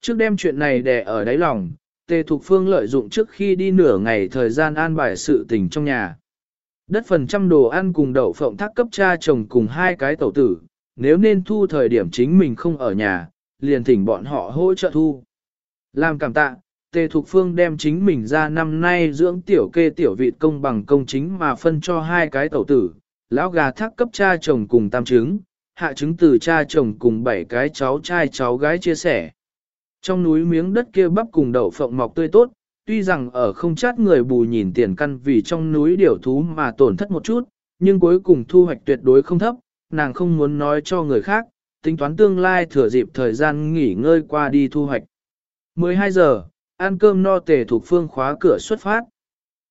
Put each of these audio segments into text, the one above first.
Trước đem chuyện này đè ở đáy lòng, Tề Thục Phương lợi dụng trước khi đi nửa ngày thời gian an bài sự tình trong nhà. Đất phần trăm đồ ăn cùng đậu phộng thác cấp cha chồng cùng hai cái tẩu tử, nếu nên thu thời điểm chính mình không ở nhà, liền thỉnh bọn họ hỗ trợ thu. Làm cảm tạ, Tề Thục Phương đem chính mình ra năm nay dưỡng tiểu kê tiểu vịt công bằng công chính mà phân cho hai cái tẩu tử, lão gà thác cấp cha chồng cùng tam trứng, hạ trứng từ cha chồng cùng bảy cái cháu trai cháu gái chia sẻ. Trong núi miếng đất kia bắp cùng đậu phộng mọc tươi tốt, tuy rằng ở không chát người bù nhìn tiền căn vì trong núi điểu thú mà tổn thất một chút, nhưng cuối cùng thu hoạch tuyệt đối không thấp, nàng không muốn nói cho người khác, tính toán tương lai thừa dịp thời gian nghỉ ngơi qua đi thu hoạch. 12 giờ, ăn cơm no tề thuộc phương khóa cửa xuất phát.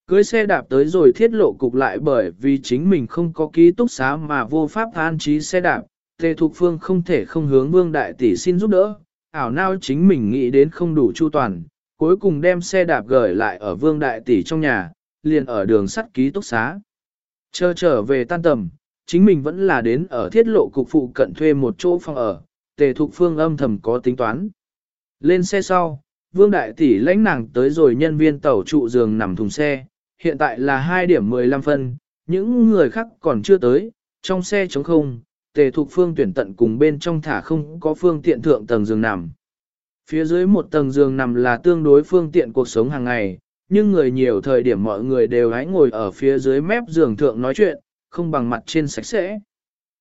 Cưới xe đạp tới rồi thiết lộ cục lại bởi vì chính mình không có ký túc xá mà vô pháp an trí xe đạp, tề thuộc phương không thể không hướng vương đại tỷ xin giúp đỡ, ảo nao chính mình nghĩ đến không đủ chu toàn, cuối cùng đem xe đạp gửi lại ở vương đại tỷ trong nhà, liền ở đường sắt ký túc xá. Chờ trở về tan tầm, chính mình vẫn là đến ở thiết lộ cục phụ cận thuê một chỗ phòng ở, tề thục phương âm thầm có tính toán. Lên xe sau, vương đại tỷ lãnh nàng tới rồi nhân viên tàu trụ giường nằm thùng xe, hiện tại là 2 điểm 15 phân, những người khác còn chưa tới, trong xe trống không, tề thục phương tuyển tận cùng bên trong thả không có phương tiện thượng tầng giường nằm. Phía dưới một tầng giường nằm là tương đối phương tiện cuộc sống hàng ngày, nhưng người nhiều thời điểm mọi người đều hãy ngồi ở phía dưới mép giường thượng nói chuyện, không bằng mặt trên sạch sẽ.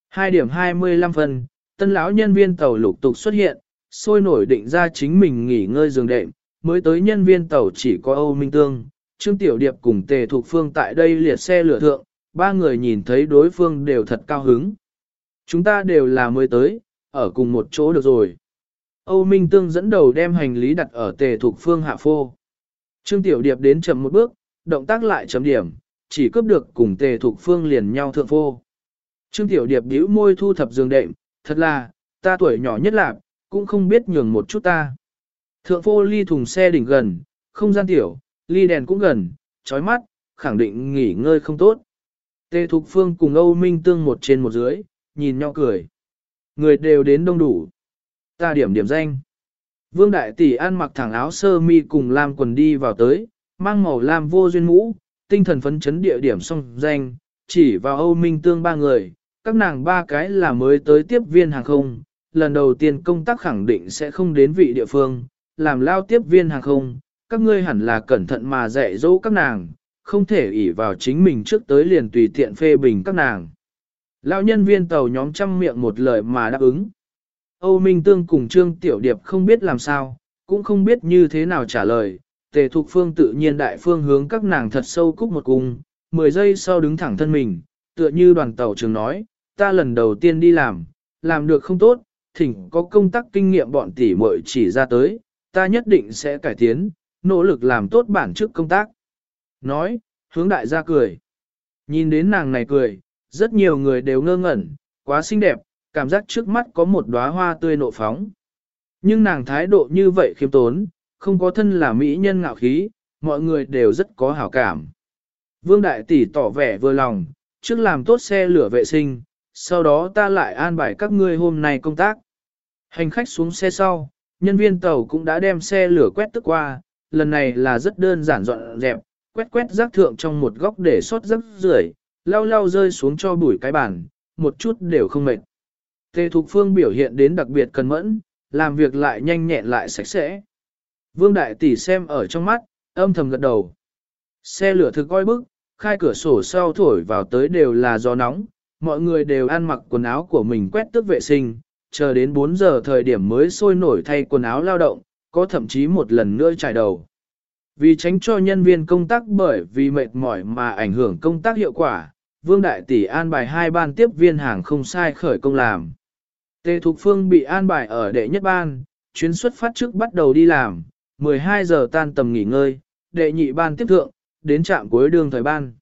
2 điểm 25 phân, tân lão nhân viên tàu lục tục xuất hiện, sôi nổi định ra chính mình nghỉ ngơi giường đệm, mới tới nhân viên tàu chỉ có Âu Minh Tương, Trương Tiểu Điệp cùng Tề Thục Phương tại đây liệt xe lửa thượng, ba người nhìn thấy đối phương đều thật cao hứng. Chúng ta đều là mới tới, ở cùng một chỗ được rồi. Âu Minh Tương dẫn đầu đem hành lý đặt ở Tề thuộc Phương hạ phô. Trương Tiểu Điệp đến chậm một bước, động tác lại chấm điểm, chỉ cướp được cùng Tề thuộc Phương liền nhau thượng phô. Trương Tiểu Điệp bĩu môi thu thập giường đệm, thật là, ta tuổi nhỏ nhất lạc, cũng không biết nhường một chút ta. Thượng phô ly thùng xe đỉnh gần, không gian tiểu, ly đèn cũng gần, chói mắt, khẳng định nghỉ ngơi không tốt. Tề Thục Phương cùng Âu Minh Tương một trên một dưới, nhìn nhau cười. Người đều đến đông đủ. Ta điểm điểm danh. Vương Đại Tỷ ăn mặc thẳng áo sơ mi cùng lam quần đi vào tới, mang màu lam vô duyên mũ, tinh thần phấn chấn địa điểm song danh, chỉ vào Âu Minh Tương ba người, các nàng ba cái là mới tới tiếp viên hàng không, lần đầu tiên công tác khẳng định sẽ không đến vị địa phương, làm lao tiếp viên hàng không, các ngươi hẳn là cẩn thận mà dạy dỗ các nàng, không thể ỷ vào chính mình trước tới liền tùy tiện phê bình các nàng. Lão nhân viên tàu nhóm trăm miệng một lời mà đáp ứng. Âu Minh Tương cùng Trương Tiểu Điệp không biết làm sao, cũng không biết như thế nào trả lời. Tề Thục Phương tự nhiên đại phương hướng các nàng thật sâu cúc một cung, 10 giây sau đứng thẳng thân mình, tựa như đoàn tàu trường nói, ta lần đầu tiên đi làm, làm được không tốt, thỉnh có công tác kinh nghiệm bọn tỷ muội chỉ ra tới, ta nhất định sẽ cải tiến, nỗ lực làm tốt bản chức công tác. Nói, hướng đại gia cười. Nhìn đến nàng này cười, rất nhiều người đều ngơ ngẩn, quá xinh đẹp, cảm giác trước mắt có một đóa hoa tươi nộ phóng. Nhưng nàng thái độ như vậy khiêm tốn, không có thân là mỹ nhân ngạo khí, mọi người đều rất có hảo cảm. Vương Đại Tỷ tỏ vẻ vừa lòng, trước làm tốt xe lửa vệ sinh, sau đó ta lại an bài các ngươi hôm nay công tác. Hành khách xuống xe sau, nhân viên tàu cũng đã đem xe lửa quét tức qua, lần này là rất đơn giản dọn dẹp, quét quét rác thượng trong một góc để sót rác rưởi, lau lau rơi xuống cho bụi cái bàn, một chút đều không mệt. Tề Thục Phương biểu hiện đến đặc biệt cẩn mẫn, làm việc lại nhanh nhẹn lại sạch sẽ. Vương Đại Tỷ xem ở trong mắt, âm thầm gật đầu. Xe lửa thực coi bức, khai cửa sổ sau thổi vào tới đều là gió nóng, mọi người đều ăn mặc quần áo của mình quét tước vệ sinh, chờ đến 4 giờ thời điểm mới sôi nổi thay quần áo lao động, có thậm chí một lần nữa trải đầu. Vì tránh cho nhân viên công tác bởi vì mệt mỏi mà ảnh hưởng công tác hiệu quả, Vương Đại Tỷ an bài hai ban tiếp viên hàng không sai khởi công làm. Tề Thục Phương bị an bài ở đệ nhất ban, chuyến xuất phát trước bắt đầu đi làm, 12 giờ tan tầm nghỉ ngơi, đệ nhị ban tiếp thượng, đến trạm cuối đường thời ban.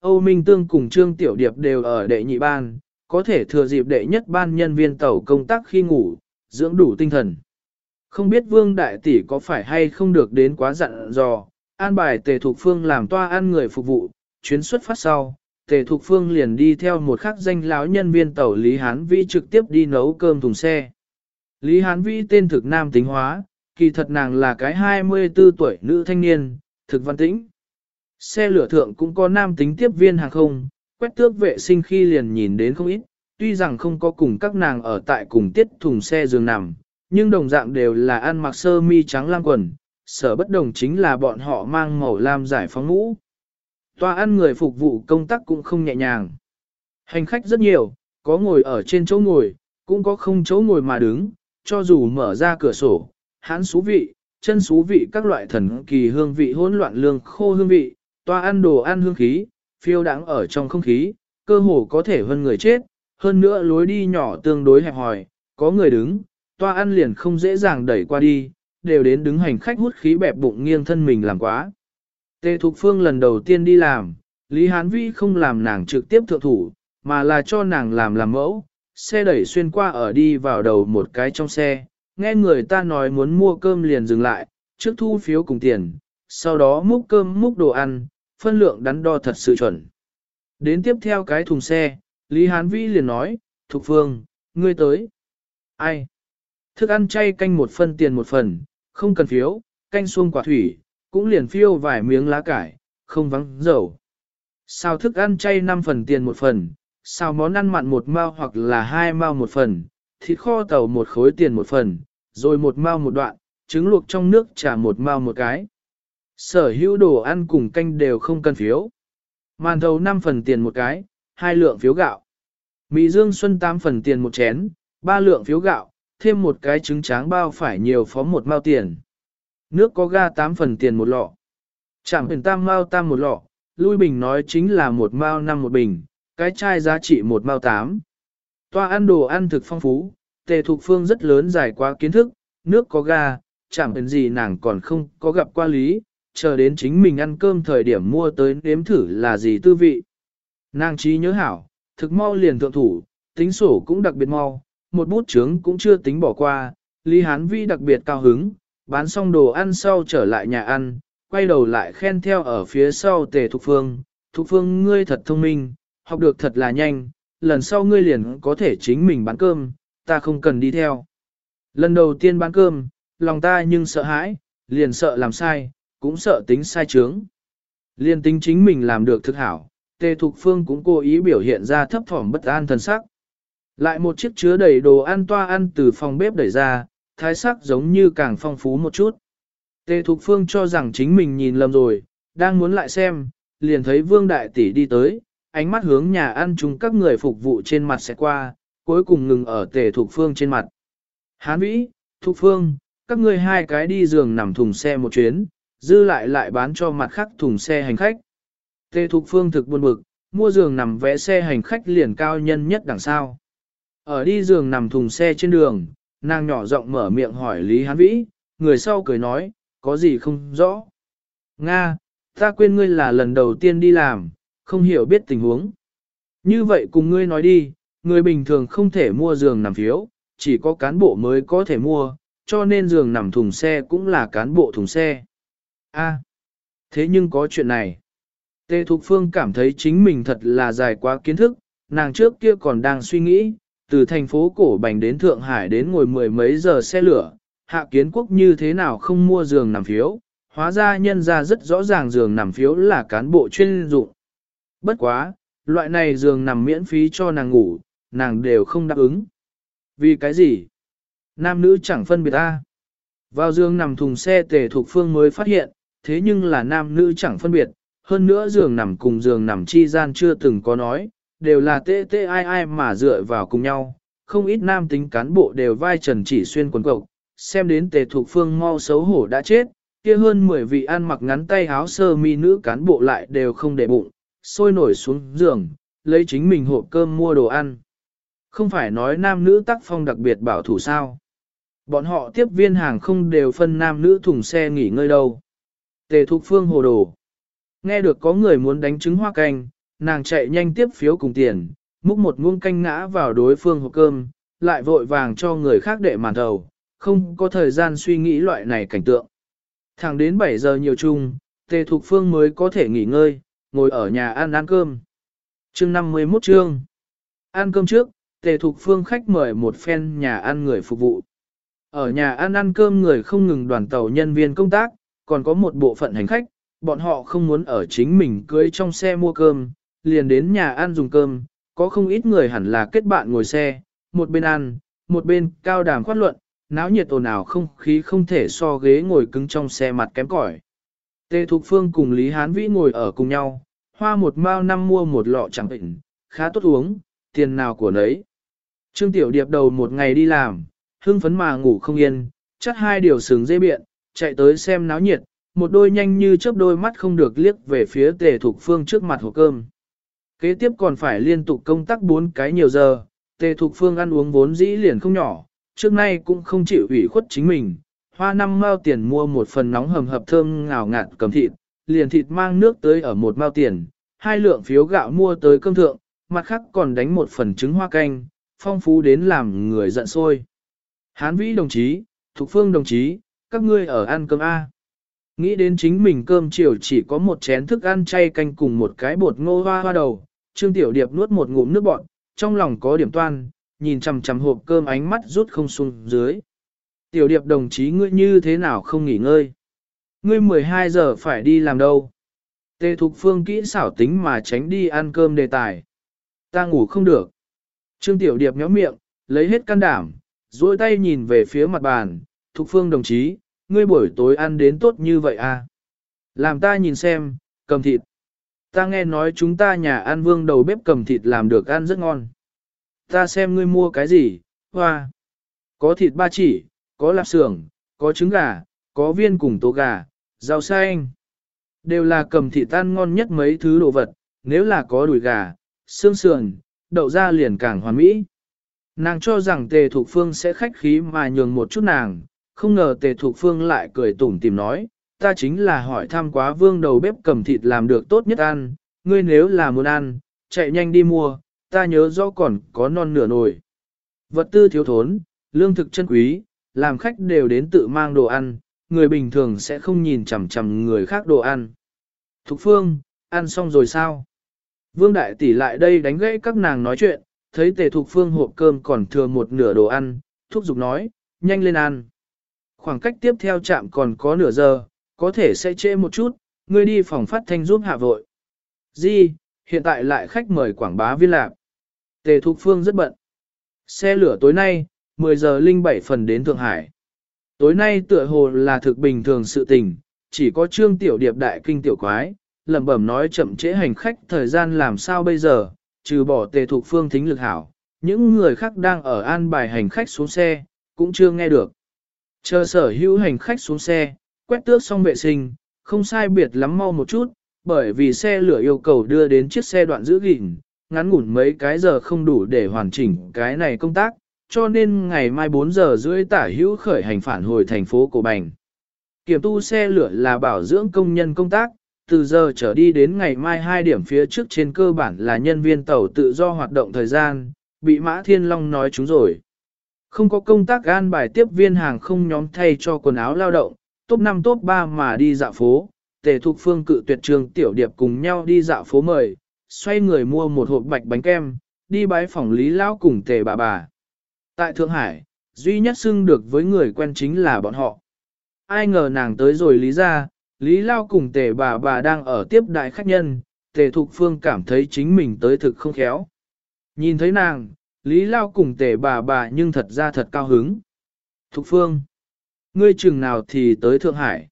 Âu Minh Tương cùng Trương Tiểu Điệp đều ở đệ nhị ban, có thể thừa dịp đệ nhất ban nhân viên tàu công tác khi ngủ, dưỡng đủ tinh thần. Không biết Vương Đại Tỷ có phải hay không được đến quá dặn dò, an bài Tề Thục Phương làm toa ăn người phục vụ, chuyến xuất phát sau, Tề Thục Phương liền đi theo một khắc danh lão nhân viên tàu Lý Hán Vĩ trực tiếp đi nấu cơm thùng xe. Lý Hán Vĩ tên thực nam tính hóa, kỳ thật nàng là cái 24 tuổi nữ thanh niên, thực văn tĩnh. Xe lửa thượng cũng có nam tính tiếp viên hàng không, quét tước vệ sinh khi liền nhìn đến không ít, tuy rằng không có cùng các nàng ở tại cùng tiết thùng xe giường nằm, nhưng đồng dạng đều là ăn mặc sơ mi trắng lam quần, sở bất đồng chính là bọn họ mang màu lam giải phóng ngũ. Toa ăn người phục vụ công tác cũng không nhẹ nhàng. Hành khách rất nhiều, có ngồi ở trên chỗ ngồi, cũng có không chỗ ngồi mà đứng, cho dù mở ra cửa sổ, hán xú vị, chân xú vị các loại thần kỳ hương vị hỗn loạn lương khô hương vị, toa ăn đồ ăn hương khí, phiêu đáng ở trong không khí, cơ hồ có thể hơn người chết, hơn nữa lối đi nhỏ tương đối hẹp hòi, có người đứng, toa ăn liền không dễ dàng đẩy qua đi, đều đến đứng hành khách hút khí bẹp bụng nghiêng thân mình làm quá. Tề Thục Phương lần đầu tiên đi làm, Lý Hán Vĩ không làm nàng trực tiếp thượng thủ, mà là cho nàng làm làm mẫu, xe đẩy xuyên qua ở đi vào đầu một cái trong xe, nghe người ta nói muốn mua cơm liền dừng lại, trước thu phiếu cùng tiền, sau đó múc cơm múc đồ ăn, phân lượng đắn đo thật sự chuẩn. Đến tiếp theo cái thùng xe, Lý Hán Vĩ liền nói, Thục Phương, ngươi tới. Ai? Thức ăn chay canh một phân tiền một phần, không cần phiếu, canh xuông quả thủy, cũng liền phiêu vài miếng lá cải, không vắng dầu. Sao thức ăn chay 5 phần tiền một phần, sao món ăn mặn một mao hoặc là hai mao một phần, thịt kho tàu một khối tiền một phần, rồi một mao một đoạn, trứng luộc trong nước trả một mao một cái. Sở hữu đồ ăn cùng canh đều không cần phiếu. Màn thầu 5 phần tiền một cái, hai lượng phiếu gạo. Mì dương xuân 8 phần tiền một chén, ba lượng phiếu gạo, thêm một cái trứng tráng bao phải nhiều phó một mao tiền nước có ga 8 phần tiền một lọ. Chẳng huyền tam mao tam một lọ, lui bình nói chính là một mao năm một bình, cái chai giá trị một mao tám. Toa ăn đồ ăn thực phong phú, tề thục phương rất lớn dài quá kiến thức, nước có ga, chẳng huyền gì nàng còn không có gặp qua lý, chờ đến chính mình ăn cơm thời điểm mua tới nếm thử là gì tư vị. Nàng trí nhớ hảo, thực mau liền thượng thủ, tính sổ cũng đặc biệt mau, một bút chướng cũng chưa tính bỏ qua, Lý Hán Vi đặc biệt cao hứng, bán xong đồ ăn sau trở lại nhà ăn, quay đầu lại khen theo ở phía sau tề thục phương, thục phương ngươi thật thông minh, học được thật là nhanh, lần sau ngươi liền có thể chính mình bán cơm, ta không cần đi theo. Lần đầu tiên bán cơm, lòng ta nhưng sợ hãi, liền sợ làm sai, cũng sợ tính sai chướng. liền tính chính mình làm được thực hảo, tề thục phương cũng cố ý biểu hiện ra thấp thỏm bất an thần sắc. Lại một chiếc chứa đầy đồ ăn toa ăn từ phòng bếp đẩy ra, thái sắc giống như càng phong phú một chút. Tề Thục Phương cho rằng chính mình nhìn lầm rồi, đang muốn lại xem, liền thấy Vương Đại Tỷ đi tới, ánh mắt hướng nhà ăn chung các người phục vụ trên mặt sẽ qua, cuối cùng ngừng ở Tề Thục Phương trên mặt. Hán Vĩ, Thục Phương, các ngươi hai cái đi giường nằm thùng xe một chuyến, dư lại lại bán cho mặt khác thùng xe hành khách. Tề Thục Phương thực buồn bực, mua giường nằm vẽ xe hành khách liền cao nhân nhất đằng sau. Ở đi giường nằm thùng xe trên đường, nàng nhỏ giọng mở miệng hỏi Lý Hán Vĩ, người sau cười nói, có gì không rõ. Nga, ta quên ngươi là lần đầu tiên đi làm, không hiểu biết tình huống. Như vậy cùng ngươi nói đi, người bình thường không thể mua giường nằm phiếu, chỉ có cán bộ mới có thể mua, cho nên giường nằm thùng xe cũng là cán bộ thùng xe. A, thế nhưng có chuyện này. Tê Thục Phương cảm thấy chính mình thật là dài quá kiến thức, nàng trước kia còn đang suy nghĩ, từ thành phố cổ bành đến Thượng Hải đến ngồi mười mấy giờ xe lửa, hạ kiến quốc như thế nào không mua giường nằm phiếu, hóa ra nhân ra rất rõ ràng giường nằm phiếu là cán bộ chuyên dụng. Bất quá, loại này giường nằm miễn phí cho nàng ngủ, nàng đều không đáp ứng. Vì cái gì? Nam nữ chẳng phân biệt ta. Vào giường nằm thùng xe tề thuộc phương mới phát hiện, thế nhưng là nam nữ chẳng phân biệt, hơn nữa giường nằm cùng giường nằm chi gian chưa từng có nói, đều là tê tê ai ai mà dựa vào cùng nhau, không ít nam tính cán bộ đều vai trần chỉ xuyên quần cộc, xem đến tề thuộc phương mau xấu hổ đã chết, kia hơn 10 vị ăn mặc ngắn tay áo sơ mi nữ cán bộ lại đều không để bụng, sôi nổi xuống giường, lấy chính mình hộp cơm mua đồ ăn. Không phải nói nam nữ tác phong đặc biệt bảo thủ sao. Bọn họ tiếp viên hàng không đều phân nam nữ thùng xe nghỉ ngơi đâu. Tề thục phương hồ đồ. Nghe được có người muốn đánh trứng hoa canh, nàng chạy nhanh tiếp phiếu cùng tiền, múc một muông canh ngã vào đối phương hộp cơm, lại vội vàng cho người khác đệ màn thầu, không có thời gian suy nghĩ loại này cảnh tượng. Thẳng đến 7 giờ nhiều chung, Tề Thục Phương mới có thể nghỉ ngơi, ngồi ở nhà ăn ăn cơm. Chương 51 chương. Ăn cơm trước, Tề Thục Phương khách mời một phen nhà ăn người phục vụ. Ở nhà ăn ăn cơm người không ngừng đoàn tàu nhân viên công tác, còn có một bộ phận hành khách, bọn họ không muốn ở chính mình cưới trong xe mua cơm, liền đến nhà ăn dùng cơm, có không ít người hẳn là kết bạn ngồi xe, một bên ăn, một bên cao đàm khoát luận, náo nhiệt ồn ào không khí không thể so ghế ngồi cứng trong xe mặt kém cỏi. Tề Thục Phương cùng Lý Hán Vĩ ngồi ở cùng nhau, hoa một mao năm mua một lọ chẳng bệnh, khá tốt uống, tiền nào của nấy. Trương Tiểu Điệp đầu một ngày đi làm, hưng phấn mà ngủ không yên, chắc hai điều sướng dây biện, chạy tới xem náo nhiệt, một đôi nhanh như chớp đôi mắt không được liếc về phía Tề Thục Phương trước mặt hộp cơm. Kế tiếp còn phải liên tục công tác bốn cái nhiều giờ, Tề Thục Phương ăn uống vốn dĩ liền không nhỏ, trước nay cũng không chịu ủy khuất chính mình. Hoa năm mao tiền mua một phần nóng hầm hập thơm ngào ngạt cầm thịt, liền thịt mang nước tới ở một mao tiền, hai lượng phiếu gạo mua tới cơm thượng, mặt khác còn đánh một phần trứng hoa canh, phong phú đến làm người giận sôi. Hán vĩ đồng chí, Thục Phương đồng chí, các ngươi ở ăn cơm A. Nghĩ đến chính mình cơm chiều chỉ có một chén thức ăn chay canh cùng một cái bột ngô hoa hoa đầu, Trương Tiểu Điệp nuốt một ngụm nước bọt, trong lòng có điểm toan, nhìn chằm chằm hộp cơm ánh mắt rút không xuống dưới. Tiểu Điệp đồng chí ngươi như thế nào không nghỉ ngơi? Ngươi 12 giờ phải đi làm đâu? Tề Thục Phương kỹ xảo tính mà tránh đi ăn cơm đề tài. Ta ngủ không được. Trương Tiểu Điệp nhó miệng, lấy hết can đảm, duỗi tay nhìn về phía mặt bàn. Thục Phương đồng chí, ngươi buổi tối ăn đến tốt như vậy à? Làm ta nhìn xem, cầm thịt. Ta nghe nói chúng ta nhà ăn vương đầu bếp cầm thịt làm được ăn rất ngon. Ta xem ngươi mua cái gì, hoa. Có thịt ba chỉ, có lạp xưởng, có trứng gà, có viên cùng tố gà, rau xanh. Đều là cầm thịt tan ngon nhất mấy thứ đồ vật, nếu là có đùi gà, xương sườn, đậu ra liền càng hoàn mỹ. Nàng cho rằng tề thục phương sẽ khách khí mà nhường một chút nàng, không ngờ tề thục phương lại cười tủm tìm nói, ta chính là hỏi thăm quá vương đầu bếp cầm thịt làm được tốt nhất ăn, ngươi nếu là muốn ăn, chạy nhanh đi mua, ta nhớ rõ còn có non nửa nồi. Vật tư thiếu thốn, lương thực chân quý, làm khách đều đến tự mang đồ ăn, người bình thường sẽ không nhìn chằm chằm người khác đồ ăn. Thục phương, ăn xong rồi sao? Vương Đại Tỷ lại đây đánh gãy các nàng nói chuyện, thấy tề thục phương hộp cơm còn thừa một nửa đồ ăn, thúc giục nói, nhanh lên ăn. Khoảng cách tiếp theo chạm còn có nửa giờ, có thể sẽ trễ một chút, ngươi đi phòng phát thanh giúp hạ vội. Di, hiện tại lại khách mời quảng bá viên lạc. Tề Thục Phương rất bận. Xe lửa tối nay, 10 giờ linh 7 phần đến Thượng Hải. Tối nay tựa hồ là thực bình thường sự tình, chỉ có trương tiểu điệp đại kinh tiểu quái, lẩm bẩm nói chậm trễ hành khách thời gian làm sao bây giờ, trừ bỏ tề thục phương thính lực hảo, những người khác đang ở an bài hành khách xuống xe, cũng chưa nghe được. Chờ sở hữu hành khách xuống xe, quét tước xong vệ sinh, không sai biệt lắm mau một chút, bởi vì xe lửa yêu cầu đưa đến chiếc xe đoạn giữ gìn, ngắn ngủn mấy cái giờ không đủ để hoàn chỉnh cái này công tác, cho nên ngày mai 4 giờ rưỡi tả hữu khởi hành phản hồi thành phố Cổ Bành. Kiểm tu xe lửa là bảo dưỡng công nhân công tác, từ giờ trở đi đến ngày mai 2 điểm phía trước trên cơ bản là nhân viên tàu tự do hoạt động thời gian, bị Mã Thiên Long nói chúng rồi. Không có công tác gan bài tiếp viên hàng không nhóm thay cho quần áo lao động, top 5 top 3 mà đi dạo phố, tề thục phương cự tuyệt trường tiểu điệp cùng nhau đi dạo phố mời, xoay người mua một hộp bạch bánh kem, đi bái phòng Lý Lão cùng tề bà bà. Tại Thượng Hải, duy nhất xưng được với người quen chính là bọn họ. Ai ngờ nàng tới rồi Lý ra, Lý Lao cùng tề bà bà đang ở tiếp đại khách nhân, tề thục phương cảm thấy chính mình tới thực không khéo. Nhìn thấy nàng, Lý Lao cùng tề bà bà nhưng thật ra thật cao hứng. Thục phương, ngươi chừng nào thì tới Thượng Hải.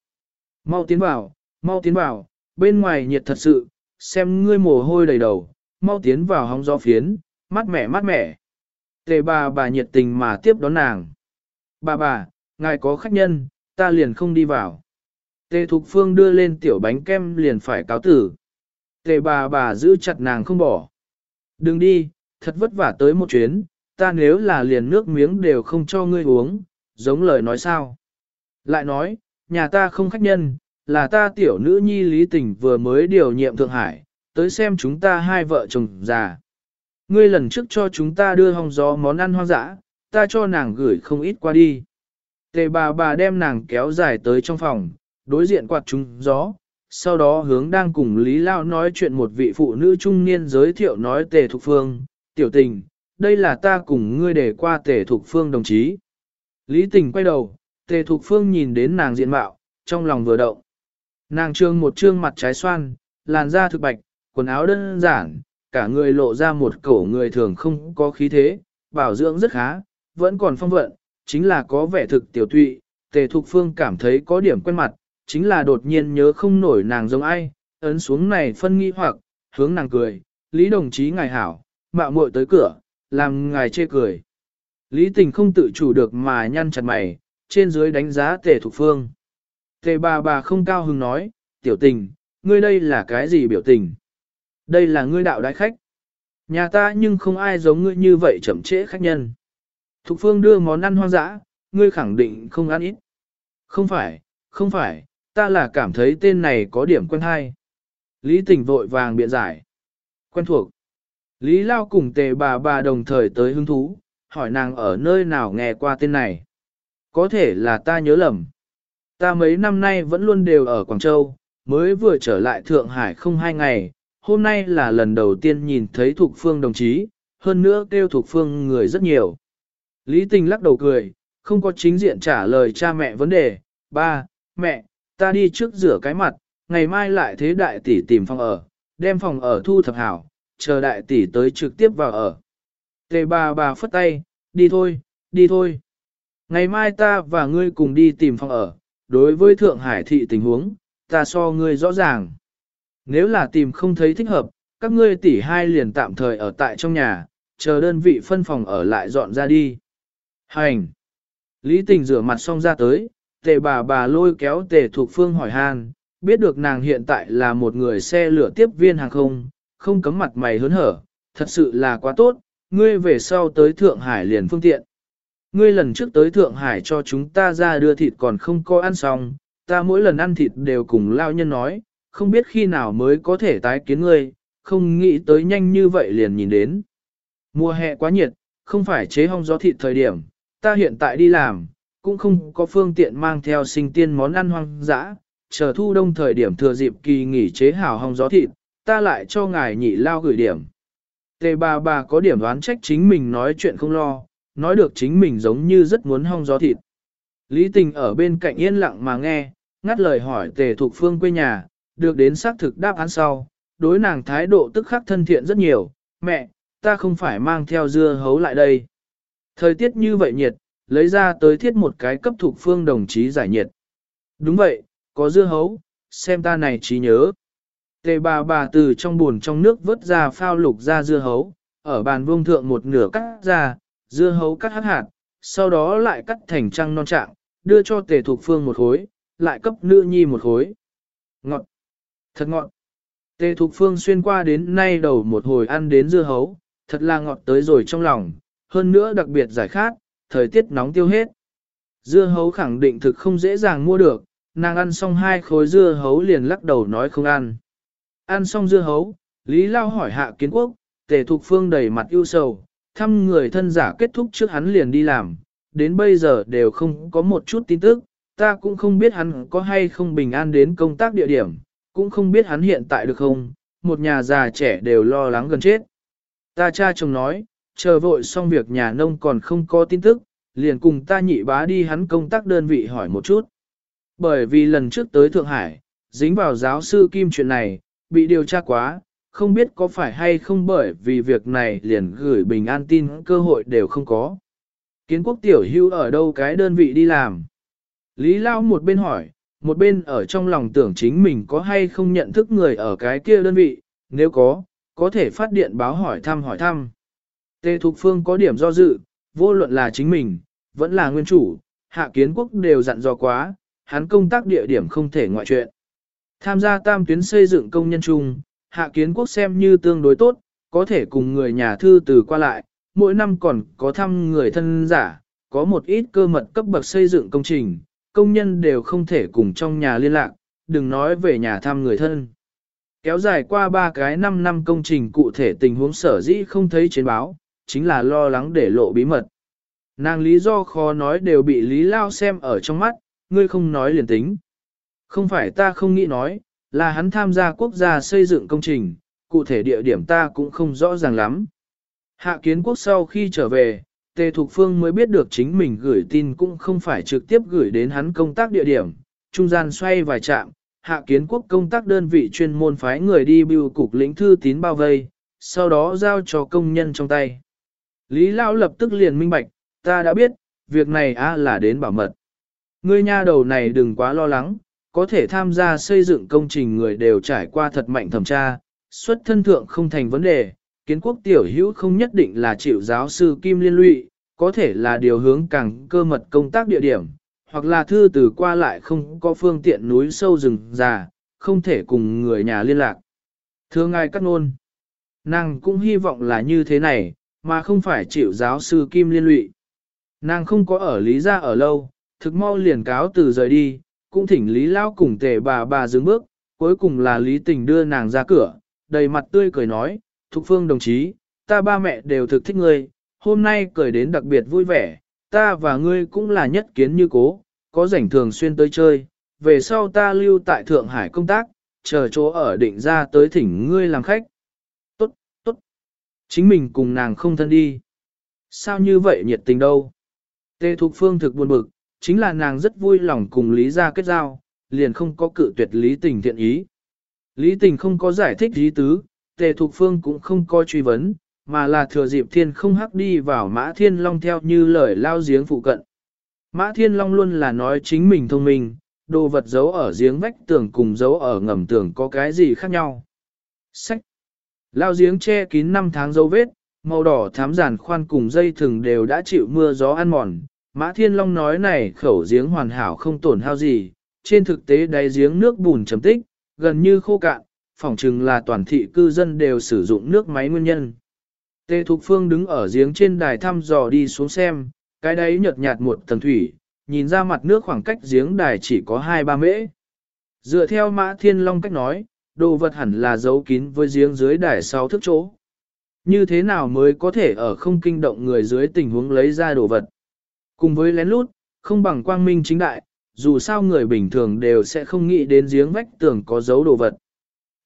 Mau tiến vào, mau tiến vào, bên ngoài nhiệt thật sự, xem ngươi mồ hôi đầy đầu, mau tiến vào hóng gió phiến, mát mẻ mát mẻ. Tề bà bà nhiệt tình mà tiếp đón nàng. Bà bà, ngài có khách nhân, ta liền không đi vào. Tề Thục Phương đưa lên tiểu bánh kem liền phải cáo tử. Tề bà bà giữ chặt nàng không bỏ. Đừng đi, thật vất vả tới một chuyến, ta nếu là liền nước miếng đều không cho ngươi uống, giống lời nói sao. Lại nói, nhà ta không khách nhân, là ta tiểu nữ nhi Lý Tình vừa mới điều nhiệm Thượng Hải, tới xem chúng ta hai vợ chồng già. Ngươi lần trước cho chúng ta đưa hong gió món ăn hoang dã, ta cho nàng gửi không ít qua đi. Tề bà bà đem nàng kéo dài tới trong phòng, đối diện quạt trúng gió, sau đó hướng đang cùng Lý Lao nói chuyện một vị phụ nữ trung niên giới thiệu nói tề thục phương, tiểu tình, đây là ta cùng ngươi để qua tề thục phương đồng chí. Lý tình quay đầu, tề thục phương nhìn đến nàng diện mạo, trong lòng vừa động. Nàng trương một trương mặt trái xoan, làn da thực bạch, quần áo đơn giản, cả người lộ ra một cổ người thường không có khí thế, bảo dưỡng rất khá, vẫn còn phong vận, chính là có vẻ thực tiểu tụy, tề thục phương cảm thấy có điểm quen mặt, chính là đột nhiên nhớ không nổi nàng giống ai, ấn xuống này phân nghi hoặc, hướng nàng cười, Lý đồng chí ngài hảo, mạo muội tới cửa, làm ngài chê cười. Lý tình không tự chủ được mà nhăn chặt mày, trên dưới đánh giá tề thục phương. Tề bà bà không cao hứng nói, tiểu tình, ngươi đây là cái gì biểu tình? Đây là ngươi đạo đại khách. Nhà ta nhưng không ai giống ngươi như vậy chậm trễ khách nhân. Thục phương đưa món ăn hoang dã, ngươi khẳng định không ăn ít. Không phải, không phải, ta là cảm thấy tên này có điểm quen hay. Lý tình vội vàng biện giải. Quen thuộc. Lý Lao cùng tề bà bà đồng thời tới hứng thú, hỏi nàng ở nơi nào nghe qua tên này. Có thể là ta nhớ lầm. Ta mấy năm nay vẫn luôn đều ở Quảng Châu, mới vừa trở lại Thượng Hải không hai ngày, hôm nay là lần đầu tiên nhìn thấy Thục Phương đồng chí, hơn nữa kêu Thục Phương người rất nhiều. Lý Tình lắc đầu cười, không có chính diện trả lời cha mẹ vấn đề, ba, mẹ, ta đi trước rửa cái mặt, ngày mai lại thế đại tỷ tìm phòng ở, đem phòng ở thu thập hảo, chờ đại tỷ tới trực tiếp vào ở. Tề bà bà phất tay, đi thôi, đi thôi. Ngày mai ta và ngươi cùng đi tìm phòng ở, đối với Thượng Hải thị tình huống, ta so ngươi rõ ràng. Nếu là tìm không thấy thích hợp, các ngươi tỷ hai liền tạm thời ở tại trong nhà, chờ đơn vị phân phòng ở lại dọn ra đi. Hành! Lý tình rửa mặt xong ra tới, tề bà bà lôi kéo tề thuộc phương hỏi han, biết được nàng hiện tại là một người xe lửa tiếp viên hàng không, không cấm mặt mày hớn hở, thật sự là quá tốt, ngươi về sau tới Thượng Hải liền phương tiện. Ngươi lần trước tới Thượng Hải cho chúng ta ra đưa thịt còn không có ăn xong, ta mỗi lần ăn thịt đều cùng lao nhân nói, không biết khi nào mới có thể tái kiến ngươi, không nghĩ tới nhanh như vậy liền nhìn đến. Mùa hè quá nhiệt, không phải chế hong gió thịt thời điểm, ta hiện tại đi làm, cũng không có phương tiện mang theo sinh tiên món ăn hoang dã, chờ thu đông thời điểm thừa dịp kỳ nghỉ chế hảo hong gió thịt, ta lại cho ngài nhị lao gửi điểm. Tề bà bà có điểm đoán trách chính mình nói chuyện không lo, nói được chính mình giống như rất muốn hong gió thịt. Lý tình ở bên cạnh yên lặng mà nghe, ngắt lời hỏi tề thuộc phương quê nhà, được đến xác thực đáp án sau, đối nàng thái độ tức khắc thân thiện rất nhiều, mẹ, ta không phải mang theo dưa hấu lại đây. Thời tiết như vậy nhiệt, lấy ra tới thiết một cái cấp thuộc phương đồng chí giải nhiệt. Đúng vậy, có dưa hấu, xem ta này trí nhớ. Tề bà bà từ trong buồn trong nước vớt ra phao lục ra dưa hấu, ở bàn vuông thượng một nửa cắt ra, dưa hấu cắt hắc hạt, sau đó lại cắt thành trăng non trạng, đưa cho tề thuộc phương một khối, lại cấp nữ nhi một khối. Ngọt! Thật ngọt! Tề thuộc phương xuyên qua đến nay đầu một hồi ăn đến dưa hấu, thật là ngọt tới rồi trong lòng, hơn nữa đặc biệt giải khát, thời tiết nóng tiêu hết. Dưa hấu khẳng định thực không dễ dàng mua được, nàng ăn xong hai khối dưa hấu liền lắc đầu nói không ăn. Ăn xong dưa hấu, Lý Lao hỏi hạ kiến quốc, tề thục phương đầy mặt ưu sầu, thăm người thân giả kết thúc trước hắn liền đi làm, đến bây giờ đều không có một chút tin tức, ta cũng không biết hắn có hay không bình an đến công tác địa điểm, cũng không biết hắn hiện tại được không, một nhà già trẻ đều lo lắng gần chết. Ta cha chồng nói, chờ vội xong việc nhà nông còn không có tin tức, liền cùng ta nhị bá đi hắn công tác đơn vị hỏi một chút. Bởi vì lần trước tới Thượng Hải, dính vào giáo sư Kim chuyện này, bị điều tra quá, không biết có phải hay không bởi vì việc này liền gửi bình an tin cơ hội đều không có. Kiến quốc tiểu hưu ở đâu cái đơn vị đi làm? Lý Lao một bên hỏi, một bên ở trong lòng tưởng chính mình có hay không nhận thức người ở cái kia đơn vị, nếu có, có thể phát điện báo hỏi thăm hỏi thăm. Tề Thục Phương có điểm do dự, vô luận là chính mình, vẫn là nguyên chủ, hạ kiến quốc đều dặn dò quá, hắn công tác địa điểm không thể ngoại chuyện. Tham gia tam tuyến xây dựng công nhân chung, hạ kiến quốc xem như tương đối tốt, có thể cùng người nhà thư từ qua lại, mỗi năm còn có thăm người thân giả, có một ít cơ mật cấp bậc xây dựng công trình, công nhân đều không thể cùng trong nhà liên lạc, đừng nói về nhà thăm người thân. Kéo dài qua ba cái 5 năm công trình cụ thể tình huống sở dĩ không thấy trên báo, chính là lo lắng để lộ bí mật. Nàng lý do khó nói đều bị Lý Lao xem ở trong mắt, ngươi không nói liền tính. Không phải ta không nghĩ nói, là hắn tham gia quốc gia xây dựng công trình, cụ thể địa điểm ta cũng không rõ ràng lắm. Hạ kiến quốc sau khi trở về, Tề Thục Phương mới biết được chính mình gửi tin cũng không phải trực tiếp gửi đến hắn công tác địa điểm, trung gian xoay vài trạm, hạ kiến quốc công tác đơn vị chuyên môn phái người đi bưu cục lĩnh thư tín bao vây, sau đó giao cho công nhân trong tay. Lý Lão lập tức liền minh bạch, ta đã biết, việc này a là đến bảo mật. Ngươi nha đầu này đừng quá lo lắng, có thể tham gia xây dựng công trình người đều trải qua thật mạnh thẩm tra, xuất thân thượng không thành vấn đề, kiến quốc tiểu hữu không nhất định là chịu giáo sư Kim liên lụy, có thể là điều hướng càng cơ mật công tác địa điểm, hoặc là thư từ qua lại không có phương tiện núi sâu rừng già, không thể cùng người nhà liên lạc. Thưa ngài cắt nôn, nàng cũng hy vọng là như thế này, mà không phải chịu giáo sư Kim liên lụy. Nàng không có ở Lý gia ở lâu, thực mau liền cáo từ rời đi, cũng thỉnh Lý Lao cùng tề bà bà dừng bước, cuối cùng là Lý Tình đưa nàng ra cửa, đầy mặt tươi cười nói, Thục Phương đồng chí, ta ba mẹ đều thực thích ngươi, hôm nay cười đến đặc biệt vui vẻ, ta và ngươi cũng là nhất kiến như cố, có rảnh thường xuyên tới chơi, về sau ta lưu tại Thượng Hải công tác, chờ chỗ ở định ra tới thỉnh ngươi làm khách. Tốt, tốt. Chính mình cùng nàng không thân đi. Sao như vậy nhiệt tình đâu? Tê Thục Phương thực buồn bực, chính là nàng rất vui lòng cùng Lý gia kết giao, liền không có cự tuyệt Lý Tình thiện ý. Lý Tình không có giải thích ý tứ, Tề Thục Phương cũng không có truy vấn, mà là thừa dịp thiên không hắc đi vào Mã Thiên Long theo như lời lao giếng phụ cận. Mã Thiên Long luôn là nói chính mình thông minh, đồ vật giấu ở giếng vách tường cùng giấu ở ngầm tường có cái gì khác nhau. Sách. Lao giếng che kín năm tháng dấu vết, màu đỏ thám giàn khoan cùng dây thừng đều đã chịu mưa gió ăn mòn. Mã Thiên Long nói này khẩu giếng hoàn hảo không tổn hao gì, trên thực tế đáy giếng nước bùn chấm tích, gần như khô cạn, phỏng chừng là toàn thị cư dân đều sử dụng nước máy nguyên nhân. Tề Thục Phương đứng ở giếng trên đài thăm dò đi xuống xem, cái đấy nhợt nhạt một tầng thủy, nhìn ra mặt nước khoảng cách giếng đài chỉ có 2-3 mễ. Dựa theo Mã Thiên Long cách nói, đồ vật hẳn là giấu kín với giếng dưới đài sau thức chỗ. Như thế nào mới có thể ở không kinh động người dưới tình huống lấy ra đồ vật? Cùng với lén lút, không bằng quang minh chính đại, dù sao người bình thường đều sẽ không nghĩ đến giếng vách tường có dấu đồ vật.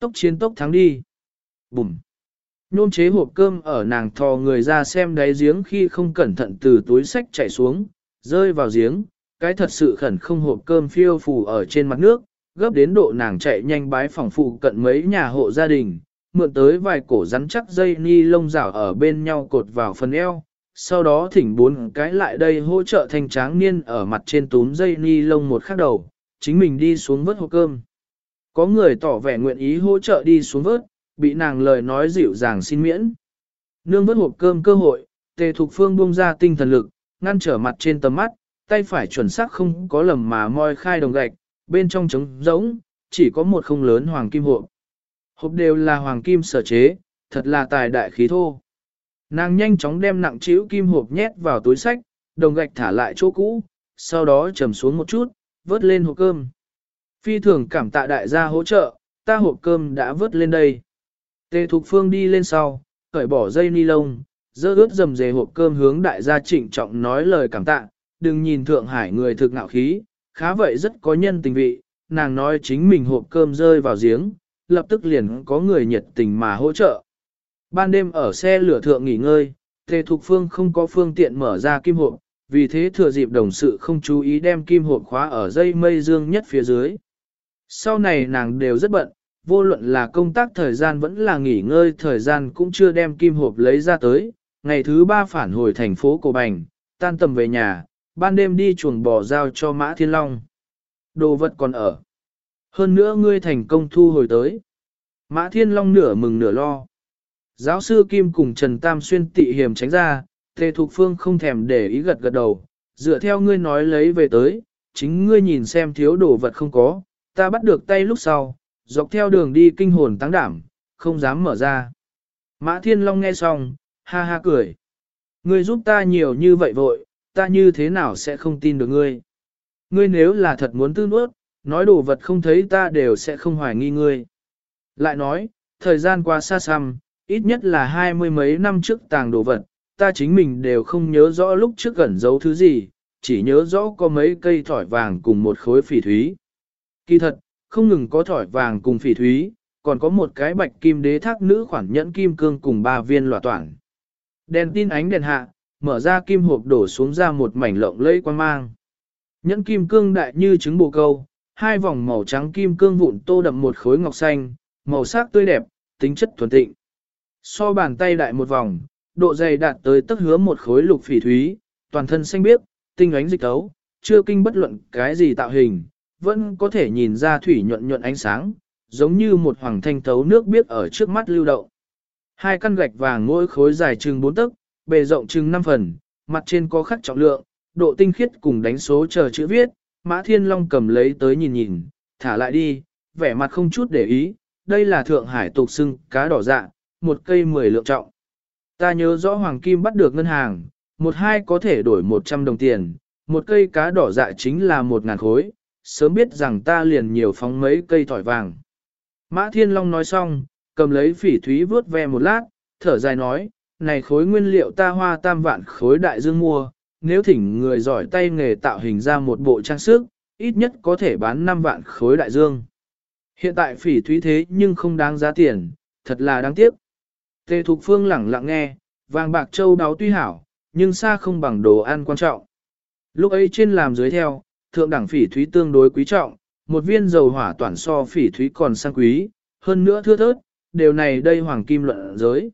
Tốc chiến tốc thắng đi. Bùm. Nôn chế hộp cơm ở nàng thò người ra xem đáy giếng khi không cẩn thận từ túi sách chảy xuống, rơi vào giếng, cái thật sự khẩn không hộp cơm phiêu phù ở trên mặt nước, gấp đến độ nàng chạy nhanh bái phòng phụ cận mấy nhà hộ gia đình, mượn tới vài cổ rắn chắc dây ni lông rảo ở bên nhau cột vào phần eo, sau đó thỉnh bốn cái lại đây hỗ trợ thanh tráng niên ở mặt trên túm dây ni lông một khắc đầu, chính mình đi xuống vớt hộp cơm. Có người tỏ vẻ nguyện ý hỗ trợ đi xuống vớt, bị nàng lời nói dịu dàng xin miễn. Nương vớt hộp cơm cơ hội, tề thục phương buông ra tinh thần lực, ngăn trở mặt trên tầm mắt, tay phải chuẩn xác không có lầm mà moi khai đồng gạch, bên trong trống rỗng, chỉ có một không lớn hoàng kim hộp. Hộp đều là hoàng kim sở chế, thật là tài đại khí thô. Nàng nhanh chóng đem nặng chiếu kim hộp nhét vào túi sách, đồng gạch thả lại chỗ cũ, sau đó trầm xuống một chút, vớt lên hộp cơm. Phi thường cảm tạ đại gia hỗ trợ, ta hộp cơm đã vớt lên đây. Tề Thục Phương đi lên sau, cởi bỏ dây ni lông, dơ ướt dầm dề hộp cơm hướng đại gia trịnh trọng nói lời cảm tạ, đừng nhìn Thượng Hải người thực ngạo khí, khá vậy rất có nhân tình vị, nàng nói chính mình hộp cơm rơi vào giếng, lập tức liền có người nhiệt tình mà hỗ trợ. Ban đêm ở xe lửa thượng nghỉ ngơi, Tề Thục Phương không có phương tiện mở ra kim hộp, vì thế thừa dịp đồng sự không chú ý đem kim hộp khóa ở dây mây dương nhất phía dưới. Sau này nàng đều rất bận, vô luận là công tác thời gian vẫn là nghỉ ngơi thời gian cũng chưa đem kim hộp lấy ra tới. Ngày thứ ba phản hồi thành phố Cổ Bành, tan tầm về nhà, ban đêm đi chuồng bò giao cho Mã Thiên Long. Đồ vật còn ở. Hơn nữa ngươi thành công thu hồi tới. Mã Thiên Long nửa mừng nửa lo. Giáo sư Kim cùng Trần Tam Xuyên tị hiểm tránh ra, Tề Thục Phương không thèm để ý gật gật đầu, dựa theo ngươi nói lấy về tới, chính ngươi nhìn xem thiếu đồ vật không có, ta bắt được tay lúc sau, dọc theo đường đi kinh hồn tăng đảm, không dám mở ra. Mã Thiên Long nghe xong, ha ha cười. Ngươi giúp ta nhiều như vậy vội, ta như thế nào sẽ không tin được ngươi. Ngươi nếu là thật muốn tư nuốt, nói đồ vật không thấy ta đều sẽ không hoài nghi ngươi. Lại nói, thời gian qua xa xăm, ít nhất là hai mươi mấy năm trước tàng đồ vật, ta chính mình đều không nhớ rõ lúc trước gần giấu thứ gì, chỉ nhớ rõ có mấy cây thỏi vàng cùng một khối phỉ thúy. Kỳ thật, không ngừng có thỏi vàng cùng phỉ thúy, còn có một cái bạch kim đế thác nữ khoản nhẫn kim cương cùng ba viên lòa toản. Đèn tin ánh đèn hạ, mở ra kim hộp đổ xuống ra một mảnh lộng lẫy quan mang. Nhẫn kim cương đại như trứng bồ câu, hai vòng màu trắng kim cương vụn tô đậm một khối ngọc xanh, màu sắc tươi đẹp, tính chất thuần tịnh. So bàn tay đại một vòng, độ dày đạt tới tức hứa một khối lục phỉ thúy, toàn thân xanh biếc, tinh ánh dịch tấu, chưa kinh bất luận cái gì tạo hình, vẫn có thể nhìn ra thủy nhuận nhuận ánh sáng, giống như một hoàng thanh thấu nước biếc ở trước mắt lưu động. Hai căn gạch vàng mỗi khối dài chừng 4 tấc, bề rộng chừng 5 phần, mặt trên có khắc trọng lượng, độ tinh khiết cùng đánh số chờ chữ viết, Mã Thiên Long cầm lấy tới nhìn nhìn, thả lại đi, vẻ mặt không chút để ý, đây là Thượng Hải tục xưng cá đỏ dạ, một cây 10 lượng trọng. Ta nhớ rõ Hoàng Kim bắt được ngân hàng, một hai có thể đổi 100 đồng tiền, một cây cá đỏ dạ chính là một ngàn khối, sớm biết rằng ta liền nhiều phóng mấy cây thỏi vàng. Mã Thiên Long nói xong, cầm lấy phỉ thúy vớt ve một lát, thở dài nói, này khối nguyên liệu ta hoa tam vạn khối đại dương mua, nếu thỉnh người giỏi tay nghề tạo hình ra một bộ trang sức, ít nhất có thể bán 5 vạn khối đại dương. Hiện tại phỉ thúy thế nhưng không đáng giá tiền, thật là đáng tiếc. Tề Thục Phương lẳng lặng nghe, vàng bạc châu đáo tuy hảo, nhưng xa không bằng đồ ăn quan trọng. Lúc ấy trên làm dưới theo, thượng đẳng phỉ thúy tương đối quý trọng, một viên dầu hỏa toàn so phỉ thúy còn sang quý, hơn nữa thưa thớt, điều này đây hoàng kim luận giới.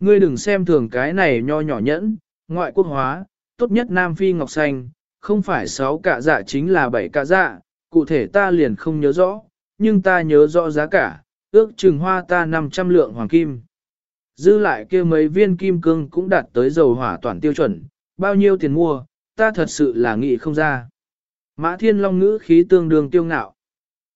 Ngươi đừng xem thường cái này nho nhỏ nhẫn, ngoại quốc hóa, tốt nhất Nam Phi Ngọc Xanh, không phải sáu cạ dạ chính là bảy cạ dạ, cụ thể ta liền không nhớ rõ, nhưng ta nhớ rõ giá cả, ước chừng hoa ta 500 lượng hoàng kim. Dư lại kia mấy viên kim cương cũng đạt tới dầu hỏa toàn tiêu chuẩn, bao nhiêu tiền mua, ta thật sự là nghĩ không ra. Mã Thiên Long ngữ khí tương đương tiêu ngạo.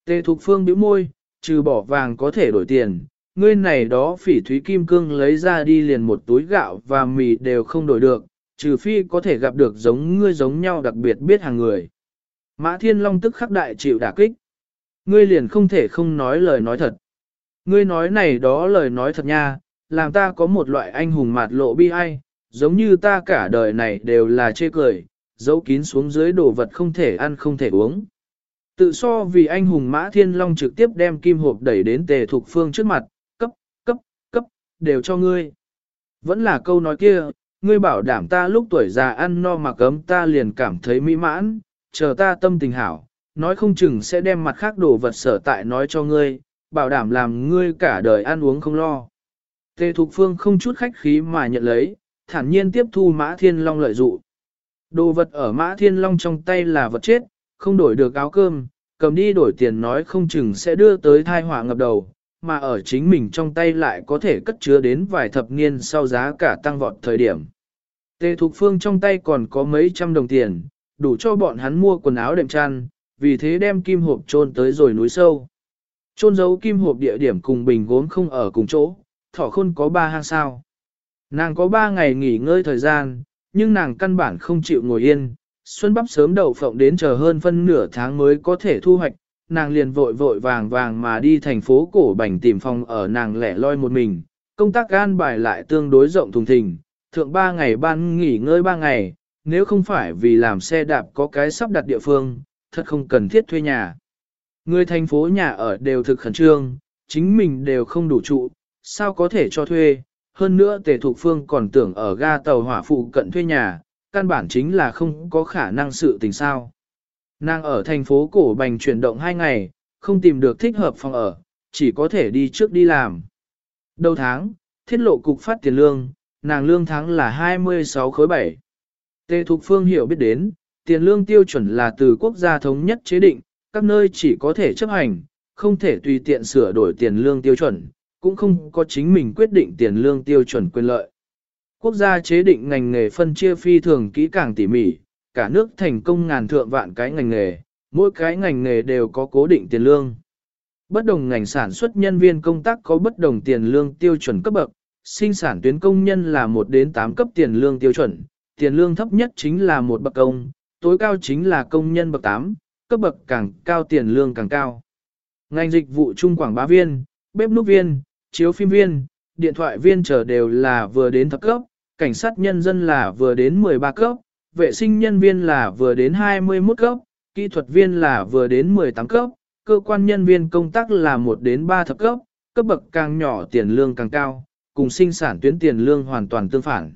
Tề Thục Phương bĩu môi, trừ bỏ vàng có thể đổi tiền, ngươi này đó phỉ thúy kim cương lấy ra đi liền một túi gạo và mì đều không đổi được, trừ phi có thể gặp được giống ngươi giống nhau đặc biệt biết hàng người. Mã Thiên Long tức khắc đại chịu đả kích. Ngươi liền không thể không nói lời nói thật. Ngươi nói này đó lời nói thật nha, làm ta có một loại anh hùng mạt lộ bi ai, giống như ta cả đời này đều là chê cười, giấu kín xuống dưới đồ vật không thể ăn không thể uống. Tự so vì anh hùng Mã Thiên Long trực tiếp đem kim hộp đẩy đến tề thục phương trước mặt, cấp, cấp, cấp, đều cho ngươi. Vẫn là câu nói kia, ngươi bảo đảm ta lúc tuổi già ăn no mà cấm ta liền cảm thấy mỹ mãn, chờ ta tâm tình hảo, nói không chừng sẽ đem mặt khác đồ vật sở tại nói cho ngươi, bảo đảm làm ngươi cả đời ăn uống không lo. Tề Thục Phương không chút khách khí mà nhận lấy, thản nhiên tiếp thu Mã Thiên Long lợi dụ. Đồ vật ở Mã Thiên Long trong tay là vật chết, không đổi được áo cơm, cầm đi đổi tiền nói không chừng sẽ đưa tới thai họa ngập đầu, mà ở chính mình trong tay lại có thể cất chứa đến vài thập niên sau giá cả tăng vọt thời điểm. Tề Thục Phương trong tay còn có mấy trăm đồng tiền, đủ cho bọn hắn mua quần áo đệm chăn, vì thế đem kim hộp trôn tới rồi núi sâu. Trôn giấu kim hộp địa điểm cùng bình gốm không ở cùng chỗ, thỏ khôn có ba hang sao. Nàng có ba ngày nghỉ ngơi thời gian, nhưng nàng căn bản không chịu ngồi yên. Xuân bắp sớm đậu phộng đến chờ hơn phân nửa tháng mới có thể thu hoạch, nàng liền vội vội vàng vàng mà đi thành phố cổ bành tìm phòng ở nàng lẻ loi một mình. Công tác gan bài lại tương đối rộng thùng thình, thượng ba ngày ban nghỉ ngơi ba ngày, nếu không phải vì làm xe đạp có cái sắp đặt địa phương, thật không cần thiết thuê nhà. Người thành phố nhà ở đều thực khẩn trương, chính mình đều không đủ trụ, sao có thể cho thuê, hơn nữa tề thục phương còn tưởng ở ga tàu hỏa phụ cận thuê nhà, căn bản chính là không có khả năng sự tình sao. Nàng ở thành phố cổ bành chuyển động hai ngày, không tìm được thích hợp phòng ở, chỉ có thể đi trước đi làm. Đầu tháng, thiết lộ cục phát tiền lương, nàng lương tháng là 26 khối 7. Tề Thục Phương hiểu biết đến, tiền lương tiêu chuẩn là từ quốc gia thống nhất chế định, các nơi chỉ có thể chấp hành, không thể tùy tiện sửa đổi tiền lương tiêu chuẩn, cũng không có chính mình quyết định tiền lương tiêu chuẩn quyền lợi. Quốc gia chế định ngành nghề phân chia phi thường kỹ càng tỉ mỉ, cả nước thành công ngàn thượng vạn cái ngành nghề, mỗi cái ngành nghề đều có cố định tiền lương. Bất đồng ngành sản xuất nhân viên công tác có bất đồng tiền lương tiêu chuẩn cấp bậc, sinh sản tuyến công nhân là 1 đến 8 cấp tiền lương tiêu chuẩn, tiền lương thấp nhất chính là một bậc công, tối cao chính là công nhân bậc 8, cấp bậc càng cao tiền lương càng cao. Ngành dịch vụ trung quảng bá viên, bếp núc viên, chiếu phim viên, điện thoại viên chờ đều là vừa đến thập cấp, cảnh sát nhân dân là vừa đến 13 cấp, vệ sinh nhân viên là vừa đến 21 cấp, kỹ thuật viên là vừa đến 18 cấp, cơ quan nhân viên công tác là 1 đến 3 thập cấp, cấp bậc càng nhỏ tiền lương càng cao, cùng sinh sản tuyến tiền lương hoàn toàn tương phản.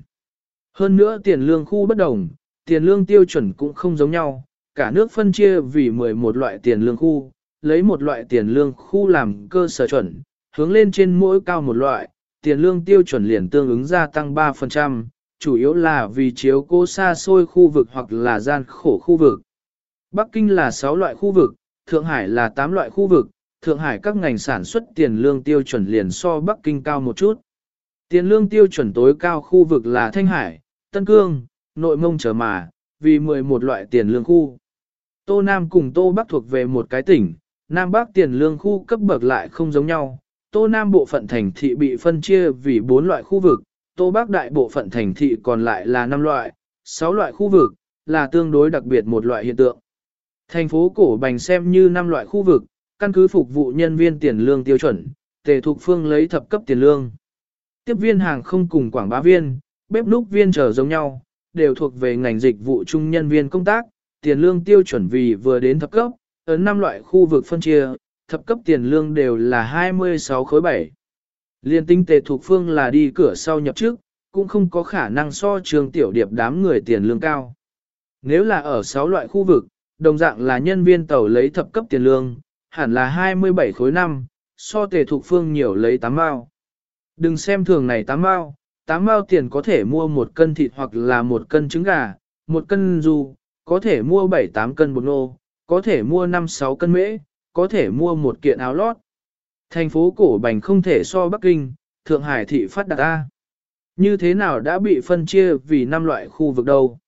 Hơn nữa tiền lương khu bất đồng, tiền lương tiêu chuẩn cũng không giống nhau, cả nước phân chia vì 11 loại tiền lương khu, lấy một loại tiền lương khu làm cơ sở chuẩn, hướng lên trên mỗi cao một loại, tiền lương tiêu chuẩn liền tương ứng gia tăng 3%, chủ yếu là vì chiếu cố xa xôi khu vực hoặc là gian khổ khu vực. Bắc Kinh là 6 loại khu vực, Thượng Hải là 8 loại khu vực, Thượng Hải các ngành sản xuất tiền lương tiêu chuẩn liền so Bắc Kinh cao một chút. Tiền lương tiêu chuẩn tối cao khu vực là Thanh Hải, Tân Cương, Nội Mông trở mà, vì 11 loại tiền lương khu. Tô Nam cùng Tô Bắc thuộc về một cái tỉnh, Nam Bắc tiền lương khu cấp bậc lại không giống nhau. Tô Nam bộ phận thành thị bị phân chia vì 4 loại khu vực, Tô Bắc đại bộ phận thành thị còn lại là 5 loại, 6 loại khu vực, là tương đối đặc biệt một loại hiện tượng. Thành phố Cổ Bành xem như 5 loại khu vực, căn cứ phục vụ nhân viên tiền lương tiêu chuẩn, tề thuộc phương lấy thập cấp tiền lương. Tiếp viên hàng không cùng quảng bá viên, bếp núc viên trở giống nhau, đều thuộc về ngành dịch vụ chung nhân viên công tác, tiền lương tiêu chuẩn vì vừa đến thập cấp, ấn 5 loại khu vực phân chia, thập cấp tiền lương đều là 26 khối 7. Liên tinh tề thuộc phương là đi cửa sau nhập trước, cũng không có khả năng so trường tiểu điệp đám người tiền lương cao. Nếu là ở 6 loại khu vực, đồng dạng là nhân viên tàu lấy thập cấp tiền lương, hẳn là 27 khối 5, so tề thuộc phương nhiều lấy 8 mao. Đừng xem thường này 8 mao, 8 mao tiền có thể mua một cân thịt hoặc là một cân trứng gà, một cân dù, có thể mua 7-8 cân bột nô, có thể mua 5-6 cân mễ, có thể mua một kiện áo lót. Thành phố cổ bành không thể so Bắc Kinh, Thượng Hải thị phát đạt A. Như thế nào đã bị phân chia vì năm loại khu vực đâu?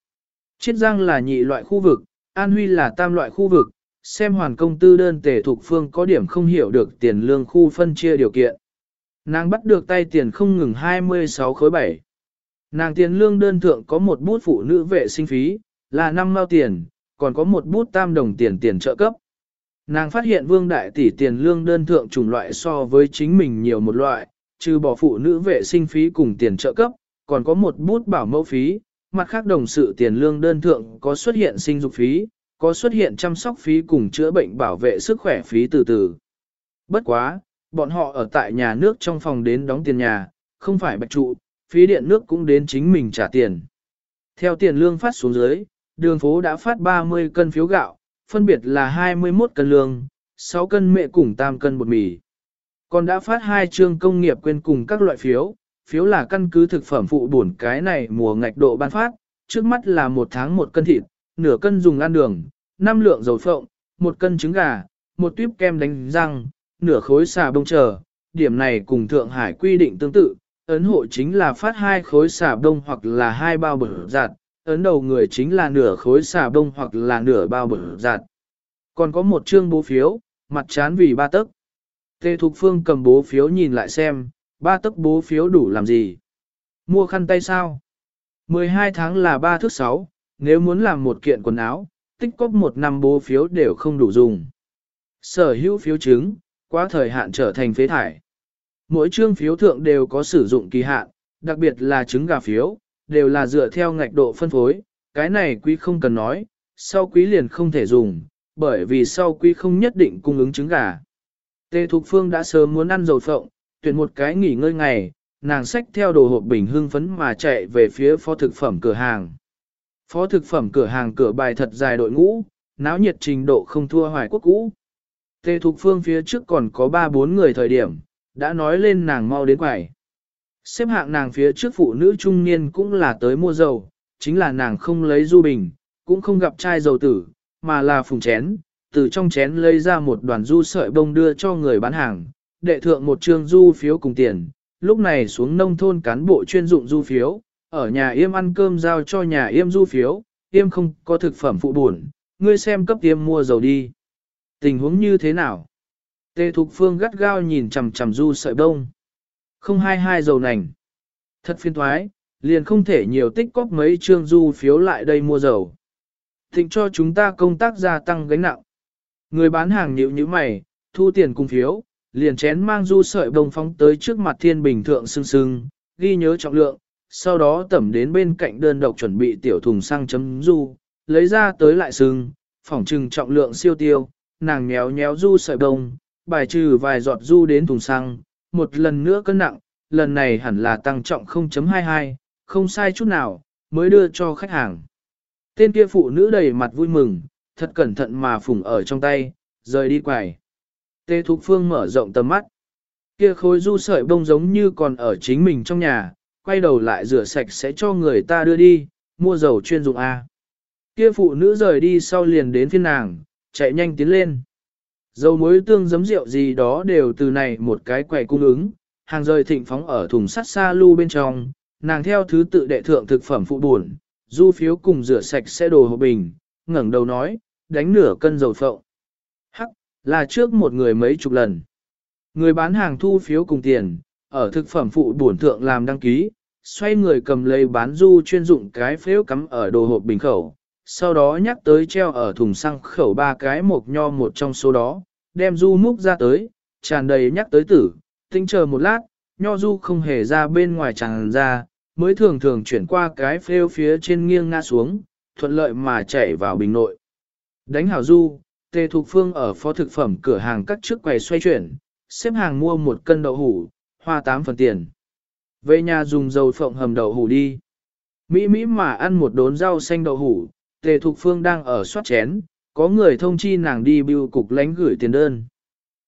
Chiết Giang là nhị loại khu vực, An Huy là tam loại khu vực, xem hoàn công tư đơn tề thuộc phương có điểm không hiểu được tiền lương khu phân chia điều kiện. Nàng bắt được tay tiền không ngừng 26 khối 7. Nàng tiền lương đơn thượng có một bút phụ nữ vệ sinh phí, là 5 mao tiền, còn có một bút tam đồng tiền tiền trợ cấp. Nàng phát hiện vương đại tỷ tiền lương đơn thượng chủng loại so với chính mình nhiều một loại, trừ bỏ phụ nữ vệ sinh phí cùng tiền trợ cấp, còn có một bút bảo mẫu phí, mặt khác đồng sự tiền lương đơn thượng có xuất hiện sinh dục phí, có xuất hiện chăm sóc phí cùng chữa bệnh bảo vệ sức khỏe phí từ từ. Bất quá, bọn họ ở tại nhà nước trong phòng đến đóng tiền nhà, không phải bạch trụ, phí điện nước cũng đến chính mình trả tiền. Theo tiền lương phát xuống dưới, đường phố đã phát 30 cân phiếu gạo, phân biệt là 21 cân lương, 6 cân mẹ cùng tam cân bột mì. Còn đã phát hai chương công nghiệp quên cùng các loại phiếu, phiếu là căn cứ thực phẩm phụ bổn cái này mùa ngạch độ ban phát, trước mắt là một tháng một cân thịt, nửa cân dùng ăn đường, 5 lượng dầu phộng, một cân trứng gà, một tuyếp kem đánh răng, nửa khối xà bông chờ. Điểm này cùng Thượng Hải quy định tương tự, ấn hộ chính là phát hai khối xà bông hoặc là hai bao bở giặt, ấn đầu người chính là nửa khối xà bông hoặc là nửa bao bở giạt. Còn có một chương bố phiếu, mặt chán vì ba tấc. Tê Thục Phương cầm bố phiếu nhìn lại xem, ba tấc bố phiếu đủ làm gì? Mua khăn tay sao? 12 tháng là 3 thước 6, nếu muốn làm một kiện quần áo, tích cóp một năm bố phiếu đều không đủ dùng. Sở hữu phiếu chứng, quá thời hạn trở thành phế thải. Mỗi chương phiếu thượng đều có sử dụng kỳ hạn, đặc biệt là trứng gà phiếu, đều là dựa theo ngạch độ phân phối, cái này quý không cần nói, sau quý liền không thể dùng, bởi vì sau quý không nhất định cung ứng trứng gà. Tê Thục Phương đã sớm muốn ăn dầu phộng, tuyển một cái nghỉ ngơi ngày, nàng xách theo đồ hộp bình hương phấn mà chạy về phía phó thực phẩm cửa hàng. Phó thực phẩm cửa hàng cửa bài thật dài đội ngũ, náo nhiệt trình độ không thua hoài quốc cũ. Tê Thục Phương phía trước còn có 3-4 người thời điểm, đã nói lên nàng mau đến quầy. Xếp hạng nàng phía trước phụ nữ trung niên cũng là tới mua dầu, chính là nàng không lấy du bình, cũng không gặp chai dầu tử, mà là phùng chén, từ trong chén lấy ra một đoàn du sợi bông đưa cho người bán hàng, đệ thượng một trương du phiếu cùng tiền, lúc này xuống nông thôn cán bộ chuyên dụng du phiếu, ở nhà yêm ăn cơm giao cho nhà yêm du phiếu, yêm không có thực phẩm phụ buồn, ngươi xem cấp yêm mua dầu đi. Tình huống như thế nào? Tê Thục Phương gắt gao nhìn chằm chằm du sợi bông. Không hai hai dầu nành. Thật phiên thoái, liền không thể nhiều tích cóp mấy trương du phiếu lại đây mua dầu. Thịnh cho chúng ta công tác gia tăng gánh nặng. Người bán hàng nhịu như mày, thu tiền cùng phiếu, liền chén mang du sợi bông phóng tới trước mặt thiên bình thượng sưng sưng, ghi nhớ trọng lượng, sau đó tẩm đến bên cạnh đơn độc chuẩn bị tiểu thùng xăng chấm du, lấy ra tới lại sưng, phỏng trừng trọng lượng siêu tiêu, nàng nhéo nhéo du sợi bông, bài trừ vài giọt du đến thùng xăng, một lần nữa cân nặng, lần này hẳn là tăng trọng 0.22, không sai chút nào, mới đưa cho khách hàng. Tên kia phụ nữ đầy mặt vui mừng, thật cẩn thận mà phùng ở trong tay, rời đi quầy. Tê Thục Phương mở rộng tầm mắt. Kia khối du sợi bông giống như còn ở chính mình trong nhà, quay đầu lại rửa sạch sẽ cho người ta đưa đi, mua dầu chuyên dụng A. Kia phụ nữ rời đi sau liền đến phiên nàng, chạy nhanh tiến lên. Dầu muối tương giấm rượu gì đó đều từ này một cái quầy cung ứng, hàng rời thịnh phóng ở thùng sắt xa lu bên trong, nàng theo thứ tự đệ thượng thực phẩm phụ buồn, du phiếu cùng rửa sạch sẽ đồ hộp bình, ngẩng đầu nói, đánh nửa cân dầu phộng. Hắc, là trước một người mấy chục lần. Người bán hàng thu phiếu cùng tiền, ở thực phẩm phụ buồn thượng làm đăng ký, xoay người cầm lấy bán du chuyên dụng cái phiếu cắm ở đồ hộp bình khẩu, sau đó nhắc tới treo ở thùng xăng khẩu ba cái một nho một trong số đó, đem du múc ra tới, tràn đầy nhắc tới tử, tinh chờ một lát, nho du không hề ra bên ngoài tràn ra, mới thường thường chuyển qua cái phêu phía trên nghiêng ngã xuống, thuận lợi mà chạy vào bình nội. Đánh hảo du, tề thục phương ở phó thực phẩm cửa hàng cắt trước quầy xoay chuyển, xếp hàng mua một cân đậu hủ, hoa 8 phần tiền. Về nhà dùng dầu phộng hầm đậu hủ đi. Mỹ Mỹ mà ăn một đốn rau xanh đậu hủ, tề thục phương đang ở soát chén, có người thông chi nàng đi bưu cục lánh gửi tiền đơn.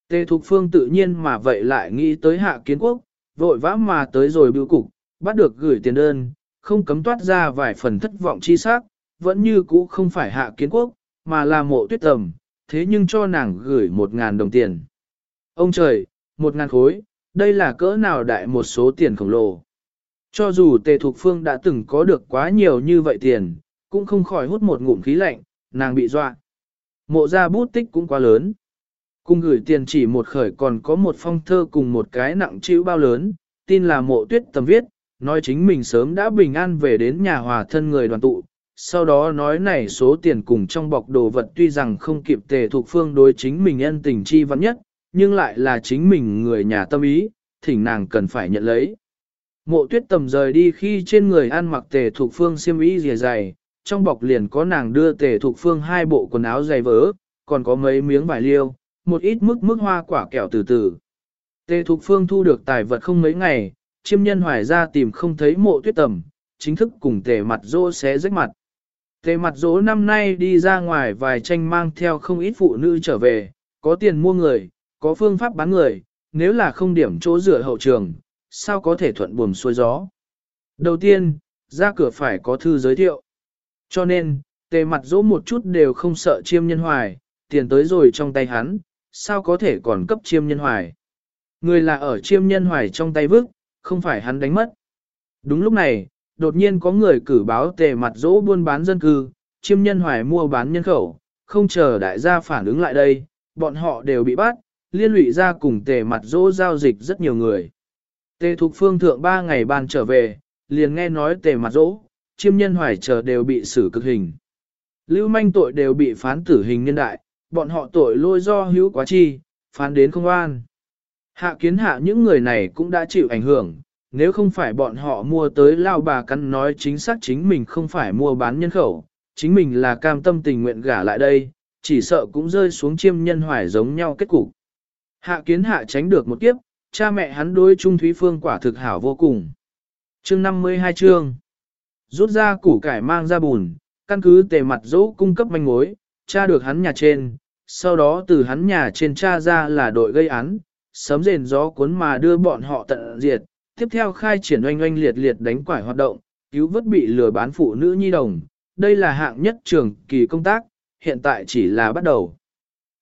Tề thục phương tự nhiên mà vậy lại nghĩ tới hạ kiến quốc, vội vã mà tới rồi bưu cục, bắt được gửi tiền đơn, không cấm toát ra vài phần thất vọng chi sắc, vẫn như cũ không phải hạ kiến quốc, mà là mộ tuyết tầm, thế nhưng cho nàng gửi một ngàn đồng tiền. Ông trời, một ngàn khối, đây là cỡ nào đại một số tiền khổng lồ. Cho dù tề thục phương đã từng có được quá nhiều như vậy tiền, cũng không khỏi hút một ngụm khí lạnh, nàng bị dọa. Mộ ra bút tích cũng quá lớn. Cùng gửi tiền chỉ một khởi còn có một phong thơ cùng một cái nặng chữ bao lớn, tin là mộ tuyết tầm viết, nói chính mình sớm đã bình an về đến nhà hòa thân người đoàn tụ. Sau đó nói này số tiền cùng trong bọc đồ vật tuy rằng không kịp tề thuộc phương đối chính mình ân tình chi văn nhất, nhưng lại là chính mình người nhà tâm ý, thỉnh nàng cần phải nhận lấy. Mộ tuyết tầm rời đi khi trên người ăn mặc tề thuộc phương xiêm y dìa dày, trong bọc liền có nàng đưa tề thuộc phương hai bộ quần áo dày vỡ, còn có mấy miếng vải liêu, một ít mức mức hoa quả kẹo từ từ. Tề thuộc phương thu được tài vật không mấy ngày, chiêm nhân hoài ra tìm không thấy mộ tuyết tầm, chính thức cùng tề mặt dỗ xé rách mặt. Tề mặt dỗ năm nay đi ra ngoài vài tranh mang theo không ít phụ nữ trở về, có tiền mua người, có phương pháp bán người, nếu là không điểm chỗ rửa hậu trường, sao có thể thuận buồm xuôi gió. Đầu tiên, ra cửa phải có thư giới thiệu. Cho nên, tề mặt dỗ một chút đều không sợ chiêm nhân hoài, tiền tới rồi trong tay hắn, sao có thể còn cấp chiêm nhân hoài. Người là ở chiêm nhân hoài trong tay vức, không phải hắn đánh mất. Đúng lúc này, đột nhiên có người cử báo tề mặt dỗ buôn bán dân cư, chiêm nhân hoài mua bán nhân khẩu, không chờ đại gia phản ứng lại đây, bọn họ đều bị bắt, liên lụy ra cùng tề mặt dỗ giao dịch rất nhiều người. Tề thục phương thượng ba ngày ban trở về, liền nghe nói tề mặt dỗ, chiêm nhân hoài chờ đều bị xử cực hình. Lưu manh tội đều bị phán tử hình nhân đại, bọn họ tội lôi do hữu quá chi, phán đến không an. Hạ kiến hạ những người này cũng đã chịu ảnh hưởng, nếu không phải bọn họ mua tới lao bà cắn nói chính xác chính mình không phải mua bán nhân khẩu, chính mình là cam tâm tình nguyện gả lại đây, chỉ sợ cũng rơi xuống chiêm nhân hoài giống nhau kết cục. Hạ kiến hạ tránh được một kiếp, cha mẹ hắn đối Trung Thúy Phương quả thực hảo vô cùng. Chương 52 chương Rút ra củ cải mang ra bùn, căn cứ tề mặt dỗ cung cấp manh mối, tra được hắn nhà trên, sau đó từ hắn nhà trên tra ra là đội gây án, sấm rền gió cuốn mà đưa bọn họ tận diệt, tiếp theo khai triển oanh oanh liệt liệt đánh quải hoạt động, cứu vớt bị lừa bán phụ nữ nhi đồng. Đây là hạng nhất trường kỳ công tác, hiện tại chỉ là bắt đầu.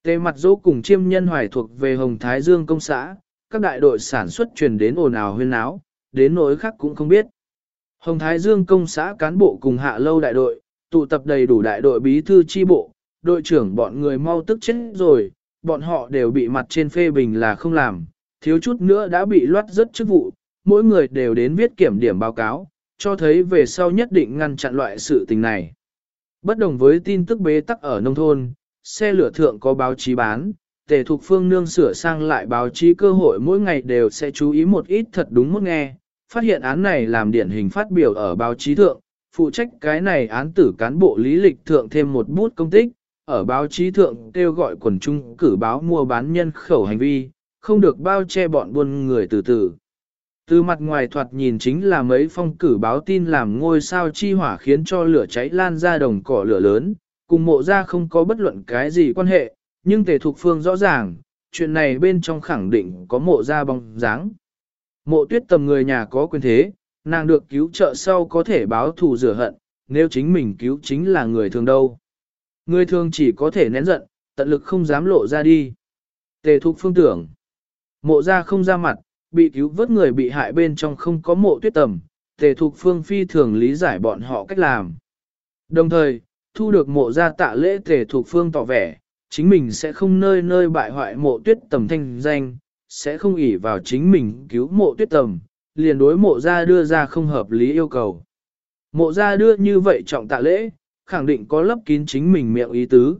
Tề mặt dỗ cùng chiêm nhân hoài thuộc về Hồng Thái Dương công xã, các đại đội sản xuất truyền đến ồn ào huyên áo, đến nỗi khác cũng không biết. Hồng Thái Dương công xã cán bộ cùng hạ lâu đại đội, tụ tập đầy đủ đại đội bí thư chi bộ, đội trưởng bọn người mau tức chết rồi, bọn họ đều bị mặt trên phê bình là không làm, thiếu chút nữa đã bị loát rất chức vụ, mỗi người đều đến viết kiểm điểm báo cáo, cho thấy về sau nhất định ngăn chặn loại sự tình này. Bất đồng với tin tức bế tắc ở nông thôn, xe lửa thượng có báo chí bán, tề thuộc phương nương sửa sang lại báo chí cơ hội mỗi ngày đều sẽ chú ý một ít thật đúng mức nghe, phát hiện án này làm điển hình phát biểu ở báo chí thượng, phụ trách cái này án tử cán bộ lý lịch thượng thêm một bút công tích, ở báo chí thượng kêu gọi quần chúng cử báo mua bán nhân khẩu hành vi, không được bao che bọn buôn người từ từ. Từ mặt ngoài thoạt nhìn chính là mấy phong cử báo tin làm ngôi sao chi hỏa khiến cho lửa cháy lan ra đồng cỏ lửa lớn, cùng mộ ra không có bất luận cái gì quan hệ, nhưng tề thục phương rõ ràng, chuyện này bên trong khẳng định có mộ ra bóng dáng. Mộ tuyết tầm người nhà có quyền thế, nàng được cứu trợ sau có thể báo thù rửa hận, nếu chính mình cứu chính là người thường đâu. Người thường chỉ có thể nén giận, tận lực không dám lộ ra đi. Tề thục phương tưởng. Mộ ra không ra mặt, bị cứu vớt người bị hại bên trong không có mộ tuyết tầm, tề thục phương phi thường lý giải bọn họ cách làm. Đồng thời, thu được mộ ra tạ lễ tề thục phương tỏ vẻ, chính mình sẽ không nơi nơi bại hoại mộ tuyết tầm thanh danh, sẽ không ỷ vào chính mình cứu mộ tuyết tầm, liền đối mộ ra đưa ra không hợp lý yêu cầu. Mộ ra đưa như vậy trọng tạ lễ, khẳng định có lấp kín chính mình miệng ý tứ.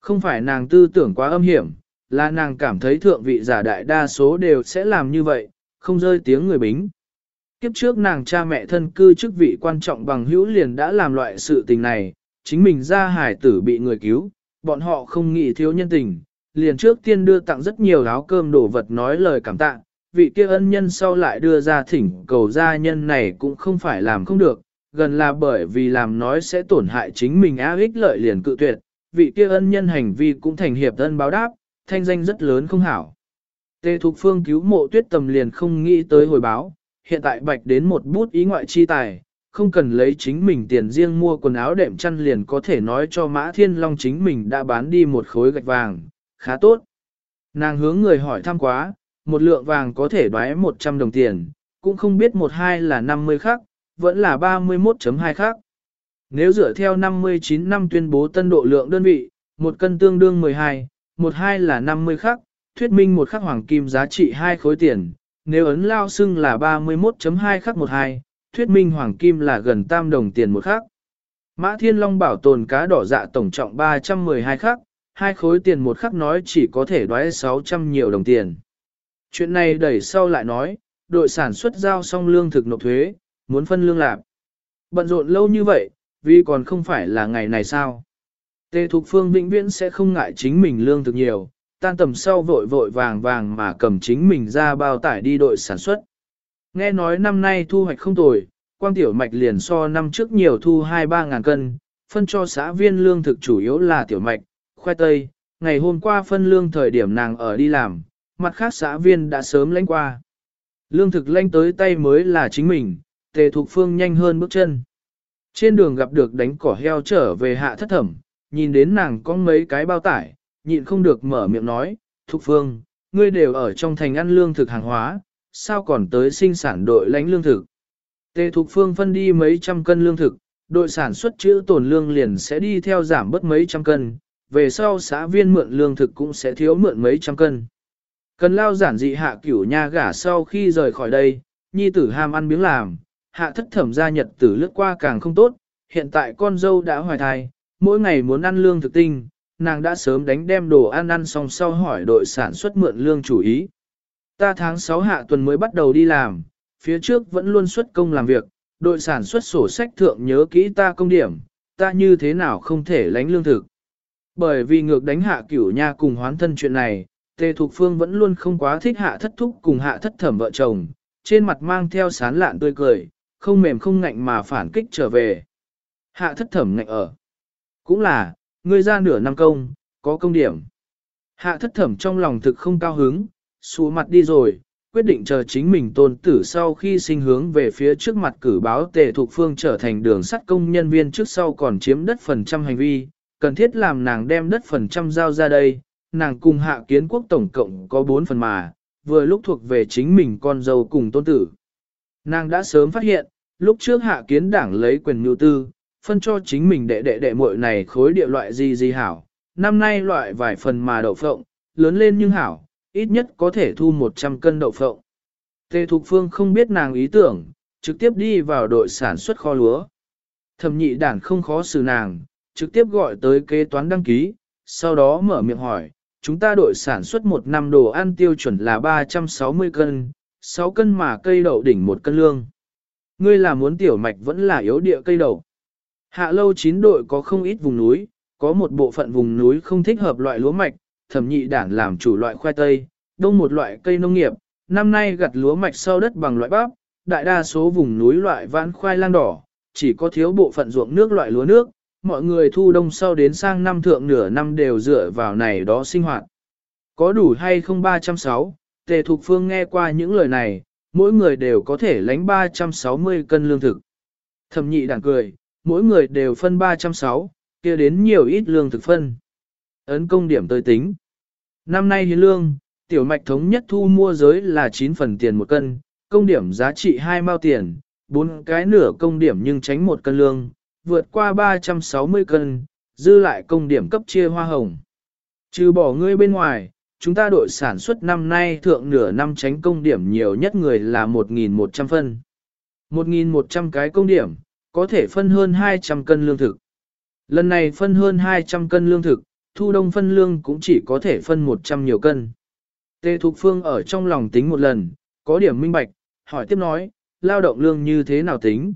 Không phải nàng tư tưởng quá âm hiểm, là nàng cảm thấy thượng vị giả đại đa số đều sẽ làm như vậy, không rơi tiếng người bính. Kiếp trước nàng cha mẹ thân cư chức vị quan trọng bằng hữu liền đã làm loại sự tình này, chính mình ra hải tử bị người cứu, bọn họ không nghĩ thiếu nhân tình, liền trước tiên đưa tặng rất nhiều áo cơm đồ vật nói lời cảm tạ, vị kia ân nhân sau lại đưa ra thỉnh cầu gia nhân này cũng không phải làm không được, gần là bởi vì làm nói sẽ tổn hại chính mình á ích lợi liền cự tuyệt, vị kia ân nhân hành vi cũng thành hiệp ân báo đáp, thanh danh rất lớn không hảo. Tề Thục Phương cứu mộ tuyết tầm liền không nghĩ tới hồi báo, hiện tại bạch đến một bút ý ngoại chi tài, không cần lấy chính mình tiền riêng mua quần áo đệm chăn liền có thể nói cho Mã Thiên Long chính mình đã bán đi một khối gạch vàng, khá tốt. Nàng hướng người hỏi thăm quá, một lượng vàng có thể đoái 100 đồng tiền, cũng không biết một hai là 50 khác, vẫn là 31.2 khác. Nếu dựa theo 59 năm tuyên bố tân độ lượng đơn vị, một cân tương đương 12, một hai là 50 khắc, thuyết minh một khắc hoàng kim giá trị 2 khối tiền, nếu ấn lao xưng là 31.2 khắc 12, thuyết minh hoàng kim là gần tam đồng tiền một khắc. Mã Thiên Long bảo tồn cá đỏ dạ tổng trọng 312 khắc, hai khối tiền một khắc nói chỉ có thể đoái 600 nhiều đồng tiền. Chuyện này đẩy sau lại nói, đội sản xuất giao xong lương thực nộp thuế, muốn phân lương lạc. Bận rộn lâu như vậy, vì còn không phải là ngày này sao. Tề Thục Phương vĩnh viễn sẽ không ngại chính mình lương thực nhiều, tan tầm sau vội vội vàng vàng mà cầm chính mình ra bao tải đi đội sản xuất. Nghe nói năm nay thu hoạch không tồi, quang tiểu mạch liền so năm trước nhiều thu 2-3 ngàn cân, phân cho xã viên lương thực chủ yếu là tiểu mạch, khoai tây, ngày hôm qua phân lương thời điểm nàng ở đi làm, mặt khác xã viên đã sớm lãnh qua. Lương thực lãnh tới tay mới là chính mình, tề thục phương nhanh hơn bước chân. Trên đường gặp được đánh cỏ heo trở về hạ thất thẩm, nhìn đến nàng có mấy cái bao tải, nhịn không được mở miệng nói, Thục Phương, ngươi đều ở trong thành ăn lương thực hàng hóa, sao còn tới sinh sản đội lãnh lương thực. Tề Thục Phương phân đi mấy trăm cân lương thực, đội sản xuất chữ tổn lương liền sẽ đi theo giảm bớt mấy trăm cân, về sau xã viên mượn lương thực cũng sẽ thiếu mượn mấy trăm cân. Cần lao giản dị hạ cửu nha gả sau khi rời khỏi đây, nhi tử ham ăn miếng làm, hạ thất thẩm gia nhật tử lướt qua càng không tốt, hiện tại con dâu đã hoài thai, mỗi ngày muốn ăn lương thực tinh, nàng đã sớm đánh đem đồ ăn ăn xong sau hỏi đội sản xuất mượn lương chủ ý. Ta tháng 6 hạ tuần mới bắt đầu đi làm, phía trước vẫn luôn xuất công làm việc, đội sản xuất sổ sách thượng nhớ kỹ ta công điểm, ta như thế nào không thể lánh lương thực. Bởi vì ngược đánh hạ cửu nha cùng hoán thân chuyện này, Tề Thục Phương vẫn luôn không quá thích hạ thất thúc cùng hạ thất thẩm vợ chồng, trên mặt mang theo sán lạn tươi cười, không mềm không ngạnh mà phản kích trở về. Hạ thất thẩm ngạnh ở. Cũng là, ngươi ra nửa năm công, có công điểm. Hạ thất thẩm trong lòng thực không cao hứng, xuống mặt đi rồi, quyết định chờ chính mình tôn tử sau khi sinh hướng về phía trước mặt cử báo tề thuộc phương trở thành đường sắt công nhân viên trước sau còn chiếm đất phần trăm hành vi, cần thiết làm nàng đem đất phần trăm giao ra đây, nàng cùng hạ kiến quốc tổng cộng có 4 phần mà, vừa lúc thuộc về chính mình con dâu cùng tôn tử. Nàng đã sớm phát hiện, lúc trước hạ kiến đảng lấy quyền nhu tư, phân cho chính mình đệ đệ đệ muội này khối địa loại gì gì hảo, năm nay loại vài phần mà đậu phộng, lớn lên nhưng hảo, ít nhất có thể thu 100 cân đậu phộng. Tề Thục Phương không biết nàng ý tưởng, trực tiếp đi vào đội sản xuất kho lúa. Thẩm nhị đản không khó xử nàng, trực tiếp gọi tới kế toán đăng ký, sau đó mở miệng hỏi, chúng ta đội sản xuất một năm đồ ăn tiêu chuẩn là 360 cân, 6 cân mà cây đậu đỉnh một cân lương. Ngươi là muốn tiểu mạch vẫn là yếu địa cây đậu. Hạ lâu chín đội có không ít vùng núi, có một bộ phận vùng núi không thích hợp loại lúa mạch, thẩm nhị đản làm chủ loại khoai tây, đông một loại cây nông nghiệp, năm nay gặt lúa mạch sau đất bằng loại bắp, đại đa số vùng núi loại vãn khoai lang đỏ, chỉ có thiếu bộ phận ruộng nước loại lúa nước, mọi người thu đông sau đến sang năm thượng nửa năm đều dựa vào này đó sinh hoạt. Có đủ hay không 306, Tề Thục Phương nghe qua những lời này, mỗi người đều có thể lánh 360 cân lương thực. Thẩm nhị đảng cười, mỗi người đều phân 306, kia đến nhiều ít lương thực phân. Ấn công điểm tới tính. Năm nay hiến lương, tiểu mạch thống nhất thu mua giới là 9 phần tiền một cân, công điểm giá trị 2 mao tiền, bốn cái nửa công điểm nhưng tránh một cân lương, vượt qua 360 cân, dư lại công điểm cấp chia hoa hồng. Trừ bỏ ngươi bên ngoài, chúng ta đội sản xuất năm nay thượng nửa năm tránh công điểm nhiều nhất người là 1.100 phân. 1.100 cái công điểm, có thể phân hơn 200 cân lương thực. Lần này phân hơn 200 cân lương thực, thu đông phân lương cũng chỉ có thể phân 100 nhiều cân. Tê Thục Phương ở trong lòng tính một lần, có điểm minh bạch, hỏi tiếp nói, lao động lương như thế nào tính?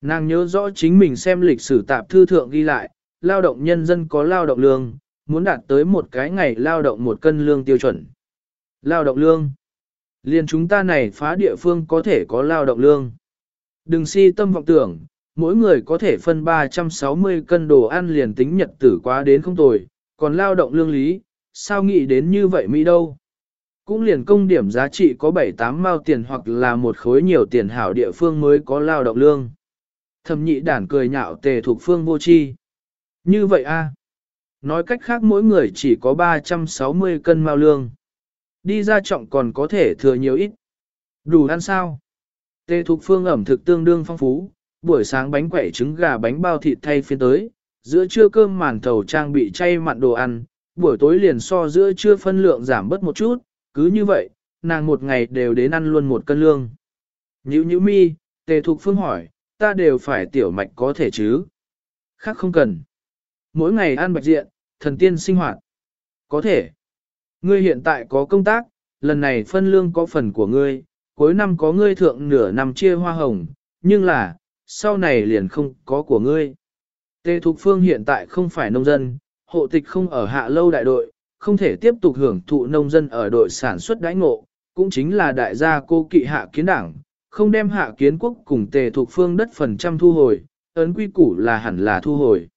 Nàng nhớ rõ chính mình xem lịch sử tạp thư thượng ghi lại, lao động nhân dân có lao động lương, muốn đạt tới một cái ngày lao động một cân lương tiêu chuẩn. Lao động lương. Liên chúng ta này phá địa phương có thể có lao động lương. Đừng si tâm vọng tưởng, mỗi người có thể phân 360 cân đồ ăn liền tính nhật tử quá đến không tồi, còn lao động lương lý, sao nghĩ đến như vậy Mỹ đâu. Cũng liền công điểm giá trị có 7-8 mao tiền hoặc là một khối nhiều tiền hảo địa phương mới có lao động lương. Thẩm nhị đản cười nhạo tề thuộc phương vô chi. Như vậy a Nói cách khác mỗi người chỉ có 360 cân mao lương. Đi ra trọng còn có thể thừa nhiều ít. Đủ ăn sao? Tề Thục Phương ẩm thực tương đương phong phú, buổi sáng bánh quẩy trứng gà bánh bao thịt thay phiên tới, giữa trưa cơm màn thầu trang bị chay mặn đồ ăn, buổi tối liền so giữa trưa phân lượng giảm bớt một chút, cứ như vậy, nàng một ngày đều đến ăn luôn một cân lương. Nhữ nhữ mi, Tề Thục Phương hỏi, ta đều phải tiểu mạch có thể chứ? Khác không cần. Mỗi ngày ăn bạch diện, thần tiên sinh hoạt. Có thể. Ngươi hiện tại có công tác, lần này phân lương có phần của ngươi, cuối năm có ngươi thượng nửa năm chia hoa hồng, nhưng là, sau này liền không có của ngươi. Tề Thục Phương hiện tại không phải nông dân, hộ tịch không ở hạ lâu đại đội, không thể tiếp tục hưởng thụ nông dân ở đội sản xuất đãi ngộ, cũng chính là đại gia cô kỵ hạ kiến đảng, không đem hạ kiến quốc cùng Tề thuộc Phương đất phần trăm thu hồi, ấn quy củ là hẳn là thu hồi.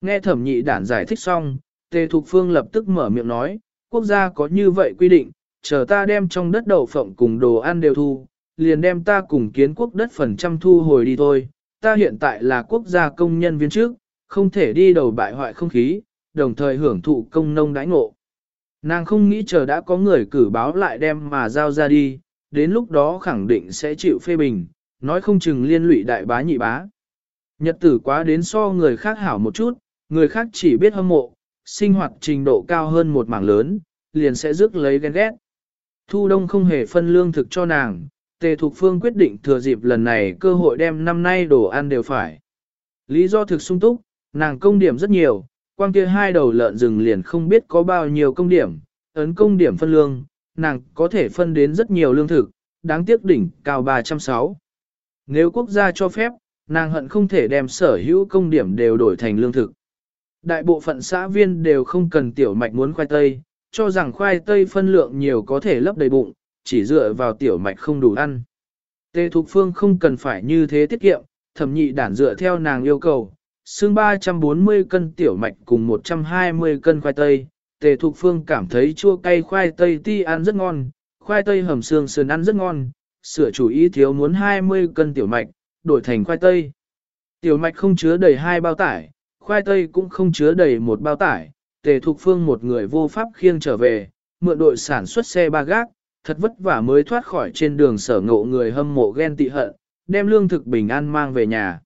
Nghe thẩm nhị đản giải thích xong, Tề thuộc Phương lập tức mở miệng nói, quốc gia có như vậy quy định, chờ ta đem trong đất đậu phộng cùng đồ ăn đều thu, liền đem ta cùng kiến quốc đất phần trăm thu hồi đi thôi. Ta hiện tại là quốc gia công nhân viên trước, không thể đi đầu bại hoại không khí, đồng thời hưởng thụ công nông đãi ngộ. Nàng không nghĩ chờ đã có người cử báo lại đem mà giao ra đi, đến lúc đó khẳng định sẽ chịu phê bình, nói không chừng liên lụy đại bá nhị bá. Nhật tử quá đến so người khác hảo một chút, người khác chỉ biết hâm mộ, sinh hoạt trình độ cao hơn một mảng lớn, liền sẽ rước lấy ghen ghét. Thu Đông không hề phân lương thực cho nàng, Tề Thục Phương quyết định thừa dịp lần này cơ hội đem năm nay đồ ăn đều phải. Lý do thực sung túc, nàng công điểm rất nhiều, quang kia hai đầu lợn rừng liền không biết có bao nhiêu công điểm, ấn công điểm phân lương, nàng có thể phân đến rất nhiều lương thực, đáng tiếc đỉnh cao 306. Nếu quốc gia cho phép, nàng hận không thể đem sở hữu công điểm đều đổi thành lương thực. Đại bộ phận xã viên đều không cần tiểu mạch muốn khoai tây, cho rằng khoai tây phân lượng nhiều có thể lấp đầy bụng, chỉ dựa vào tiểu mạch không đủ ăn. Tê Thục Phương không cần phải như thế tiết kiệm, thẩm nhị đản dựa theo nàng yêu cầu, xương 340 cân tiểu mạch cùng 120 cân khoai tây. Tề Thục Phương cảm thấy chua cay khoai tây ti ăn rất ngon, khoai tây hầm xương sườn ăn rất ngon, sửa chủ ý thiếu muốn 20 cân tiểu mạch, đổi thành khoai tây. Tiểu mạch không chứa đầy hai bao tải, khoai tây cũng không chứa đầy một bao tải, tề thục phương một người vô pháp khiêng trở về, mượn đội sản xuất xe ba gác, thật vất vả mới thoát khỏi trên đường sở ngộ người hâm mộ ghen tị hận, đem lương thực bình an mang về nhà.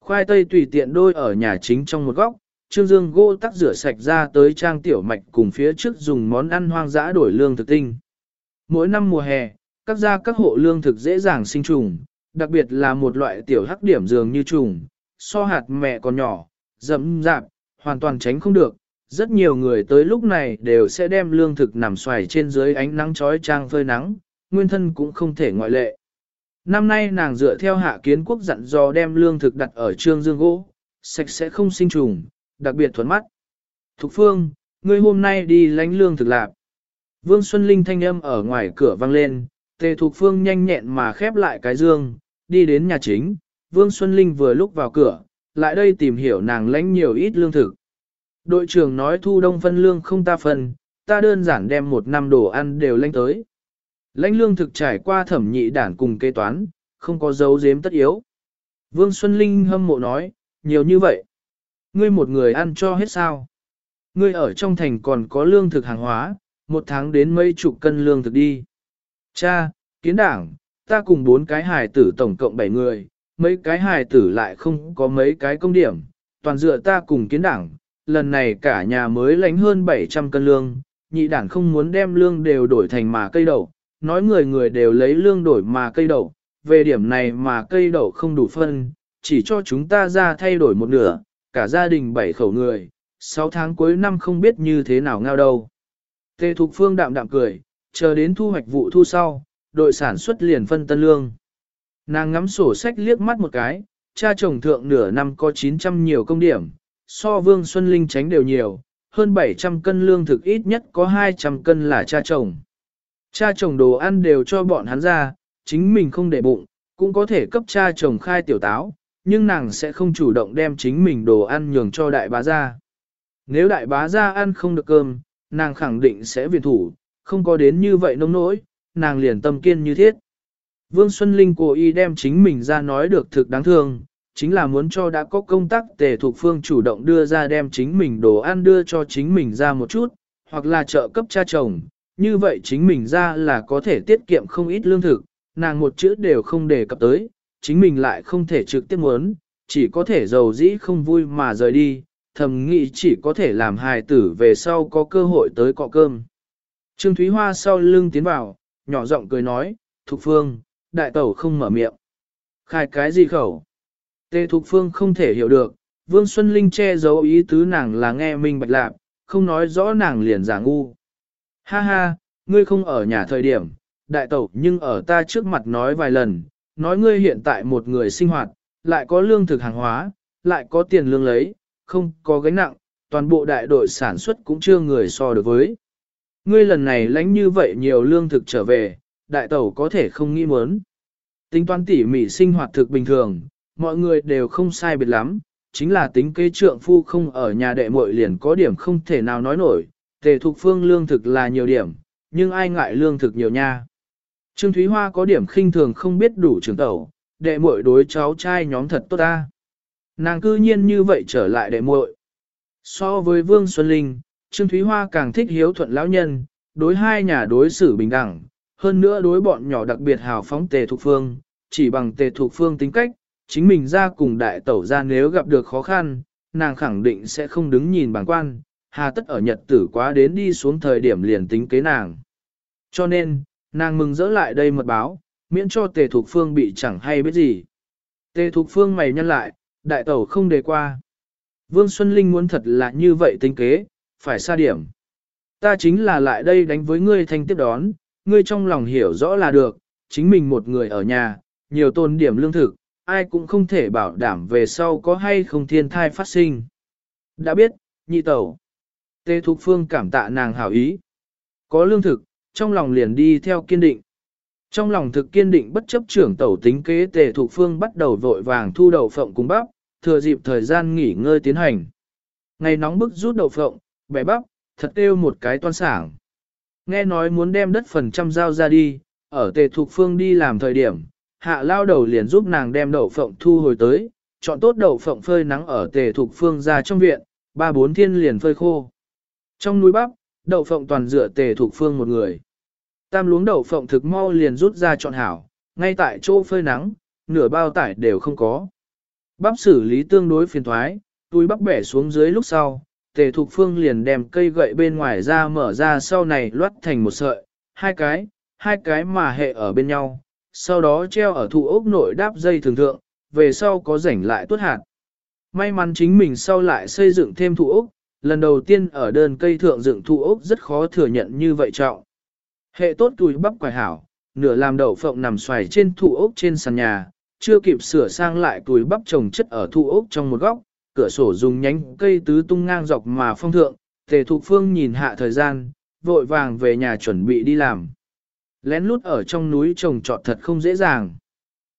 Khoai tây tùy tiện đôi ở nhà chính trong một góc, Trương Dương gỗ tắc rửa sạch ra tới trang tiểu mạch cùng phía trước dùng món ăn hoang dã đổi lương thực tinh. Mỗi năm mùa hè, các gia các hộ lương thực dễ dàng sinh trùng, đặc biệt là một loại tiểu hắc điểm dường như trùng, so hạt mẹ còn nhỏ, dẫm dạp, hoàn toàn tránh không được. Rất nhiều người tới lúc này đều sẽ đem lương thực nằm xoài trên dưới ánh nắng trói trang phơi nắng, nguyên thân cũng không thể ngoại lệ. Năm nay nàng dựa theo hạ kiến quốc dặn dò đem lương thực đặt ở trương dương gỗ, sạch sẽ không sinh trùng, đặc biệt thuận mắt. Thục phương, ngươi hôm nay đi lánh lương thực lạc. Vương Xuân Linh thanh âm ở ngoài cửa vang lên, tề thục phương nhanh nhẹn mà khép lại cái dương, đi đến nhà chính, Vương Xuân Linh vừa lúc vào cửa, lại đây tìm hiểu nàng lãnh nhiều ít lương thực. Đội trưởng nói thu đông phân lương không ta phân, ta đơn giản đem một năm đồ ăn đều lãnh tới. Lãnh lương thực trải qua thẩm nhị đản cùng kế toán, không có dấu giếm tất yếu. Vương Xuân Linh hâm mộ nói, nhiều như vậy. Ngươi một người ăn cho hết sao. Ngươi ở trong thành còn có lương thực hàng hóa, một tháng đến mấy chục cân lương thực đi. Cha, kiến đảng, ta cùng bốn cái hài tử tổng cộng bảy người, mấy cái hài tử lại không có mấy cái công điểm, toàn dựa ta cùng kiến đảng, lần này cả nhà mới lánh hơn 700 cân lương, nhị đảng không muốn đem lương đều đổi thành mà cây đậu, nói người người đều lấy lương đổi mà cây đậu, về điểm này mà cây đậu không đủ phân, chỉ cho chúng ta ra thay đổi một nửa, cả gia đình bảy khẩu người, 6 tháng cuối năm không biết như thế nào ngao đâu. Tề Thục Phương đạm đạm cười, chờ đến thu hoạch vụ thu sau, đội sản xuất liền phân tân lương. Nàng ngắm sổ sách liếc mắt một cái, cha chồng thượng nửa năm có 900 nhiều công điểm, so Vương Xuân Linh tránh đều nhiều, hơn 700 cân lương thực ít nhất có 200 cân là cha chồng. Cha chồng đồ ăn đều cho bọn hắn ra, chính mình không để bụng, cũng có thể cấp cha chồng khai tiểu táo, nhưng nàng sẽ không chủ động đem chính mình đồ ăn nhường cho đại bá gia. Nếu đại bá gia ăn không được cơm, nàng khẳng định sẽ viện thủ, không có đến như vậy nông nỗi, nàng liền tâm kiên như thiết. Vương Xuân Linh cố ý đem chính mình ra nói được thực đáng thương, chính là muốn cho đã có công tác tề thuộc phương chủ động đưa ra đem chính mình đồ ăn đưa cho chính mình ra một chút, hoặc là trợ cấp cha chồng, như vậy chính mình ra là có thể tiết kiệm không ít lương thực, nàng một chữ đều không đề cập tới, chính mình lại không thể trực tiếp muốn, chỉ có thể giàu dĩ không vui mà rời đi, thầm nghĩ chỉ có thể làm hài tử về sau có cơ hội tới cọ cơm. Trương Thúy Hoa sau lưng tiến vào, nhỏ giọng cười nói, Thục Phương, đại tẩu không mở miệng. Khai cái gì khẩu? Tề Thục Phương không thể hiểu được, Vương Xuân Linh che giấu ý tứ nàng là nghe mình bạch lạc, không nói rõ nàng liền giả ngu. Ha ha, ngươi không ở nhà thời điểm, đại tẩu nhưng ở ta trước mặt nói vài lần, nói ngươi hiện tại một người sinh hoạt, lại có lương thực hàng hóa, lại có tiền lương lấy, không có gánh nặng, toàn bộ đại đội sản xuất cũng chưa người so được với. Ngươi lần này lãnh như vậy nhiều lương thực trở về, đại tẩu có thể không nghĩ muốn. Tính toán tỉ mỉ sinh hoạt thực bình thường, mọi người đều không sai biệt lắm, chính là tính kế trượng phu không ở nhà đệ muội liền có điểm không thể nào nói nổi, tề thục phương lương thực là nhiều điểm, nhưng ai ngại lương thực nhiều nha. Trương Thúy Hoa có điểm khinh thường không biết đủ trưởng tẩu, đệ muội đối cháu trai nhóm thật tốt ta. Nàng cư nhiên như vậy trở lại đệ muội. So với Vương Xuân Linh, Trương Thúy Hoa càng thích hiếu thuận lão nhân, đối hai nhà đối xử bình đẳng, hơn nữa đối bọn nhỏ đặc biệt hào phóng tề thuộc phương, chỉ bằng tề thuộc phương tính cách, chính mình ra cùng đại tẩu ra nếu gặp được khó khăn, nàng khẳng định sẽ không đứng nhìn bằng quan, hà tất ở nhật tử quá đến đi xuống thời điểm liền tính kế nàng. Cho nên, nàng mừng dỡ lại đây mật báo, miễn cho tề thục phương bị chẳng hay biết gì. Tề thục phương mày nhân lại, đại tẩu không đề qua. Vương Xuân Linh muốn thật là như vậy tính kế, phải xa điểm. Ta chính là lại đây đánh với ngươi thanh tiếp đón, ngươi trong lòng hiểu rõ là được, chính mình một người ở nhà, nhiều tôn điểm lương thực, ai cũng không thể bảo đảm về sau có hay không thiên thai phát sinh. Đã biết, nhị tẩu. Tê Thục Phương cảm tạ nàng hảo ý. Có lương thực, trong lòng liền đi theo kiên định. Trong lòng thực kiên định bất chấp trưởng tẩu tính kế Tề thuộc Phương bắt đầu vội vàng thu đậu phộng cùng bắp, thừa dịp thời gian nghỉ ngơi tiến hành. Ngày nóng bức rút đậu phộng, bẻ bắp, thật kêu một cái toan sảng. Nghe nói muốn đem đất phần trăm giao ra đi, ở Tề thuộc Phương đi làm thời điểm, hạ lao đầu liền giúp nàng đem đậu phộng thu hồi tới, chọn tốt đậu phộng phơi nắng ở Tề thuộc Phương ra trong viện, ba bốn thiên liền phơi khô. Trong núi bắp, đậu phộng toàn dựa Tề thuộc Phương một người. Tam luống đậu phộng thực mau liền rút ra chọn hảo, ngay tại chỗ phơi nắng, nửa bao tải đều không có. Bắp xử lý tương đối phiền thoái, túi bắp bẻ xuống dưới lúc sau, tề thục phương liền đem cây gậy bên ngoài ra mở ra sau này loát thành một sợi, hai cái, hai cái mà hệ ở bên nhau, sau đó treo ở thụ ốc nội đáp dây thường thượng, về sau có rảnh lại tuốt hạt. May mắn chính mình sau lại xây dựng thêm thụ ốc, lần đầu tiên ở đơn cây thượng dựng thụ ốc rất khó thừa nhận như vậy trọng. Hệ tốt túi bắp quài hảo, nửa làm đậu phộng nằm xoài trên thụ ốc trên sàn nhà, chưa kịp sửa sang lại túi bắp trồng chất ở thụ ốc trong một góc, cửa sổ dùng nhánh cây tứ tung ngang dọc mà phong thượng, tề thục phương nhìn hạ thời gian, vội vàng về nhà chuẩn bị đi làm. Lén lút ở trong núi trồng trọt thật không dễ dàng.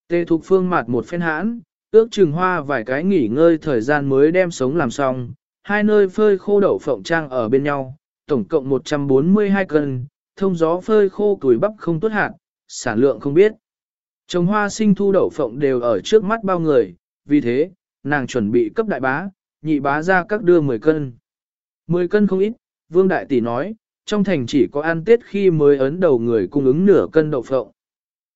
Tề Thục Phương mặt một phen hãn, ước chừng hoa vài cái nghỉ ngơi thời gian mới đem sống làm xong, hai nơi phơi khô đậu phộng trang ở bên nhau, tổng cộng 142 cân, thông gió phơi khô tuổi bắp không tốt hạt, sản lượng không biết. Trồng hoa sinh thu đậu phộng đều ở trước mắt bao người, vì thế, nàng chuẩn bị cấp đại bá, nhị bá ra các đưa 10 cân. 10 cân không ít, Vương Đại Tỷ nói, trong thành chỉ có ăn tết khi mới ấn đầu người cung ứng nửa cân đậu phộng.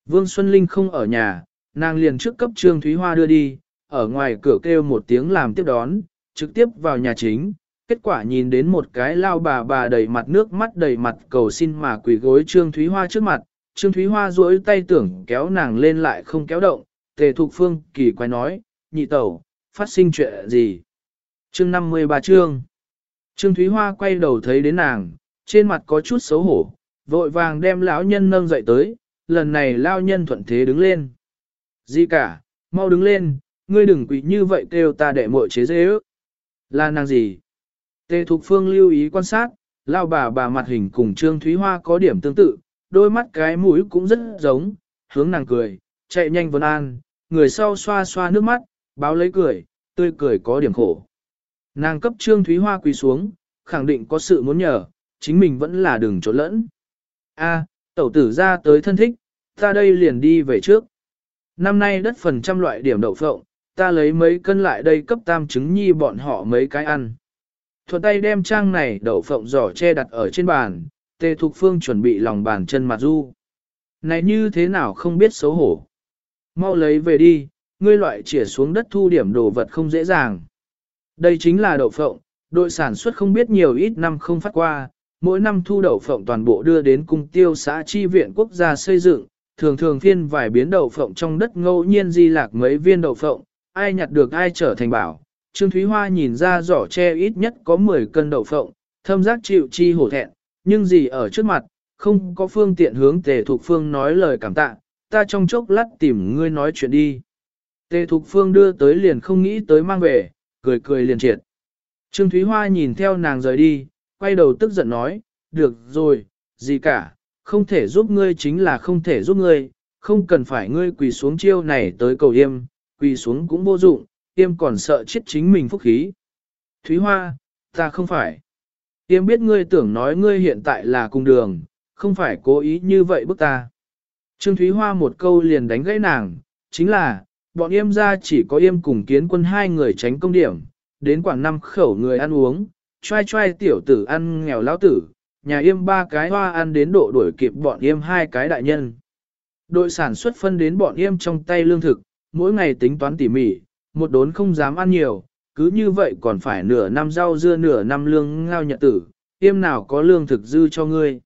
Vương Xuân Linh không ở nhà, nàng liền trước cấp Trương Thúy Hoa đưa đi, ở ngoài cửa kêu một tiếng làm tiếp đón, trực tiếp vào nhà chính. Kết quả nhìn đến một cái lao bà bà đầy mặt nước mắt đầy mặt cầu xin mà quỳ gối Trương Thúy Hoa trước mặt. Trương Thúy Hoa duỗi tay tưởng kéo nàng lên lại không kéo động. Tề Thục Phương kỳ quái nói, nhị tẩu, phát sinh chuyện gì? Chương 53 chương. Trương Thúy Hoa quay đầu thấy đến nàng, trên mặt có chút xấu hổ, vội vàng đem lão nhân nâng dậy tới, lần này lao nhân thuận thế đứng lên. Gì cả, mau đứng lên, ngươi đừng quỳ như vậy kêu ta đệ muội chế dễ ước. Là nàng gì? Tề Thục Phương lưu ý quan sát, lao bà bà mặt hình cùng Trương Thúy Hoa có điểm tương tự, đôi mắt cái mũi cũng rất giống, hướng nàng cười, chạy nhanh vấn an, người sau xoa xoa nước mắt, báo lấy cười, tươi cười có điểm khổ. Nàng cấp Trương Thúy Hoa quỳ xuống, khẳng định có sự muốn nhờ, chính mình vẫn là đừng trốn lẫn. A, tẩu tử ra tới thân thích, ta đây liền đi về trước. Năm nay đất phần trăm loại điểm đậu phộng, ta lấy mấy cân lại đây cấp tam trứng nhi bọn họ mấy cái ăn. Thuận tay đem trang này đậu phộng giỏ che đặt ở trên bàn, tề thục phương chuẩn bị lòng bàn chân mặt du. Này như thế nào không biết xấu hổ. Mau lấy về đi, ngươi loại chỉa xuống đất thu điểm đồ vật không dễ dàng. Đây chính là đậu phộng, đội sản xuất không biết nhiều ít năm không phát qua, mỗi năm thu đậu phộng toàn bộ đưa đến cung tiêu xã chi viện quốc gia xây dựng, thường thường phiên vài biến đậu phộng trong đất ngẫu nhiên di lạc mấy viên đậu phộng, ai nhặt được ai trở thành bảo. Trương Thúy Hoa nhìn ra giỏ tre ít nhất có 10 cân đậu phộng, thâm giác chịu chi hổ thẹn, nhưng gì ở trước mặt, không có phương tiện hướng tề thục phương nói lời cảm tạ, ta trong chốc lát tìm ngươi nói chuyện đi. Tề thục phương đưa tới liền không nghĩ tới mang về, cười cười liền triệt. Trương Thúy Hoa nhìn theo nàng rời đi, quay đầu tức giận nói, được rồi, gì cả, không thể giúp ngươi chính là không thể giúp ngươi, không cần phải ngươi quỳ xuống chiêu này tới cầu yêm, quỳ xuống cũng vô dụng, yêm còn sợ chết chính mình phúc khí. Thúy Hoa, ta không phải. Yêm biết ngươi tưởng nói ngươi hiện tại là cung đường, không phải cố ý như vậy bức ta. Trương Thúy Hoa một câu liền đánh gãy nàng, chính là, bọn yêm ra chỉ có yêm cùng kiến quân hai người tránh công điểm, đến quảng năm khẩu người ăn uống, trai trai tiểu tử ăn nghèo lão tử, nhà yêm ba cái hoa ăn đến độ đuổi kịp bọn yêm hai cái đại nhân. Đội sản xuất phân đến bọn yêm trong tay lương thực, mỗi ngày tính toán tỉ mỉ, một đốn không dám ăn nhiều, cứ như vậy còn phải nửa năm rau dưa nửa năm lương ngao nhật tử, yêm nào có lương thực dư cho ngươi.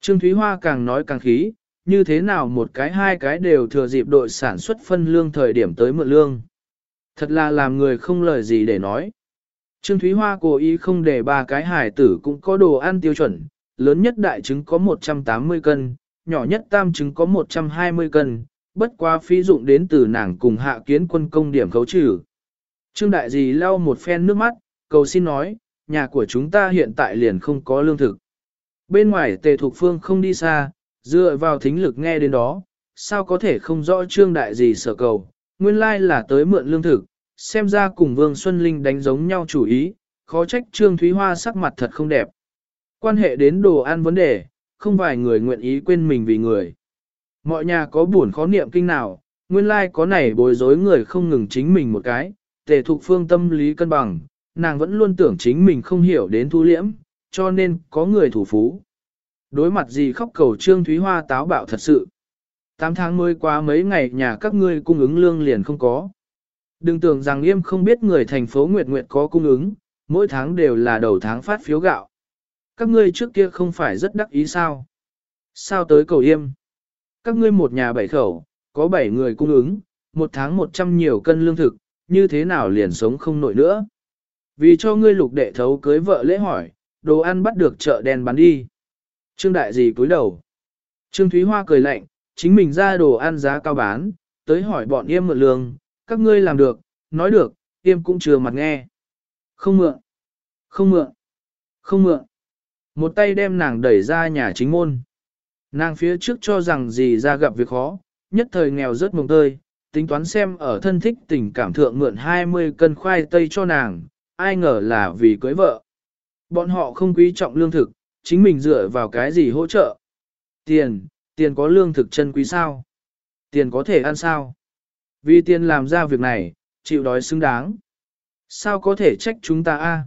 Trương Thúy Hoa càng nói càng khí, như thế nào một cái hai cái đều thừa dịp đội sản xuất phân lương thời điểm tới mượn lương. Thật là làm người không lời gì để nói. Trương Thúy Hoa cố ý không để ba cái hải tử cũng có đồ ăn tiêu chuẩn, lớn nhất đại trứng có 180 cân, nhỏ nhất tam trứng có 120 cân, bất quá phí dụng đến từ nàng cùng hạ kiến quân công điểm khấu trừ. Trương Đại Dì lau một phen nước mắt, cầu xin nói, nhà của chúng ta hiện tại liền không có lương thực. Bên ngoài tề thục phương không đi xa, dựa vào thính lực nghe đến đó, sao có thể không rõ Trương Đại Dì sợ cầu, nguyên lai là tới mượn lương thực, xem ra cùng Vương Xuân Linh đánh giống nhau chủ ý, khó trách Trương Thúy Hoa sắc mặt thật không đẹp. Quan hệ đến đồ ăn vấn đề, không vài người nguyện ý quên mình vì người. Mọi nhà có buồn khó niệm kinh nào, nguyên lai có này bối rối người không ngừng chính mình một cái, tề thục phương tâm lý cân bằng, nàng vẫn luôn tưởng chính mình không hiểu đến thu liễm, cho nên có người thủ phú. Đối mặt gì khóc cầu Trương Thúy Hoa táo bạo thật sự. Tám tháng mới qua mấy ngày nhà các ngươi cung ứng lương liền không có. Đừng tưởng rằng yêm không biết người thành phố Nguyệt Nguyệt có cung ứng, mỗi tháng đều là đầu tháng phát phiếu gạo. Các ngươi trước kia không phải rất đắc ý sao? Sao tới cầu yêm? Các ngươi một nhà bảy khẩu, có bảy người cung ứng, một tháng một trăm nhiều cân lương thực, như thế nào liền sống không nổi nữa? Vì cho ngươi lục đệ thấu cưới vợ lễ hỏi, đồ ăn bắt được chợ đen bán đi. Trương đại gì cúi đầu? Trương Thúy Hoa cười lạnh, chính mình ra đồ ăn giá cao bán, tới hỏi bọn yêm mượn lương, các ngươi làm được, nói được, yêm cũng chưa mặt nghe. Không mượn, không mượn, không mượn. một tay đem nàng đẩy ra nhà chính môn. Nàng phía trước cho rằng gì ra gặp việc khó, nhất thời nghèo rất mồng tơi, tính toán xem ở thân thích tình cảm thượng mượn 20 cân khoai tây cho nàng, ai ngờ là vì cưới vợ. Bọn họ không quý trọng lương thực, chính mình dựa vào cái gì hỗ trợ. Tiền, tiền có lương thực chân quý sao? Tiền có thể ăn sao? Vì tiền làm ra việc này, chịu đói xứng đáng. Sao có thể trách chúng ta a?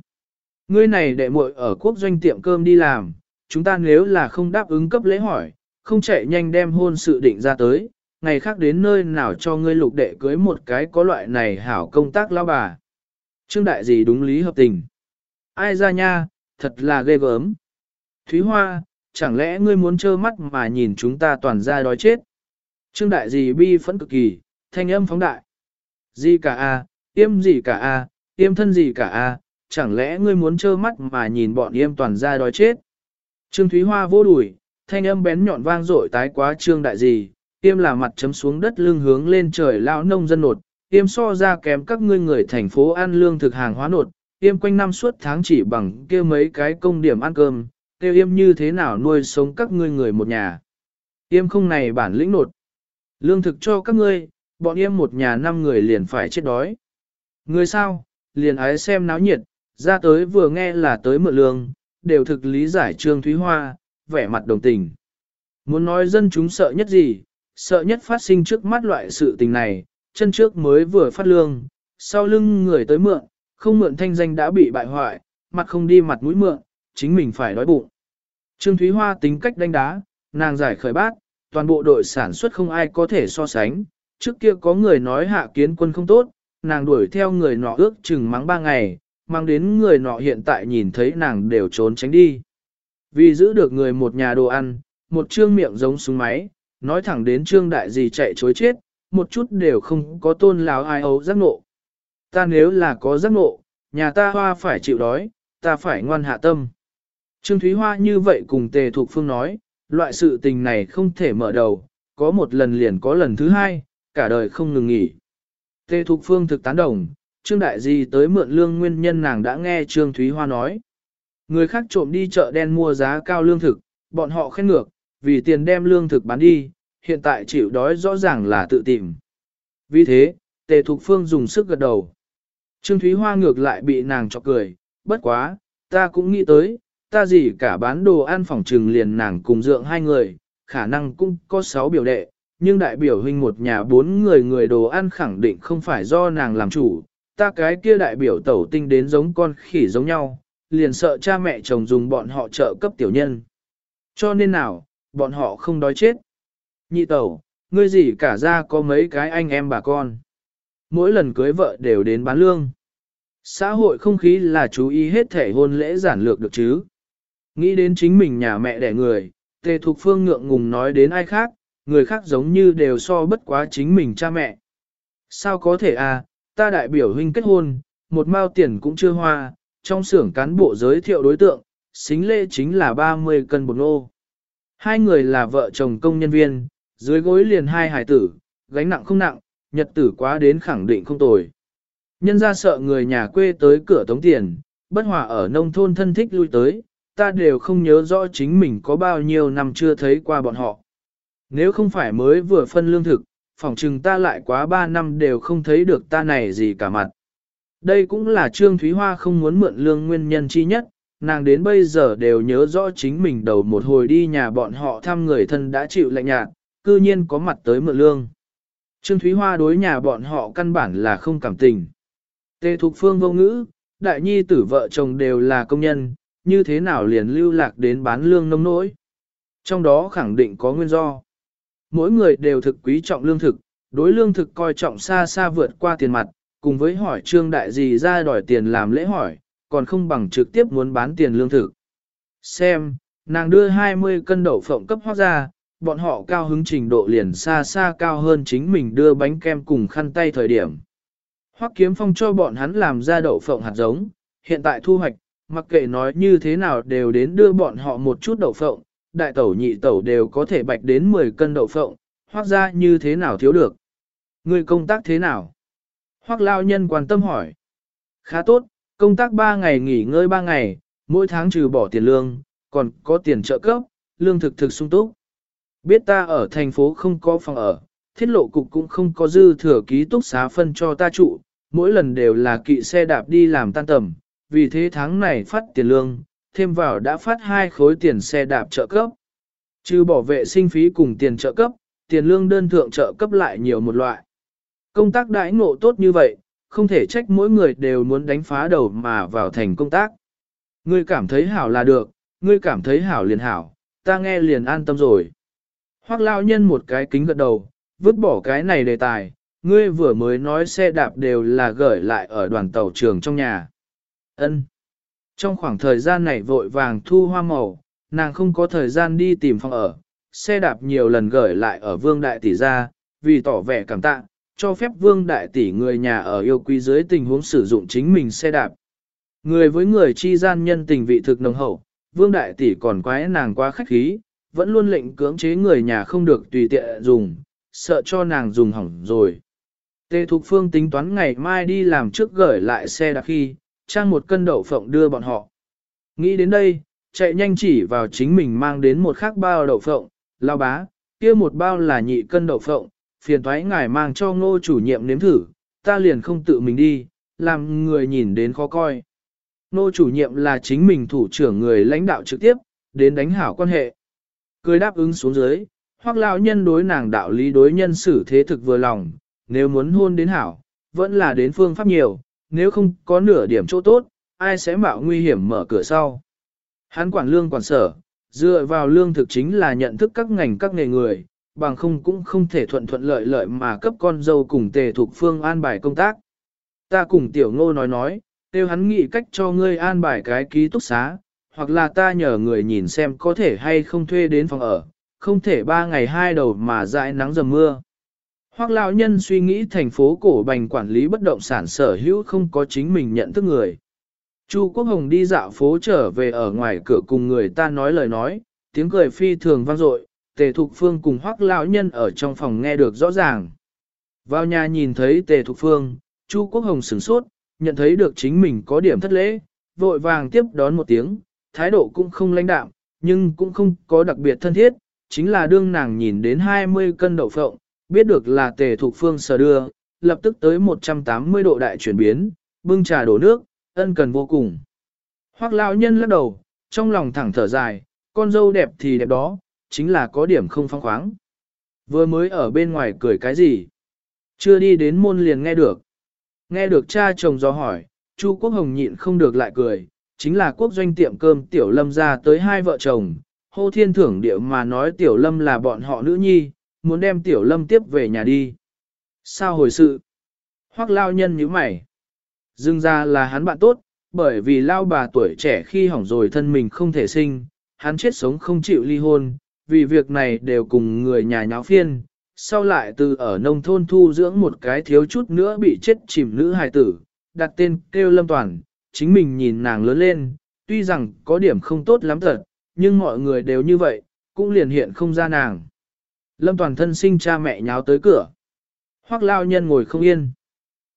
Ngươi này đệ muội ở quốc doanh tiệm cơm đi làm, chúng ta nếu là không đáp ứng cấp lễ hỏi, không chạy nhanh đem hôn sự định ra tới, ngày khác đến nơi nào cho ngươi lục đệ cưới một cái có loại này hảo công tác lao bà. Trương đại gì đúng lý hợp tình. Ai ra nha, thật là ghê gớm. Thúy Hoa, chẳng lẽ ngươi muốn trơ mắt mà nhìn chúng ta toàn ra đói chết? Trương đại gì bi phẫn cực kỳ, thanh âm phóng đại. Gì cả à, a, tiêm gì cả à, a, tiêm thân gì cả a, chẳng lẽ ngươi muốn trơ mắt mà nhìn bọn yêm toàn ra đói chết? Trương Thúy Hoa vô đuổi, thanh âm bén nhọn vang dội tái quá trương đại gì, tiêm là mặt chấm xuống đất lưng hướng lên trời lao nông dân nột, tiêm so ra kém các ngươi người thành phố ăn lương thực hàng hóa nột, tiêm quanh năm suốt tháng chỉ bằng kia mấy cái công điểm ăn cơm, tiêu yêm như thế nào nuôi sống các ngươi người một nhà. Yêm không này bản lĩnh nột. Lương thực cho các ngươi, bọn yêm một nhà năm người liền phải chết đói. Người sao, liền ái xem náo nhiệt, ra tới vừa nghe là tới mượn lương, đều thực lý giải Trương Thúy Hoa, vẻ mặt đồng tình. Muốn nói dân chúng sợ nhất gì, sợ nhất phát sinh trước mắt loại sự tình này, chân trước mới vừa phát lương, sau lưng người tới mượn, không mượn thanh danh đã bị bại hoại, mặt không đi mặt mũi mượn, chính mình phải đói bụng. Trương Thúy Hoa tính cách đánh đá, nàng giải khởi bát, toàn bộ đội sản xuất không ai có thể so sánh, trước kia có người nói hạ kiến quân không tốt, nàng đuổi theo người nọ ước chừng mắng ba ngày, mang đến người nọ hiện tại nhìn thấy nàng đều trốn tránh đi. Vì giữ được người một nhà đồ ăn, một trương miệng giống súng máy, nói thẳng đến trương đại gì chạy chối chết, một chút đều không có tôn láo ai ấu giác nộ. Ta nếu là có giác nộ, nhà ta hoa phải chịu đói, ta phải ngoan hạ tâm. Trương Thúy Hoa như vậy cùng Tề Thục Phương nói, loại sự tình này không thể mở đầu, có một lần liền có lần thứ hai, cả đời không ngừng nghỉ. Tề Thục Phương thực tán đồng, Trương Đại Di tới mượn lương nguyên nhân nàng đã nghe Trương Thúy Hoa nói. Người khác trộm đi chợ đen mua giá cao lương thực, bọn họ khen ngược, vì tiền đem lương thực bán đi, hiện tại chịu đói rõ ràng là tự tìm. Vì thế, Tề Thục Phương dùng sức gật đầu. Trương Thúy Hoa ngược lại bị nàng chọc cười, bất quá, ta cũng nghĩ tới, ta gì cả bán đồ ăn phòng trừng liền nàng cùng dượng hai người, khả năng cũng có sáu biểu đệ, nhưng đại biểu huynh một nhà bốn người người đồ ăn khẳng định không phải do nàng làm chủ, ta cái kia đại biểu tẩu tinh đến giống con khỉ giống nhau, liền sợ cha mẹ chồng dùng bọn họ trợ cấp tiểu nhân. Cho nên nào, bọn họ không đói chết. Nhị tẩu, ngươi gì cả ra có mấy cái anh em bà con. Mỗi lần cưới vợ đều đến bán lương. Xã hội không khí là chú ý hết thể hôn lễ giản lược được chứ. Nghĩ đến chính mình nhà mẹ đẻ người, tề thục phương ngượng ngùng nói đến ai khác, người khác giống như đều so bất quá chính mình cha mẹ. Sao có thể à, ta đại biểu huynh kết hôn, một mao tiền cũng chưa hoa, trong xưởng cán bộ giới thiệu đối tượng, xính lễ chính là 30 cân bột nô. Hai người là vợ chồng công nhân viên, dưới gối liền hai hải tử, gánh nặng không nặng, nhật tử quá đến khẳng định không tồi. Nhân ra sợ người nhà quê tới cửa tống tiền, bất hòa ở nông thôn thân thích lui tới, ta đều không nhớ rõ chính mình có bao nhiêu năm chưa thấy qua bọn họ. Nếu không phải mới vừa phân lương thực, phỏng chừng ta lại quá ba năm đều không thấy được ta này gì cả mặt. Đây cũng là Trương Thúy Hoa không muốn mượn lương nguyên nhân chi nhất, nàng đến bây giờ đều nhớ rõ chính mình đầu một hồi đi nhà bọn họ thăm người thân đã chịu lạnh nhạt, cư nhiên có mặt tới mượn lương. Trương Thúy Hoa đối nhà bọn họ căn bản là không cảm tình. Tề Thục Phương vô ngữ, đại nhi tử vợ chồng đều là công nhân, như thế nào liền lưu lạc đến bán lương nông nỗi. Trong đó khẳng định có nguyên do. Mỗi người đều thực quý trọng lương thực, đối lương thực coi trọng xa xa vượt qua tiền mặt, cùng với hỏi trương đại gì ra đòi tiền làm lễ hỏi, còn không bằng trực tiếp muốn bán tiền lương thực. Xem, nàng đưa 20 cân đậu phộng cấp hoác ra, bọn họ cao hứng trình độ liền xa xa cao hơn chính mình đưa bánh kem cùng khăn tay thời điểm. Hoắc kiếm phong cho bọn hắn làm ra đậu phộng hạt giống, hiện tại thu hoạch, mặc kệ nói như thế nào đều đến đưa bọn họ một chút đậu phộng, đại tẩu nhị tẩu đều có thể bạch đến 10 cân đậu phộng, hoác ra như thế nào thiếu được. Người công tác thế nào? Hoác lao nhân quan tâm hỏi. Khá tốt, công tác 3 ngày nghỉ ngơi 3 ngày, mỗi tháng trừ bỏ tiền lương, còn có tiền trợ cấp, lương thực thực sung túc. Biết ta ở thành phố không có phòng ở, thiết lộ cục cũng không có dư thừa ký túc xá phân cho ta trụ, mỗi lần đều là kỵ xe đạp đi làm tan tầm, vì thế tháng này phát tiền lương, thêm vào đã phát hai khối tiền xe đạp trợ cấp. Trừ bỏ vệ sinh phí cùng tiền trợ cấp, tiền lương đơn thượng trợ cấp lại nhiều một loại. Công tác đãi ngộ tốt như vậy, không thể trách mỗi người đều muốn đánh phá đầu mà vào thành công tác. Ngươi cảm thấy hảo là được, ngươi cảm thấy hảo liền hảo, ta nghe liền an tâm rồi. Hoác lao nhân một cái kính gật đầu, vứt bỏ cái này đề tài, ngươi vừa mới nói xe đạp đều là gửi lại ở đoàn tàu trường trong nhà. Ân. Trong khoảng thời gian này vội vàng thu hoa màu, nàng không có thời gian đi tìm phòng ở, xe đạp nhiều lần gửi lại ở vương đại tỷ ra, vì tỏ vẻ cảm tạ, cho phép vương đại tỷ người nhà ở yêu quý dưới tình huống sử dụng chính mình xe đạp. Người với người chi gian nhân tình vị thực nồng hậu, vương đại tỷ còn quái nàng quá khách khí, vẫn luôn lệnh cưỡng chế người nhà không được tùy tiện dùng, sợ cho nàng dùng hỏng rồi. Tề Thục Phương tính toán ngày mai đi làm trước gửi lại xe đạp khi, trang một cân đậu phộng đưa bọn họ. Nghĩ đến đây, chạy nhanh chỉ vào chính mình mang đến một khác bao đậu phộng, lao bá, kia một bao là nhị cân đậu phộng, phiền thoái ngài mang cho ngô chủ nhiệm nếm thử, ta liền không tự mình đi, làm người nhìn đến khó coi. Ngô chủ nhiệm là chính mình thủ trưởng người lãnh đạo trực tiếp, đến đánh hảo quan hệ. Cười đáp ứng xuống dưới, hoặc lão nhân đối nàng đạo lý đối nhân xử thế thực vừa lòng, nếu muốn hôn đến hảo, vẫn là đến phương pháp nhiều, nếu không có nửa điểm chỗ tốt, ai sẽ mạo nguy hiểm mở cửa sau. Hắn quản lương quản sở, dựa vào lương thực chính là nhận thức các ngành các nghề người, bằng không cũng không thể thuận thuận lợi lợi mà cấp con dâu cùng tề thuộc phương an bài công tác. Ta cùng tiểu ngô nói nói, tiêu hắn nghĩ cách cho ngươi an bài cái ký túc xá, hoặc là ta nhờ người nhìn xem có thể hay không thuê đến phòng ở, không thể ba ngày hai đầu mà dãi nắng dầm mưa. Hoác lão nhân suy nghĩ thành phố cổ bành quản lý bất động sản sở hữu không có chính mình nhận thức người. Chu Quốc Hồng đi dạo phố trở về ở ngoài cửa cùng người ta nói lời nói, tiếng cười phi thường vang dội, Tề Thục Phương cùng Hoắc lão nhân ở trong phòng nghe được rõ ràng. Vào nhà nhìn thấy Tề Thục Phương, Chu Quốc Hồng sửng sốt, nhận thấy được chính mình có điểm thất lễ, vội vàng tiếp đón một tiếng, thái độ cũng không lãnh đạm, nhưng cũng không có đặc biệt thân thiết, chính là đương nàng nhìn đến 20 cân đậu phộng, biết được là Tề Thục Phương sở đưa, lập tức tới 180 độ đại chuyển biến, bưng trà đổ nước, ân cần vô cùng. Hoác lão nhân lắc đầu, trong lòng thẳng thở dài, con dâu đẹp thì đẹp đó, chính là có điểm không phong khoáng. Vừa mới ở bên ngoài cười cái gì? Chưa đi đến môn liền nghe được. Nghe được cha chồng do hỏi, Chu Quốc Hồng nhịn không được lại cười, chính là quốc doanh tiệm cơm Tiểu Lâm ra tới hai vợ chồng, hô thiên thưởng điệu mà nói Tiểu Lâm là bọn họ nữ nhi, muốn đem Tiểu Lâm tiếp về nhà đi. Sao hồi sự? Hoác lao nhân như mày. Dương ra là hắn bạn tốt, bởi vì lao bà tuổi trẻ khi hỏng rồi thân mình không thể sinh, hắn chết sống không chịu ly hôn, vì việc này đều cùng người nhà nháo phiên, sau lại từ ở nông thôn thu dưỡng một cái thiếu chút nữa bị chết chìm nữ hài tử, đặt tên kêu Lâm Toàn, chính mình nhìn nàng lớn lên, tuy rằng có điểm không tốt lắm thật, nhưng mọi người đều như vậy, cũng liền hiện không ra nàng. Lâm Toàn thân sinh cha mẹ nháo tới cửa. Hoác lao nhân ngồi không yên.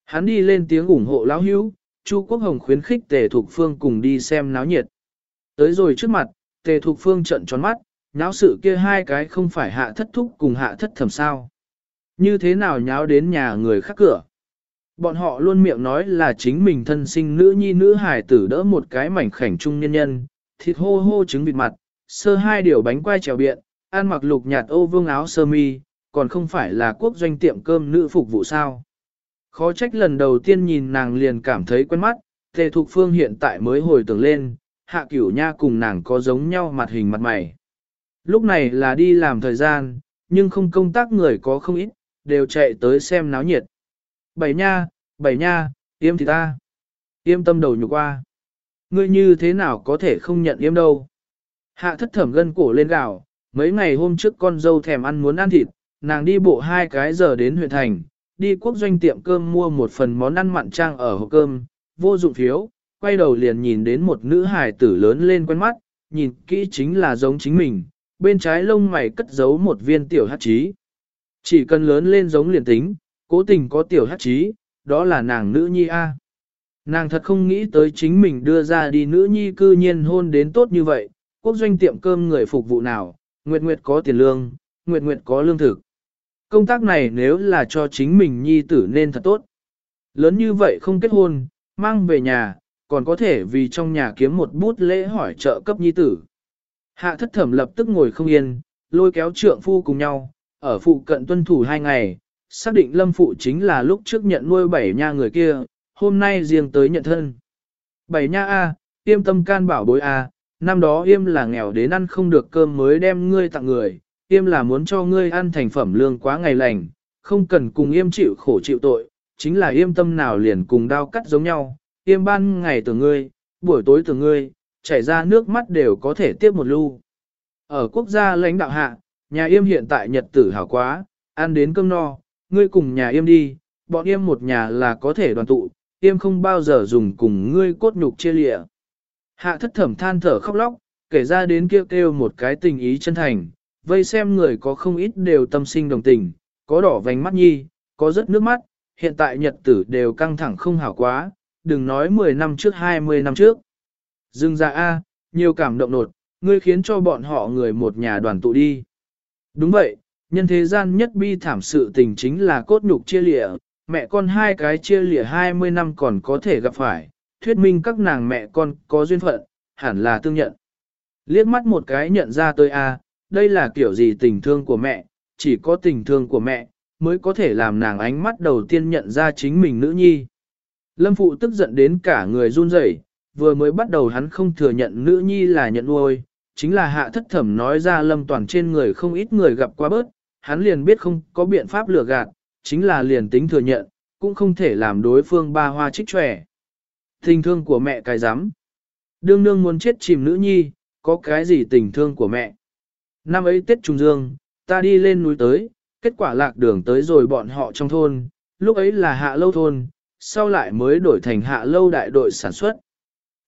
Hắn đi lên tiếng ủng hộ lão hữu, Chu Quốc Hồng khuyến khích Tề Thục Phương cùng đi xem náo nhiệt. Tới rồi trước mặt, Tề Thục Phương trận tròn mắt, nháo sự kia hai cái không phải hạ thất thúc cùng hạ thất thầm sao. Như thế nào nháo đến nhà người khác cửa. Bọn họ luôn miệng nói là chính mình thân sinh nữ nhi nữ hải tử đỡ một cái mảnh khảnh trung nhân nhân, thịt hô hô trứng vịt mặt, sơ hai điều bánh quai trèo biện, ăn mặc lục nhạt ô vương áo sơ mi, còn không phải là quốc doanh tiệm cơm nữ phục vụ sao. Khó trách lần đầu tiên nhìn nàng liền cảm thấy quen mắt, Tề Thục Phương hiện tại mới hồi tưởng lên, hạ cửu nha cùng nàng có giống nhau mặt hình mặt mày. Lúc này là đi làm thời gian, nhưng không công tác người có không ít, đều chạy tới xem náo nhiệt. Bảy nha, bảy nha, yêm thì ta. Yêm tâm đầu nhục qua. Ngươi như thế nào có thể không nhận yêm đâu. Hạ thất thẩm gân cổ lên gạo, mấy ngày hôm trước con dâu thèm ăn muốn ăn thịt, nàng đi bộ hai cái giờ đến huyện thành, đi quốc doanh tiệm cơm mua một phần món ăn mặn trang ở hộp cơm, vô dụng phiếu, quay đầu liền nhìn đến một nữ hài tử lớn lên quen mắt, nhìn kỹ chính là giống chính mình, bên trái lông mày cất giấu một viên tiểu hát trí. Chỉ cần lớn lên giống liền tính, cố tình có tiểu hát trí, đó là nàng nữ nhi A. Nàng thật không nghĩ tới chính mình đưa ra đi nữ nhi cư nhiên hôn đến tốt như vậy, quốc doanh tiệm cơm người phục vụ nào, Nguyệt Nguyệt có tiền lương, Nguyệt Nguyệt có lương thực. Công tác này nếu là cho chính mình nhi tử nên thật tốt. Lớn như vậy không kết hôn, mang về nhà, còn có thể vì trong nhà kiếm một bút lễ hỏi trợ cấp nhi tử. Hạ thất thẩm lập tức ngồi không yên, lôi kéo trượng phu cùng nhau, ở phụ cận tuân thủ hai ngày, xác định lâm phụ chính là lúc trước nhận nuôi bảy nha người kia, hôm nay riêng tới nhận thân. Bảy nha A, tiêm tâm can bảo bối A, năm đó yêm là nghèo đến ăn không được cơm mới đem ngươi tặng người, yêm là muốn cho ngươi ăn thành phẩm lương quá ngày lành, không cần cùng yêm chịu khổ chịu tội, chính là yêm tâm nào liền cùng đao cắt giống nhau, yêm ban ngày từ ngươi, buổi tối từ ngươi, chảy ra nước mắt đều có thể tiếp một lưu. Ở quốc gia lãnh đạo hạ, nhà yêm hiện tại nhật tử hảo quá, ăn đến cơm no, ngươi cùng nhà yêm đi, bọn yêm một nhà là có thể đoàn tụ, yêm không bao giờ dùng cùng ngươi cốt nhục chia lịa. Hạ thất thẩm than thở khóc lóc, kể ra đến kêu kêu một cái tình ý chân thành, vây xem người có không ít đều tâm sinh đồng tình, có đỏ vành mắt nhi, có rất nước mắt, hiện tại nhật tử đều căng thẳng không hảo quá, đừng nói 10 năm trước 20 năm trước. Dừng ra A, nhiều cảm động nột, ngươi khiến cho bọn họ người một nhà đoàn tụ đi. Đúng vậy, nhân thế gian nhất bi thảm sự tình chính là cốt nhục chia lịa, mẹ con hai cái chia lịa 20 năm còn có thể gặp phải, thuyết minh các nàng mẹ con có duyên phận, hẳn là tương nhận. Liếc mắt một cái nhận ra tôi a, đây là kiểu gì tình thương của mẹ, chỉ có tình thương của mẹ, mới có thể làm nàng ánh mắt đầu tiên nhận ra chính mình nữ nhi. Lâm phụ tức giận đến cả người run rẩy, vừa mới bắt đầu hắn không thừa nhận nữ nhi là nhận nuôi, chính là hạ thất thẩm nói ra lâm toàn trên người không ít người gặp qua bớt, hắn liền biết không có biện pháp lừa gạt, chính là liền tính thừa nhận, cũng không thể làm đối phương ba hoa trích trẻ. Tình thương của mẹ cái rắm Đương nương muốn chết chìm nữ nhi, có cái gì tình thương của mẹ. Năm ấy Tết Trung Dương, ta đi lên núi tới, kết quả lạc đường tới rồi bọn họ trong thôn, lúc ấy là hạ lâu thôn, sau lại mới đổi thành hạ lâu đại đội sản xuất.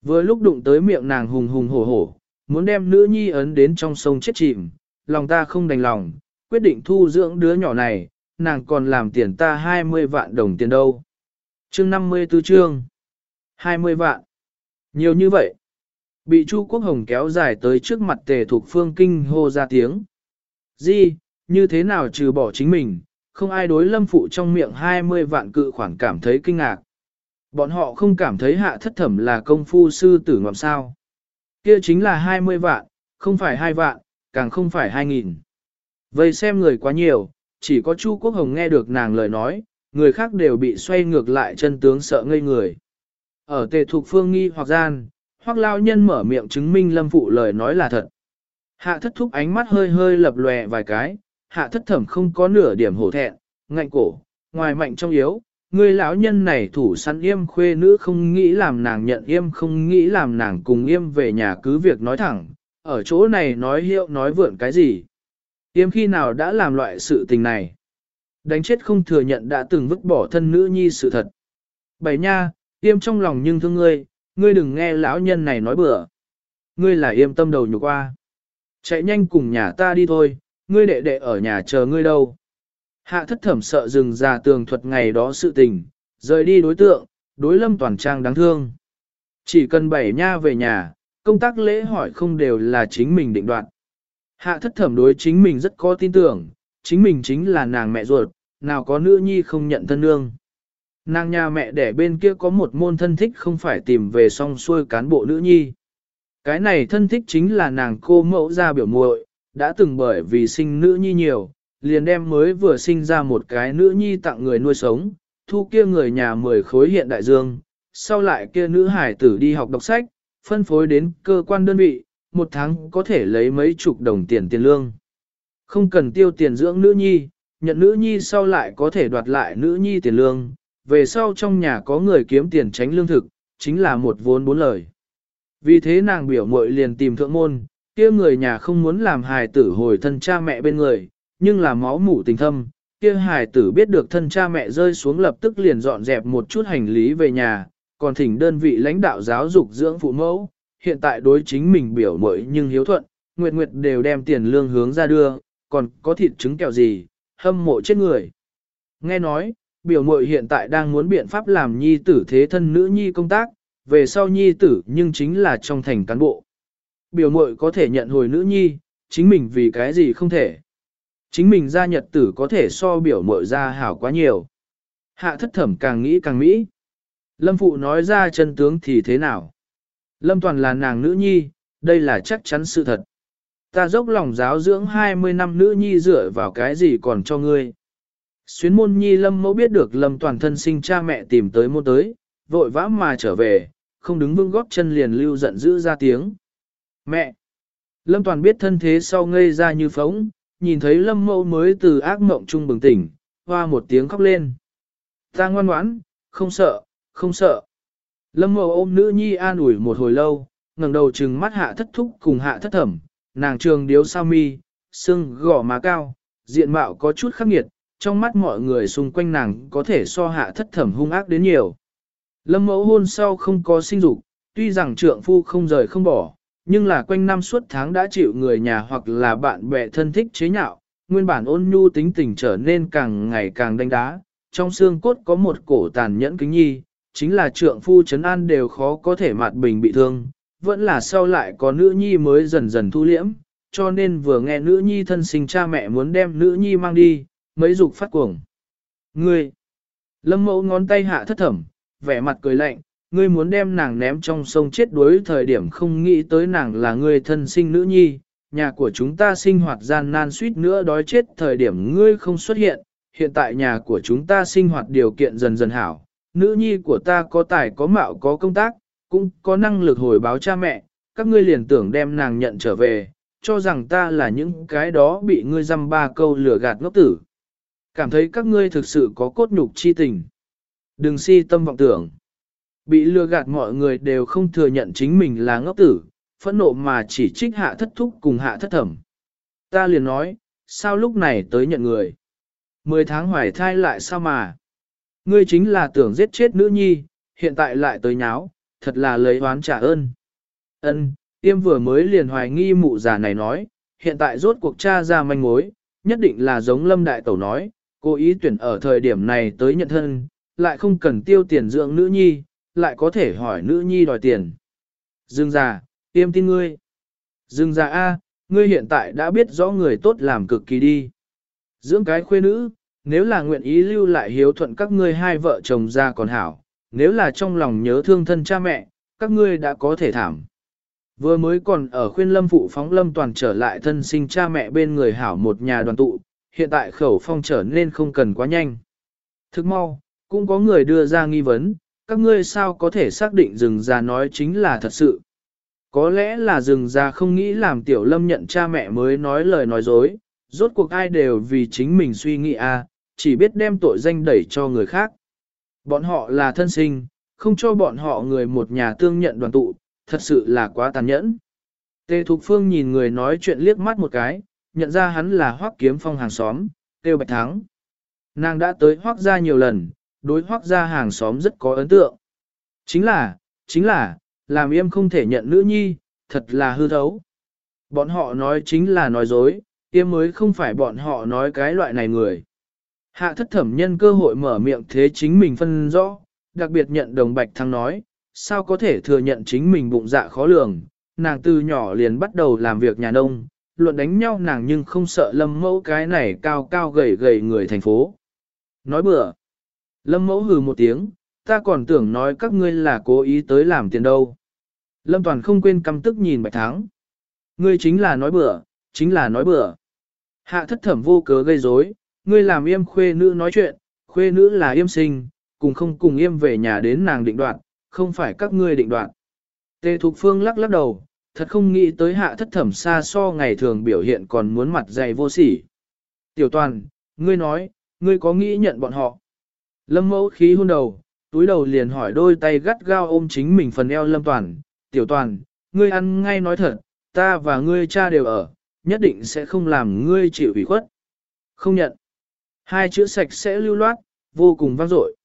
Vừa lúc đụng tới miệng nàng hùng hùng hổ hổ, muốn đem nữ nhi ấn đến trong sông chết chìm, lòng ta không đành lòng, quyết định thu dưỡng đứa nhỏ này, nàng còn làm tiền ta 20 vạn đồng tiền đâu. Chương 54 chương 20 vạn. Nhiều như vậy. Bị Chu Quốc Hồng kéo dài tới trước mặt tề thuộc phương kinh hô ra tiếng. Di, như thế nào trừ bỏ chính mình, không ai đối lâm phụ trong miệng 20 vạn cự khoản cảm thấy kinh ngạc. Bọn họ không cảm thấy hạ thất thẩm là công phu sư tử ngọm sao. Kia chính là 20 vạn, không phải 2 vạn, càng không phải 2 nghìn. Vậy xem người quá nhiều, chỉ có Chu Quốc Hồng nghe được nàng lời nói, người khác đều bị xoay ngược lại chân tướng sợ ngây người. Ở tề thuộc phương nghi hoặc gian, hoặc lao nhân mở miệng chứng minh lâm phụ lời nói là thật. Hạ thất thúc ánh mắt hơi hơi lập lòe vài cái, hạ thất thẩm không có nửa điểm hổ thẹn, ngạnh cổ, ngoài mạnh trong yếu, người lão nhân này thủ săn yêm khuê nữ không nghĩ làm nàng nhận yêm không nghĩ làm nàng cùng yêm về nhà cứ việc nói thẳng, ở chỗ này nói hiệu nói vượn cái gì. Yêm khi nào đã làm loại sự tình này. Đánh chết không thừa nhận đã từng vứt bỏ thân nữ nhi sự thật. Bảy nha, yêm trong lòng nhưng thương ngươi, ngươi đừng nghe lão nhân này nói bừa. Ngươi là yêm tâm đầu nhục qua. Chạy nhanh cùng nhà ta đi thôi, ngươi đệ đệ ở nhà chờ ngươi đâu. Hạ thất thẩm sợ dừng ra tường thuật ngày đó sự tình, rời đi đối tượng, đối lâm toàn trang đáng thương. Chỉ cần bảy nha về nhà, công tác lễ hỏi không đều là chính mình định đoạt. Hạ thất thẩm đối chính mình rất có tin tưởng, chính mình chính là nàng mẹ ruột, nào có nữ nhi không nhận thân nương. Nàng nhà mẹ đẻ bên kia có một môn thân thích không phải tìm về song xuôi cán bộ nữ nhi. Cái này thân thích chính là nàng cô mẫu ra biểu muội, đã từng bởi vì sinh nữ nhi nhiều, liền đem mới vừa sinh ra một cái nữ nhi tặng người nuôi sống, thu kia người nhà mười khối hiện đại dương, sau lại kia nữ hải tử đi học đọc sách, phân phối đến cơ quan đơn vị, một tháng có thể lấy mấy chục đồng tiền tiền lương. Không cần tiêu tiền dưỡng nữ nhi, nhận nữ nhi sau lại có thể đoạt lại nữ nhi tiền lương, về sau trong nhà có người kiếm tiền tránh lương thực, chính là một vốn bốn lời. Vì thế nàng biểu muội liền tìm thượng môn, kia người nhà không muốn làm hài tử hồi thân cha mẹ bên người, nhưng là máu mủ tình thâm, kia hài tử biết được thân cha mẹ rơi xuống lập tức liền dọn dẹp một chút hành lý về nhà, còn thỉnh đơn vị lãnh đạo giáo dục dưỡng phụ mẫu, hiện tại đối chính mình biểu muội nhưng hiếu thuận, Nguyệt Nguyệt đều đem tiền lương hướng ra đưa, còn có thịt trứng kẹo gì, hâm mộ chết người. Nghe nói, biểu muội hiện tại đang muốn biện pháp làm nhi tử thế thân nữ nhi công tác, về sau nhi tử nhưng chính là trong thành cán bộ. biểu muội có thể nhận hồi nữ nhi, chính mình vì cái gì không thể. Chính mình ra nhật tử có thể so biểu muội ra hảo quá nhiều. Hạ thất thẩm càng nghĩ càng mỹ. Lâm phụ nói ra chân tướng thì thế nào? Lâm toàn là nàng nữ nhi, đây là chắc chắn sự thật. Ta dốc lòng giáo dưỡng 20 năm nữ nhi dựa vào cái gì còn cho ngươi. Xuyến môn nhi lâm mẫu biết được lâm toàn thân sinh cha mẹ tìm tới môn tới, vội vã mà trở về, không đứng vững góp chân liền lưu giận dữ ra tiếng. Mẹ! Lâm toàn biết thân thế sau ngây ra như phóng, nhìn thấy lâm mẫu mới từ ác mộng trung bừng tỉnh, hoa một tiếng khóc lên. Ta ngoan ngoãn, không sợ, không sợ. Lâm mẫu ôm nữ nhi an ủi một hồi lâu, ngẩng đầu trừng mắt hạ thất thúc cùng hạ thất thẩm, nàng trường điếu sao mi, xương gỏ má cao, diện mạo có chút khắc nghiệt, trong mắt mọi người xung quanh nàng có thể so hạ thất thẩm hung ác đến nhiều. Lâm mẫu hôn sau không có sinh dục, tuy rằng trượng phu không rời không bỏ, nhưng là quanh năm suốt tháng đã chịu người nhà hoặc là bạn bè thân thích chế nhạo, nguyên bản ôn nhu tính tình trở nên càng ngày càng đánh đá, trong xương cốt có một cổ tàn nhẫn kính nhi, chính là trượng phu chấn an đều khó có thể mạt bình bị thương, vẫn là sau lại có nữ nhi mới dần dần thu liễm, cho nên vừa nghe nữ nhi thân sinh cha mẹ muốn đem nữ nhi mang đi, mấy dục phát cuồng. Ngươi! Lâm mẫu ngón tay hạ thất thẩm, vẻ mặt cười lạnh, ngươi muốn đem nàng ném trong sông chết đuối thời điểm không nghĩ tới nàng là ngươi thân sinh nữ nhi, nhà của chúng ta sinh hoạt gian nan suýt nữa đói chết thời điểm ngươi không xuất hiện, hiện tại nhà của chúng ta sinh hoạt điều kiện dần dần hảo, nữ nhi của ta có tài có mạo có công tác, cũng có năng lực hồi báo cha mẹ, các ngươi liền tưởng đem nàng nhận trở về, cho rằng ta là những cái đó bị ngươi dăm ba câu lừa gạt ngốc tử. Cảm thấy các ngươi thực sự có cốt nhục chi tình. Đừng si tâm vọng tưởng. Bị lừa gạt mọi người đều không thừa nhận chính mình là ngốc tử, phẫn nộ mà chỉ trích hạ thất thúc cùng hạ thất thẩm. Ta liền nói, sao lúc này tới nhận người? Mười tháng hoài thai lại sao mà? Ngươi chính là tưởng giết chết nữ nhi, hiện tại lại tới nháo, thật là lấy oán trả ơn. Ân, tiêm vừa mới liền hoài nghi mụ già này nói, hiện tại rốt cuộc cha ra manh mối, nhất định là giống lâm đại tẩu nói, cố ý tuyển ở thời điểm này tới nhận thân, lại không cần tiêu tiền dưỡng nữ nhi, lại có thể hỏi nữ nhi đòi tiền. Dương già, tiêm tin ngươi. Dương già A, ngươi hiện tại đã biết rõ người tốt làm cực kỳ đi. Dưỡng cái khuê nữ, nếu là nguyện ý lưu lại hiếu thuận các ngươi hai vợ chồng ra còn hảo, nếu là trong lòng nhớ thương thân cha mẹ, các ngươi đã có thể thảm. Vừa mới còn ở khuyên lâm phụ phóng lâm toàn trở lại thân sinh cha mẹ bên người hảo một nhà đoàn tụ, hiện tại khẩu phong trở nên không cần quá nhanh. Thức mau, cũng có người đưa ra nghi vấn, các ngươi sao có thể xác định rừng già nói chính là thật sự. Có lẽ là rừng già không nghĩ làm tiểu lâm nhận cha mẹ mới nói lời nói dối, rốt cuộc ai đều vì chính mình suy nghĩ à, chỉ biết đem tội danh đẩy cho người khác. Bọn họ là thân sinh, không cho bọn họ người một nhà tương nhận đoàn tụ, thật sự là quá tàn nhẫn. Tề Thục Phương nhìn người nói chuyện liếc mắt một cái, nhận ra hắn là Hoắc Kiếm Phong hàng xóm, Tiêu Bạch Thắng. Nàng đã tới Hoắc gia nhiều lần, đối Hoắc gia hàng xóm rất có ấn tượng. Chính là, chính là, làm yêm không thể nhận nữ nhi, thật là hư thấu. Bọn họ nói chính là nói dối, yêm mới không phải bọn họ nói cái loại này người. Hạ thất thẩm nhân cơ hội mở miệng thế chính mình phân rõ, đặc biệt nhận đồng bạch thăng nói, sao có thể thừa nhận chính mình bụng dạ khó lường, nàng từ nhỏ liền bắt đầu làm việc nhà nông, luận đánh nhau nàng nhưng không sợ lâm mẫu cái này cao cao gầy gầy người thành phố. Nói bừa, lâm mẫu hừ một tiếng, ta còn tưởng nói các ngươi là cố ý tới làm tiền đâu. Lâm toàn không quên căm tức nhìn bạch thắng. Ngươi chính là nói bừa, chính là nói bừa. Hạ thất thẩm vô cớ gây rối, ngươi làm yêm khuê nữ nói chuyện, khuê nữ là yêm sinh, cùng không cùng yêm về nhà đến nàng định đoạn, không phải các ngươi định đoạn. Tề Thục Phương lắc lắc đầu, thật không nghĩ tới hạ thất thẩm xa so ngày thường biểu hiện còn muốn mặt dày vô sỉ. Tiểu toàn, ngươi nói, ngươi có nghĩ nhận bọn họ. Lâm mẫu khí hôn đầu, túi đầu liền hỏi đôi tay gắt gao ôm chính mình phần eo lâm toàn. Tiểu toàn, ngươi ăn ngay nói thật, ta và ngươi cha đều ở, nhất định sẽ không làm ngươi chịu ủy khuất. Không nhận. Hai chữ sạch sẽ lưu loát, vô cùng vang dội.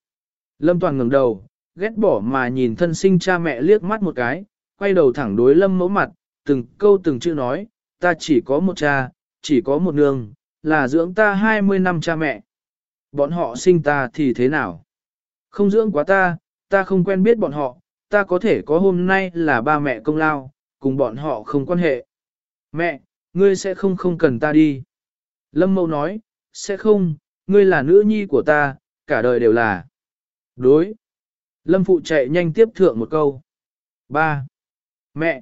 Lâm Toàn ngẩng đầu, ghét bỏ mà nhìn thân sinh cha mẹ liếc mắt một cái, quay đầu thẳng đối Lâm mẫu mặt, từng câu từng chữ nói, ta chỉ có một cha, chỉ có một nương, là dưỡng ta 20 năm cha mẹ. Bọn họ sinh ta thì thế nào? Không dưỡng quá ta, ta không quen biết bọn họ, ta có thể có hôm nay là ba mẹ công lao, cùng bọn họ không quan hệ. Mẹ, ngươi sẽ không không cần ta đi. Lâm Mâu nói, sẽ không, ngươi là nữ nhi của ta, cả đời đều là. Đối. Lâm Phụ chạy nhanh tiếp thượng một câu. Ba. Mẹ.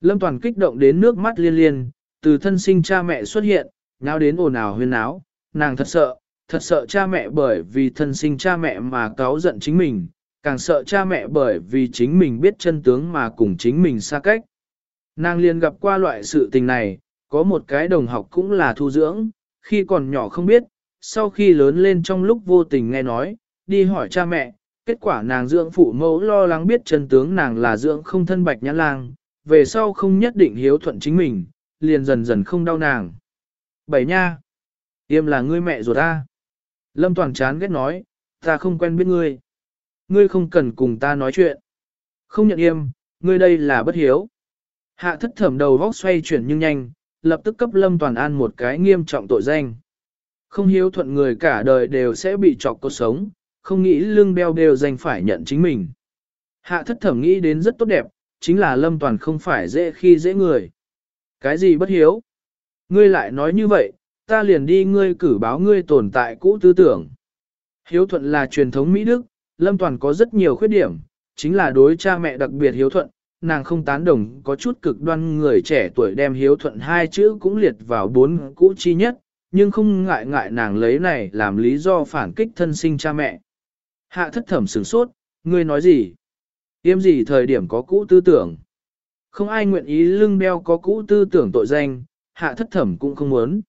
Lâm Toàn kích động đến nước mắt liên liên, từ thân sinh cha mẹ xuất hiện, nháo đến ồn ào huyên náo, nàng thật sợ, thật sợ cha mẹ bởi vì thân sinh cha mẹ mà cáo giận chính mình, càng sợ cha mẹ bởi vì chính mình biết chân tướng mà cùng chính mình xa cách. Nàng liền gặp qua loại sự tình này, có một cái đồng học cũng là thu dưỡng, khi còn nhỏ không biết, sau khi lớn lên trong lúc vô tình nghe nói, đi hỏi cha mẹ, kết quả nàng dưỡng phụ mẫu lo lắng biết chân tướng nàng là dưỡng không thân bạch nhã lang, về sau không nhất định hiếu thuận chính mình, liền dần dần không đau nàng. Bảy nha! Yêm là ngươi mẹ rồi ta. Lâm Toàn chán ghét nói, ta không quen biết ngươi. Ngươi không cần cùng ta nói chuyện. Không nhận yêm, ngươi đây là bất hiếu. Hạ thất thẩm đầu vóc xoay chuyển nhưng nhanh, lập tức cấp Lâm Toàn An một cái nghiêm trọng tội danh. Không hiếu thuận người cả đời đều sẽ bị trọc cuộc sống, không nghĩ lưng beo đều danh phải nhận chính mình. Hạ thất thẩm nghĩ đến rất tốt đẹp, chính là Lâm Toàn không phải dễ khi dễ người. Cái gì bất hiếu? Ngươi lại nói như vậy, ta liền đi ngươi cử báo ngươi tồn tại cũ tư tưởng. Hiếu thuận là truyền thống Mỹ Đức, Lâm Toàn có rất nhiều khuyết điểm, chính là đối cha mẹ đặc biệt hiếu thuận, nàng không tán đồng có chút cực đoan người trẻ tuổi đem hiếu thuận hai chữ cũng liệt vào bốn cũ chi nhất, nhưng không ngại ngại nàng lấy này làm lý do phản kích thân sinh cha mẹ. Hạ thất thẩm sửng sốt, ngươi nói gì? Yếm gì thời điểm có cũ tư tưởng? Không ai nguyện ý lưng đeo có cũ tư tưởng tội danh, hạ thất thẩm cũng không muốn.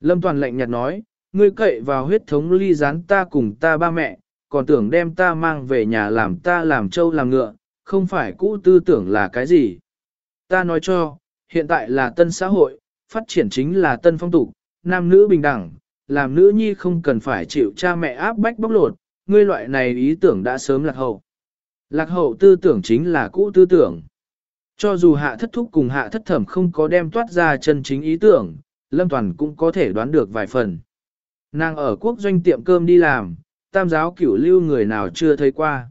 Lâm Toàn lạnh nhạt nói, ngươi cậy vào huyết thống ly gián ta cùng ta ba mẹ, còn tưởng đem ta mang về nhà làm ta làm trâu làm ngựa, không phải cũ tư tưởng là cái gì. Ta nói cho, hiện tại là tân xã hội, phát triển chính là tân phong tục, nam nữ bình đẳng, làm nữ nhi không cần phải chịu cha mẹ áp bách bóc lột, ngươi loại này ý tưởng đã sớm lạc hậu. Lạc hậu tư tưởng chính là cũ tư tưởng. Cho dù hạ thất thúc cùng hạ thất thẩm không có đem toát ra chân chính ý tưởng, Lâm Toàn cũng có thể đoán được vài phần. Nàng ở quốc doanh tiệm cơm đi làm, tam giáo cửu lưu người nào chưa thấy qua.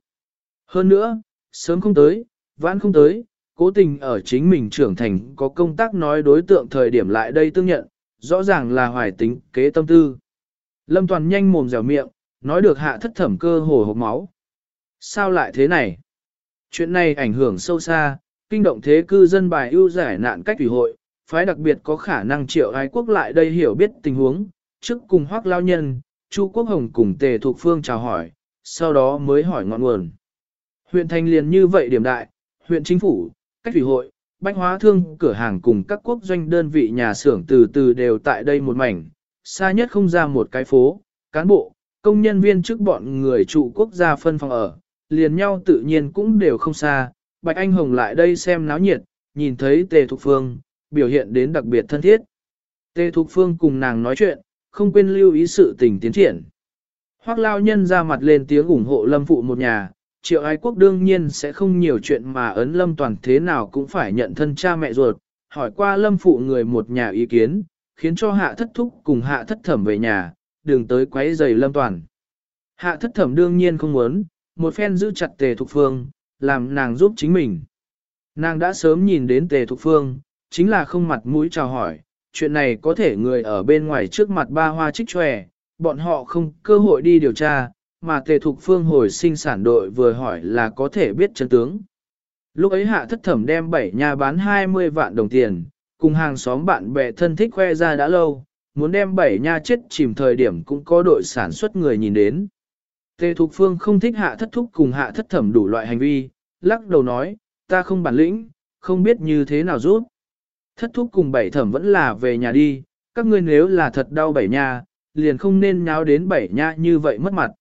Hơn nữa, sớm không tới, vãn không tới, cố tình ở chính mình trưởng thành có công tác nói đối tượng thời điểm lại đây tương nhận, rõ ràng là hoài tính kế tâm tư. Lâm Toàn nhanh mồm dẻo miệng, nói được hạ thất thẩm cơ hồ hộp máu. Sao lại thế này? Chuyện này ảnh hưởng sâu xa, kinh động thế cư dân bài ưu giải nạn cách ủy hội, phái đặc biệt có khả năng triệu ái quốc lại đây hiểu biết tình huống, trước cùng hoác lao nhân, Chu Quốc Hồng cùng tề thuộc phương chào hỏi, sau đó mới hỏi ngọn nguồn. Huyện thành liền như vậy điểm đại, huyện chính phủ, cách ủy hội, bách hóa thương, cửa hàng cùng các quốc doanh đơn vị nhà xưởng từ từ đều tại đây một mảnh, xa nhất không ra một cái phố, cán bộ, công nhân viên trước bọn người trụ quốc gia phân phòng ở, liền nhau tự nhiên cũng đều không xa, Bạch Anh Hồng lại đây xem náo nhiệt, nhìn thấy Tề Thục Phương, biểu hiện đến đặc biệt thân thiết. Tề Thục Phương cùng nàng nói chuyện, không quên lưu ý sự tình tiến triển. Hoác lao nhân ra mặt lên tiếng ủng hộ lâm phụ một nhà, triệu ái quốc đương nhiên sẽ không nhiều chuyện mà ấn lâm toàn thế nào cũng phải nhận thân cha mẹ ruột, hỏi qua lâm phụ người một nhà ý kiến, khiến cho hạ thất thúc cùng hạ thất thẩm về nhà, đừng tới quấy giày lâm toàn. Hạ thất thẩm đương nhiên không muốn, một phen giữ chặt tề thục phương, làm nàng giúp chính mình. Nàng đã sớm nhìn đến tề thục phương, chính là không mặt mũi chào hỏi, chuyện này có thể người ở bên ngoài trước mặt ba hoa trích tròe, bọn họ không cơ hội đi điều tra, mà tề thục phương hồi sinh sản đội vừa hỏi là có thể biết chân tướng. Lúc ấy hạ thất thẩm đem bảy nhà bán 20 vạn đồng tiền, cùng hàng xóm bạn bè thân thích khoe ra đã lâu, muốn đem bảy nha chết chìm thời điểm cũng có đội sản xuất người nhìn đến. Tề Thục Phương không thích hạ thất thúc cùng hạ thất thẩm đủ loại hành vi, lắc đầu nói, ta không bản lĩnh, không biết như thế nào rút Thất thúc cùng bảy thẩm vẫn là về nhà đi, các ngươi nếu là thật đau bảy nha, liền không nên nháo đến bảy nha như vậy mất mặt.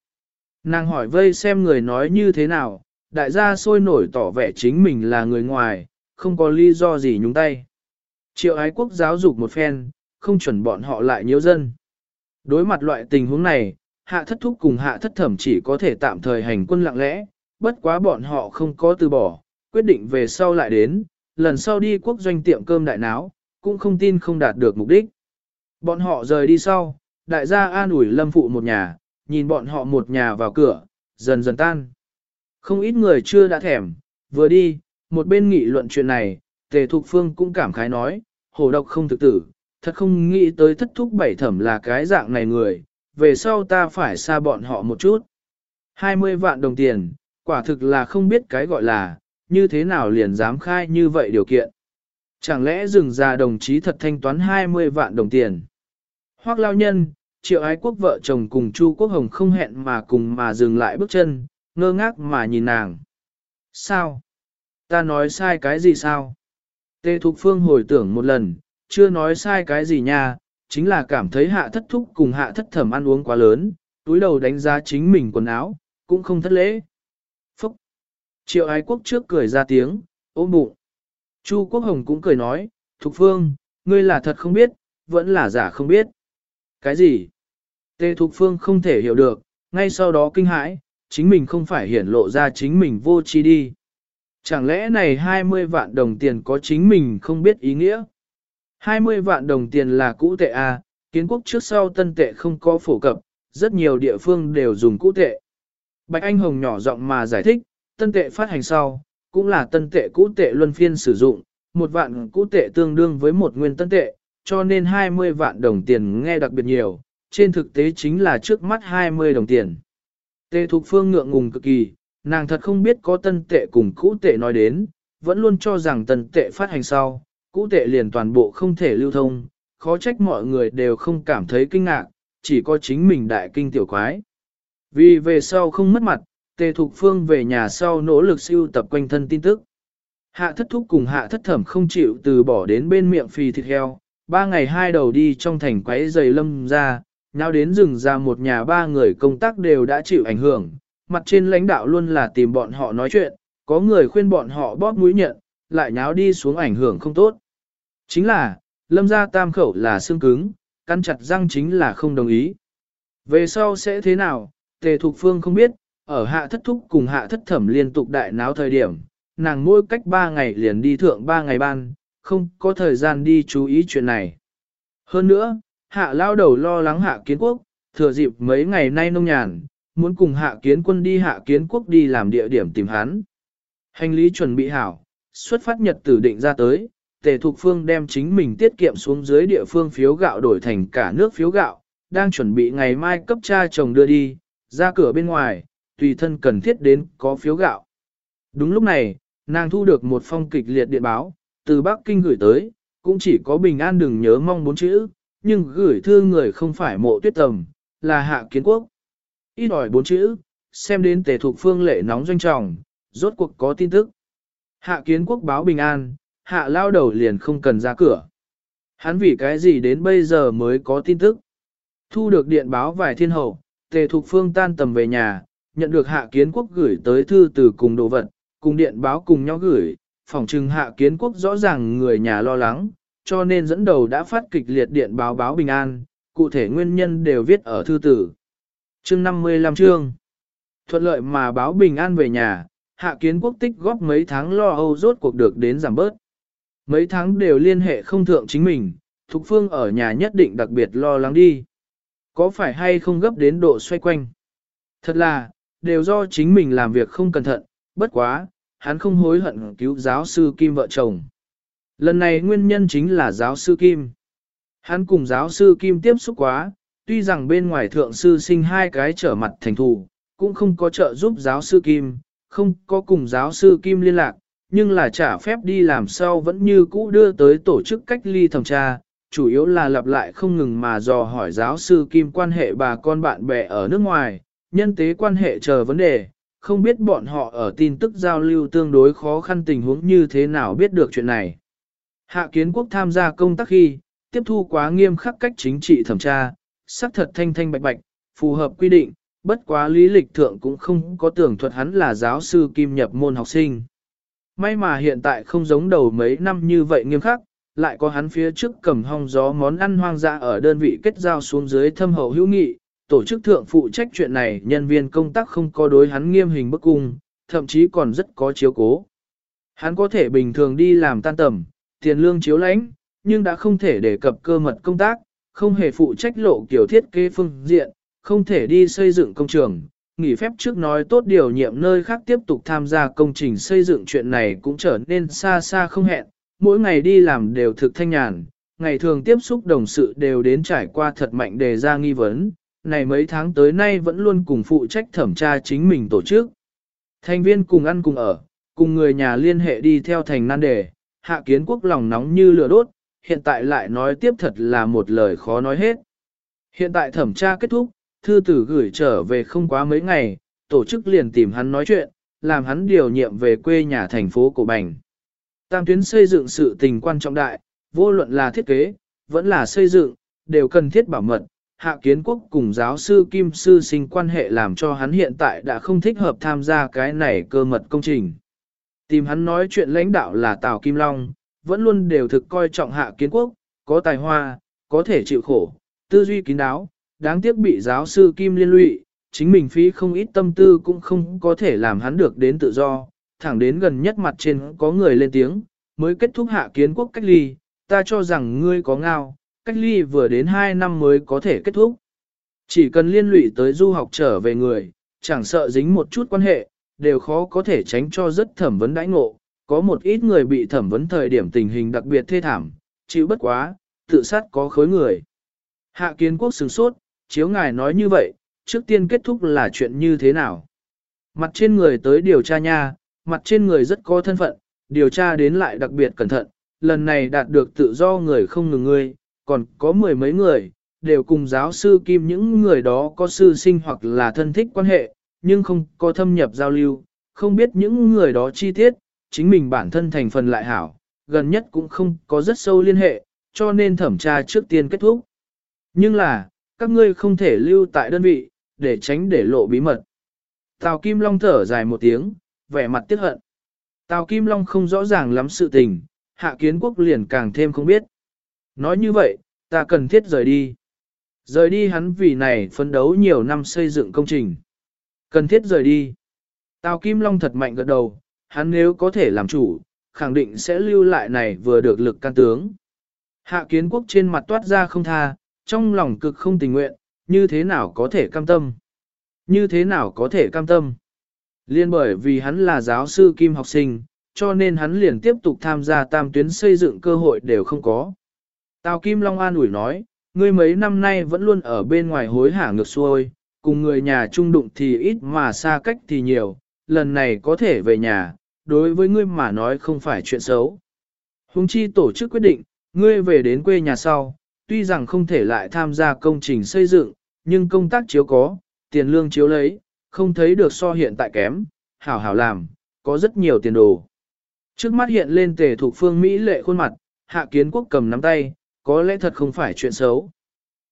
Nàng hỏi vây xem người nói như thế nào, đại gia sôi nổi tỏ vẻ chính mình là người ngoài, không có lý do gì nhúng tay. Triệu ái quốc giáo dục một phen, không chuẩn bọn họ lại nhiễu dân. Đối mặt loại tình huống này, hạ thất thúc cùng hạ thất thẩm chỉ có thể tạm thời hành quân lặng lẽ, bất quá bọn họ không có từ bỏ, quyết định về sau lại đến, lần sau đi quốc doanh tiệm cơm đại náo, cũng không tin không đạt được mục đích. Bọn họ rời đi sau, đại gia an ủi lâm phụ một nhà, nhìn bọn họ một nhà vào cửa, dần dần tan. Không ít người chưa đã thèm, vừa đi, một bên nghị luận chuyện này, Tề Thục Phương cũng cảm khái nói, hồ độc không thực tử, thật không nghĩ tới thất thúc bảy thẩm là cái dạng này người, về sau ta phải xa bọn họ một chút. 20 vạn đồng tiền, quả thực là không biết cái gọi là, như thế nào liền dám khai như vậy điều kiện. Chẳng lẽ rừng già đồng chí thật thanh toán 20 vạn đồng tiền? Hoác lao nhân, triệu ái quốc vợ chồng cùng Chu Quốc Hồng không hẹn mà cùng mà dừng lại bước chân, ngơ ngác mà nhìn nàng. Sao? Ta nói sai cái gì sao? Tê Thục Phương hồi tưởng một lần, chưa nói sai cái gì nha, chính là cảm thấy hạ thất thúc cùng hạ thất thẩm ăn uống quá lớn, túi đầu đánh giá chính mình quần áo, cũng không thất lễ. Phúc! Triệu ái quốc trước cười ra tiếng, ôm bụng. Chu Quốc Hồng cũng cười nói, Thục Phương, ngươi là thật không biết, vẫn là giả không biết. Cái gì? Tê Thục Phương không thể hiểu được, ngay sau đó kinh hãi, chính mình không phải hiển lộ ra chính mình vô chi đi. Chẳng lẽ này 20 vạn đồng tiền có chính mình không biết ý nghĩa? 20 vạn đồng tiền là cũ tệ A, à, kiến quốc trước sau tân tệ không có phổ cập, rất nhiều địa phương đều dùng cũ tệ. Bạch Anh Hồng nhỏ giọng mà giải thích, tân tệ phát hành sau, cũng là tân tệ cũ tệ luân phiên sử dụng, một vạn cũ tệ tương đương với một nguyên tân tệ, cho nên 20 vạn đồng tiền nghe đặc biệt nhiều, trên thực tế chính là trước mắt 20 đồng tiền. Tê Thục Phương ngượng ngùng cực kỳ, nàng thật không biết có tân tệ cùng cũ tệ nói đến, vẫn luôn cho rằng tân tệ phát hành sau, cũ tệ liền toàn bộ không thể lưu thông, khó trách mọi người đều không cảm thấy kinh ngạc, chỉ có chính mình đại kinh tiểu quái. Vì về sau không mất mặt, Tề Thục Phương về nhà sau nỗ lực siêu tập quanh thân tin tức. Hạ thất thúc cùng hạ thất thẩm không chịu từ bỏ đến bên miệng phì thịt heo, ba ngày hai đầu đi trong thành quấy giày lâm ra, nào đến rừng ra một nhà ba người công tác đều đã chịu ảnh hưởng, mặt trên lãnh đạo luôn là tìm bọn họ nói chuyện, có người khuyên bọn họ bóp mũi nhận, lại nháo đi xuống ảnh hưởng không tốt. Chính là, lâm gia tam khẩu là xương cứng, căn chặt răng chính là không đồng ý. Về sau sẽ thế nào, tề thục phương không biết, ở hạ thất thúc cùng hạ thất thẩm liên tục đại náo thời điểm, nàng mỗi cách ba ngày liền đi thượng ba ngày ban, không có thời gian đi chú ý chuyện này. Hơn nữa, hạ lao đầu lo lắng hạ kiến quốc, thừa dịp mấy ngày nay nông nhàn, muốn cùng hạ kiến quân đi hạ kiến quốc đi làm địa điểm tìm hắn. Hành lý chuẩn bị hảo, xuất phát nhật tử định ra tới, tề thục phương đem chính mình tiết kiệm xuống dưới địa phương phiếu gạo đổi thành cả nước phiếu gạo, đang chuẩn bị ngày mai cấp cha chồng đưa đi, ra cửa bên ngoài, tùy thân cần thiết đến có phiếu gạo. Đúng lúc này, nàng thu được một phong kịch liệt điện báo, từ Bắc Kinh gửi tới, cũng chỉ có bình an đừng nhớ mong bốn chữ, nhưng gửi thư người không phải mộ tuyết tầm, là hạ kiến quốc. Ít ỏi bốn chữ, xem đến tề thục phương lệ nóng doanh trọng, rốt cuộc có tin tức. Hạ kiến quốc báo bình an, hạ lao đầu liền không cần ra cửa. Hắn vì cái gì đến bây giờ mới có tin tức. Thu được điện báo vài thiên hậu, tề thuộc phương tan tầm về nhà, nhận được hạ kiến quốc gửi tới thư từ cùng đồ vật, cùng điện báo cùng nhau gửi, phòng trừng hạ kiến quốc rõ ràng người nhà lo lắng, cho nên dẫn đầu đã phát kịch liệt điện báo báo bình an, cụ thể nguyên nhân đều viết ở thư tử. Chương 55 chương Thuận lợi mà báo bình an về nhà, hạ kiến quốc tích góp mấy tháng lo âu rốt cuộc được đến giảm bớt. Mấy tháng đều liên hệ không thượng chính mình, Thục Phương ở nhà nhất định đặc biệt lo lắng đi. Có phải hay không gấp đến độ xoay quanh? Thật là, đều do chính mình làm việc không cẩn thận, bất quá, hắn không hối hận cứu giáo sư Kim vợ chồng. Lần này nguyên nhân chính là giáo sư Kim. Hắn cùng giáo sư Kim tiếp xúc quá, tuy rằng bên ngoài thượng sư sinh hai cái trở mặt thành thù, cũng không có trợ giúp giáo sư Kim, không có cùng giáo sư Kim liên lạc, nhưng là trả phép đi làm sao vẫn như cũ đưa tới tổ chức cách ly thẩm tra, chủ yếu là lặp lại không ngừng mà dò hỏi giáo sư Kim quan hệ bà con bạn bè ở nước ngoài, nhân tế quan hệ chờ vấn đề, không biết bọn họ ở tin tức giao lưu tương đối khó khăn tình huống như thế nào biết được chuyện này. Hạ kiến quốc tham gia công tác khi, tiếp thu quá nghiêm khắc cách chính trị thẩm tra, xác thật thanh thanh bạch bạch, phù hợp quy định, bất quá lý lịch thượng cũng không có tưởng thuật hắn là giáo sư kim nhập môn học sinh. May mà hiện tại không giống đầu mấy năm như vậy nghiêm khắc, lại có hắn phía trước cầm hong gió món ăn hoang dã ở đơn vị kết giao xuống dưới thâm hậu hữu nghị, tổ chức thượng phụ trách chuyện này nhân viên công tác không có đối hắn nghiêm hình bức cung, thậm chí còn rất có chiếu cố. Hắn có thể bình thường đi làm tan tầm, tiền lương chiếu lãnh, nhưng đã không thể đề cập cơ mật công tác, không hề phụ trách lộ kiểu thiết kế phương diện, không thể đi xây dựng công trường. Nghỉ phép trước nói tốt điều nhiệm nơi khác tiếp tục tham gia công trình xây dựng chuyện này cũng trở nên xa xa không hẹn, mỗi ngày đi làm đều thực thanh nhàn, ngày thường tiếp xúc đồng sự đều đến trải qua thật mạnh đề ra nghi vấn, này mấy tháng tới nay vẫn luôn cùng phụ trách thẩm tra chính mình tổ chức. Thành viên cùng ăn cùng ở, cùng người nhà liên hệ đi theo thành nan đề, hạ kiến quốc lòng nóng như lửa đốt, hiện tại lại nói tiếp thật là một lời khó nói hết. Hiện tại thẩm tra kết thúc, thư tử gửi trở về không quá mấy ngày, tổ chức liền tìm hắn nói chuyện, làm hắn điều nhiệm về quê nhà thành phố Cổ Bành. Tam tuyến xây dựng sự tình quan trọng đại, vô luận là thiết kế, vẫn là xây dựng, đều cần thiết bảo mật. Hạ kiến quốc cùng giáo sư Kim Sư sinh quan hệ làm cho hắn hiện tại đã không thích hợp tham gia cái này cơ mật công trình. Tìm hắn nói chuyện lãnh đạo là Tào Kim Long, vẫn luôn đều thực coi trọng hạ kiến quốc, có tài hoa, có thể chịu khổ, tư duy kín đáo, đáng tiếc bị giáo sư Kim liên lụy, chính mình phí không ít tâm tư cũng không có thể làm hắn được đến tự do, thẳng đến gần nhất mặt trên có người lên tiếng, mới kết thúc hạ kiến quốc cách ly, ta cho rằng ngươi có ngao, cách ly vừa đến 2 năm mới có thể kết thúc. Chỉ cần liên lụy tới du học trở về người, chẳng sợ dính một chút quan hệ, đều khó có thể tránh cho rất thẩm vấn đãi ngộ. Có một ít người bị thẩm vấn thời điểm tình hình đặc biệt thê thảm, chịu bất quá, tự sát có khối người. Hạ kiến quốc sừng sốt, chiếu ngài nói như vậy, trước tiên kết thúc là chuyện như thế nào? Mặt trên người tới điều tra nha, mặt trên người rất có thân phận, điều tra đến lại đặc biệt cẩn thận, lần này đạt được tự do người không ngừng ngươi, còn có mười mấy người, đều cùng giáo sư Kim những người đó có sư sinh hoặc là thân thích quan hệ, nhưng không có thâm nhập giao lưu, không biết những người đó chi tiết, chính mình bản thân thành phần lại hảo, gần nhất cũng không có rất sâu liên hệ, cho nên thẩm tra trước tiên kết thúc. Nhưng là, các ngươi không thể lưu tại đơn vị, để tránh để lộ bí mật. Tào Kim Long thở dài một tiếng, vẻ mặt tiếc hận. Tào Kim Long không rõ ràng lắm sự tình, hạ kiến quốc liền càng thêm không biết. Nói như vậy, ta cần thiết rời đi. Rời đi hắn vì này phấn đấu nhiều năm xây dựng công trình. Cần thiết rời đi. Tào Kim Long thật mạnh gật đầu, hắn nếu có thể làm chủ, khẳng định sẽ lưu lại này vừa được lực can tướng. Hạ kiến quốc trên mặt toát ra không tha, trong lòng cực không tình nguyện, như thế nào có thể cam tâm? Như thế nào có thể cam tâm? Liên bởi vì hắn là giáo sư kim học sinh, cho nên hắn liền tiếp tục tham gia tam tuyến xây dựng cơ hội đều không có. Tào Kim Long An ủi nói, ngươi mấy năm nay vẫn luôn ở bên ngoài hối hả ngược xuôi, cùng người nhà chung đụng thì ít mà xa cách thì nhiều, lần này có thể về nhà, đối với ngươi mà nói không phải chuyện xấu. Hùng chi tổ chức quyết định, ngươi về đến quê nhà sau, tuy rằng không thể lại tham gia công trình xây dựng, nhưng công tác chiếu có, tiền lương chiếu lấy, không thấy được so hiện tại kém, hảo hảo làm, có rất nhiều tiền đồ. Trước mắt hiện lên tề thuộc phương Mỹ lệ khuôn mặt, hạ kiến quốc cầm nắm tay, có lẽ thật không phải chuyện xấu.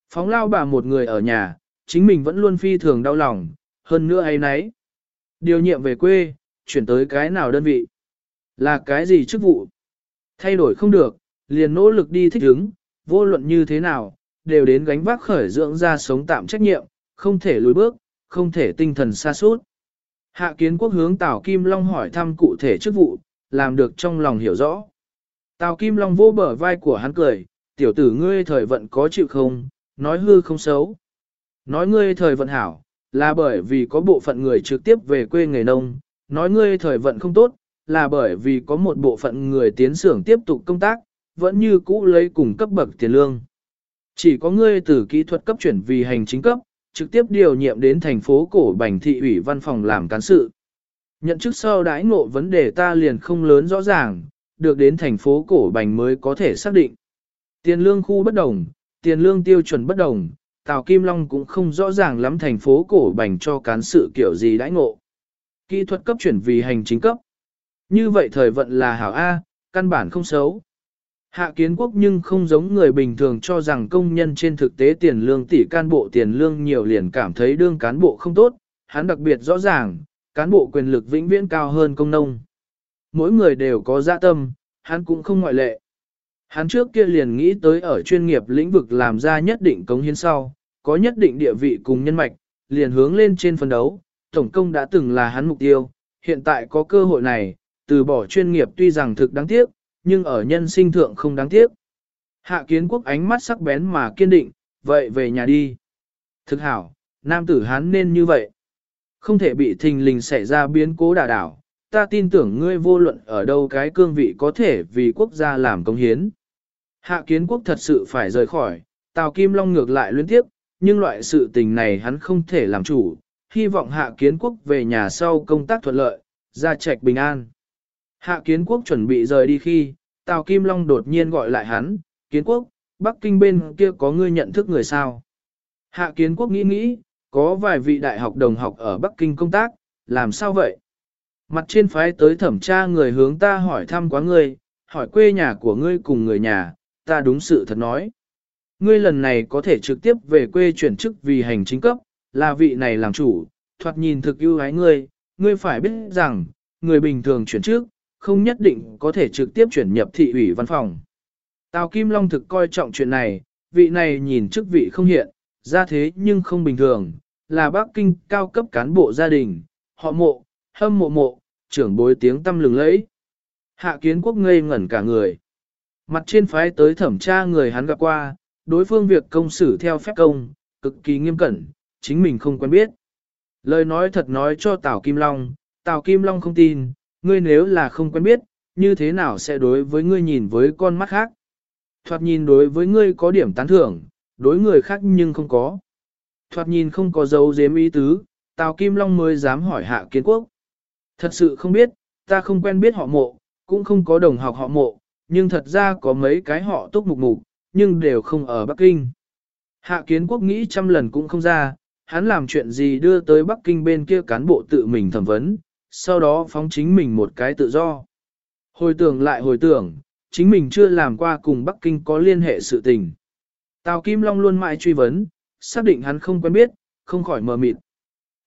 Phóng lao bà một người ở nhà, chính mình vẫn luôn phi thường đau lòng, hơn nữa ấy nấy. Điều nhiệm về quê, chuyển tới cái nào đơn vị? Là cái gì chức vụ? Thay đổi không được, liền nỗ lực đi thích ứng, vô luận như thế nào, đều đến gánh vác khởi dưỡng ra sống tạm trách nhiệm, không thể lùi bước, không thể tinh thần xa suốt. Hạ kiến quốc hướng Tào Kim Long hỏi thăm cụ thể chức vụ, làm được trong lòng hiểu rõ. Tào Kim Long vô bờ vai của hắn cười, tiểu tử ngươi thời vận có chịu không, nói hư không xấu. Nói ngươi thời vận hảo, là bởi vì có bộ phận người trực tiếp về quê nghề nông, nói ngươi thời vận không tốt, là bởi vì có một bộ phận người tiến xưởng tiếp tục công tác, vẫn như cũ lấy cùng cấp bậc tiền lương. Chỉ có ngươi từ kỹ thuật cấp chuyển vì hành chính cấp, trực tiếp điều nhiệm đến thành phố cổ bành thị ủy văn phòng làm cán sự. Nhận chức sau đãi ngộ vấn đề ta liền không lớn rõ ràng, được đến thành phố cổ bành mới có thể xác định. Tiền lương khu bất đồng, tiền lương tiêu chuẩn bất đồng, Tào Kim Long cũng không rõ ràng lắm thành phố cổ bành cho cán sự kiểu gì đãi ngộ. Kỹ thuật cấp chuyển vì hành chính cấp. Như vậy thời vận là hảo A, căn bản không xấu. Hạ kiến quốc nhưng không giống người bình thường cho rằng công nhân trên thực tế tiền lương tỷ can bộ tiền lương nhiều liền cảm thấy đương cán bộ không tốt, hắn đặc biệt rõ ràng, cán bộ quyền lực vĩnh viễn cao hơn công nông. Mỗi người đều có dạ tâm, hắn cũng không ngoại lệ. Hắn trước kia liền nghĩ tới ở chuyên nghiệp lĩnh vực làm ra nhất định cống hiến sau, có nhất định địa vị cùng nhân mạch, liền hướng lên trên phân đấu, tổng công đã từng là hắn mục tiêu, hiện tại có cơ hội này, từ bỏ chuyên nghiệp tuy rằng thực đáng tiếc, nhưng ở nhân sinh thượng không đáng tiếc. Hạ kiến quốc ánh mắt sắc bén mà kiên định, vậy về nhà đi. Thực hảo, nam tử hán nên như vậy. Không thể bị thình lình xảy ra biến cố đà đảo, ta tin tưởng ngươi vô luận ở đâu cái cương vị có thể vì quốc gia làm công hiến. Hạ kiến quốc thật sự phải rời khỏi, Tào Kim Long ngược lại liên tiếp, nhưng loại sự tình này hắn không thể làm chủ, hy vọng hạ kiến quốc về nhà sau công tác thuận lợi, ra trạch bình an. Hạ kiến quốc chuẩn bị rời đi khi, Tào Kim Long đột nhiên gọi lại hắn, kiến quốc, Bắc Kinh bên kia có ngươi nhận thức người sao? Hạ kiến quốc nghĩ nghĩ, có vài vị đại học đồng học ở Bắc Kinh công tác, làm sao vậy? Mặt trên phái tới thẩm tra người hướng ta hỏi thăm quá ngươi, hỏi quê nhà của ngươi cùng người nhà, ta đúng sự thật nói. Ngươi lần này có thể trực tiếp về quê chuyển chức vì hành chính cấp, là vị này làm chủ, thoạt nhìn thực ưu ái ngươi, ngươi phải biết rằng, người bình thường chuyển chức, không nhất định có thể trực tiếp chuyển nhập thị ủy văn phòng. Tào Kim Long thực coi trọng chuyện này, vị này nhìn chức vị không hiện, ra thế nhưng không bình thường, là Bắc Kinh cao cấp cán bộ gia đình, họ mộ, hâm mộ mộ, trưởng bối tiếng tâm lừng lẫy. Hạ kiến quốc ngây ngẩn cả người. Mặt trên phái tới thẩm tra người hắn gặp qua, đối phương việc công xử theo phép công, cực kỳ nghiêm cẩn, chính mình không quen biết. Lời nói thật nói cho Tào Kim Long, Tào Kim Long không tin, ngươi nếu là không quen biết, như thế nào sẽ đối với ngươi nhìn với con mắt khác. Thoạt nhìn đối với ngươi có điểm tán thưởng, đối người khác nhưng không có. Thoạt nhìn không có dấu dếm ý tứ, Tào Kim Long mới dám hỏi hạ kiến quốc. Thật sự không biết, ta không quen biết họ mộ, cũng không có đồng học họ mộ, nhưng thật ra có mấy cái họ túc mục mục, nhưng đều không ở Bắc Kinh. Hạ kiến quốc nghĩ trăm lần cũng không ra, hắn làm chuyện gì đưa tới Bắc Kinh bên kia cán bộ tự mình thẩm vấn, sau đó phóng chính mình một cái tự do. Hồi tưởng lại hồi tưởng, chính mình chưa làm qua cùng Bắc Kinh có liên hệ sự tình. Tào Kim Long luôn mãi truy vấn, xác định hắn không quen biết, không khỏi mờ mịt.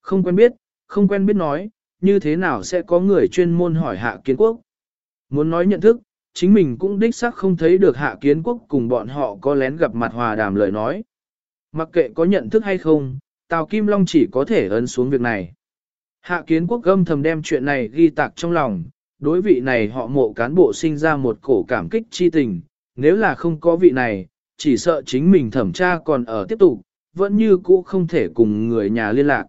Không quen biết, không quen biết nói, như thế nào sẽ có người chuyên môn hỏi hạ kiến quốc. Muốn nói nhận thức, chính mình cũng đích xác không thấy được hạ kiến quốc cùng bọn họ có lén gặp mặt hòa đàm lời nói. Mặc kệ có nhận thức hay không, Tào Kim Long chỉ có thể ấn xuống việc này. Hạ kiến quốc gâm thầm đem chuyện này ghi tạc trong lòng, đối vị này họ mộ cán bộ sinh ra một cổ cảm kích chi tình, nếu là không có vị này, chỉ sợ chính mình thẩm tra còn ở tiếp tục, vẫn như cũ không thể cùng người nhà liên lạc.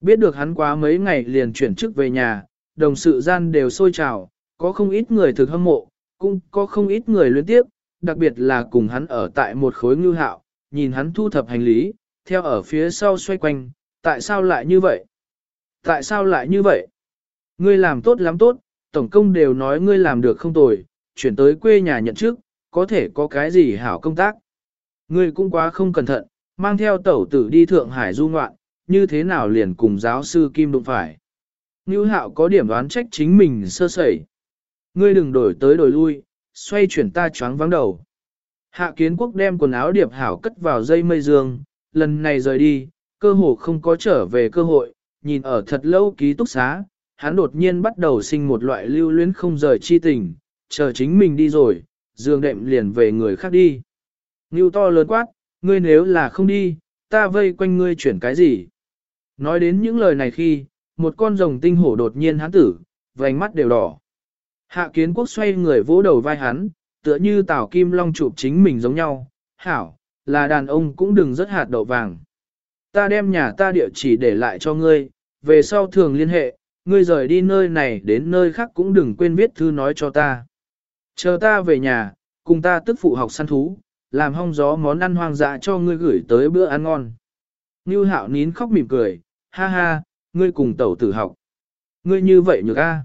Biết được hắn quá mấy ngày liền chuyển chức về nhà, đồng sự gian đều sôi trào, có không ít người thực hâm mộ, cũng có không ít người luyến tiếp, đặc biệt là cùng hắn ở tại một khối ngư hạo, nhìn hắn thu thập hành lý, theo ở phía sau xoay quanh, tại sao lại như vậy? Tại sao lại như vậy? Ngươi làm tốt lắm tốt, tổng công đều nói ngươi làm được không tồi, chuyển tới quê nhà nhận trước, có thể có cái gì hảo công tác. Ngươi cũng quá không cẩn thận, mang theo tẩu tử đi Thượng Hải du ngoạn, như thế nào liền cùng giáo sư Kim đụng phải. Ngưu hạo có điểm đoán trách chính mình sơ sẩy. Ngươi đừng đổi tới đổi lui, xoay chuyển ta choáng vắng đầu. Hạ kiến quốc đem quần áo điệp hảo cất vào dây mây dương, lần này rời đi, cơ hồ không có trở về cơ hội, nhìn ở thật lâu ký túc xá, hắn đột nhiên bắt đầu sinh một loại lưu luyến không rời chi tình, chờ chính mình đi rồi, dương đệm liền về người khác đi. Ngưu to lớn quát, ngươi nếu là không đi, ta vây quanh ngươi chuyển cái gì? Nói đến những lời này khi, một con rồng tinh hổ đột nhiên hắn tử, vành mắt đều đỏ. Hạ kiến quốc xoay người vỗ đầu vai hắn, tựa như tảo kim long chụp chính mình giống nhau. Hảo, là đàn ông cũng đừng rất hạt đậu vàng. Ta đem nhà ta địa chỉ để lại cho ngươi, về sau thường liên hệ, ngươi rời đi nơi này đến nơi khác cũng đừng quên viết thư nói cho ta. Chờ ta về nhà, cùng ta tức phụ học săn thú, làm hong gió món ăn hoang dã cho ngươi gửi tới bữa ăn ngon. Ngưu hạo nín khóc mỉm cười, ha ha, ngươi cùng tẩu tử học. Ngươi như vậy nhược a.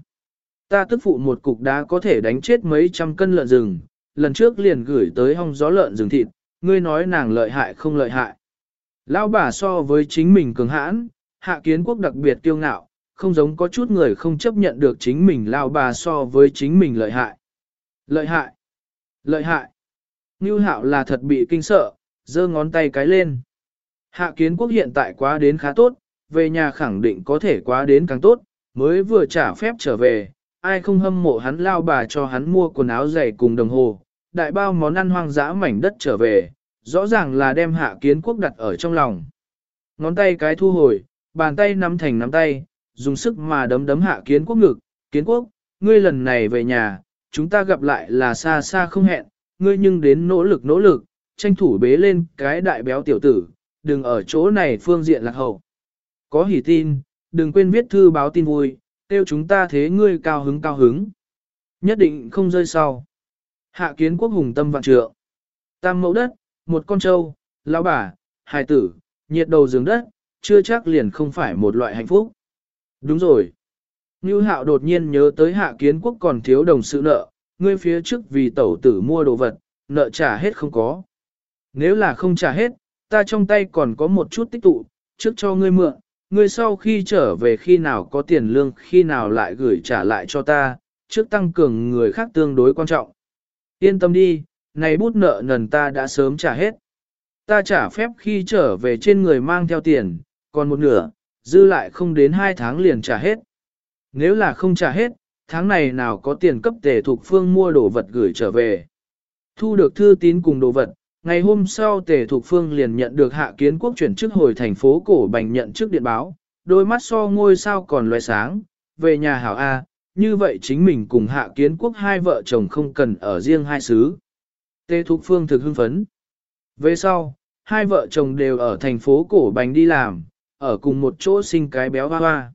Ta tức phụ một cục đá có thể đánh chết mấy trăm cân lợn rừng, lần trước liền gửi tới hong gió lợn rừng thịt, ngươi nói nàng lợi hại không lợi hại. Lão bà so với chính mình cường hãn, hạ kiến quốc đặc biệt kiêu ngạo, không giống có chút người không chấp nhận được chính mình lão bà so với chính mình lợi hại. Lợi hại! Lợi hại! Ngưu hạo là thật bị kinh sợ, giơ ngón tay cái lên. Hạ kiến quốc hiện tại quá đến khá tốt, về nhà khẳng định có thể quá đến càng tốt, mới vừa trả phép trở về, ai không hâm mộ hắn lao bà cho hắn mua quần áo giày cùng đồng hồ, đại bao món ăn hoang dã mảnh đất trở về, rõ ràng là đem hạ kiến quốc đặt ở trong lòng. Ngón tay cái thu hồi, bàn tay nắm thành nắm tay, dùng sức mà đấm đấm hạ kiến quốc ngực, kiến quốc, ngươi lần này về nhà, chúng ta gặp lại là xa xa không hẹn, ngươi nhưng đến nỗ lực nỗ lực, tranh thủ bế lên cái đại béo tiểu tử, đừng ở chỗ này phương diện lạc hậu. Có hỉ tin, đừng quên viết thư báo tin vui, tiêu chúng ta thế ngươi cao hứng cao hứng. Nhất định không rơi sau. Hạ kiến quốc hùng tâm vạn trượng. Tam mẫu đất, một con trâu, lão bà, hài tử, nhiệt đầu giường đất, chưa chắc liền không phải một loại hạnh phúc. Đúng rồi. Ngưu hạo đột nhiên nhớ tới hạ kiến quốc còn thiếu đồng sự nợ, ngươi phía trước vì tẩu tử mua đồ vật, nợ trả hết không có. Nếu là không trả hết, ta trong tay còn có một chút tích tụ, trước cho ngươi mượn, ngươi sau khi trở về khi nào có tiền lương khi nào lại gửi trả lại cho ta, trước tăng cường người khác tương đối quan trọng. Yên tâm đi, này bút nợ nần ta đã sớm trả hết. Ta trả phép khi trở về trên người mang theo tiền, còn một nửa, dư lại không đến hai tháng liền trả hết. Nếu là không trả hết, tháng này nào có tiền cấp tề thuộc phương mua đồ vật gửi trở về. Thu được thư tín cùng đồ vật, ngày hôm sau tề thuộc phương liền nhận được hạ kiến quốc chuyển chức hồi thành phố cổ bành nhận chức điện báo, đôi mắt so ngôi sao còn loài sáng, về nhà hảo A, như vậy chính mình cùng hạ kiến quốc hai vợ chồng không cần ở riêng hai xứ. Tê Thục phương thực hưng phấn. Về sau, hai vợ chồng đều ở thành phố cổ bành đi làm, ở cùng một chỗ sinh cái béo hoa hoa.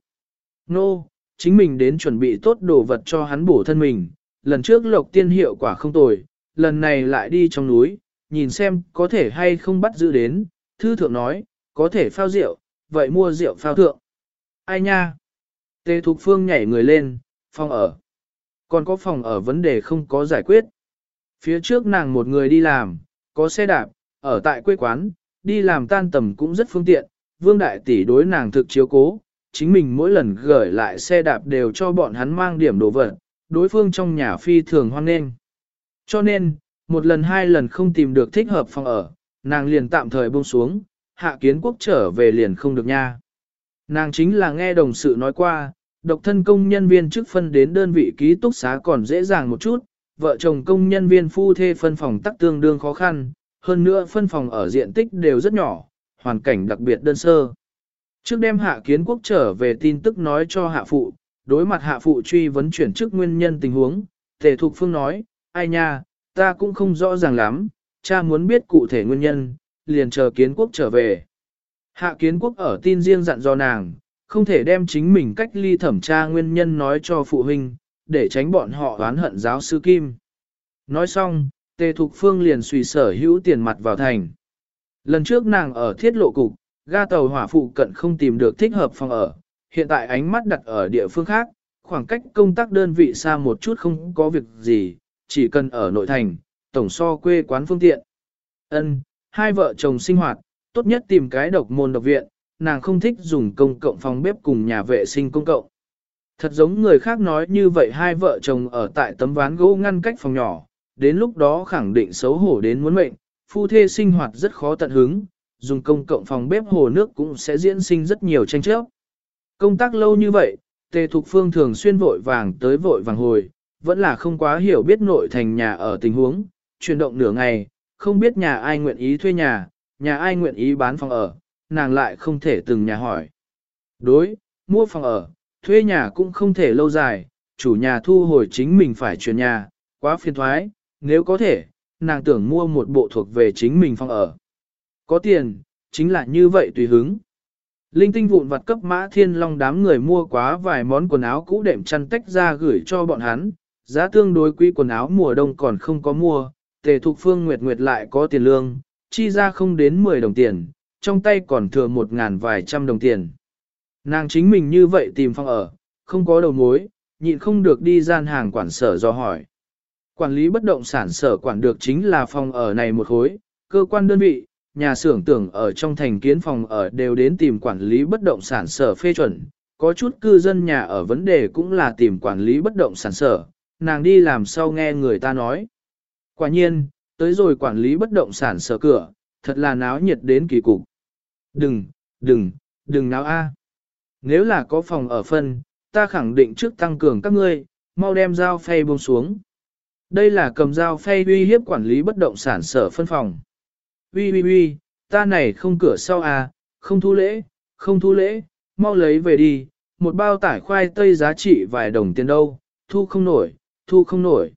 Nô, chính mình đến chuẩn bị tốt đồ vật cho hắn bổ thân mình, lần trước lộc tiên hiệu quả không tồi, lần này lại đi trong núi, nhìn xem có thể hay không bắt giữ đến, thư thượng nói, có thể phao rượu, vậy mua rượu phao thượng. Ai nha? Tê Thục Phương nhảy người lên, phòng ở. Còn có phòng ở vấn đề không có giải quyết. Phía trước nàng một người đi làm, có xe đạp, ở tại quê quán, đi làm tan tầm cũng rất phương tiện, vương đại tỷ đối nàng thực chiếu cố, chính mình mỗi lần gửi lại xe đạp đều cho bọn hắn mang điểm đồ vật, đối phương trong nhà phi thường hoan nghênh. Cho nên, một lần hai lần không tìm được thích hợp phòng ở, nàng liền tạm thời buông xuống, hạ kiến quốc trở về liền không được nha. Nàng chính là nghe đồng sự nói qua, độc thân công nhân viên chức phân đến đơn vị ký túc xá còn dễ dàng một chút, vợ chồng công nhân viên phu thê phân phòng tắc tương đương khó khăn, hơn nữa phân phòng ở diện tích đều rất nhỏ, hoàn cảnh đặc biệt đơn sơ. Trước đêm hạ kiến quốc trở về tin tức nói cho hạ phụ, đối mặt hạ phụ truy vấn chuyển chức nguyên nhân tình huống, tề thục phương nói, ai nha, ta cũng không rõ ràng lắm, cha muốn biết cụ thể nguyên nhân, liền chờ kiến quốc trở về. Hạ kiến quốc ở tin riêng dặn do nàng, không thể đem chính mình cách ly thẩm tra nguyên nhân nói cho phụ huynh, để tránh bọn họ oán hận giáo sư Kim. Nói xong, tề thục phương liền suy sở hữu tiền mặt vào thành. Lần trước nàng ở thiết lộ cục, ga tàu hỏa phụ cận không tìm được thích hợp phòng ở, hiện tại ánh mắt đặt ở địa phương khác, khoảng cách công tác đơn vị xa một chút không có việc gì, chỉ cần ở nội thành, tổng so quê quán phương tiện. Ân, hai vợ chồng sinh hoạt, tốt nhất tìm cái độc môn độc viện, nàng không thích dùng công cộng phòng bếp cùng nhà vệ sinh công cộng. Thật giống người khác nói như vậy hai vợ chồng ở tại tấm ván gỗ ngăn cách phòng nhỏ, đến lúc đó khẳng định xấu hổ đến muốn mệnh, phu thê sinh hoạt rất khó tận hứng, dùng công cộng phòng bếp hồ nước cũng sẽ diễn sinh rất nhiều tranh chấp. Công tác lâu như vậy, Tề Thục Phương thường xuyên vội vàng tới vội vàng hồi, vẫn là không quá hiểu biết nội thành nhà ở tình huống, chuyển động nửa ngày, không biết nhà ai nguyện ý thuê nhà, nhà ai nguyện ý bán phòng ở, nàng lại không thể từng nhà hỏi. Đối, mua phòng ở, thuê nhà cũng không thể lâu dài, chủ nhà thu hồi chính mình phải chuyển nhà, quá phiền thoái, nếu có thể, nàng tưởng mua một bộ thuộc về chính mình phòng ở. Có tiền, chính là như vậy tùy hứng. Linh tinh vụn vặt cấp mã thiên long đám người mua quá vài món quần áo cũ đệm chăn tách ra gửi cho bọn hắn, giá tương đối quý quần áo mùa đông còn không có mua, tề thục phương nguyệt nguyệt lại có tiền lương, chi ra không đến 10 đồng tiền, trong tay còn thừa một ngàn vài trăm đồng tiền. Nàng chính mình như vậy tìm phòng ở, không có đầu mối, nhịn không được đi gian hàng quản sở do hỏi. Quản lý bất động sản sở quản được chính là phòng ở này một khối, cơ quan đơn vị, nhà xưởng tưởng ở trong thành kiến phòng ở đều đến tìm quản lý bất động sản sở phê chuẩn, có chút cư dân nhà ở vấn đề cũng là tìm quản lý bất động sản sở, nàng đi làm sau nghe người ta nói. Quả nhiên, tới rồi quản lý bất động sản sở cửa, thật là náo nhiệt đến kỳ cục. Đừng, đừng, đừng náo a. Nếu là có phòng ở phân, ta khẳng định trước tăng cường các ngươi, mau đem dao phay buông xuống. Đây là cầm dao phay uy hiếp quản lý bất động sản sở phân phòng. Uy uy uy, ta này không cửa sau à, không thu lễ, không thu lễ, mau lấy về đi, một bao tải khoai tây giá trị vài đồng tiền đâu, thu không nổi, thu không nổi.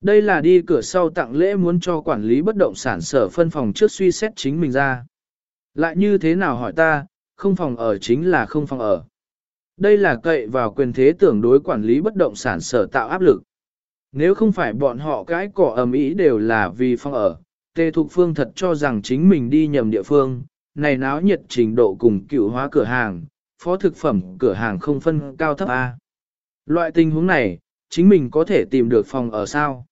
Đây là đi cửa sau tặng lễ muốn cho quản lý bất động sản sở phân phòng trước suy xét chính mình ra. Lại như thế nào hỏi ta, không phòng ở chính là không phòng ở. Đây là cậy vào quyền thế tưởng đối quản lý bất động sản sở tạo áp lực. Nếu không phải bọn họ cái cỏ ầm ĩ đều là vì phòng ở, Tề Thục Phương thật cho rằng chính mình đi nhầm địa phương, này náo nhiệt trình độ cùng cựu hóa cửa hàng, phó thực phẩm cửa hàng không phân cao thấp A. Loại tình huống này, chính mình có thể tìm được phòng ở sao?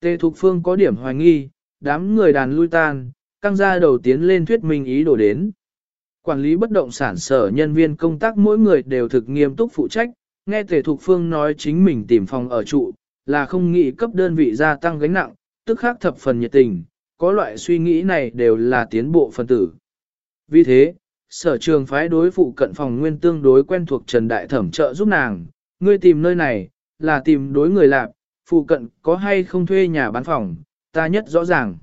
Tề Thục Phương có điểm hoài nghi, đám người đàn lui tan, căng ra đầu tiến lên thuyết minh ý đồ đến. Quản lý bất động sản sở nhân viên công tác mỗi người đều thực nghiêm túc phụ trách, nghe Tề Thục Phương nói chính mình tìm phòng ở trụ, là không nghĩ cấp đơn vị gia tăng gánh nặng, tức khác thập phần nhiệt tình, có loại suy nghĩ này đều là tiến bộ phân tử. Vì thế, sở trường phái đối phụ cận phòng nguyên tương đối quen thuộc Trần Đại Thẩm trợ giúp nàng, ngươi tìm nơi này, là tìm đối người lạc, phụ cận có hay không thuê nhà bán phòng, ta nhất rõ ràng.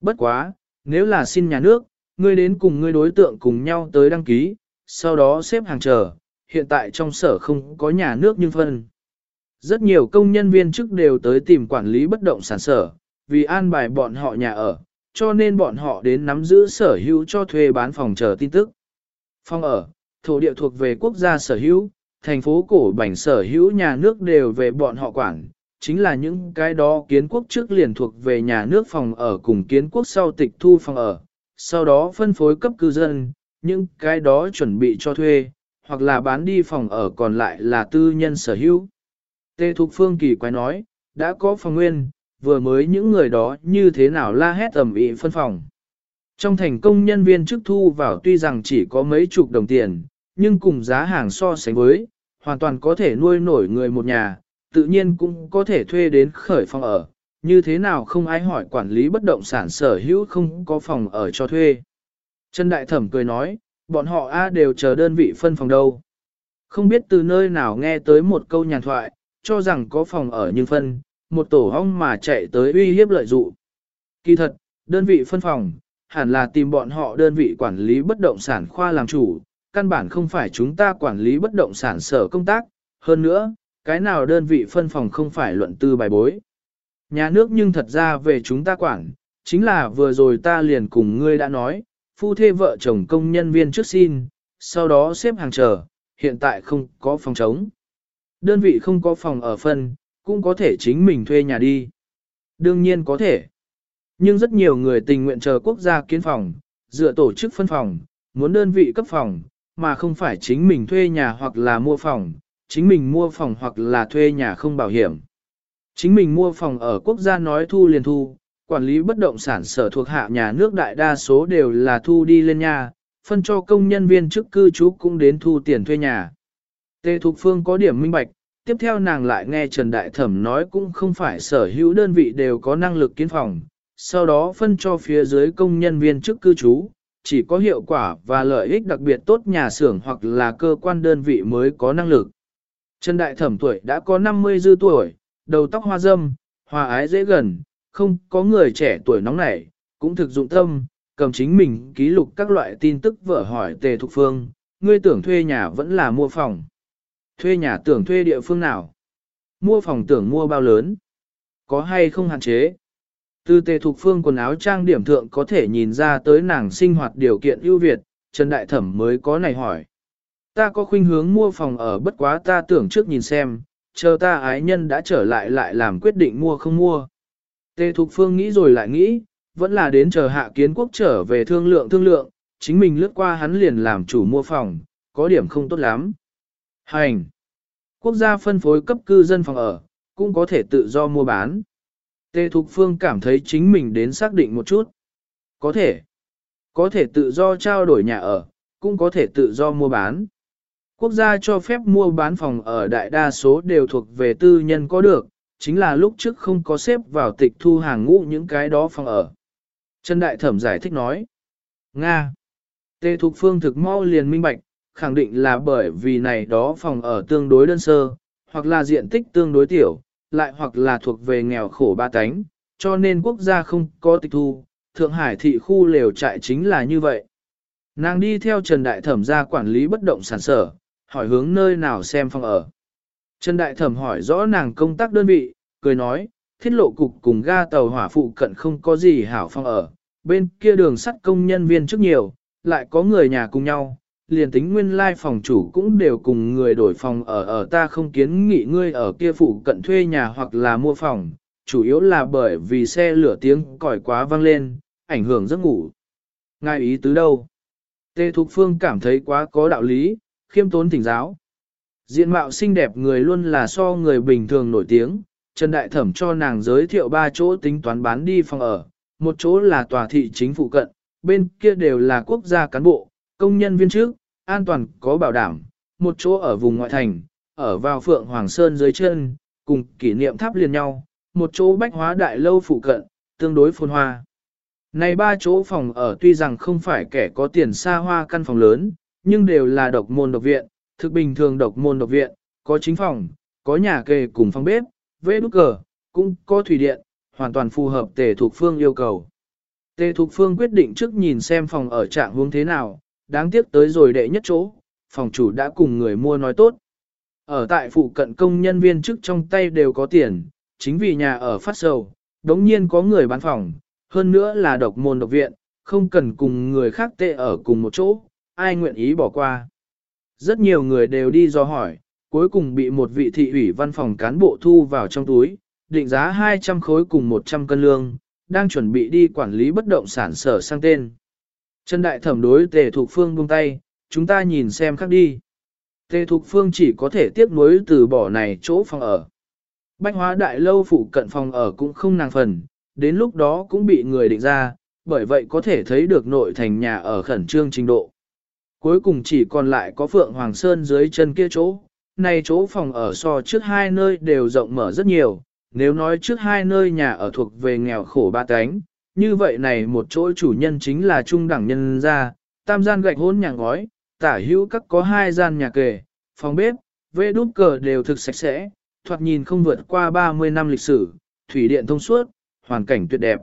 Bất quá, nếu là xin nhà nước, ngươi đến cùng ngươi đối tượng cùng nhau tới đăng ký, sau đó xếp hàng chờ, hiện tại trong sở không có nhà nước nhưng phân. Rất nhiều công nhân viên chức đều tới tìm quản lý bất động sản sở, vì an bài bọn họ nhà ở, cho nên bọn họ đến nắm giữ sở hữu cho thuê bán phòng chờ tin tức. Phòng ở, thổ địa thuộc về quốc gia sở hữu, thành phố cổ bảnh sở hữu nhà nước đều về bọn họ quản, chính là những cái đó kiến quốc trước liền thuộc về nhà nước phòng ở cùng kiến quốc sau tịch thu phòng ở, sau đó phân phối cấp cư dân, những cái đó chuẩn bị cho thuê, hoặc là bán đi phòng ở còn lại là tư nhân sở hữu. Tê Thục Phương kỳ quái nói, đã có phòng nguyên, vừa mới những người đó như thế nào la hét ầm ĩ phân phòng. Trong thành công nhân viên chức thu vào tuy rằng chỉ có mấy chục đồng tiền, nhưng cùng giá hàng so sánh với, hoàn toàn có thể nuôi nổi người một nhà, tự nhiên cũng có thể thuê đến khởi phòng ở. Như thế nào không ai hỏi quản lý bất động sản sở hữu không có phòng ở cho thuê. Trần Đại Thẩm cười nói, bọn họ A đều chờ đơn vị phân phòng đâu. Không biết từ nơi nào nghe tới một câu nhàn thoại, cho rằng có phòng ở nhưng phân, một tổ hong mà chạy tới uy hiếp lợi dụ. Kỳ thật, đơn vị phân phòng, hẳn là tìm bọn họ đơn vị quản lý bất động sản khoa làm chủ, căn bản không phải chúng ta quản lý bất động sản sở công tác, hơn nữa, cái nào đơn vị phân phòng không phải luận tư bài bối. Nhà nước nhưng thật ra về chúng ta quản, chính là vừa rồi ta liền cùng ngươi đã nói, phu thê vợ chồng công nhân viên trước xin, sau đó xếp hàng chờ, hiện tại không có phòng trống. Đơn vị không có phòng ở phân, cũng có thể chính mình thuê nhà đi. Đương nhiên có thể. Nhưng rất nhiều người tình nguyện chờ quốc gia kiến phòng, dựa tổ chức phân phòng, muốn đơn vị cấp phòng, mà không phải chính mình thuê nhà hoặc là mua phòng, chính mình mua phòng hoặc là thuê nhà không bảo hiểm. Chính mình mua phòng ở quốc gia nói thu liền thu, quản lý bất động sản sở thuộc hạ nhà nước đại đa số đều là thu đi lên nhà, phân cho công nhân viên chức cư trú cũng đến thu tiền thuê nhà. Tề Thục Phương có điểm minh bạch, tiếp theo nàng lại nghe Trần Đại Thẩm nói cũng không phải sở hữu đơn vị đều có năng lực kiến phòng, sau đó phân cho phía dưới công nhân viên chức cư trú, chỉ có hiệu quả và lợi ích đặc biệt tốt nhà xưởng hoặc là cơ quan đơn vị mới có năng lực. Trần Đại Thẩm tuổi đã có 50 dư tuổi, đầu tóc hoa dâm, hòa ái dễ gần, không có người trẻ tuổi nóng nảy, cũng thực dụng tâm, cầm chính mình ký lục các loại tin tức vợ hỏi Tề Thục Phương, ngươi tưởng thuê nhà vẫn là mua phòng. Thuê nhà tưởng thuê địa phương nào? Mua phòng tưởng mua bao lớn? Có hay không hạn chế? Từ tề thục phương quần áo trang điểm thượng có thể nhìn ra tới nàng sinh hoạt điều kiện ưu việt, Trần Đại Thẩm mới có này hỏi. Ta có khuynh hướng mua phòng ở bất quá ta tưởng trước nhìn xem, chờ ta ái nhân đã trở lại lại làm quyết định mua không mua. Tề Thục Phương nghĩ rồi lại nghĩ, vẫn là đến chờ hạ kiến quốc trở về thương lượng thương lượng, chính mình lướt qua hắn liền làm chủ mua phòng, có điểm không tốt lắm. Hành! Quốc gia phân phối cấp cư dân phòng ở, cũng có thể tự do mua bán. Tề Thục Phương cảm thấy chính mình đến xác định một chút. Có thể. Có thể tự do trao đổi nhà ở, cũng có thể tự do mua bán. Quốc gia cho phép mua bán phòng ở đại đa số đều thuộc về tư nhân có được, chính là lúc trước không có xếp vào tịch thu hàng ngũ những cái đó phòng ở. Trần Đại Thẩm giải thích nói. Nga. Tề Thục Phương thực mau liền minh bạch, khẳng định là bởi vì này đó phòng ở tương đối đơn sơ, hoặc là diện tích tương đối tiểu, lại hoặc là thuộc về nghèo khổ ba tánh, cho nên quốc gia không có tịch thu, Thượng Hải thị khu lều trại chính là như vậy. Nàng đi theo Trần Đại Thẩm ra quản lý bất động sản sở, hỏi hướng nơi nào xem phòng ở. Trần Đại Thẩm hỏi rõ nàng công tác đơn vị, cười nói, thiết lộ cục cùng ga tàu hỏa phụ cận không có gì hảo phòng ở, bên kia đường sắt công nhân viên trước nhiều, lại có người nhà cùng nhau, liền tính nguyên lai phòng chủ cũng đều cùng người đổi phòng ở ở ta không kiến nghị ngươi ở kia phụ cận thuê nhà hoặc là mua phòng, chủ yếu là bởi vì xe lửa tiếng còi quá vang lên, ảnh hưởng giấc ngủ. Ngài ý tứ đâu? Tê Thục Phương cảm thấy quá có đạo lý, khiêm tốn thỉnh giáo. Diện mạo xinh đẹp người luôn là so người bình thường nổi tiếng, Trần Đại Thẩm cho nàng giới thiệu ba chỗ tính toán bán đi phòng ở, một chỗ là tòa thị chính phụ cận, bên kia đều là quốc gia cán bộ, công nhân viên trước, an toàn có bảo đảm, một chỗ ở vùng ngoại thành, ở vào Phượng Hoàng Sơn dưới chân, cùng kỷ niệm tháp liền nhau, một chỗ bách hóa đại lâu phụ cận, tương đối phồn hoa. Này ba chỗ phòng ở tuy rằng không phải kẻ có tiền xa hoa căn phòng lớn, nhưng đều là độc môn độc viện, thực bình thường độc môn độc viện, có chính phòng, có nhà kề cùng phòng bếp, vế đúc cờ, cũng có thủy điện, hoàn toàn phù hợp tề thuộc phương yêu cầu. Tề Thục Phương quyết định trước nhìn xem phòng ở trạng hướng thế nào, đáng tiếc tới rồi đệ nhất chỗ, phòng chủ đã cùng người mua nói tốt. Ở tại phụ cận công nhân viên trước trong tay đều có tiền, chính vì nhà ở phát sầu, đống nhiên có người bán phòng, hơn nữa là độc môn độc viện, không cần cùng người khác tệ ở cùng một chỗ, ai nguyện ý bỏ qua. Rất nhiều người đều đi do hỏi, cuối cùng bị một vị thị ủy văn phòng cán bộ thu vào trong túi, định giá 200 khối cùng 100 cân lương, đang chuẩn bị đi quản lý bất động sản sở sang tên. Trần Đại Thẩm đối Tề Thục Phương buông tay, chúng ta nhìn xem khác đi. Tề Thục Phương chỉ có thể tiếp nối từ bỏ này chỗ phòng ở. Bách hóa đại lâu phụ cận phòng ở cũng không nàng phần, đến lúc đó cũng bị người định ra, bởi vậy có thể thấy được nội thành nhà ở khẩn trương trình độ. Cuối cùng chỉ còn lại có Phượng Hoàng Sơn dưới chân kia chỗ, này chỗ phòng ở so trước hai nơi đều rộng mở rất nhiều, nếu nói trước hai nơi nhà ở thuộc về nghèo khổ ba cánh, như vậy này một chỗ chủ nhân chính là trung đẳng nhân gia, tam gian gạch hôn nhà ngói, tả hữu các có hai gian nhà kề, phòng bếp, vê đút cờ đều thực sạch sẽ, thoạt nhìn không vượt qua 30 năm lịch sử, thủy điện thông suốt, hoàn cảnh tuyệt đẹp.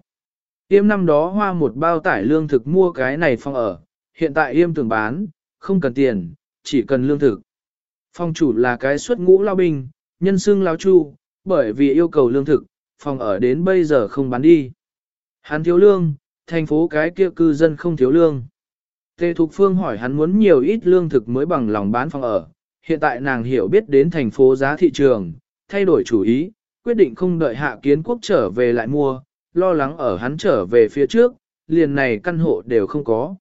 Yêm năm đó hoa một bao tải lương thực mua cái này phòng ở, hiện tại Yêm tưởng bán, không cần tiền, chỉ cần lương thực. Phòng chủ là cái xuất ngũ lao binh, nhân xương lao chu, bởi vì yêu cầu lương thực, phòng ở đến bây giờ không bán đi. Hắn thiếu lương, thành phố cái kia cư dân không thiếu lương. Tề Thục Phương hỏi hắn muốn nhiều ít lương thực mới bằng lòng bán phòng ở. Hiện tại nàng hiểu biết đến thành phố giá thị trường, thay đổi chủ ý, quyết định không đợi hạ kiến quốc trở về lại mua, lo lắng ở hắn trở về phía trước, liền này căn hộ đều không có.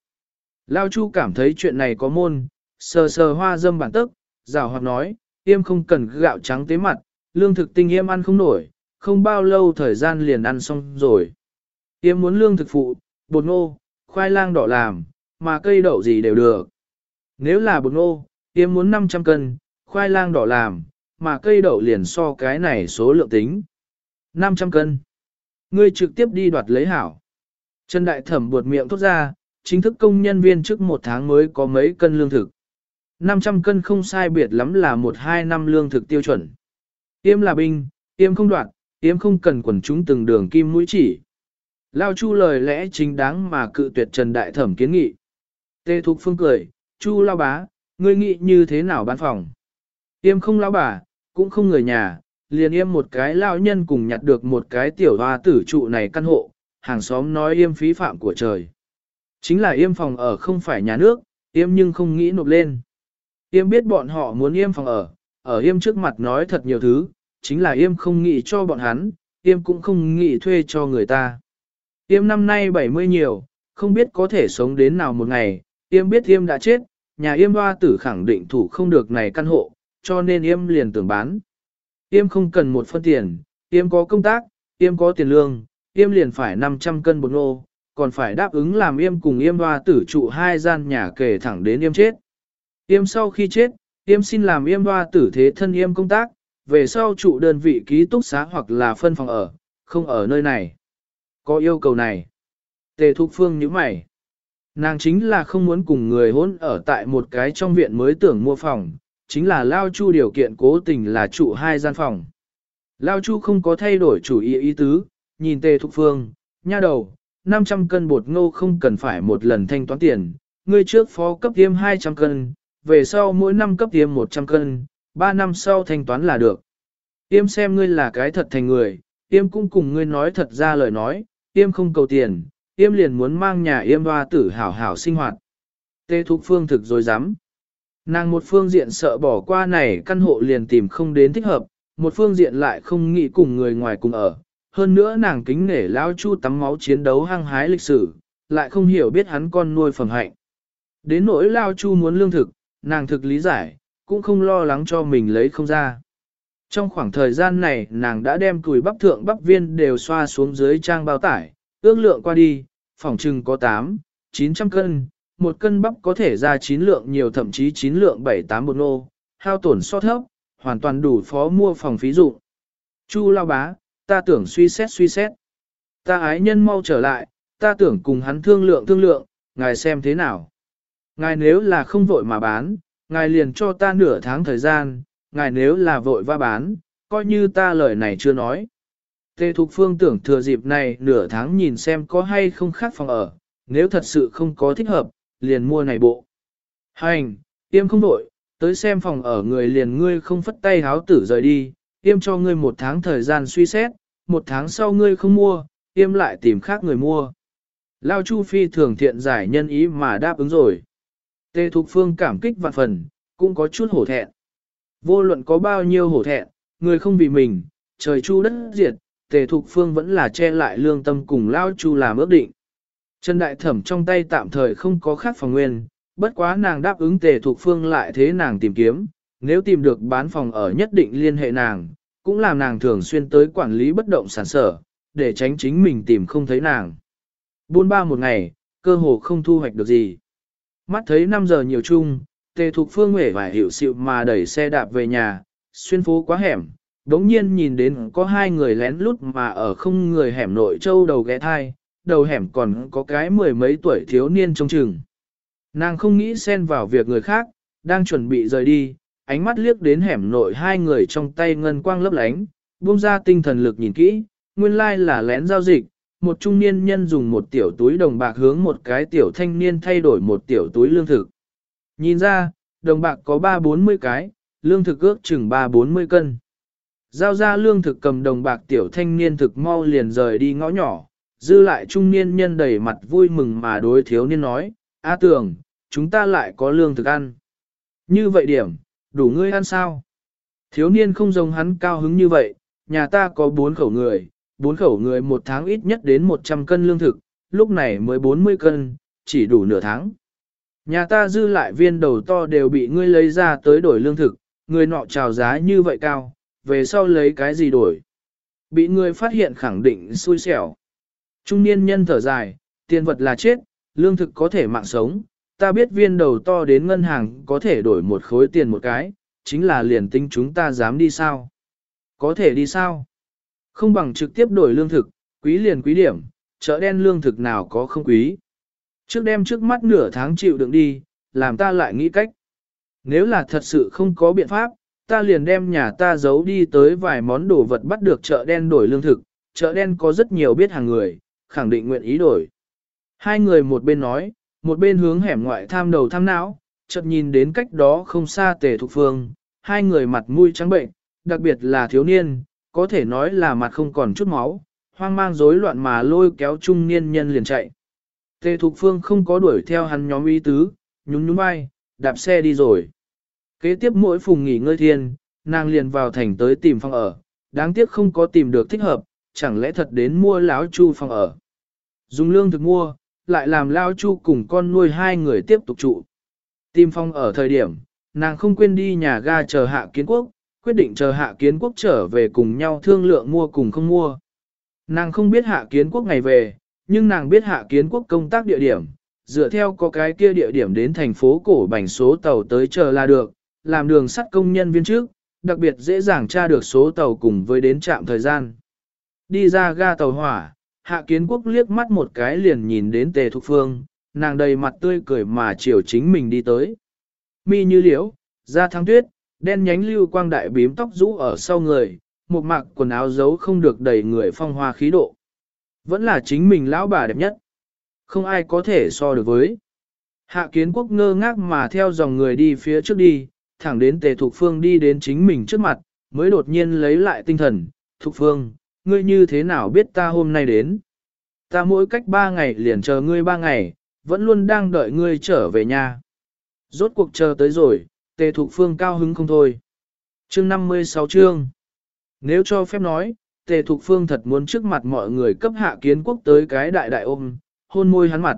Lao Chu cảm thấy chuyện này có môn, sờ sờ hoa dâm bản tức, rào hoặc nói, tiêm không cần gạo trắng tế mặt, lương thực tinh yêm ăn không nổi, không bao lâu thời gian liền ăn xong rồi. Yêm muốn lương thực phụ, bột ngô, khoai lang đỏ làm, mà cây đậu gì đều được. Nếu là bột ngô, yêm muốn 500 cân, khoai lang đỏ làm, mà cây đậu liền so cái này số lượng tính. 500 cân. Ngươi trực tiếp đi đoạt lấy hảo. Trần Đại Thẩm buột miệng thốt ra, chính thức công nhân viên trước một tháng mới có mấy cân lương thực. 500 cân không sai biệt lắm là một hai năm lương thực tiêu chuẩn. Tiêm là binh, tiêm không đoạn tiêm không cần quần chúng từng đường kim mũi chỉ. Lao Chu lời lẽ chính đáng mà cự tuyệt Trần Đại Thẩm kiến nghị. Tê Thục Phương cười, Chu Lao Bá, ngươi nghĩ như thế nào bán phòng? Tiêm không lão bà, cũng không người nhà, liền yêm một cái lao nhân cùng nhặt được một cái tiểu hoa tử trụ này căn hộ, hàng xóm nói yêm phí phạm của trời. Chính là yêm phòng ở không phải nhà nước, yêm nhưng không nghĩ nộp lên. Yêm biết bọn họ muốn yêm phòng ở, ở yêm trước mặt nói thật nhiều thứ, chính là yêm không nghĩ cho bọn hắn, yêm cũng không nghĩ thuê cho người ta. Yêm năm nay 70 nhiều, không biết có thể sống đến nào một ngày, yêm biết yêm đã chết, nhà yêm hoa tử khẳng định thủ không được này căn hộ, cho nên yêm liền tưởng bán. Yêm không cần một phân tiền, yêm có công tác, yêm có tiền lương, yêm liền phải 500 cân bột ngô, còn phải đáp ứng làm yêm cùng yêm hoa tử trụ hai gian nhà kể thẳng đến yêm chết. Yêm sau khi chết, yêm xin làm yêm hoa tử thế thân yêm công tác, về sau trụ đơn vị ký túc xá hoặc là phân phòng ở, không ở nơi này. Có yêu cầu này. Tề Thục Phương nhíu mày. Nàng chính là không muốn cùng người hôn ở tại một cái trong viện mới tưởng mua phòng, chính là Lao Chu điều kiện cố tình là trụ hai gian phòng. Lao Chu không có thay đổi chủ ý ý tứ, nhìn Tề Thục Phương, nha đầu, 500 cân bột ngô không cần phải một lần thanh toán tiền, ngươi trước phó cấp tiêm 200 cân, về sau mỗi năm cấp tiêm 100 cân, 3 năm sau thanh toán là được. Tiêm xem ngươi là cái thật thành người, tiêm cũng cùng ngươi nói thật ra lời nói, tiêm không cầu tiền, tiêm liền muốn mang nhà yêm hoa tử hảo hảo sinh hoạt. Tê Thục Phương thực dối rắm Nàng một phương diện sợ bỏ qua này căn hộ liền tìm không đến thích hợp, một phương diện lại không nghĩ cùng người ngoài cùng ở. Hơn nữa nàng kính nể Lão chu tắm máu chiến đấu hăng hái lịch sử, lại không hiểu biết hắn con nuôi phẩm hạnh. Đến nỗi Lão chu muốn lương thực, nàng thực lý giải, cũng không lo lắng cho mình lấy không ra. Trong khoảng thời gian này nàng đã đem cùi bắp thượng bắp viên đều xoa xuống dưới trang bao tải, ước lượng qua đi, phòng trừng có 8, 900 cân, một cân bắp có thể ra 9 lượng nhiều thậm chí 9 lượng 7-8 một nô, hao tổn so thấp, hoàn toàn đủ phó mua phòng phí dụng. Chu lao bá, ta tưởng suy xét suy xét. Ta ái nhân mau trở lại, ta tưởng cùng hắn thương lượng thương lượng, ngài xem thế nào. Ngài nếu là không vội mà bán, ngài liền cho ta nửa tháng thời gian, ngài nếu là vội va bán, coi như ta lời này chưa nói. Tê Thục Phương tưởng thừa dịp này nửa tháng nhìn xem có hay không khác phòng ở, nếu thật sự không có thích hợp, liền mua này bộ. Hành, tiêm không vội, tới xem phòng ở người liền ngươi không phất tay háo tử rời đi, tiêm cho ngươi một tháng thời gian suy xét, một tháng sau ngươi không mua, tiêm lại tìm khác người mua. Lao Chu Phi thường thiện giải nhân ý mà đáp ứng rồi. Tề Thục Phương cảm kích vạn phần, cũng có chút hổ thẹn. Vô luận có bao nhiêu hổ thẹn, người không vì mình, trời chu đất diệt, Tề Thục Phương vẫn là che lại lương tâm cùng Lao Chu làm ước định. Trần Đại Thẩm trong tay tạm thời không có khác phòng nguyên, bất quá nàng đáp ứng Tề Thục Phương lại thế nàng tìm kiếm, nếu tìm được bán phòng ở nhất định liên hệ nàng, cũng làm nàng thường xuyên tới quản lý bất động sản sở, để tránh chính mình tìm không thấy nàng. Buôn ba một ngày, cơ hồ không thu hoạch được gì. Mắt thấy 5 giờ nhiều chung, tề thục phương hể và hiểu sự mà đẩy xe đạp về nhà, xuyên phố quá hẻm, đống nhiên nhìn đến có hai người lén lút mà ở không người hẻm nội châu đầu ghé thai, đầu hẻm còn có cái mười mấy tuổi thiếu niên trong chừng. Nàng không nghĩ xen vào việc người khác, đang chuẩn bị rời đi, ánh mắt liếc đến hẻm nội hai người trong tay ngân quang lấp lánh, buông ra tinh thần lực nhìn kỹ, nguyên lai là lén giao dịch, một trung niên nhân dùng một tiểu túi đồng bạc hướng một cái tiểu thanh niên thay đổi một tiểu túi lương thực. Nhìn ra, đồng bạc có 3-40 cái, lương thực ước chừng 3-40 cân. Giao ra lương thực cầm đồng bạc tiểu thanh niên thực mau liền rời đi ngõ nhỏ, dư lại trung niên nhân đầy mặt vui mừng mà đối thiếu niên nói, A tưởng, chúng ta lại có lương thực ăn. Như vậy điểm, đủ ngươi ăn sao? Thiếu niên không giống hắn cao hứng như vậy, nhà ta có bốn khẩu người, bốn khẩu người một tháng ít nhất đến 100 cân lương thực, lúc này mới 40 cân, chỉ đủ nửa tháng. Nhà ta dư lại viên đầu to đều bị ngươi lấy ra tới đổi lương thực, người nọ trào giá như vậy cao, về sau lấy cái gì đổi. Bị ngươi phát hiện khẳng định xui xẻo. Trung niên nhân thở dài, tiền vật là chết, lương thực có thể mạng sống, ta biết viên đầu to đến ngân hàng có thể đổi một khối tiền một cái, chính là liền tính chúng ta dám đi sao. Có thể đi sao? Không bằng trực tiếp đổi lương thực, quý liền quý điểm, chợ đen lương thực nào có không quý. Trước đêm trước mắt nửa tháng chịu đựng đi, làm ta lại nghĩ cách. Nếu là thật sự không có biện pháp, ta liền đem nhà ta giấu đi tới vài món đồ vật bắt được chợ đen đổi lương thực, chợ đen có rất nhiều biết hàng người, khẳng định nguyện ý đổi. Hai người một bên nói, một bên hướng hẻm ngoại tham đầu tham não, chợt nhìn đến cách đó không xa tề thục phương, hai người mặt mũi trắng bệnh, đặc biệt là thiếu niên, có thể nói là mặt không còn chút máu, hoang mang rối loạn mà lôi kéo trung niên nhân liền chạy. Tề Thục Phương không có đuổi theo hắn nhóm y tứ, nhún nhún vai, đạp xe đi rồi. Kế tiếp mỗi phùng nghỉ ngơi thiên, nàng liền vào thành tới tìm phòng ở, đáng tiếc không có tìm được thích hợp, chẳng lẽ thật đến mua láo chu phòng ở. Dùng lương thực mua, lại làm lao chu cùng con nuôi hai người tiếp tục trụ. Tim phong ở thời điểm, nàng không quên đi nhà ga chờ hạ kiến quốc, quyết định chờ hạ kiến quốc trở về cùng nhau thương lượng mua cùng không mua. Nàng không biết hạ kiến quốc ngày về, nhưng nàng biết hạ kiến quốc công tác địa điểm, dựa theo có cái kia địa điểm đến thành phố cổ bành số tàu tới chờ là được, làm đường sắt công nhân viên trước, đặc biệt dễ dàng tra được số tàu cùng với đến trạm thời gian. Đi ra ga tàu hỏa, hạ kiến quốc liếc mắt một cái liền nhìn đến tề thục phương, nàng đầy mặt tươi cười mà chiều chính mình đi tới. Mi như liễu, da thăng tuyết, đen nhánh lưu quang đại bím tóc rũ ở sau người, một mặc quần áo giấu không được đầy người phong hoa khí độ. Vẫn là chính mình lão bà đẹp nhất. Không ai có thể so được với. Hạ kiến quốc ngơ ngác mà theo dòng người đi phía trước đi, thẳng đến tề thục phương đi đến chính mình trước mặt, mới đột nhiên lấy lại tinh thần. Thục phương, ngươi như thế nào biết ta hôm nay đến? Ta mỗi cách ba ngày liền chờ ngươi ba ngày, vẫn luôn đang đợi ngươi trở về nhà. Rốt cuộc chờ tới rồi, tề thục phương cao hứng không thôi. Chương 56 chương. Nếu cho phép nói, tề thục phương thật muốn trước mặt mọi người cấp hạ kiến quốc tới cái đại đại ôm, hôn môi hắn mặt.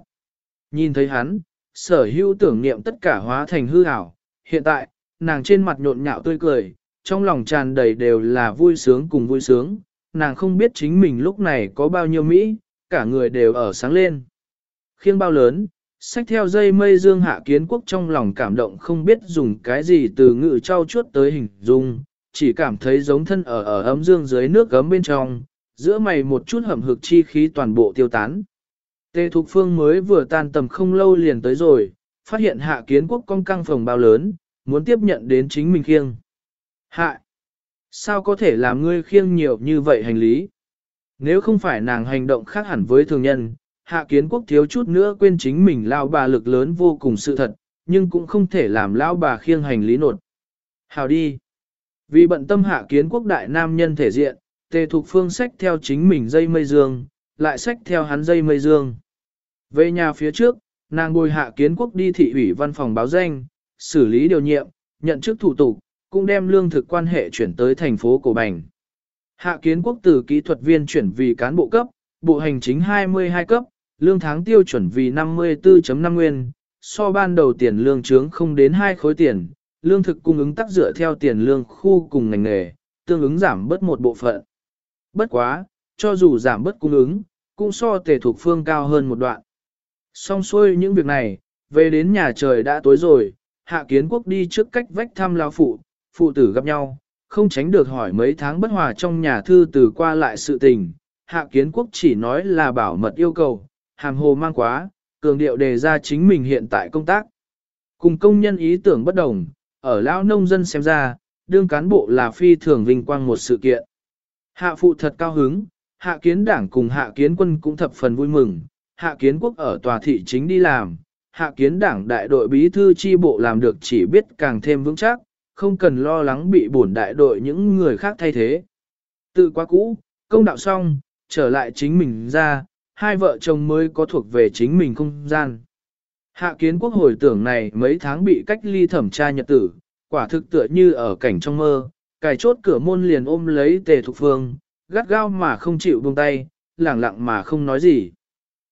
Nhìn thấy hắn, sở hữu tưởng niệm tất cả hóa thành hư ảo. Hiện tại, nàng trên mặt nhộn nhạo tươi cười, trong lòng tràn đầy đều là vui sướng cùng vui sướng. Nàng không biết chính mình lúc này có bao nhiêu Mỹ, cả người đều ở sáng lên. Khiêng bao lớn, sách theo dây mây dương hạ kiến quốc trong lòng cảm động không biết dùng cái gì từ ngự trao chuốt tới hình dung, chỉ cảm thấy giống thân ở ở ấm dương dưới nước gấm bên trong, giữa mày một chút hầm hực chi khí toàn bộ tiêu tán. tê Thục Phương mới vừa tan tầm không lâu liền tới rồi, phát hiện hạ kiến quốc con căng phòng bao lớn, muốn tiếp nhận đến chính mình khiêng. Hạ! Sao có thể làm ngươi khiêng nhiều như vậy hành lý? Nếu không phải nàng hành động khác hẳn với thường nhân, hạ kiến quốc thiếu chút nữa quên chính mình lao bà lực lớn vô cùng sự thật, nhưng cũng không thể làm lao bà khiêng hành lý nột. Hào đi! Vì bận tâm hạ kiến quốc đại nam nhân thể diện, tề thục phương sách theo chính mình dây mây dương, lại sách theo hắn dây mây dương. Về nhà phía trước, nàng bồi hạ kiến quốc đi thị ủy văn phòng báo danh, xử lý điều nhiệm, nhận chức thủ tục, cũng đem lương thực quan hệ chuyển tới thành phố Cổ Bành. Hạ kiến quốc từ kỹ thuật viên chuyển vì cán bộ cấp, bộ hành chính 22 cấp, lương tháng tiêu chuẩn vì 54.5 nguyên, so ban đầu tiền lương trướng không đến 2 khối tiền, lương thực cung ứng tác dựa theo tiền lương khu cùng ngành nghề, tương ứng giảm bớt một bộ phận. Bất quá, cho dù giảm bớt cung ứng, cũng so tề thuộc phương cao hơn một đoạn. Xong xuôi những việc này, về đến nhà trời đã tối rồi, hạ kiến quốc đi trước cách vách thăm lao phụ, phụ tử gặp nhau, không tránh được hỏi mấy tháng bất hòa trong nhà thư từ qua lại sự tình. Hạ kiến quốc chỉ nói là bảo mật yêu cầu, hàm hồ mang quá, cường điệu đề ra chính mình hiện tại công tác. Cùng công nhân ý tưởng bất đồng, ở lao nông dân xem ra, đương cán bộ là phi thường vinh quang một sự kiện. Hạ phụ thật cao hứng, hạ kiến đảng cùng hạ kiến quân cũng thập phần vui mừng, hạ kiến quốc ở tòa thị chính đi làm, hạ kiến đảng đại đội bí thư chi bộ làm được chỉ biết càng thêm vững chắc, không cần lo lắng bị bổn đại đội những người khác thay thế. Tự quá cũ, công đạo xong, trở lại chính mình ra, hai vợ chồng mới có thuộc về chính mình không gian. Hạ kiến quốc hồi tưởng này mấy tháng bị cách ly thẩm tra nhật tử, quả thực tựa như ở cảnh trong mơ, cài chốt cửa môn liền ôm lấy tề thục phương, gắt gao mà không chịu buông tay, lẳng lặng mà không nói gì.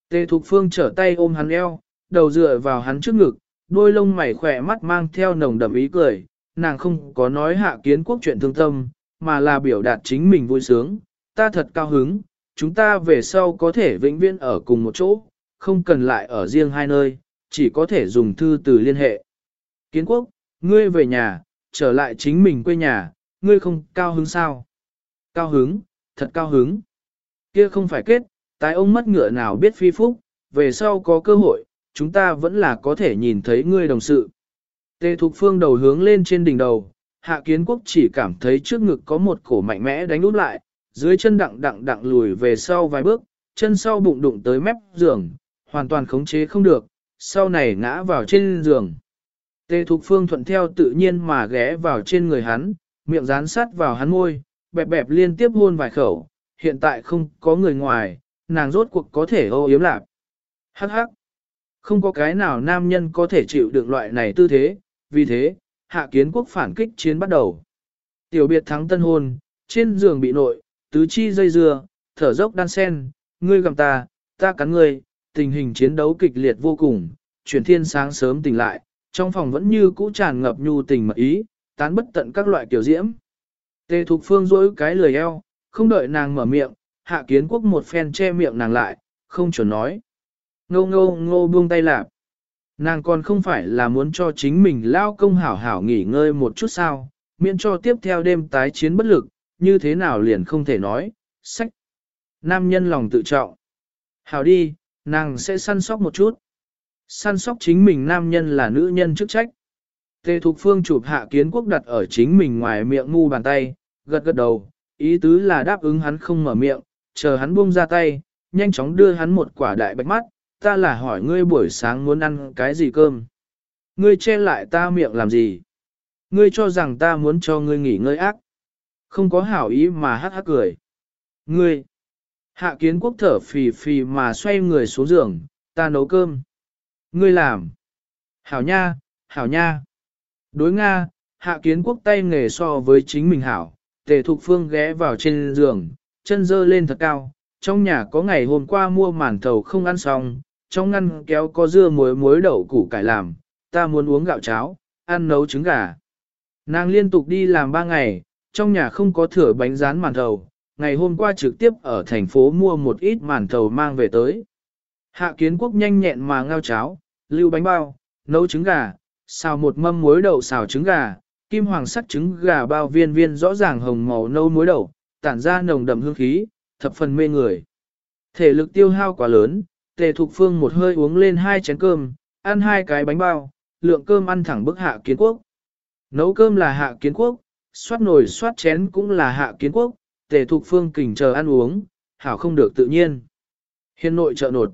Tề thục phương trở tay ôm hắn eo, đầu dựa vào hắn trước ngực, đôi lông mày khỏe mắt mang theo nồng đậm ý cười, nàng không có nói hạ kiến quốc chuyện thương tâm, mà là biểu đạt chính mình vui sướng, ta thật cao hứng, chúng ta về sau có thể vĩnh viễn ở cùng một chỗ, không cần lại ở riêng hai nơi, chỉ có thể dùng thư từ liên hệ. Kiến quốc, ngươi về nhà, trở lại chính mình quê nhà, ngươi không cao hứng sao? Cao hứng, thật cao hứng. Kia không phải kết, tái ông mất ngựa nào biết phi phúc, về sau có cơ hội, chúng ta vẫn là có thể nhìn thấy ngươi đồng sự. Tề Thục Phương đầu hướng lên trên đỉnh đầu, Hạ Kiến Quốc chỉ cảm thấy trước ngực có một cổ mạnh mẽ đánh út lại, dưới chân đặng đặng đặng lùi về sau vài bước, chân sau bụng đụng tới mép giường, hoàn toàn khống chế không được, sau này ngã vào trên giường. Tề Thục Phương thuận theo tự nhiên mà ghé vào trên người hắn, miệng dán sát vào hắn môi, bẹp bẹp liên tiếp hôn vài khẩu, hiện tại không có người ngoài, nàng rốt cuộc có thể ô yếm lạp. Hắc hắc. Không có cái nào nam nhân có thể chịu được loại này tư thế, vì thế, hạ kiến quốc phản kích chiến bắt đầu. Tiểu biệt thắng tân hôn, trên giường bị nội, tứ chi dây dưa, thở dốc đan sen, ngươi gặm ta, ta cắn ngươi, tình hình chiến đấu kịch liệt vô cùng, chuyển thiên sáng sớm tỉnh lại, trong phòng vẫn như cũ tràn ngập nhu tình mật ý, tán bất tận các loại kiểu diễm. Tề Thục Phương rỗi cái lười eo, không đợi nàng mở miệng, hạ kiến quốc một phen che miệng nàng lại, không chuẩn nói. Ngô ngô ngô buông tay lạp. Nàng còn không phải là muốn cho chính mình lao công hảo hảo nghỉ ngơi một chút sao, miễn cho tiếp theo đêm tái chiến bất lực, như thế nào liền không thể nói, sách. Nam nhân lòng tự trọng. Hảo đi, nàng sẽ săn sóc một chút. Săn sóc chính mình nam nhân là nữ nhân chức trách. Tề Thục Phương chụp hạ kiến quốc đặt ở chính mình ngoài miệng ngu bàn tay, gật gật đầu, ý tứ là đáp ứng hắn không mở miệng, chờ hắn buông ra tay, nhanh chóng đưa hắn một quả đại bạch mắt, ta là hỏi ngươi buổi sáng muốn ăn cái gì cơm. Ngươi che lại ta miệng làm gì? Ngươi cho rằng ta muốn cho ngươi nghỉ ngơi ác. Không có hảo ý mà hắc hắc cười. Ngươi! Hạ kiến quốc thở phì phì mà xoay người xuống giường, ta nấu cơm. Ngươi làm. Hảo nha, hảo nha. Đối Nga, hạ kiến quốc tay nghề so với chính mình hảo, tề thục phương ghé vào trên giường, chân dơ lên thật cao, trong nhà có ngày hôm qua mua màn thầu không ăn xong, trong ngăn kéo có dưa muối muối đậu củ cải làm, ta muốn uống gạo cháo, ăn nấu trứng gà. Nàng liên tục đi làm ba ngày, trong nhà không có thửa bánh rán màn thầu, ngày hôm qua trực tiếp ở thành phố mua một ít màn thầu mang về tới. Hạ kiến quốc nhanh nhẹn mà ngao cháo, lưu bánh bao, nấu trứng gà, xào một mâm muối đậu xào trứng gà, kim hoàng sắc trứng gà bao viên viên rõ ràng hồng màu nâu muối đậu, tản ra nồng đậm hương khí, thập phần mê người. Thể lực tiêu hao quá lớn, tề thục phương một hơi uống lên hai chén cơm, ăn hai cái bánh bao, lượng cơm ăn thẳng bức hạ kiến quốc. Nấu cơm là hạ kiến quốc, xoát nồi xoát chén cũng là hạ kiến quốc, tề thục phương kình chờ ăn uống, hảo không được tự nhiên. Hiên nội trợ nột.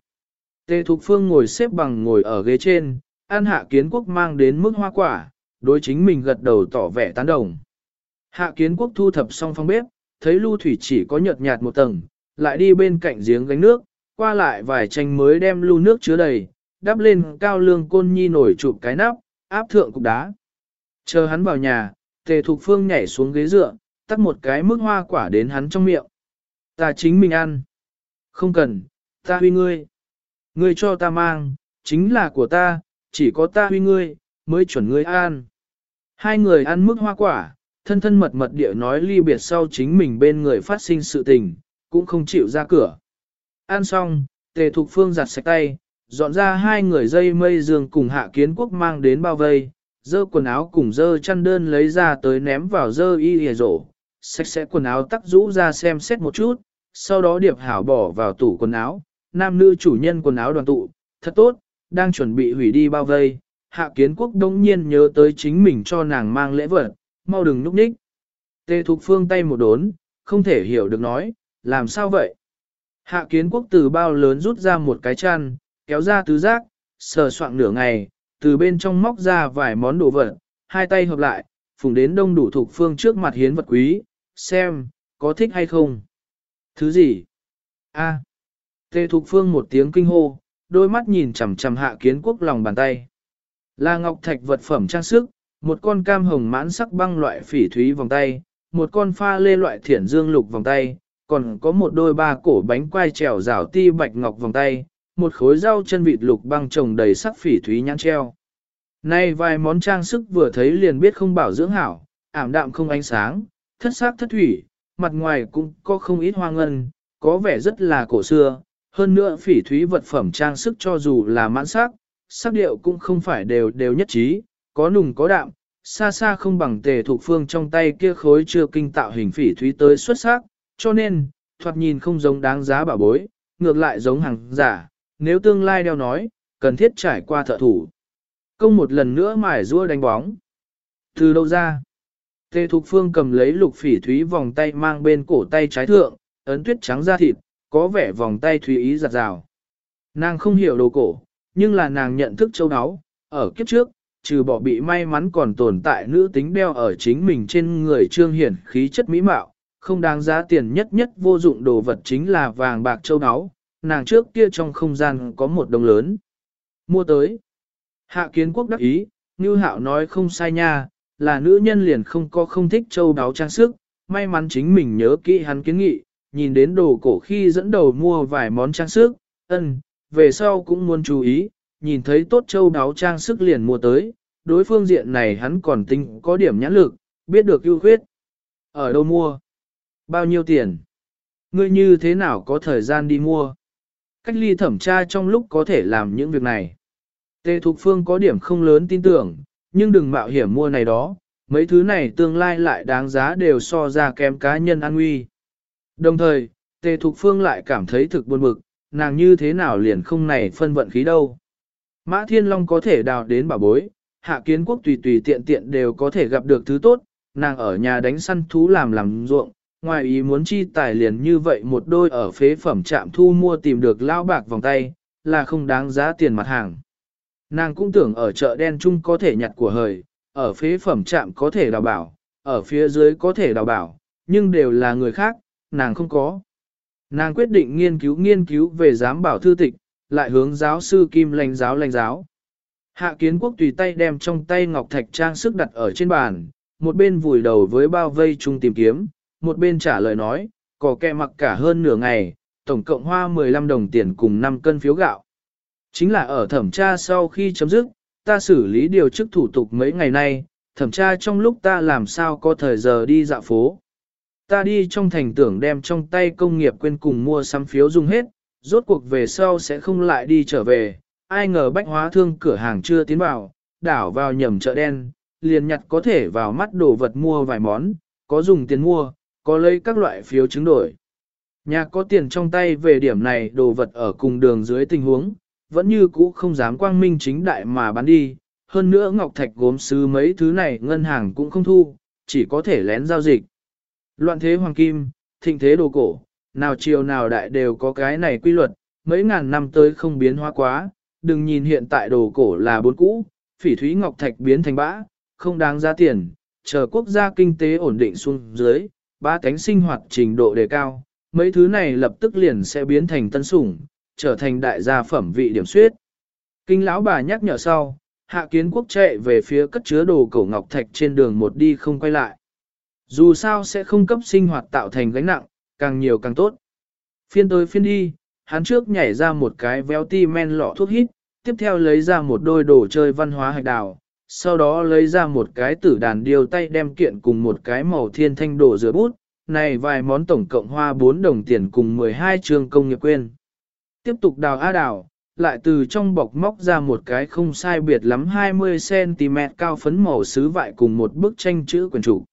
Tề thục phương ngồi xếp bằng ngồi ở ghế trên, ăn hạ kiến quốc mang đến mức hoa quả, đối chính mình gật đầu tỏ vẻ tán đồng. Hạ kiến quốc thu thập xong phong bếp, thấy lưu thủy chỉ có nhợt nhạt một tầng, lại đi bên cạnh giếng gánh nước, qua lại vài tranh mới đem lưu nước chứa đầy, đắp lên cao lương côn nhi nổi chụp cái nắp, áp thượng cục đá. Chờ hắn vào nhà, tề thục phương nhảy xuống ghế dựa, tắt một cái mức hoa quả đến hắn trong miệng. Ta chính mình ăn. Không cần, ta huy ngươi. Ngươi cho ta mang, chính là của ta, chỉ có ta huy ngươi, mới chuẩn ngươi ăn. Hai người ăn mức hoa quả, thân thân mật mật địa nói ly biệt sau chính mình bên người phát sinh sự tình, cũng không chịu ra cửa. Ăn xong, tề thục phương giặt sạch tay, dọn ra hai người dây mây giường cùng hạ kiến quốc mang đến bao vây, dơ quần áo cùng dơ chăn đơn lấy ra tới ném vào dơ y hề rổ, sạch sẽ quần áo tắc rũ ra xem xét một chút, sau đó điệp hảo bỏ vào tủ quần áo, nam nữ chủ nhân quần áo đoàn tụ, thật tốt, đang chuẩn bị hủy đi bao vây, hạ kiến quốc đông nhiên nhớ tới chính mình cho nàng mang lễ vật, mau đừng núp ních. Tê Thục Phương tay một đốn, không thể hiểu được nói, làm sao vậy? Hạ kiến quốc từ bao lớn rút ra một cái chăn, kéo ra tứ giác, sờ soạn nửa ngày, từ bên trong móc ra vài món đồ vật, hai tay hợp lại, phùng đến đông đủ Thục Phương trước mặt hiến vật quý, xem, có thích hay không? Thứ gì? A. Tê Thục Phương một tiếng kinh hô, đôi mắt nhìn chằm chằm hạ kiến quốc lòng bàn tay. Là ngọc thạch vật phẩm trang sức, một con cam hồng mãn sắc băng loại phỉ thúy vòng tay, một con pha lê loại thiển dương lục vòng tay, còn có một đôi ba cổ bánh quai trèo rảo ti bạch ngọc vòng tay, một khối rau chân vịt lục băng trồng đầy sắc phỉ thúy nhãn treo. Nay vài món trang sức vừa thấy liền biết không bảo dưỡng hảo, ảm đạm không ánh sáng, thất sắc thất thủy, mặt ngoài cũng có không ít hoa ngân, có vẻ rất là cổ xưa, hơn nữa phỉ thúy vật phẩm trang sức cho dù là mãn sắc, sắc điệu cũng không phải đều đều nhất trí, có nùng có đạm, xa xa không bằng tề thuộc phương trong tay kia khối chưa kinh tạo hình phỉ thúy tới xuất sắc, cho nên, thoạt nhìn không giống đáng giá bảo bối, ngược lại giống hàng giả, nếu tương lai đeo nói, cần thiết trải qua thợ thủ. Công một lần nữa mải rua đánh bóng. Từ đâu ra? Tề Thục Phương cầm lấy lục phỉ thúy vòng tay mang bên cổ tay trái thượng, ấn tuyết trắng da thịt, có vẻ vòng tay thúy ý giặt rào. Nàng không hiểu đồ cổ, nhưng là nàng nhận thức châu áo, ở kiếp trước, trừ bỏ bị may mắn còn tồn tại nữ tính đeo ở chính mình trên người trương hiển khí chất mỹ mạo, không đáng giá tiền nhất nhất vô dụng đồ vật chính là vàng bạc châu áo, nàng trước kia trong không gian có một đồng lớn. Mua tới. Hạ kiến quốc đắc ý, như hạo nói không sai nha, là nữ nhân liền không có không thích châu áo trang sức, may mắn chính mình nhớ kỹ hắn kiến nghị, nhìn đến đồ cổ khi dẫn đầu mua vài món trang sức, ân, về sau cũng muốn chú ý, nhìn thấy tốt châu đáo trang sức liền mua tới, đối phương diện này hắn còn tinh có điểm nhãn lực, biết được ưu khuyết. Ở đâu mua? Bao nhiêu tiền? Ngươi như thế nào có thời gian đi mua? Cách ly thẩm tra trong lúc có thể làm những việc này. Tề Thục Phương có điểm không lớn tin tưởng, nhưng đừng mạo hiểm mua này đó, mấy thứ này tương lai lại đáng giá đều so ra kém cá nhân an nguy. Đồng thời, Tề Thục Phương lại cảm thấy thực buồn bực, nàng như thế nào liền không này phân vận khí đâu. Mã Thiên Long có thể đào đến bảo bối, hạ kiến quốc tùy tùy tiện tiện đều có thể gặp được thứ tốt, nàng ở nhà đánh săn thú làm làm ruộng, ngoài ý muốn chi tài liền như vậy một đôi ở phế phẩm trạm thu mua tìm được lao bạc vòng tay, là không đáng giá tiền mặt hàng. Nàng cũng tưởng ở chợ đen chung có thể nhặt của hời, ở phế phẩm trạm có thể đào bảo, ở phía dưới có thể đào bảo, nhưng đều là người khác, nàng không có. Nàng quyết định nghiên cứu nghiên cứu về giám bảo thư tịch, lại hướng giáo sư Kim lãnh giáo lãnh giáo. Hạ kiến quốc tùy tay đem trong tay ngọc thạch trang sức đặt ở trên bàn, một bên vùi đầu với bao vây chung tìm kiếm, một bên trả lời nói, có kẹ mặc cả hơn nửa ngày, tổng cộng hoa 15 đồng tiền cùng 5 cân phiếu gạo. Chính là ở thẩm tra sau khi chấm dứt, ta xử lý điều chức thủ tục mấy ngày nay, thẩm tra trong lúc ta làm sao có thời giờ đi dạo phố. Ta đi trong thành tưởng đem trong tay công nghiệp quên cùng mua sắm phiếu dùng hết, rốt cuộc về sau sẽ không lại đi trở về, ai ngờ bách hóa thương cửa hàng chưa tiến vào, đảo vào nhầm chợ đen, liền nhặt có thể vào mắt đồ vật mua vài món, có dùng tiền mua, có lấy các loại phiếu chứng đổi. Nhà có tiền trong tay về điểm này đồ vật ở cùng đường dưới tình huống, vẫn như cũ không dám quang minh chính đại mà bán đi. Hơn nữa ngọc thạch gốm sứ mấy thứ này ngân hàng cũng không thu, chỉ có thể lén giao dịch. Loạn thế hoàng kim, thịnh thế đồ cổ, nào chiều nào đại đều có cái này quy luật, mấy ngàn năm tới không biến hóa quá, đừng nhìn hiện tại đồ cổ là bốn cũ, phỉ thúy ngọc thạch biến thành bã, không đáng giá tiền, chờ quốc gia kinh tế ổn định xuống dưới, ba cánh sinh hoạt trình độ đề cao, mấy thứ này lập tức liền sẽ biến thành tân sủng, trở thành đại gia phẩm vị điểm suyết. Kinh lão bà nhắc nhở sau, hạ kiến quốc chạy về phía cất chứa đồ cổ ngọc thạch trên đường một đi không quay lại. Dù sao sẽ không cấp sinh hoạt tạo thành gánh nặng, càng nhiều càng tốt. Phiên tới phiên đi, hắn trước nhảy ra một cái véo ti men lọ thuốc hít, tiếp theo lấy ra một đôi đồ chơi văn hóa hạch đào, sau đó lấy ra một cái tử đàn điêu tay đem kiện cùng một cái màu thiên thanh đồ rửa bút, này vài món tổng cộng hoa 4 đồng tiền cùng 12 trường công nghiệp quên. Tiếp tục đào á đào, lại từ trong bọc móc ra một cái không sai biệt lắm 20cm cao phấn màu sứ vại cùng một bức tranh chữ quyển chủ.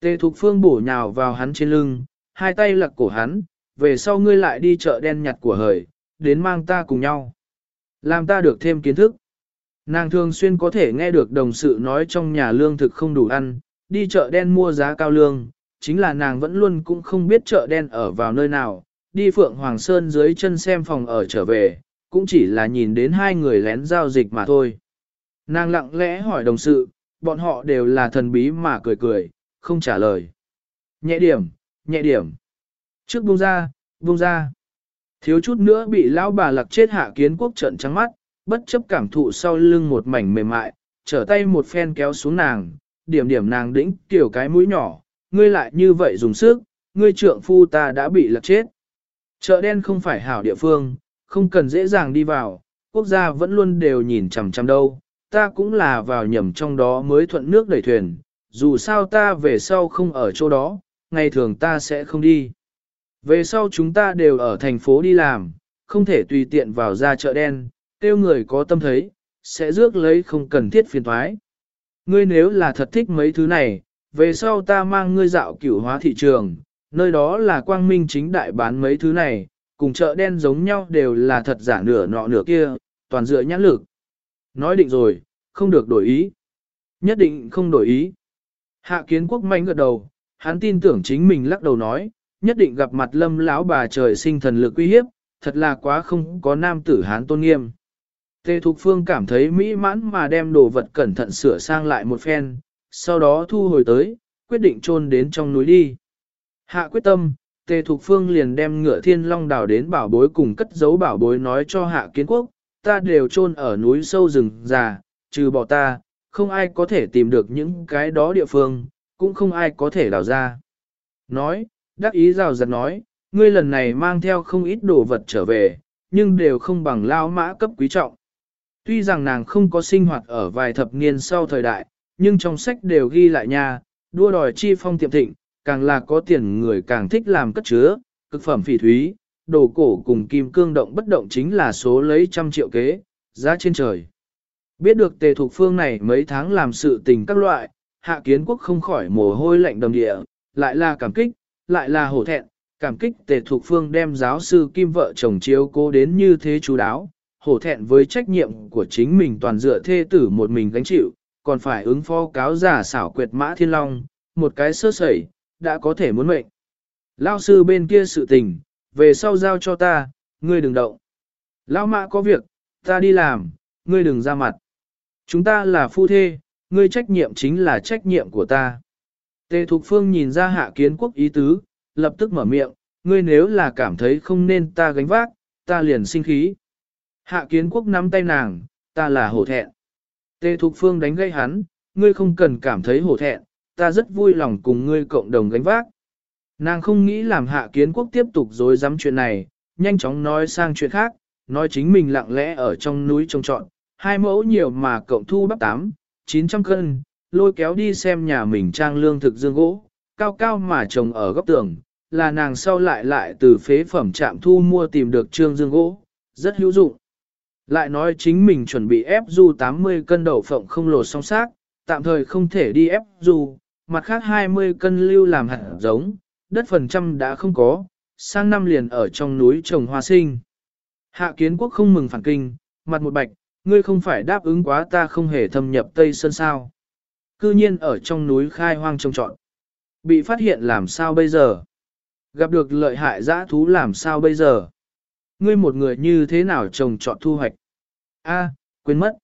Tề Thục Phương bổ nhào vào hắn trên lưng, hai tay lặc cổ hắn, về sau ngươi lại đi chợ đen nhặt của hời, đến mang ta cùng nhau. Làm ta được thêm kiến thức. Nàng thường xuyên có thể nghe được đồng sự nói trong nhà lương thực không đủ ăn, đi chợ đen mua giá cao lương, chính là nàng vẫn luôn cũng không biết chợ đen ở vào nơi nào, đi Phượng Hoàng Sơn dưới chân xem phòng ở trở về, cũng chỉ là nhìn đến hai người lén giao dịch mà thôi. Nàng lặng lẽ hỏi đồng sự, bọn họ đều là thần bí mà cười cười, không trả lời. Nhẹ điểm, nhẹ điểm. Trước buông ra, buông ra. Thiếu chút nữa bị lão bà lặc chết hạ kiến quốc trận trắng mắt, bất chấp cảm thụ sau lưng một mảnh mềm mại, trở tay một phen kéo xuống nàng, điểm điểm nàng đĩnh kiểu cái mũi nhỏ, ngươi lại như vậy dùng sức, ngươi trượng phu ta đã bị lật chết. Chợ đen không phải hảo địa phương, không cần dễ dàng đi vào, quốc gia vẫn luôn đều nhìn chằm chằm đâu, ta cũng là vào nhầm trong đó mới thuận nước đẩy thuyền, dù sao ta về sau không ở chỗ đó, ngày thường ta sẽ không đi. Về sau chúng ta đều ở thành phố đi làm, không thể tùy tiện vào ra chợ đen, tiêu người có tâm thấy, sẽ rước lấy không cần thiết phiền thoái. Ngươi nếu là thật thích mấy thứ này, về sau ta mang ngươi dạo cửu hóa thị trường, nơi đó là quang minh chính đại bán mấy thứ này, cùng chợ đen giống nhau đều là thật giả nửa nọ nửa kia, toàn dựa nhãn lực. Nói định rồi, không được đổi ý. Nhất định không đổi ý. Hạ kiến quốc mạnh gật đầu, hắn tin tưởng chính mình lắc đầu nói, nhất định gặp mặt lâm lão bà trời sinh thần lực uy hiếp, thật là quá không có nam tử hán tôn nghiêm. Tề Thục Phương cảm thấy mỹ mãn mà đem đồ vật cẩn thận sửa sang lại một phen, sau đó thu hồi tới, quyết định chôn đến trong núi đi. Hạ quyết tâm, Tề Thục Phương liền đem ngựa thiên long đào đến bảo bối cùng cất giấu bảo bối nói cho hạ kiến quốc, ta đều chôn ở núi sâu rừng già, trừ bỏ ta, không ai có thể tìm được những cái đó địa phương, cũng không ai có thể đào ra. Nói, đắc ý rào rạt nói, ngươi lần này mang theo không ít đồ vật trở về, nhưng đều không bằng lao mã cấp quý trọng. Tuy rằng nàng không có sinh hoạt ở vài thập niên sau thời đại, nhưng trong sách đều ghi lại nha, đua đòi chi phong tiệm thịnh, càng là có tiền người càng thích làm cất chứa, cực phẩm phỉ thúy, đồ cổ cùng kim cương động bất động chính là số lấy trăm triệu kế, giá trên trời. Biết được tề thuộc phương này mấy tháng làm sự tình các loại, hạ kiến quốc không khỏi mồ hôi lạnh đầm địa, lại là cảm kích, lại là hổ thẹn, cảm kích tề thuộc phương đem giáo sư kim vợ chồng chiếu cố đến như thế chú đáo, hổ thẹn với trách nhiệm của chính mình toàn dựa thê tử một mình gánh chịu, còn phải ứng phó cáo giả xảo quyệt mã thiên long, một cái sơ sẩy, đã có thể muốn mệnh. Lao sư bên kia sự tình, về sau giao cho ta, ngươi đừng động. Lao mã có việc, ta đi làm, ngươi đừng ra mặt. Chúng ta là phu thê, ngươi trách nhiệm chính là trách nhiệm của ta. Tề Thục Phương nhìn ra hạ kiến quốc ý tứ, lập tức mở miệng, ngươi nếu là cảm thấy không nên ta gánh vác, ta liền sinh khí. Hạ kiến quốc nắm tay nàng, ta là hổ thẹn. Tê Thục Phương đánh gây hắn, ngươi không cần cảm thấy hổ thẹn, ta rất vui lòng cùng ngươi cộng đồng gánh vác. Nàng không nghĩ làm hạ kiến quốc tiếp tục dối dám chuyện này, nhanh chóng nói sang chuyện khác, nói chính mình lặng lẽ ở trong núi trông trọn, hai mẫu nhiều mà cộng thu bắp tám, 900 cân, lôi kéo đi xem nhà mình trang lương thực dương gỗ, cao cao mà trồng ở góc tường, là nàng sau lại lại từ phế phẩm trạm thu mua tìm được trương dương gỗ, rất hữu dụng. Lại nói chính mình chuẩn bị ép du 80 cân đậu phộng không lột song xác, tạm thời không thể đi ép du, mặt khác 20 cân lưu làm hạt giống, đất phần trăm đã không có, sang năm liền ở trong núi trồng hoa sinh. Hạ kiến quốc không mừng phản kinh, mặt một bạch, ngươi không phải đáp ứng quá ta không hề thâm nhập Tây Sơn sao. Cư nhiên ở trong núi khai hoang trông trọn. Bị phát hiện làm sao bây giờ? Gặp được lợi hại dã thú làm sao bây giờ? Ngươi một người như thế nào trồng trọt thu hoạch? A, quên mất.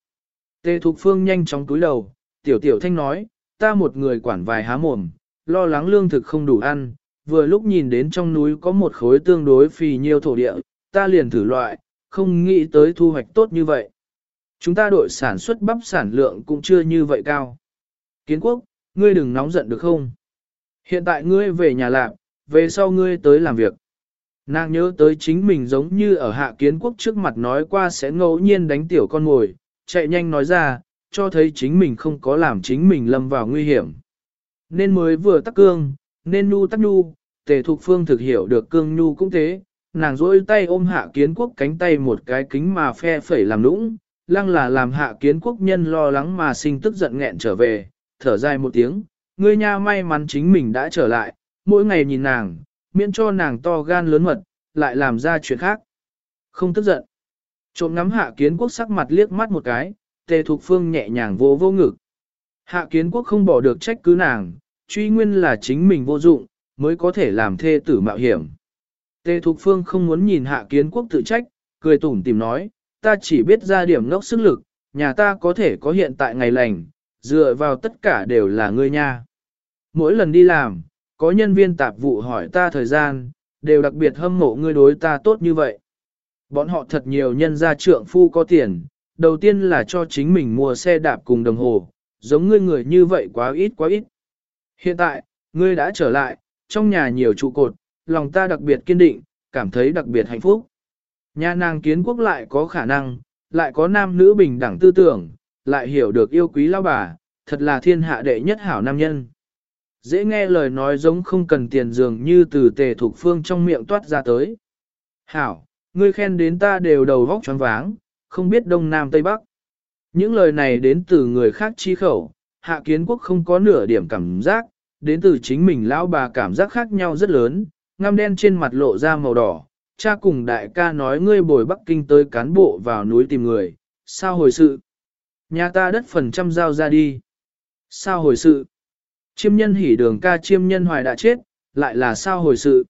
Tề Thục Phương nhanh chóng túi đầu, tiểu tiểu thanh nói, ta một người quản vài há mồm, lo lắng lương thực không đủ ăn, vừa lúc nhìn đến trong núi có một khối tương đối phì nhiêu thổ địa, ta liền thử loại, không nghĩ tới thu hoạch tốt như vậy. Chúng ta đội sản xuất bắp sản lượng cũng chưa như vậy cao. Kiến quốc, ngươi đừng nóng giận được không? Hiện tại ngươi về nhà làm, về sau ngươi tới làm việc. Nàng nhớ tới chính mình giống như ở hạ kiến quốc trước mặt nói qua sẽ ngẫu nhiên đánh tiểu con ngồi, chạy nhanh nói ra, cho thấy chính mình không có làm chính mình lâm vào nguy hiểm. Nên mới vừa tắc cương, nên nu tắc nu, tề thục phương thực hiểu được cương nu cũng thế, nàng rỗi tay ôm hạ kiến quốc cánh tay một cái kính mà phe phẩy làm nũng, lăng là làm hạ kiến quốc nhân lo lắng mà sinh tức giận nghẹn trở về, thở dài một tiếng, ngươi nha may mắn chính mình đã trở lại, mỗi ngày nhìn nàng, miễn cho nàng to gan lớn mật, lại làm ra chuyện khác. Không tức giận. Trộm ngắm hạ kiến quốc sắc mặt liếc mắt một cái, tề thục phương nhẹ nhàng vô vô ngực. Hạ kiến quốc không bỏ được trách cứ nàng, truy nguyên là chính mình vô dụng, mới có thể làm thê tử mạo hiểm. Tề thục phương không muốn nhìn hạ kiến quốc tự trách, cười tủm tìm nói, ta chỉ biết ra điểm ngốc sức lực, nhà ta có thể có hiện tại ngày lành, dựa vào tất cả đều là ngươi nha. Mỗi lần đi làm, có nhân viên tạp vụ hỏi ta thời gian, đều đặc biệt hâm mộ ngươi đối ta tốt như vậy. Bọn họ thật nhiều nhân gia trượng phu có tiền, đầu tiên là cho chính mình mua xe đạp cùng đồng hồ, giống ngươi người như vậy quá ít quá ít. Hiện tại, ngươi đã trở lại, trong nhà nhiều trụ cột, lòng ta đặc biệt kiên định, cảm thấy đặc biệt hạnh phúc. Nhà nàng kiến quốc lại có khả năng, lại có nam nữ bình đẳng tư tưởng, lại hiểu được yêu quý lao bà, thật là thiên hạ đệ nhất hảo nam nhân. Dễ nghe lời nói giống không cần tiền dường như từ tề thục phương trong miệng toát ra tới. Hảo, ngươi khen đến ta đều đầu vóc choáng váng, không biết đông nam tây bắc. Những lời này đến từ người khác chi khẩu, hạ kiến quốc không có nửa điểm cảm giác, đến từ chính mình lão bà cảm giác khác nhau rất lớn, ngăm đen trên mặt lộ ra màu đỏ. Cha cùng đại ca nói ngươi bồi Bắc Kinh tới cán bộ vào núi tìm người, sao hồi sự? Nhà ta đất phần trăm giao ra đi. Sao hồi sự? Chiêm nhân hỉ đường ca chiêm nhân hoài đã chết, lại là sao hồi sự?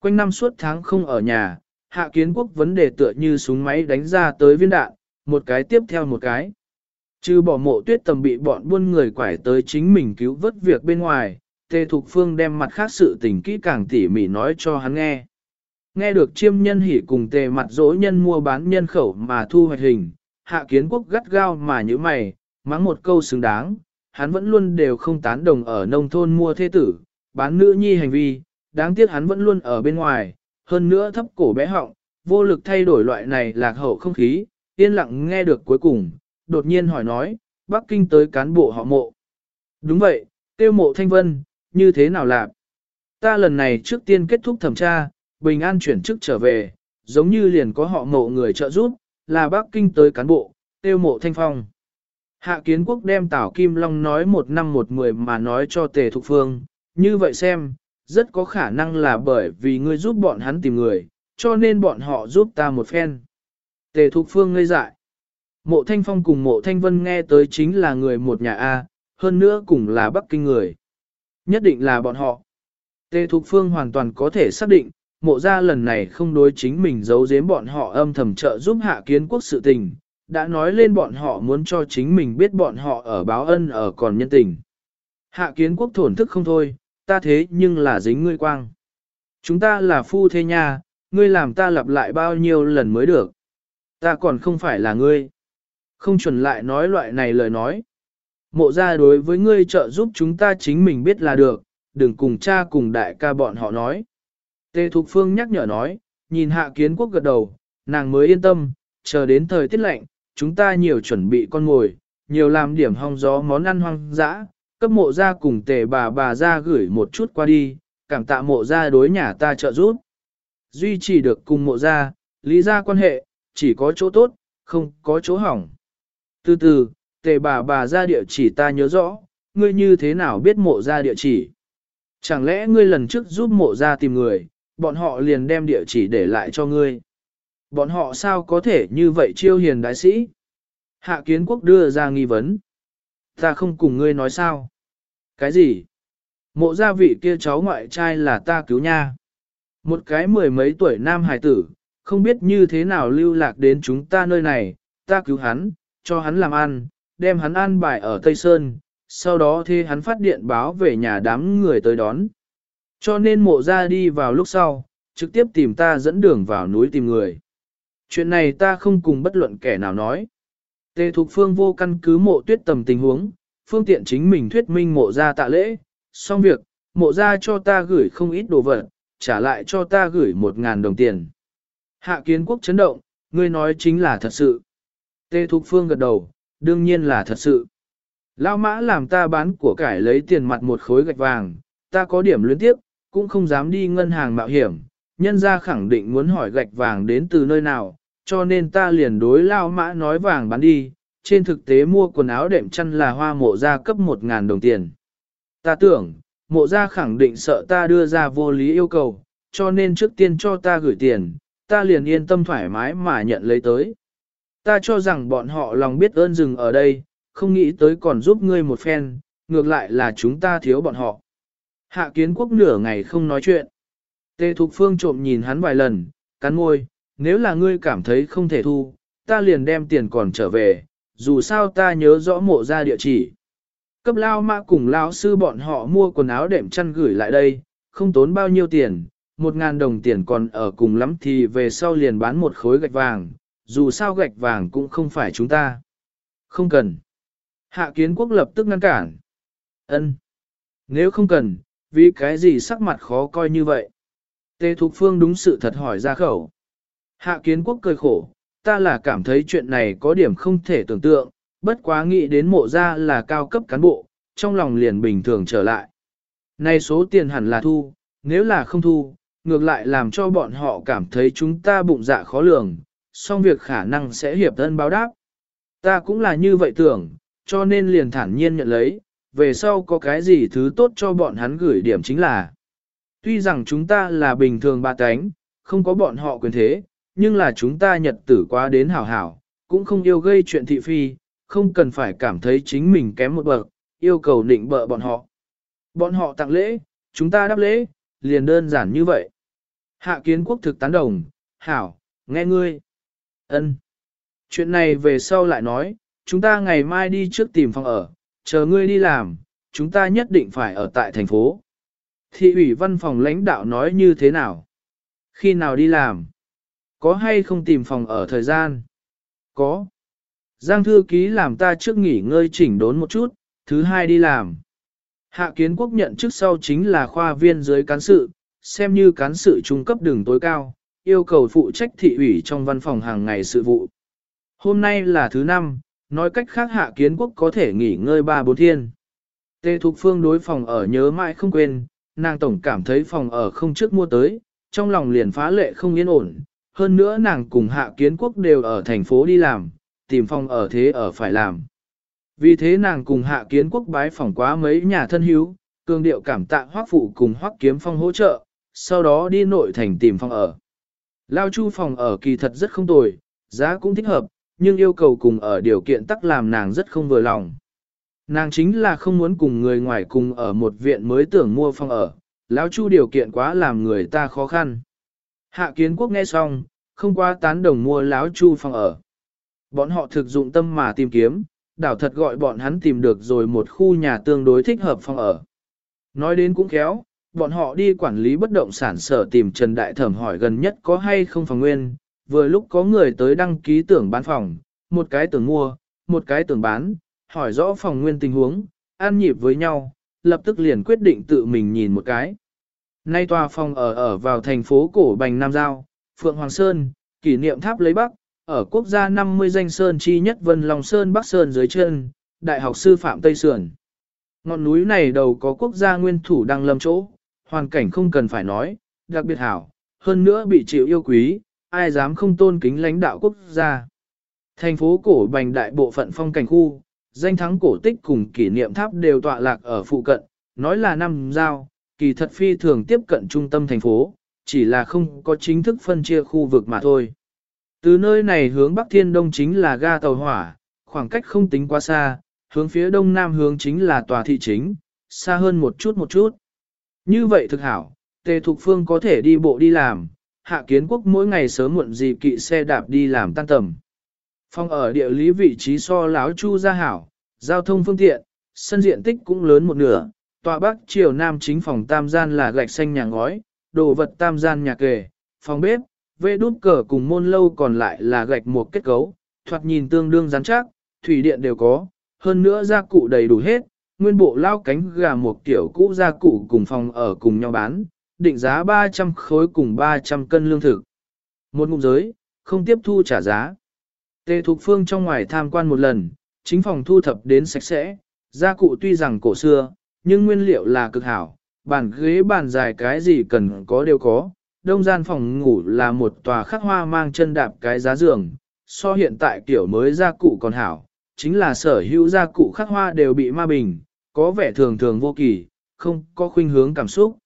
Quanh năm suốt tháng không ở nhà, hạ kiến quốc vấn đề tựa như súng máy đánh ra tới viên đạn, một cái tiếp theo một cái. Chứ bỏ mộ tuyết tầm bị bọn buôn người quải tới chính mình cứu vớt việc bên ngoài, Tề Thục Phương đem mặt khác sự tình kỹ càng tỉ mỉ nói cho hắn nghe. Nghe được chiêm nhân hỉ cùng tề mặt dỗ nhân mua bán nhân khẩu mà thu hoạch hình, hạ kiến quốc gắt gao mà như mày, mắng một câu xứng đáng, hắn vẫn luôn đều không tán đồng ở nông thôn mua thế tử, bán nữ nhi hành vi, đáng tiếc hắn vẫn luôn ở bên ngoài, hơn nữa thấp cổ bé họng, vô lực thay đổi loại này lạc hậu không khí, yên lặng nghe được cuối cùng, đột nhiên hỏi nói, Bắc Kinh tới cán bộ họ mộ. Đúng vậy, tiêu mộ thanh vân, như thế nào làm? Ta lần này trước tiên kết thúc thẩm tra, bình an chuyển chức trở về, giống như liền có họ mộ người trợ giúp, là Bắc Kinh tới cán bộ, tiêu mộ thanh phong. Hạ kiến quốc đem Tảo Kim Long nói một năm một mười mà nói cho Tề Thục Phương, như vậy xem, rất có khả năng là bởi vì ngươi giúp bọn hắn tìm người, cho nên bọn họ giúp ta một phen. Tề Thục Phương ngây dại. Mộ Thanh Phong cùng Mộ Thanh Vân nghe tới chính là người một nhà A, hơn nữa cùng là Bắc Kinh người. Nhất định là bọn họ. Tề Thục Phương hoàn toàn có thể xác định, mộ gia lần này không đối chính mình giấu giếm bọn họ âm thầm trợ giúp hạ kiến quốc sự tình, đã nói lên bọn họ muốn cho chính mình biết bọn họ ở báo ân ở còn nhân tình. Hạ kiến quốc thổn thức không thôi, ta thế nhưng là dính ngươi quang. Chúng ta là phu thế nha, ngươi làm ta lặp lại bao nhiêu lần mới được. Ta còn không phải là ngươi. Không chuẩn lại nói loại này lời nói. Mộ ra đối với ngươi trợ giúp chúng ta chính mình biết là được, đừng cùng cha cùng đại ca bọn họ nói. Tề Thục Phương nhắc nhở nói, nhìn hạ kiến quốc gật đầu, nàng mới yên tâm, chờ đến thời tiết lạnh, chúng ta nhiều chuẩn bị con ngồi, nhiều làm điểm hong gió món ăn hoang dã, cấp mộ ra cùng tề bà bà ra gửi một chút qua đi, cảm tạ mộ ra đối nhà ta trợ giúp. Duy trì được cùng mộ ra, lý ra quan hệ, chỉ có chỗ tốt, không có chỗ hỏng. Từ từ, tề bà bà ra địa chỉ ta nhớ rõ, ngươi như thế nào biết mộ ra địa chỉ? Chẳng lẽ ngươi lần trước giúp mộ ra tìm người, bọn họ liền đem địa chỉ để lại cho ngươi? Bọn họ sao có thể như vậy chiêu hiền đại sĩ? Hạ kiến quốc đưa ra nghi vấn. Ta không cùng ngươi nói sao? Cái gì? Mộ gia vị kia cháu ngoại trai là ta cứu nha. Một cái mười mấy tuổi nam hài tử, không biết như thế nào lưu lạc đến chúng ta nơi này, ta cứu hắn, cho hắn làm ăn, đem hắn ăn bài ở Tây Sơn, sau đó thì hắn phát điện báo về nhà đám người tới đón. Cho nên mộ ra đi vào lúc sau, trực tiếp tìm ta dẫn đường vào núi tìm người. Chuyện này ta không cùng bất luận kẻ nào nói. Tề Thục Phương vô căn cứ mộ tuyết tầm tình huống, phương tiện chính mình thuyết minh mộ ra tạ lễ, xong việc, mộ ra cho ta gửi không ít đồ vật, trả lại cho ta gửi một ngàn đồng tiền. Hạ kiến quốc chấn động, ngươi nói chính là thật sự. Tề Thục Phương gật đầu, đương nhiên là thật sự. Lao mã làm ta bán của cải lấy tiền mặt một khối gạch vàng, ta có điểm luyến tiếp, cũng không dám đi ngân hàng mạo hiểm, nhân ra khẳng định muốn hỏi gạch vàng đến từ nơi nào, cho nên ta liền đối Lao mã nói vàng bán đi, trên thực tế mua quần áo đệm chăn là hoa mộ ra cấp 1.000 đồng tiền. Ta tưởng, mộ ra khẳng định sợ ta đưa ra vô lý yêu cầu, cho nên trước tiên cho ta gửi tiền, ta liền yên tâm thoải mái mà nhận lấy tới. Ta cho rằng bọn họ lòng biết ơn dừng ở đây, không nghĩ tới còn giúp ngươi một phen, ngược lại là chúng ta thiếu bọn họ. Hạ kiến quốc nửa ngày không nói chuyện. Tề Thục Phương trộm nhìn hắn vài lần, cắn môi, nếu là ngươi cảm thấy không thể thu, ta liền đem tiền còn trở về, dù sao ta nhớ rõ mộ ra địa chỉ. Cấp lao mã cùng lao sư bọn họ mua quần áo đệm chăn gửi lại đây, không tốn bao nhiêu tiền, một ngàn đồng tiền còn ở cùng lắm thì về sau liền bán một khối gạch vàng, dù sao gạch vàng cũng không phải chúng ta. Không cần. Hạ kiến quốc lập tức ngăn cản. ân Nếu không cần, vì cái gì sắc mặt khó coi như vậy? Tê Thục Phương đúng sự thật hỏi ra khẩu. Hạ kiến quốc cười khổ, ta là cảm thấy chuyện này có điểm không thể tưởng tượng, bất quá nghĩ đến mộ ra là cao cấp cán bộ, trong lòng liền bình thường trở lại. Này số tiền hẳn là thu, nếu là không thu, ngược lại làm cho bọn họ cảm thấy chúng ta bụng dạ khó lường, song việc khả năng sẽ hiệp thân báo đáp. Ta cũng là như vậy tưởng, cho nên liền thản nhiên nhận lấy, về sau có cái gì thứ tốt cho bọn hắn gửi điểm chính là. Tuy rằng chúng ta là bình thường ba cánh, không có bọn họ quyền thế, nhưng là chúng ta nhật tử quá đến hảo hảo, cũng không yêu gây chuyện thị phi, không cần phải cảm thấy chính mình kém một bậc, yêu cầu định bợ bọn họ. Bọn họ tặng lễ, chúng ta đáp lễ, liền đơn giản như vậy. Hạ kiến quốc thực tán đồng, hảo, nghe ngươi. ân Chuyện này về sau lại nói, chúng ta ngày mai đi trước tìm phòng ở, chờ ngươi đi làm, chúng ta nhất định phải ở tại thành phố. Thị ủy văn phòng lãnh đạo nói như thế nào? Khi nào đi làm? Có hay không tìm phòng ở thời gian? Có. Giang thư ký làm ta trước nghỉ ngơi chỉnh đốn một chút, thứ hai đi làm. Hạ kiến quốc nhận trước sau chính là khoa viên dưới cán sự, xem như cán sự trung cấp đường tối cao, yêu cầu phụ trách thị ủy trong văn phòng hàng ngày sự vụ. Hôm nay là thứ năm, nói cách khác hạ kiến quốc có thể nghỉ ngơi ba bốn thiên. Tê Thục Phương đối phòng ở nhớ mãi không quên, nàng tổng cảm thấy phòng ở không trước mua tới, trong lòng liền phá lệ không yên ổn. Hơn nữa nàng cùng hạ kiến quốc đều ở thành phố đi làm, tìm phòng ở thế ở phải làm. Vì thế nàng cùng hạ kiến quốc bái phòng quá mấy nhà thân hữu, cường điệu cảm tạ hoác phụ cùng hoác kiếm phong hỗ trợ, sau đó đi nội thành tìm phòng ở. Lao chu phòng ở kỳ thật rất không tồi, giá cũng thích hợp, nhưng yêu cầu cùng ở điều kiện tắc làm nàng rất không vừa lòng. Nàng chính là không muốn cùng người ngoài cùng ở một viện mới tưởng mua phòng ở, lão chu điều kiện quá làm người ta khó khăn. Hạ kiến quốc nghe xong, không quá tán đồng mua lão chu phòng ở. Bọn họ thực dụng tâm mà tìm kiếm, đảo thật gọi bọn hắn tìm được rồi một khu nhà tương đối thích hợp phòng ở. Nói đến cũng khéo, bọn họ đi quản lý bất động sản sở tìm Trần Đại Thẩm hỏi gần nhất có hay không phòng nguyên, vừa lúc có người tới đăng ký tưởng bán phòng, một cái tưởng mua, một cái tưởng bán, hỏi rõ phòng nguyên tình huống, an nhịp với nhau, lập tức liền quyết định tự mình nhìn một cái. Nay tòa phòng ở ở vào thành phố cổ Bành Nam Giao, Phượng Hoàng Sơn, kỷ niệm tháp lấy Bắc, ở quốc gia 50 danh Sơn chi nhất Vân Long Sơn Bắc Sơn dưới chân, Đại học sư phạm Tây Sườn. Ngọn núi này đầu có quốc gia nguyên thủ đang lâm chỗ, hoàn cảnh không cần phải nói, đặc biệt hảo, hơn nữa bị chịu yêu quý, ai dám không tôn kính lãnh đạo quốc gia. Thành phố cổ bành đại bộ phận phong cảnh khu, danh thắng cổ tích cùng kỷ niệm tháp đều tọa lạc ở phụ cận, nói là năm giao, kỳ thật phi thường tiếp cận trung tâm thành phố, chỉ là không có chính thức phân chia khu vực mà thôi. Từ nơi này hướng Bắc Thiên Đông chính là ga tàu hỏa, khoảng cách không tính quá xa, hướng phía Đông Nam hướng chính là tòa thị chính, xa hơn một chút một chút. Như vậy thực hảo, Tề Thục Phương có thể đi bộ đi làm, Hạ Kiến Quốc mỗi ngày sớm muộn gì kỵ xe đạp đi làm tan tầm. Phòng ở địa lý vị trí so láo chu gia hảo, giao thông phương tiện, sân diện tích cũng lớn một nửa, tòa bắc triều nam chính phòng tam gian là gạch xanh nhà ngói, đồ vật tam gian nhà kề, phòng bếp, vê đút cờ cùng môn lâu còn lại là gạch một kết cấu, thoạt nhìn tương đương rắn chắc, thủy điện đều có, hơn nữa gia cụ đầy đủ hết, nguyên bộ lao cánh gà một kiểu cũ gia cụ cùng phòng ở cùng nhau bán, định giá 300 khối cùng 300 cân lương thực. Một ngụm giới, không tiếp thu trả giá. Tề Thục Phương trong ngoài tham quan một lần, chính phòng thu thập đến sạch sẽ, gia cụ tuy rằng cổ xưa, nhưng nguyên liệu là cực hảo, bàn ghế bàn dài cái gì cần có đều có. Đông gian phòng ngủ là một tòa khắc hoa mang chân đạp cái giá giường, so hiện tại kiểu mới gia cụ còn hảo, chính là sở hữu gia cụ khắc hoa đều bị ma bình, có vẻ thường thường vô kỳ, không có khuynh hướng cảm xúc.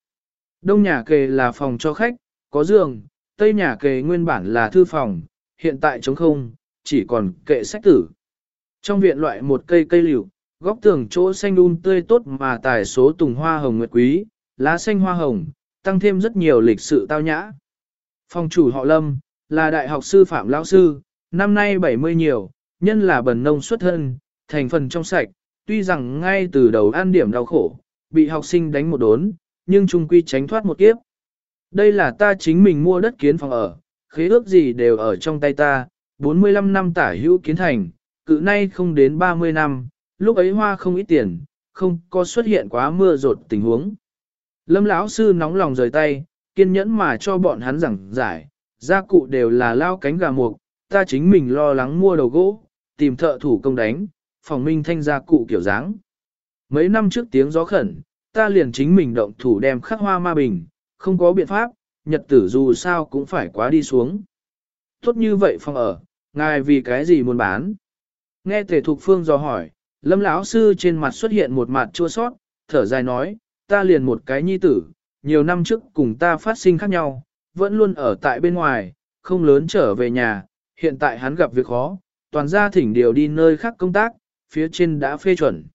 Đông nhà kề là phòng cho khách, có giường, tây nhà kề nguyên bản là thư phòng, hiện tại trống không, chỉ còn kệ sách tử. Trong viện loại một cây cây liễu, góc tường chỗ xanh um tươi tốt mà tài số tùng hoa hồng nguyệt quý, lá xanh hoa hồng, tăng thêm rất nhiều lịch sự tao nhã. Phòng chủ họ Lâm, là đại học sư phạm lão sư, năm nay 70 nhiều, nhân là bần nông xuất thân, thành phần trong sạch, tuy rằng ngay từ đầu an điểm đau khổ, bị học sinh đánh một đốn, nhưng trung quy tránh thoát một kiếp. Đây là ta chính mình mua đất kiến phòng ở, khế ước gì đều ở trong tay ta, 45 năm tả hữu kiến thành, cự nay không đến 30 năm, lúc ấy hoa không ít tiền, không có xuất hiện quá mưa rột tình huống. Lâm lão sư nóng lòng rời tay, kiên nhẫn mà cho bọn hắn giảng giải, gia cụ đều là lao cánh gà mục, ta chính mình lo lắng mua đầu gỗ, tìm thợ thủ công đánh, phòng minh thanh gia cụ kiểu dáng. Mấy năm trước tiếng gió khẩn, ta liền chính mình động thủ đem khắc hoa ma bình, không có biện pháp, nhật tử dù sao cũng phải quá đi xuống. Tốt như vậy phòng ở, ngài vì cái gì muốn bán? Nghe tề thục phương dò hỏi, lâm lão sư trên mặt xuất hiện một mặt chua sót, thở dài nói, ta liền một cái nhi tử, nhiều năm trước cùng ta phát sinh khác nhau, vẫn luôn ở tại bên ngoài, không lớn trở về nhà, hiện tại hắn gặp việc khó, toàn gia thỉnh điều đi nơi khác công tác, phía trên đã phê chuẩn.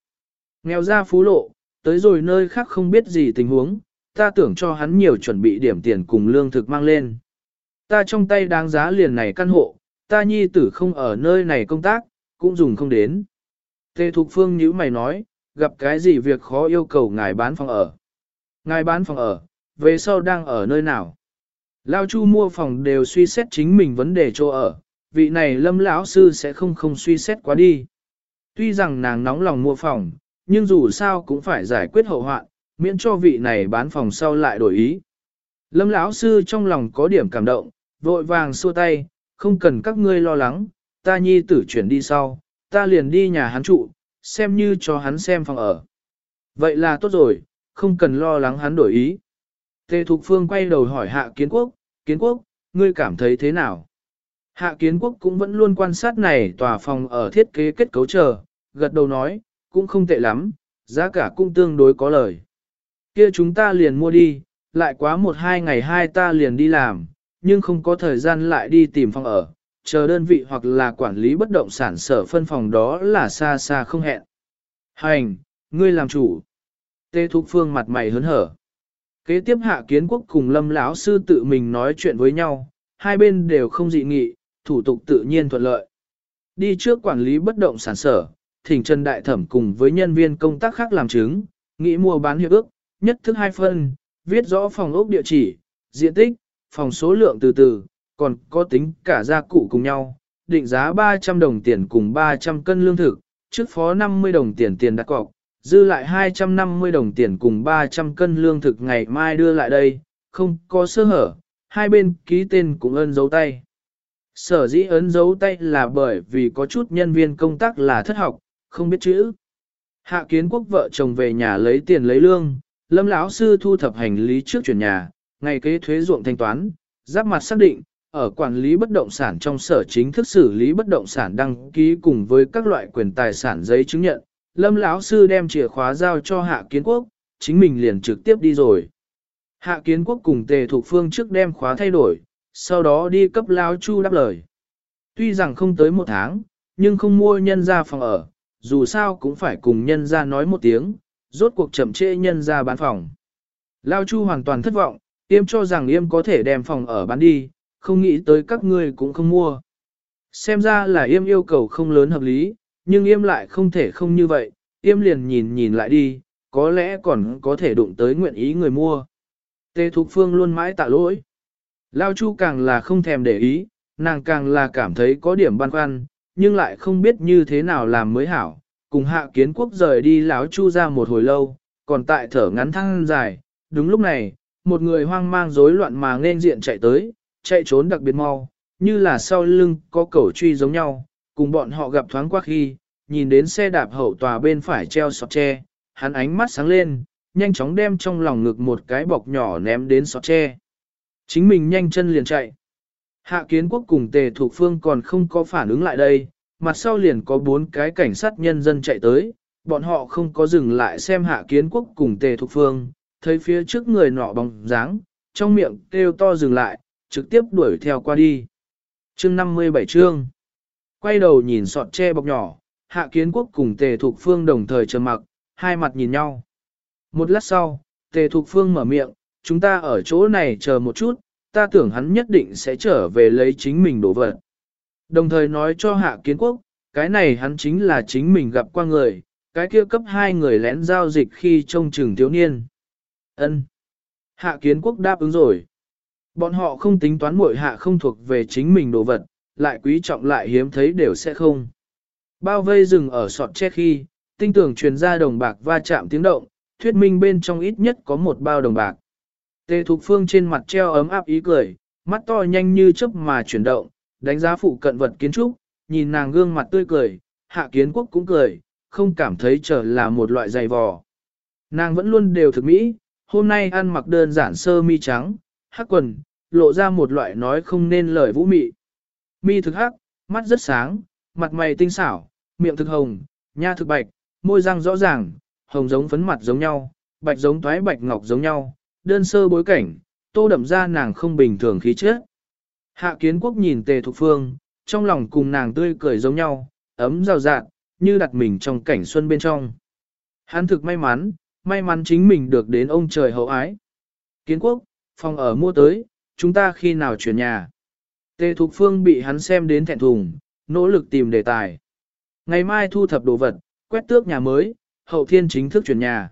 Nghèo ra phú lộ, tới rồi nơi khác không biết gì tình huống, ta tưởng cho hắn nhiều chuẩn bị điểm tiền cùng lương thực mang lên. Ta trong tay đáng giá liền này căn hộ, ta nhi tử không ở nơi này công tác, cũng dùng không đến. Tề Thục Phương nhíu mày nói, gặp cái gì việc khó yêu cầu ngài bán phòng ở. Ngài bán phòng ở, về sau đang ở nơi nào? Lao Chu mua phòng đều suy xét chính mình vấn đề chỗ ở, vị này lâm lão sư sẽ không không suy xét quá đi. Tuy rằng nàng nóng lòng mua phòng, nhưng dù sao cũng phải giải quyết hậu hoạn, miễn cho vị này bán phòng sau lại đổi ý. Lâm lão sư trong lòng có điểm cảm động, vội vàng xua tay, không cần các ngươi lo lắng, ta nhi tử chuyển đi sau, ta liền đi nhà hắn trụ, xem như cho hắn xem phòng ở. Vậy là tốt rồi, không cần lo lắng hắn đổi ý. Tề Thục Phương quay đầu hỏi Hạ Kiến Quốc, Kiến Quốc, ngươi cảm thấy thế nào? Hạ Kiến Quốc cũng vẫn luôn quan sát này tòa phòng ở thiết kế kết cấu chờ, gật đầu nói, cũng không tệ lắm, giá cả cũng tương đối có lời. Kia chúng ta liền mua đi, lại quá một hai ngày hai ta liền đi làm, nhưng không có thời gian lại đi tìm phòng ở, chờ đơn vị hoặc là quản lý bất động sản sở phân phòng đó là xa xa không hẹn. Hành, ngươi làm chủ. Tê Thục Phương mặt mày hớn hở. Kế tiếp hạ kiến quốc cùng lâm lão sư tự mình nói chuyện với nhau, hai bên đều không dị nghị, thủ tục tự nhiên thuận lợi. Đi trước quản lý bất động sản sở, thỉnh Trần Đại Thẩm cùng với nhân viên công tác khác làm chứng, nghĩ mua bán hiệp ước, nhất thức hai phân, viết rõ phòng ốc địa chỉ, diện tích, phòng số lượng từ từ, còn có tính cả gia cụ cùng nhau, định giá 300 đồng tiền cùng 300 cân lương thực, trước phó 50 đồng tiền tiền đặt cọc, dư lại 250 đồng tiền cùng 300 cân lương thực ngày mai đưa lại đây, không có sơ hở, hai bên ký tên cũng ơn dấu tay. Sở dĩ ấn dấu tay là bởi vì có chút nhân viên công tác là thất học, không biết chữ. Hạ kiến quốc vợ chồng về nhà lấy tiền lấy lương, lâm lão sư thu thập hành lý trước chuyển nhà, ngày kế thuế ruộng thanh toán, giáp mặt xác định, ở quản lý bất động sản trong sở chính thức xử lý bất động sản đăng ký cùng với các loại quyền tài sản giấy chứng nhận, lâm lão sư đem chìa khóa giao cho hạ kiến quốc, chính mình liền trực tiếp đi rồi. Hạ kiến quốc cùng tề Thục phương trước đem khóa thay đổi, sau đó đi cấp lão chu đáp lời. Tuy rằng không tới một tháng, nhưng không mua nhân ra phòng ở, dù sao cũng phải cùng nhân ra nói một tiếng, rốt cuộc chậm trễ nhân ra bán phòng. Lao Chu hoàn toàn thất vọng, yêm cho rằng yêm có thể đem phòng ở bán đi, không nghĩ tới các ngươi cũng không mua. Xem ra là yêm yêu cầu không lớn hợp lý, nhưng yêm lại không thể không như vậy, yêm liền nhìn nhìn lại đi, có lẽ còn có thể đụng tới nguyện ý người mua. Tê Thục Phương luôn mãi tạ lỗi. Lao Chu càng là không thèm để ý, nàng càng là cảm thấy có điểm băn khoăn, nhưng lại không biết như thế nào làm mới hảo. Cùng hạ kiến quốc rời đi lão Chu ra một hồi lâu, còn tại thở ngắn thăng dài. Đúng lúc này, một người hoang mang rối loạn mà nên diện chạy tới, chạy trốn đặc biệt mau, như là sau lưng có cẩu truy giống nhau, cùng bọn họ gặp thoáng qua khi, nhìn đến xe đạp hậu tòa bên phải treo sọt tre, hắn ánh mắt sáng lên, nhanh chóng đem trong lòng ngực một cái bọc nhỏ ném đến sọt tre. Chính mình nhanh chân liền chạy. Hạ kiến quốc cùng tề thuộc phương còn không có phản ứng lại đây, mặt sau liền có bốn cái cảnh sát nhân dân chạy tới, bọn họ không có dừng lại xem hạ kiến quốc cùng tề thuộc phương, thấy phía trước người nọ bóng dáng, trong miệng kêu to dừng lại, trực tiếp đuổi theo qua đi. Chương 57 chương Quay đầu nhìn sọt tre bọc nhỏ, hạ kiến quốc cùng tề thục phương đồng thời trầm mặc, hai mặt nhìn nhau. Một lát sau, tề thục phương mở miệng, chúng ta ở chỗ này chờ một chút, ta tưởng hắn nhất định sẽ trở về lấy chính mình đổ vật. Đồng thời nói cho hạ kiến quốc, cái này hắn chính là chính mình gặp qua người, cái kia cấp hai người lén giao dịch khi trông chừng thiếu niên ân Hạ kiến quốc đáp ứng rồi. Bọn họ không tính toán muội hạ không thuộc về chính mình đồ vật, lại quý trọng lại hiếm thấy đều sẽ không. Bao vây rừng ở sọt che khi, tinh tưởng truyền ra đồng bạc va chạm tiếng động, thuyết minh bên trong ít nhất có một bao đồng bạc. Tề Thục Phương trên mặt treo ấm áp ý cười, mắt to nhanh như chớp mà chuyển động, đánh giá phụ cận vật kiến trúc, nhìn nàng gương mặt tươi cười, hạ kiến quốc cũng cười, không cảm thấy trở là một loại dày vò. Nàng vẫn luôn đều thực mỹ, hôm nay ăn mặc đơn giản sơ mi trắng, hắc quần, lộ ra một loại nói không nên lời vũ mị. Mi thực hắc, mắt rất sáng, mặt mày tinh xảo, miệng thực hồng, nha thực bạch, môi răng rõ ràng, hồng giống phấn mặt giống nhau, bạch giống toái bạch ngọc giống nhau, đơn sơ bối cảnh, tô đậm ra nàng không bình thường khí chất. Hạ kiến quốc nhìn tề thục phương, trong lòng cùng nàng tươi cười giống nhau, ấm rào rạng, như đặt mình trong cảnh xuân bên trong. Hắn thực may mắn, may mắn chính mình được đến ông trời hậu ái. Kiến quốc, phòng ở mua tới, chúng ta khi nào chuyển nhà. Tề Thục Phương bị hắn xem đến thẹn thùng, nỗ lực tìm đề tài. Ngày mai thu thập đồ vật, quét tước nhà mới, hậu thiên chính thức chuyển nhà.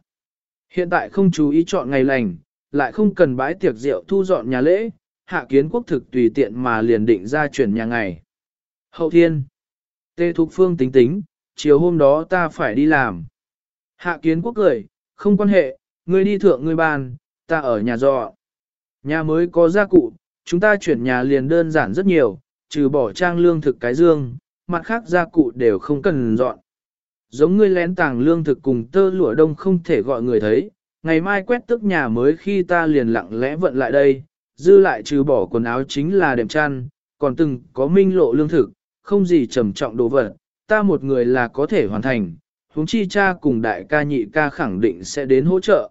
Hiện tại không chú ý chọn ngày lành, lại không cần bãi tiệc rượu thu dọn nhà lễ, hạ kiến quốc thực tùy tiện mà liền định ra chuyển nhà ngày. Hậu thiên. Tê Thục Phương tính tính, chiều hôm đó ta phải đi làm. Hạ kiến quốc cười, không quan hệ, ngươi đi thượng ngươi bàn, ta ở nhà dọ. Nhà mới có gia cụ, chúng ta chuyển nhà liền đơn giản rất nhiều, trừ bỏ trang lương thực cái dương, mặt khác gia cụ đều không cần dọn. Giống ngươi lén tàng lương thực cùng tơ lụa đông không thể gọi người thấy, ngày mai quét tức nhà mới khi ta liền lặng lẽ vận lại đây, dư lại trừ bỏ quần áo chính là đệm chăn, còn từng có minh lộ lương thực, không gì trầm trọng đồ vật, ta một người là có thể hoàn thành, huống chi cha cùng đại ca nhị ca khẳng định sẽ đến hỗ trợ.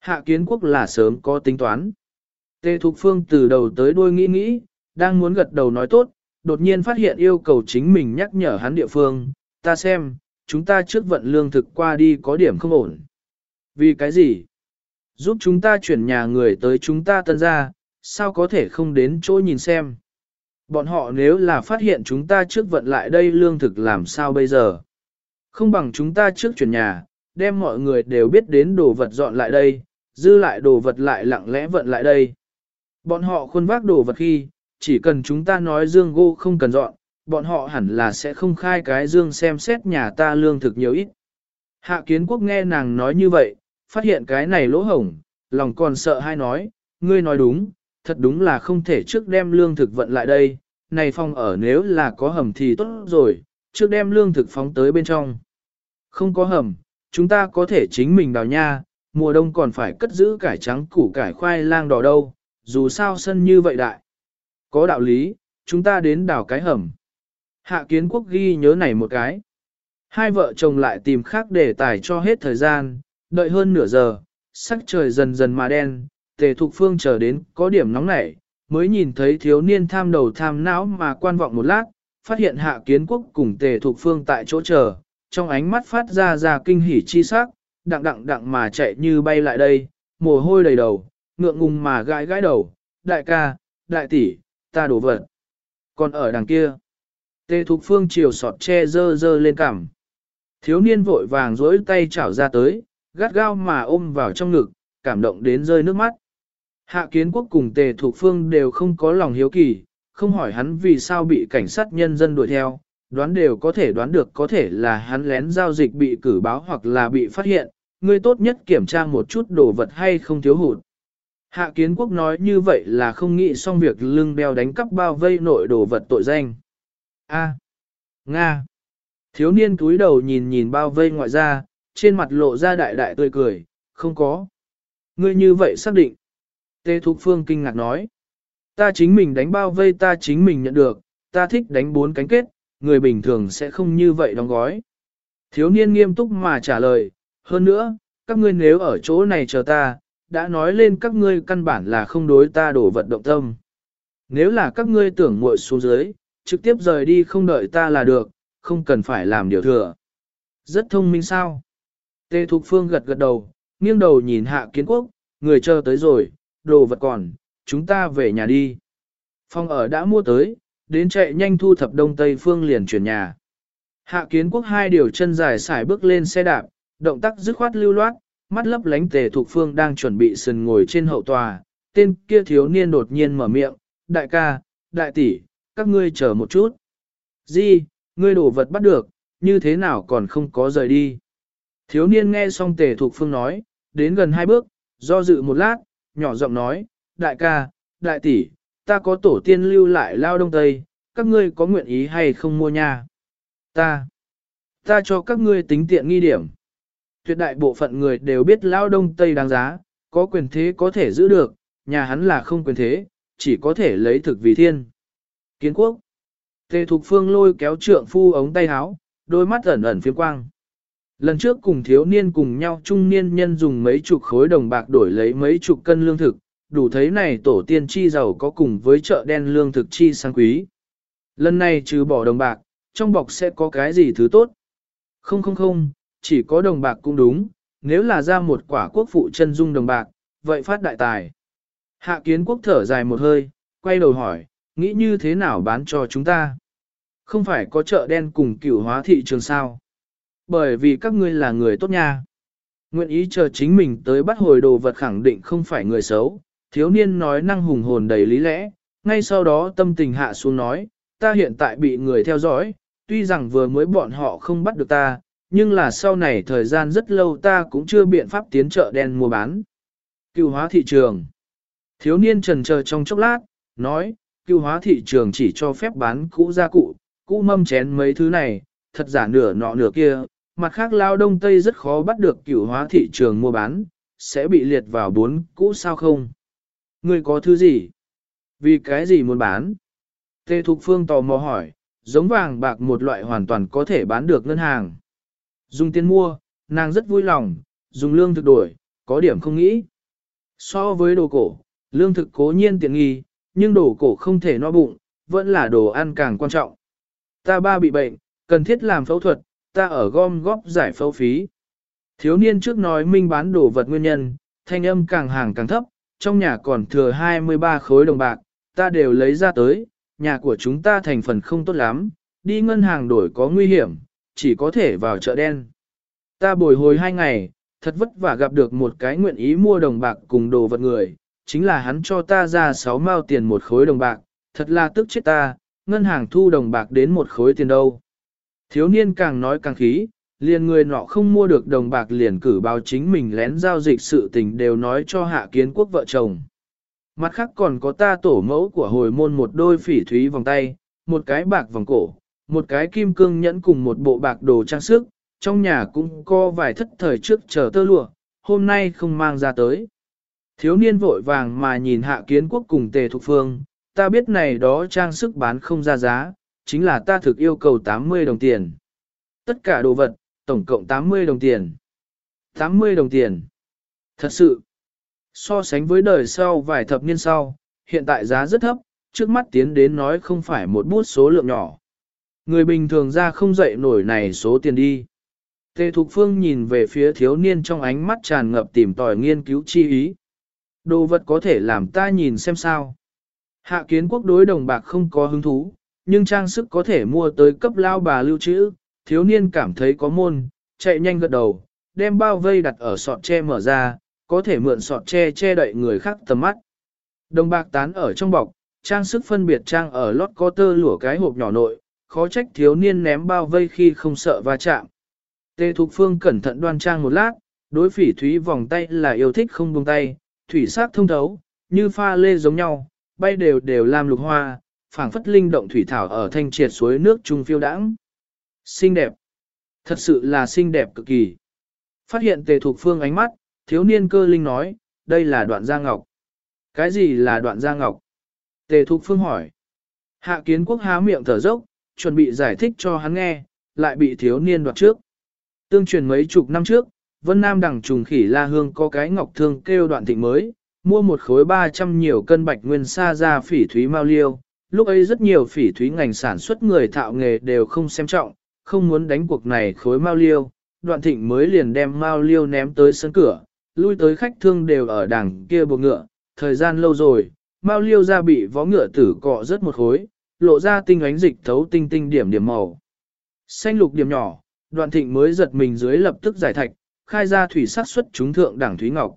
Hạ kiến quốc là sớm có tính toán. Tê Thục Phương từ đầu tới đuôi nghĩ nghĩ, đang muốn gật đầu nói tốt, đột nhiên phát hiện yêu cầu chính mình nhắc nhở hắn địa phương, ta xem, chúng ta trước vận lương thực qua đi có điểm không ổn. Vì cái gì? Giúp chúng ta chuyển nhà người tới chúng ta tân ra, sao có thể không đến chỗ nhìn xem? Bọn họ nếu là phát hiện chúng ta trước vận lại đây lương thực làm sao bây giờ? Không bằng chúng ta trước chuyển nhà, đem mọi người đều biết đến đồ vật dọn lại đây, dư lại đồ vật lại lặng lẽ vận lại đây. Bọn họ khuôn vác đồ vật khi, chỉ cần chúng ta nói dương gỗ không cần dọn, bọn họ hẳn là sẽ không khai cái dương xem xét nhà ta lương thực nhiều ít. Hạ kiến quốc nghe nàng nói như vậy, phát hiện cái này lỗ hổng, lòng còn sợ hay nói, ngươi nói đúng, thật đúng là không thể trước đem lương thực vận lại đây, này phòng ở nếu là có hầm thì tốt rồi, trước đem lương thực phóng tới bên trong. Không có hầm, chúng ta có thể chính mình đào nha, mùa đông còn phải cất giữ cải trắng củ cải khoai lang đỏ đâu, dù sao sân như vậy đại. Có đạo lý, chúng ta đến đào cái hầm. Hạ kiến quốc ghi nhớ này một cái. Hai vợ chồng lại tìm khác để tài cho hết thời gian, đợi hơn nửa giờ, sắc trời dần dần mà đen, tề thục phương chờ đến có điểm nóng nảy, mới nhìn thấy thiếu niên tham đầu tham não mà quan vọng một lát, phát hiện hạ kiến quốc cùng tề thục phương tại chỗ chờ, trong ánh mắt phát ra ra kinh hỉ chi sắc, đặng đặng đặng mà chạy như bay lại đây, mồ hôi đầy đầu, ngượng ngùng mà gãi gãi đầu, đại ca, đại tỷ, ta đổ vật. Còn ở đằng kia, tề thục phương chiều sọt che dơ dơ lên cằm. Thiếu niên vội vàng dối tay chảo ra tới, gắt gao mà ôm vào trong ngực, cảm động đến rơi nước mắt. Hạ kiến quốc cùng tề thục phương đều không có lòng hiếu kỳ, không hỏi hắn vì sao bị cảnh sát nhân dân đuổi theo, đoán đều có thể đoán được có thể là hắn lén giao dịch bị cử báo hoặc là bị phát hiện, Ngươi tốt nhất kiểm tra một chút đồ vật hay không thiếu hụt. Hạ kiến quốc nói như vậy là không nghĩ xong việc lưng đeo đánh cắp bao vây nội đồ vật tội danh. A. Nga. Thiếu niên túi đầu nhìn nhìn bao vây ngoại ra, trên mặt lộ ra đại đại tươi cười, không có. Ngươi như vậy xác định. Tê Thục Phương kinh ngạc nói. Ta chính mình đánh bao vây ta chính mình nhận được, ta thích đánh bốn cánh kết, người bình thường sẽ không như vậy đóng gói. Thiếu niên nghiêm túc mà trả lời, hơn nữa, các ngươi nếu ở chỗ này chờ ta, đã nói lên các ngươi căn bản là không đối ta đổ vật động tâm. Nếu là các ngươi tưởng muội xuống dưới, trực tiếp rời đi không đợi ta là được, không cần phải làm điều thừa. Rất thông minh sao? Tê Thục Phương gật gật đầu, nghiêng đầu nhìn hạ kiến quốc, người chờ tới rồi, đồ vật còn, chúng ta về nhà đi. Phong ở đã mua tới, đến chạy nhanh thu thập đông tây phương liền chuyển nhà. Hạ kiến quốc hai điều chân dài xài bước lên xe đạp, động tác dứt khoát lưu loát, mắt lấp lánh tề thuộc phương đang chuẩn bị sần ngồi trên hậu tòa, tên kia thiếu niên đột nhiên mở miệng, đại ca, đại tỷ, các ngươi chờ một chút. Di, ngươi đổ vật bắt được, như thế nào còn không có rời đi. Thiếu niên nghe xong tề thuộc phương nói, đến gần hai bước, do dự một lát, nhỏ giọng nói, đại ca, đại tỷ, ta có tổ tiên lưu lại lao đông tây, các ngươi có nguyện ý hay không mua nha? Ta, ta cho các ngươi tính tiện nghi điểm. Tuyệt đại bộ phận người đều biết lao đông tây đáng giá, có quyền thế có thể giữ được, nhà hắn là không quyền thế, chỉ có thể lấy thực vì thiên. Kiến quốc. Tề Thục Phương lôi kéo trượng phu ống tay áo, đôi mắt ẩn ẩn phiếm quang. Lần trước cùng thiếu niên cùng nhau trung niên nhân dùng mấy chục khối đồng bạc đổi lấy mấy chục cân lương thực, đủ thấy này tổ tiên chi giàu có cùng với chợ đen lương thực chi sang quý. Lần này trừ bỏ đồng bạc, trong bọc sẽ có cái gì thứ tốt? Không không không, chỉ có đồng bạc cũng đúng, nếu là ra một quả quốc phụ chân dung đồng bạc, vậy phát đại tài. Hạ kiến quốc thở dài một hơi, quay đầu hỏi, nghĩ như thế nào bán cho chúng ta? Không phải có chợ đen cùng cửu hóa thị trường sao? Bởi vì các ngươi là người tốt nha. Nguyện ý chờ chính mình tới bắt hồi đồ vật khẳng định không phải người xấu, thiếu niên nói năng hùng hồn đầy lý lẽ, ngay sau đó tâm tình hạ xuống nói, ta hiện tại bị người theo dõi, tuy rằng vừa mới bọn họ không bắt được ta, nhưng là sau này thời gian rất lâu ta cũng chưa biện pháp tiến chợ đen mua bán. Cựu hóa thị trường Thiếu niên trần chờ trong chốc lát, nói, cựu hóa thị trường chỉ cho phép bán cũ gia cụ, cũ mâm chén mấy thứ này, thật giả nửa nọ nửa kia, mặt khác lao đông tây rất khó bắt được cửu hóa thị trường mua bán, sẽ bị liệt vào bốn cũ sao không? Ngươi có thứ gì? Vì cái gì muốn bán? Tê Thục Phương tò mò hỏi, giống vàng bạc một loại hoàn toàn có thể bán được ngân hàng. Dùng tiền mua, nàng rất vui lòng, dùng lương thực đổi, có điểm không nghĩ. So với đồ cổ, lương thực cố nhiên tiện nghi, nhưng đồ cổ không thể no bụng, vẫn là đồ ăn càng quan trọng. Ta ba bị bệnh, cần thiết làm phẫu thuật, ta ở gom góp giải phẫu phí. Thiếu niên trước nói minh bán đồ vật nguyên nhân, thanh âm càng hàng càng thấp, trong nhà còn thừa 23 khối đồng bạc, ta đều lấy ra tới, nhà của chúng ta thành phần không tốt lắm, đi ngân hàng đổi có nguy hiểm, chỉ có thể vào chợ đen. Ta bồi hồi hai ngày, thật vất vả gặp được một cái nguyện ý mua đồng bạc cùng đồ vật người, chính là hắn cho ta ra 6 mao tiền một khối đồng bạc, thật là tức chết ta, ngân hàng thu đồng bạc đến một khối tiền đâu. Thiếu niên càng nói càng khí, liền người nọ không mua được đồng bạc liền cử báo chính mình lén giao dịch sự tình đều nói cho hạ kiến quốc vợ chồng. Mặt khác còn có ta tổ mẫu của hồi môn một đôi phỉ thúy vòng tay, một cái bạc vòng cổ, một cái kim cương nhẫn cùng một bộ bạc đồ trang sức, trong nhà cũng có vài thất thời trước chờ tơ lụa, hôm nay không mang ra tới. Thiếu niên vội vàng mà nhìn hạ kiến quốc cùng tề thục phương, ta biết này đó trang sức bán không ra giá, chính là ta thực yêu cầu 80 đồng tiền. Tất cả đồ vật, tổng cộng 80 đồng tiền. 80 đồng tiền. Thật sự, so sánh với đời sau vài thập niên sau, hiện tại giá rất thấp, trước mắt tiến đến nói không phải một bút số lượng nhỏ. Người bình thường ra không dậy nổi này số tiền đi. Tề Thục Phương nhìn về phía thiếu niên trong ánh mắt tràn ngập tìm tòi nghiên cứu chi ý. Đồ vật có thể làm ta nhìn xem sao. Hạ kiến quốc đối đồng bạc không có hứng thú, nhưng trang sức có thể mua tới cấp lao bà lưu trữ, thiếu niên cảm thấy có môn, chạy nhanh gật đầu, đem bao vây đặt ở sọt tre mở ra, có thể mượn sọt tre che đậy người khác tầm mắt. Đồng bạc tán ở trong bọc, trang sức phân biệt trang ở lót có tơ lụa cái hộp nhỏ nội, khó trách thiếu niên ném bao vây khi không sợ va chạm. Tề Thục Phương cẩn thận đoan trang một lát, đối phỉ thúy vòng tay là yêu thích không buông tay, thủy sắc thông thấu, như pha lê giống nhau, bay đều đều làm lục hoa, phảng phất linh động thủy thảo ở thanh triệt suối nước trung phiêu đãng. Xinh đẹp. Thật sự là xinh đẹp cực kỳ. Phát hiện tề thục phương ánh mắt, thiếu niên cơ linh nói, đây là đoạn gia ngọc. Cái gì là đoạn gia ngọc? Tề thục phương hỏi. Hạ kiến quốc há miệng thở dốc, chuẩn bị giải thích cho hắn nghe, lại bị thiếu niên đoạt trước. Tương truyền mấy chục năm trước, Vân Nam đằng trùng khỉ La Hương có cái ngọc thương kêu đoạn thịnh mới, mua một khối 300 nhiều cân bạch nguyên sa ra phỉ thúy mao liêu. Lúc ấy rất nhiều phỉ thúy ngành sản xuất người thạo nghề đều không xem trọng, không muốn đánh cuộc này khối mao liêu. Đoạn thịnh mới liền đem mao liêu ném tới sân cửa, lui tới khách thương đều ở đằng kia buộc ngựa. Thời gian lâu rồi, mao liêu ra bị vó ngựa tử cọ rất một khối, lộ ra tinh ánh dịch thấu tinh tinh điểm điểm màu. Xanh lục điểm nhỏ, đoạn thịnh mới giật mình dưới lập tức giải thạch, khai ra thủy sắc xuất chúng thượng đẳng thúy ngọc.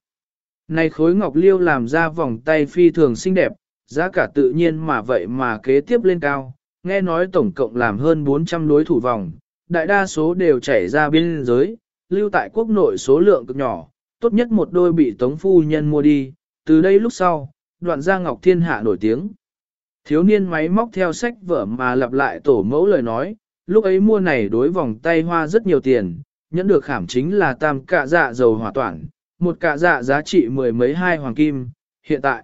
Này khối ngọc liêu làm ra vòng tay phi thường xinh đẹp, giá cả tự nhiên mà vậy mà kế tiếp lên cao, nghe nói tổng cộng làm hơn 400 đối thủ vòng, đại đa số đều chảy ra biên giới, lưu tại quốc nội số lượng cực nhỏ, tốt nhất một đôi bị tống phu nhân mua đi, từ đây lúc sau, đoạn gia ngọc thiên hạ nổi tiếng. Thiếu niên máy móc theo sách vở mà lặp lại tổ mẫu lời nói, lúc ấy mua này đối vòng tay hoa rất nhiều tiền, nhẫn được khảm chính là tam cạ dạ dầu hỏa toản, một cạ dạ giá trị mười mấy hai hoàng kim, hiện tại,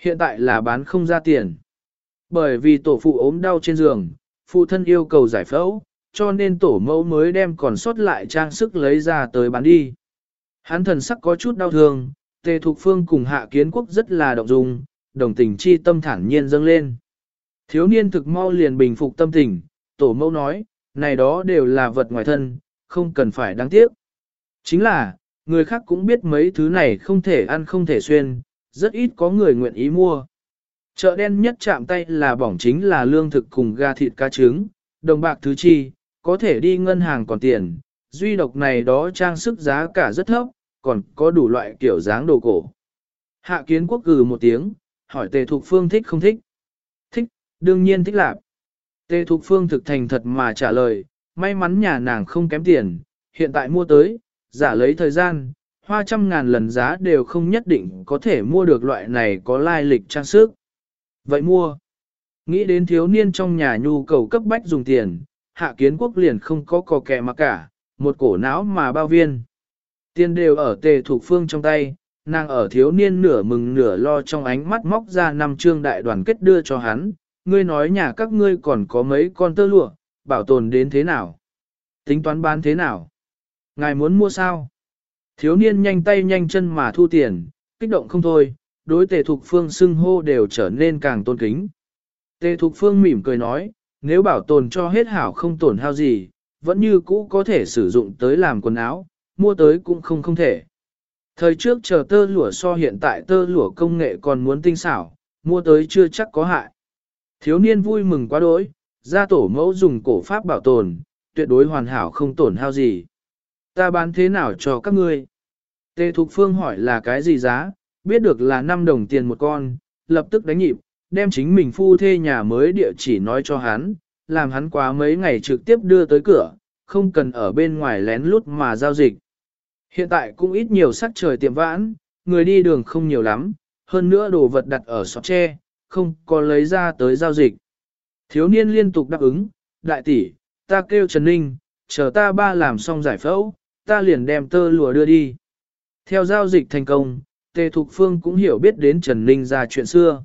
hiện tại là bán không ra tiền. Bởi vì tổ phụ ốm đau trên giường, phụ thân yêu cầu giải phẫu, cho nên tổ mẫu mới đem còn sót lại trang sức lấy ra tới bán đi. Hắn thần sắc có chút đau thương, tề thục phương cùng hạ kiến quốc rất là động dung, đồng tình chi tâm thản nhiên dâng lên. Thiếu niên thực mau liền bình phục tâm tình, tổ mẫu nói, này đó đều là vật ngoài thân, không cần phải đáng tiếc. Chính là, người khác cũng biết mấy thứ này không thể ăn không thể xuyên, rất ít có người nguyện ý mua. Chợ đen nhất chạm tay là bỏng chính là lương thực cùng gà thịt cá trứng, đồng bạc thứ chi, có thể đi ngân hàng còn tiền, duy độc này đó trang sức giá cả rất thấp, còn có đủ loại kiểu dáng đồ cổ. Hạ kiến quốc cử một tiếng, hỏi tề thục phương thích không thích. Thích, đương nhiên thích lạc. Tề thục phương thực thành thật mà trả lời, may mắn nhà nàng không kém tiền, hiện tại mua tới, giả lấy thời gian, hoa trăm ngàn lần giá đều không nhất định có thể mua được loại này có lai lịch trang sức. Vậy mua. Nghĩ đến thiếu niên trong nhà nhu cầu cấp bách dùng tiền, hạ kiến quốc liền không có cò kẹ mà cả, một cổ não mà bao viên. Tiền đều ở tề thuộc phương trong tay, nàng ở thiếu niên nửa mừng nửa lo trong ánh mắt móc ra năm trương đại đoàn kết đưa cho hắn, ngươi nói nhà các ngươi còn có mấy con tơ lụa, bảo tồn đến thế nào? Tính toán bán thế nào? Ngài muốn mua sao? Thiếu niên nhanh tay nhanh chân mà thu tiền, kích động không thôi, đối tề thục phương xưng hô đều trở nên càng tôn kính. Tề thục phương mỉm cười nói, nếu bảo tồn cho hết hảo không tổn hao gì, vẫn như cũ có thể sử dụng tới làm quần áo, mua tới cũng không không thể. Thời trước chờ tơ lụa so hiện tại tơ lụa công nghệ còn muốn tinh xảo, mua tới chưa chắc có hại. Thiếu niên vui mừng quá đỗi, gia tổ mẫu dùng cổ pháp bảo tồn, tuyệt đối hoàn hảo không tổn hao gì. Ta bán thế nào cho các ngươi? Tề Thục Phương hỏi là cái gì giá, biết được là 5 đồng tiền một con, lập tức đánh nhịp, đem chính mình phu thê nhà mới địa chỉ nói cho hắn, làm hắn quá mấy ngày trực tiếp đưa tới cửa, không cần ở bên ngoài lén lút mà giao dịch. Hiện tại cũng ít nhiều sắc trời tiệm vãn, người đi đường không nhiều lắm, hơn nữa đồ vật đặt ở sọt tre, không có lấy ra tới giao dịch. Thiếu niên liên tục đáp ứng, đại tỷ, ta kêu Trần Ninh, chờ ta ba làm xong giải phẫu, ta liền đem tơ lùa đưa đi. Theo giao dịch thành công, Tề Thục Phương cũng hiểu biết đến Trần Ninh ra chuyện xưa.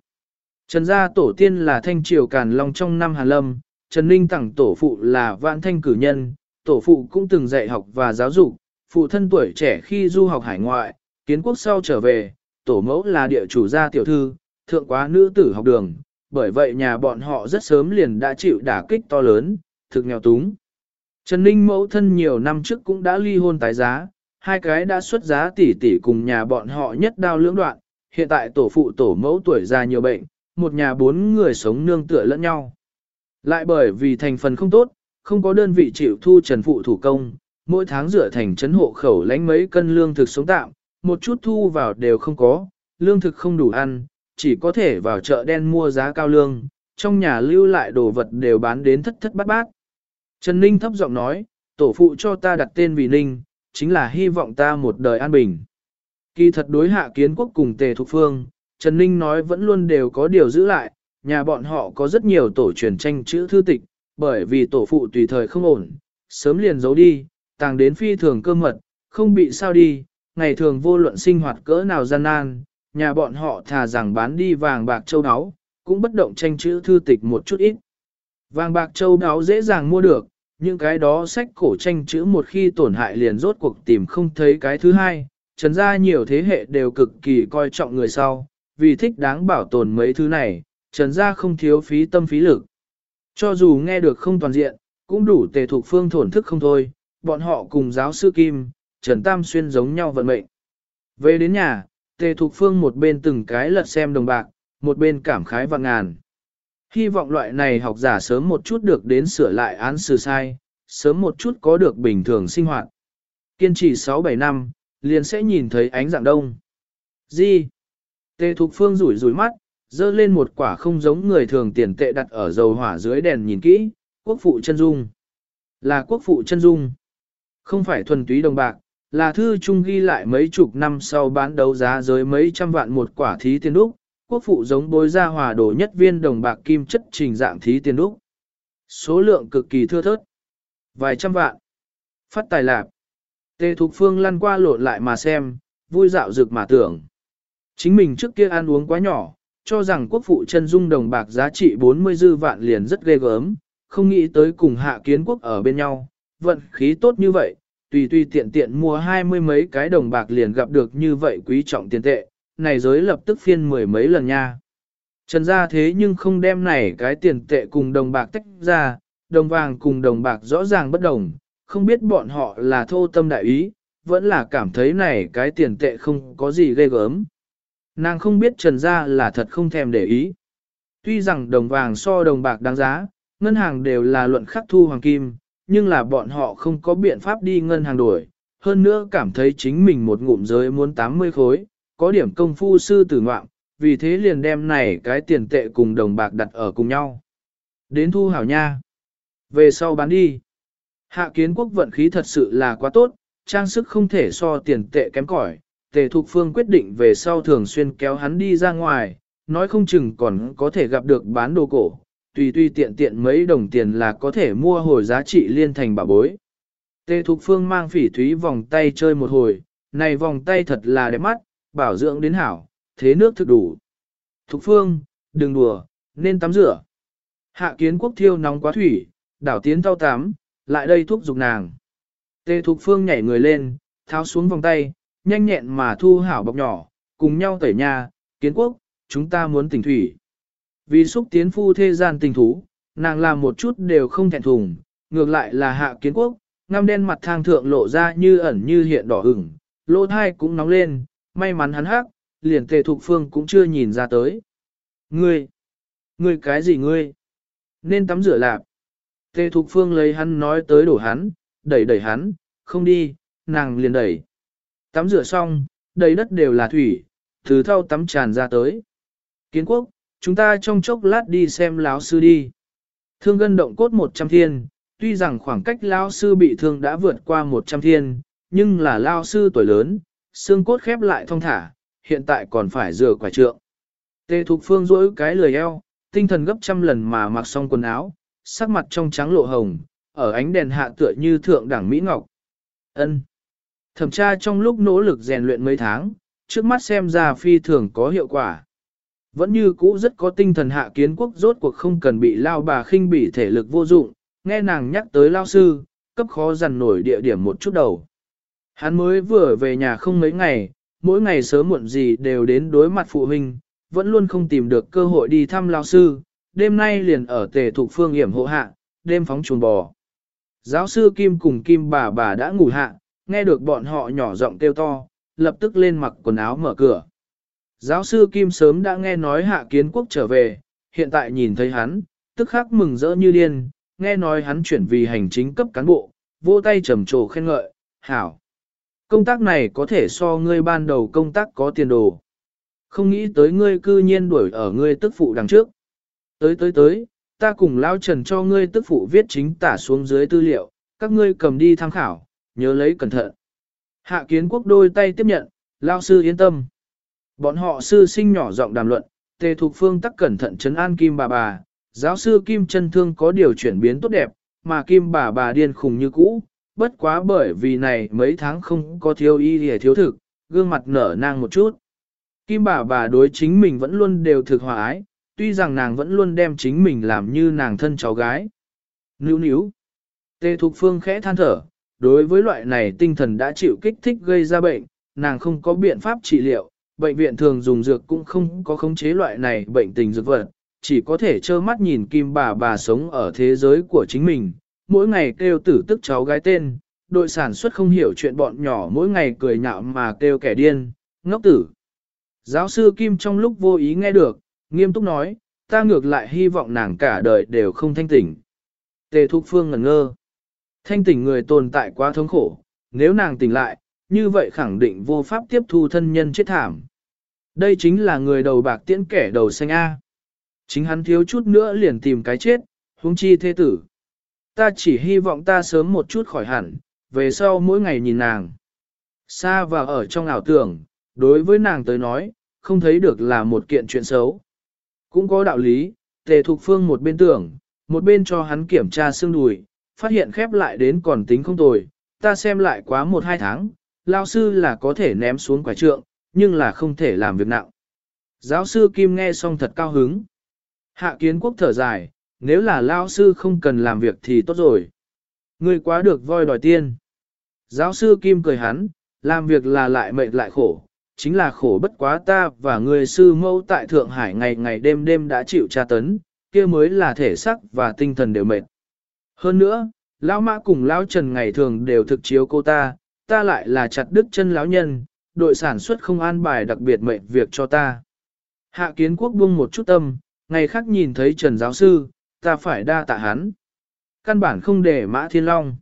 Trần gia tổ tiên là thanh triều càn long trong năm Hàn Lâm, Trần Ninh tặng tổ phụ là vạn thanh cử nhân, tổ phụ cũng từng dạy học và giáo dục, phụ thân tuổi trẻ khi du học hải ngoại, kiến quốc sau trở về, tổ mẫu là địa chủ gia tiểu thư, thượng quá nữ tử học đường, bởi vậy nhà bọn họ rất sớm liền đã chịu đả kích to lớn, thực nghèo túng. Trần Ninh mẫu thân nhiều năm trước cũng đã ly hôn tái giá, hai cái đã xuất giá tỷ tỷ cùng nhà bọn họ nhất đao lưỡng đoạn, hiện tại tổ phụ tổ mẫu tuổi già nhiều bệnh, một nhà bốn người sống nương tựa lẫn nhau. Lại bởi vì thành phần không tốt, không có đơn vị chịu thu trần phụ thủ công, mỗi tháng rửa thành trấn hộ khẩu lánh mấy cân lương thực sống tạm, một chút thu vào đều không có, lương thực không đủ ăn, chỉ có thể vào chợ đen mua giá cao lương, trong nhà lưu lại đồ vật đều bán đến thất thất bát bát. Trần Ninh thấp giọng nói, tổ phụ cho ta đặt tên vì Ninh, chính là hy vọng ta một đời an bình. Kỳ thật đối hạ kiến quốc cùng tề thục phương, Trần Ninh nói vẫn luôn đều có điều giữ lại, nhà bọn họ có rất nhiều tổ truyền tranh chữ thư tịch, bởi vì tổ phụ tùy thời không ổn, sớm liền giấu đi, tàng đến phi thường cơ mật, không bị sao đi, ngày thường vô luận sinh hoạt cỡ nào gian nan, nhà bọn họ thà rằng bán đi vàng bạc châu áo, cũng bất động tranh chữ thư tịch một chút ít. Vàng bạc châu áo dễ dàng mua được, những cái đó sách cổ tranh chữ một khi tổn hại liền rốt cuộc tìm không thấy cái thứ hai, trần ra nhiều thế hệ đều cực kỳ coi trọng người sau, vì thích đáng bảo tồn mấy thứ này, trần ra không thiếu phí tâm phí lực. Cho dù nghe được không toàn diện, cũng đủ tề thuộc phương thổn thức không thôi, bọn họ cùng giáo sư Kim, Trần Tam Xuyên giống nhau vận mệnh. Về đến nhà, tề thuộc phương một bên từng cái lật xem đồng bạc, một bên cảm khái vạn ngàn. Hy vọng loại này học giả sớm một chút được đến sửa lại án xử sai, sớm một chút có được bình thường sinh hoạt. Kiên trì 6-7 năm, liền sẽ nhìn thấy ánh dạng đông. Gì? Tê Thục Phương rủi rủi mắt, dơ lên một quả không giống người thường tiền tệ đặt ở dầu hỏa dưới đèn nhìn kỹ, quốc phụ chân dung. Là quốc phụ chân dung. Không phải thuần túy đồng bạc, là thư trung ghi lại mấy chục năm sau bán đấu giá giới mấy trăm vạn một quả thí tiền đúc, quốc phụ giống bối ra hòa đổ nhất viên đồng bạc kim chất trình dạng thí tiền đúc. Số lượng cực kỳ thưa thớt. Vài trăm vạn. Phát tài lạp. Tề Thục Phương lăn qua lộn lại mà xem, vui dạo rực mà tưởng. Chính mình trước kia ăn uống quá nhỏ, cho rằng quốc phụ chân dung đồng bạc giá trị 40 dư vạn liền rất ghê gớm, không nghĩ tới cùng hạ kiến quốc ở bên nhau, vận khí tốt như vậy, tùy tùy tiện tiện mua hai mươi mấy cái đồng bạc liền gặp được như vậy quý trọng tiền tệ, này giới lập tức phiên mười mấy lần nha. Trần gia thế nhưng không đem này cái tiền tệ cùng đồng bạc tách ra, đồng vàng cùng đồng bạc rõ ràng bất đồng, không biết bọn họ là thô tâm đại ý, vẫn là cảm thấy này cái tiền tệ không có gì ghê gớm. Nàng không biết trần gia là thật không thèm để ý. Tuy rằng đồng vàng so đồng bạc đáng giá, ngân hàng đều là luận khắc thu hoàng kim, nhưng là bọn họ không có biện pháp đi ngân hàng đổi. Hơn nữa cảm thấy chính mình một ngụm giới muốn 80 khối, có điểm công phu sư tử ngoạm, vì thế liền đem này cái tiền tệ cùng đồng bạc đặt ở cùng nhau. Đến thu hảo nha. Về sau bán đi. Hạ kiến quốc vận khí thật sự là quá tốt, trang sức không thể so tiền tệ kém cỏi. Tề Thục Phương quyết định về sau thường xuyên kéo hắn đi ra ngoài, nói không chừng còn có thể gặp được bán đồ cổ, tùy tùy tiện tiện mấy đồng tiền là có thể mua hồi giá trị liên thành bảo bối. Tề Thục Phương mang phỉ thúy vòng tay chơi một hồi, này vòng tay thật là đẹp mắt, bảo dưỡng đến hảo, thế nước thực đủ. Thục Phương, đừng đùa, nên tắm rửa. Hạ kiến quốc thiêu nóng quá thủy, đảo tiến thao tắm, lại đây thuốc dục nàng. Tề Thục Phương nhảy người lên, tháo xuống vòng tay, nhanh nhẹn mà thu hảo bọc nhỏ, cùng nhau tẩy nhà, kiến quốc, chúng ta muốn tỉnh thủy. Vì xúc tiến phu thế gian tình thú, nàng làm một chút đều không thẹn thùng, ngược lại là hạ kiến quốc, ngăm đen mặt thang thượng lộ ra như ẩn như hiện đỏ ửng, lỗ thai cũng nóng lên, may mắn hắn hắc, liền tề thục phương cũng chưa nhìn ra tới. Ngươi, ngươi cái gì ngươi? Nên tắm rửa lạp. Tề thục phương lấy hắn nói tới đổ hắn, đẩy đẩy hắn, không đi, nàng liền đẩy. Tắm rửa xong, đầy đất đều là thủy, từ thau tắm tràn ra tới. Kiến quốc, chúng ta trong chốc lát đi xem lão sư đi. Thương gân động cốt 100 thiên, tuy rằng khoảng cách lão sư bị thương đã vượt qua 100 thiên, nhưng là lão sư tuổi lớn, xương cốt khép lại thong thả, hiện tại còn phải rửa quả trượng. Tề Thục Phương rỗi cái lười eo, tinh thần gấp trăm lần mà mặc xong quần áo, sắc mặt trong trắng lộ hồng, ở ánh đèn hạ tựa như thượng đẳng Mỹ Ngọc. Ân. Thẩm tra trong lúc nỗ lực rèn luyện mấy tháng, trước mắt xem ra phi thường có hiệu quả. Vẫn như cũ rất có tinh thần hạ kiến quốc rốt cuộc không cần bị lao bà khinh bỉ thể lực vô dụng, nghe nàng nhắc tới lao sư, cấp khó dằn nổi địa điểm một chút đầu. Hắn mới vừa về nhà không mấy ngày, mỗi ngày sớm muộn gì đều đến đối mặt phụ huynh, vẫn luôn không tìm được cơ hội đi thăm lao sư, đêm nay liền ở tề thuộc phương hiểm hộ hạ, đêm phóng chuồng bò. Giáo sư Kim cùng Kim bà bà đã ngủ hạ, nghe được bọn họ nhỏ giọng kêu to, lập tức lên mặc quần áo mở cửa. Giáo sư Kim sớm đã nghe nói hạ kiến quốc trở về, hiện tại nhìn thấy hắn, tức khắc mừng rỡ như điên, nghe nói hắn chuyển vì hành chính cấp cán bộ, vô tay trầm trồ khen ngợi, hảo. Công tác này có thể so ngươi ban đầu công tác có tiền đồ. Không nghĩ tới ngươi cư nhiên đuổi ở ngươi tức phụ đằng trước. Tới tới tới, ta cùng lao trần cho ngươi tức phụ viết chính tả xuống dưới tư liệu, các ngươi cầm đi tham khảo, nhớ lấy cẩn thận. Hạ kiến quốc đôi tay tiếp nhận, lao sư yên tâm. Bọn họ sư sinh nhỏ giọng đàm luận, tề thục phương tắc cẩn thận chấn an kim bà bà, giáo sư kim chân thương có điều chuyển biến tốt đẹp, mà kim bà bà điên khùng như cũ, bất quá bởi vì này mấy tháng không có thiếu y thì thiếu thực, gương mặt nở nang một chút. Kim bà bà đối chính mình vẫn luôn đều thực hòa ái, tuy rằng nàng vẫn luôn đem chính mình làm như nàng thân cháu gái. Níu níu. Tề Thục Phương khẽ than thở, đối với loại này tinh thần đã chịu kích thích gây ra bệnh, nàng không có biện pháp trị liệu, bệnh viện thường dùng dược cũng không có khống chế loại này bệnh tình dược vật, chỉ có thể trơ mắt nhìn Kim bà bà sống ở thế giới của chính mình, mỗi ngày kêu tử tức cháu gái tên, đội sản xuất không hiểu chuyện bọn nhỏ mỗi ngày cười nhạo mà kêu kẻ điên, ngốc tử. Giáo sư Kim trong lúc vô ý nghe được, nghiêm túc nói, ta ngược lại hy vọng nàng cả đời đều không thanh tỉnh. Tề Thục Phương ngẩn ngơ. Thanh tỉnh người tồn tại quá thống khổ, nếu nàng tỉnh lại, như vậy khẳng định vô pháp tiếp thu thân nhân chết thảm. Đây chính là người đầu bạc tiễn kẻ đầu xanh A. Chính hắn thiếu chút nữa liền tìm cái chết, huống chi thế tử. Ta chỉ hy vọng ta sớm một chút khỏi hẳn, về sau mỗi ngày nhìn nàng. Xa và ở trong ảo tưởng, đối với nàng tới nói, không thấy được là một kiện chuyện xấu. Cũng có đạo lý, tề thục phương một bên tưởng, một bên cho hắn kiểm tra xương đùi, phát hiện khép lại đến còn tính không tồi, ta xem lại quá một hai tháng, lao sư là có thể ném xuống quả trượng, nhưng là không thể làm việc nặng. Giáo sư Kim nghe xong thật cao hứng. Hạ kiến quốc thở dài, nếu là lao sư không cần làm việc thì tốt rồi. Ngươi quá được voi đòi tiên. Giáo sư Kim cười hắn, làm việc là lại mệt lại khổ, chính là khổ bất quá ta và người sư mẫu tại Thượng Hải ngày ngày đêm đêm đã chịu tra tấn, kia mới là thể sắc và tinh thần đều mệt. Hơn nữa, lão mã cùng lão trần ngày thường đều thực chiếu cô ta, ta lại là chặt đứt chân lão nhân, đội sản xuất không an bài đặc biệt mệnh việc cho ta. Hạ kiến quốc buông một chút tâm, ngày khác nhìn thấy Trần giáo sư, ta phải đa tạ hắn. Căn bản không để Mã Thiên Long.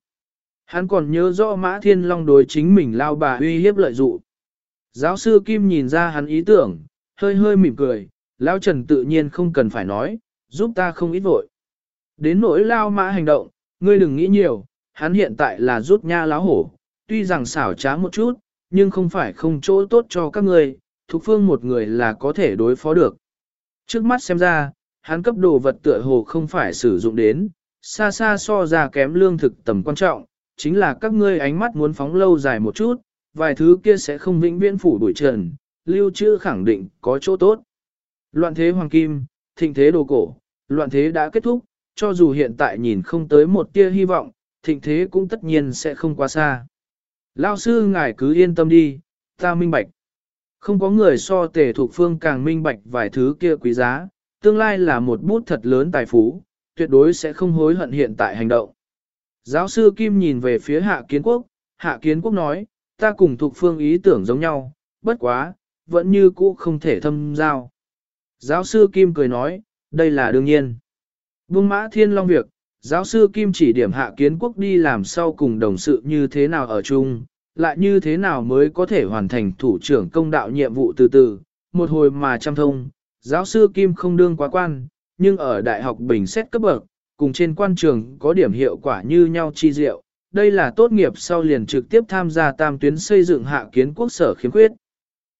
Hắn còn nhớ rõ Mã Thiên Long đối chính mình lao bà uy hiếp lợi dụ. Giáo sư Kim nhìn ra hắn ý tưởng, hơi hơi mỉm cười, lao Trần tự nhiên không cần phải nói, giúp ta không ít vội. Đến nỗi lao mã hành động, ngươi đừng nghĩ nhiều, hắn hiện tại là rút nha láo hổ, tuy rằng xảo trá một chút, nhưng không phải không chỗ tốt cho các ngươi, thuộc phương một người là có thể đối phó được. Trước mắt xem ra, hắn cấp đồ vật tựa hồ không phải sử dụng đến, xa xa so ra kém lương thực tầm quan trọng, chính là các ngươi ánh mắt muốn phóng lâu dài một chút, vài thứ kia sẽ không vĩnh viễn phủ đuổi trần, lưu trữ khẳng định có chỗ tốt. Loạn thế hoàng kim, thịnh thế đồ cổ, loạn thế đã kết thúc, cho dù hiện tại nhìn không tới một tia hy vọng, thịnh thế cũng tất nhiên sẽ không quá xa. Lao sư ngài cứ yên tâm đi, ta minh bạch. Không có người so tề thuộc phương càng minh bạch vài thứ kia quý giá, tương lai là một bút thật lớn tài phú, tuyệt đối sẽ không hối hận hiện tại hành động. Giáo sư Kim nhìn về phía Hạ Kiến Quốc, Hạ Kiến Quốc nói, ta cùng thuộc phương ý tưởng giống nhau, bất quá, vẫn như cũ không thể thâm giao. Giáo sư Kim cười nói, đây là đương nhiên. Vương mã thiên long việc, giáo sư Kim chỉ điểm hạ kiến quốc đi làm sau cùng đồng sự như thế nào ở chung, lại như thế nào mới có thể hoàn thành thủ trưởng công đạo nhiệm vụ từ từ, một hồi mà chăm thông, Giáo sư Kim không đương quá quan, nhưng ở đại học bình xét cấp bậc, cùng trên quan trường có điểm hiệu quả như nhau chi diệu. Đây là tốt nghiệp sau liền trực tiếp tham gia tam tuyến xây dựng hạ kiến quốc sở khiếm khuyết.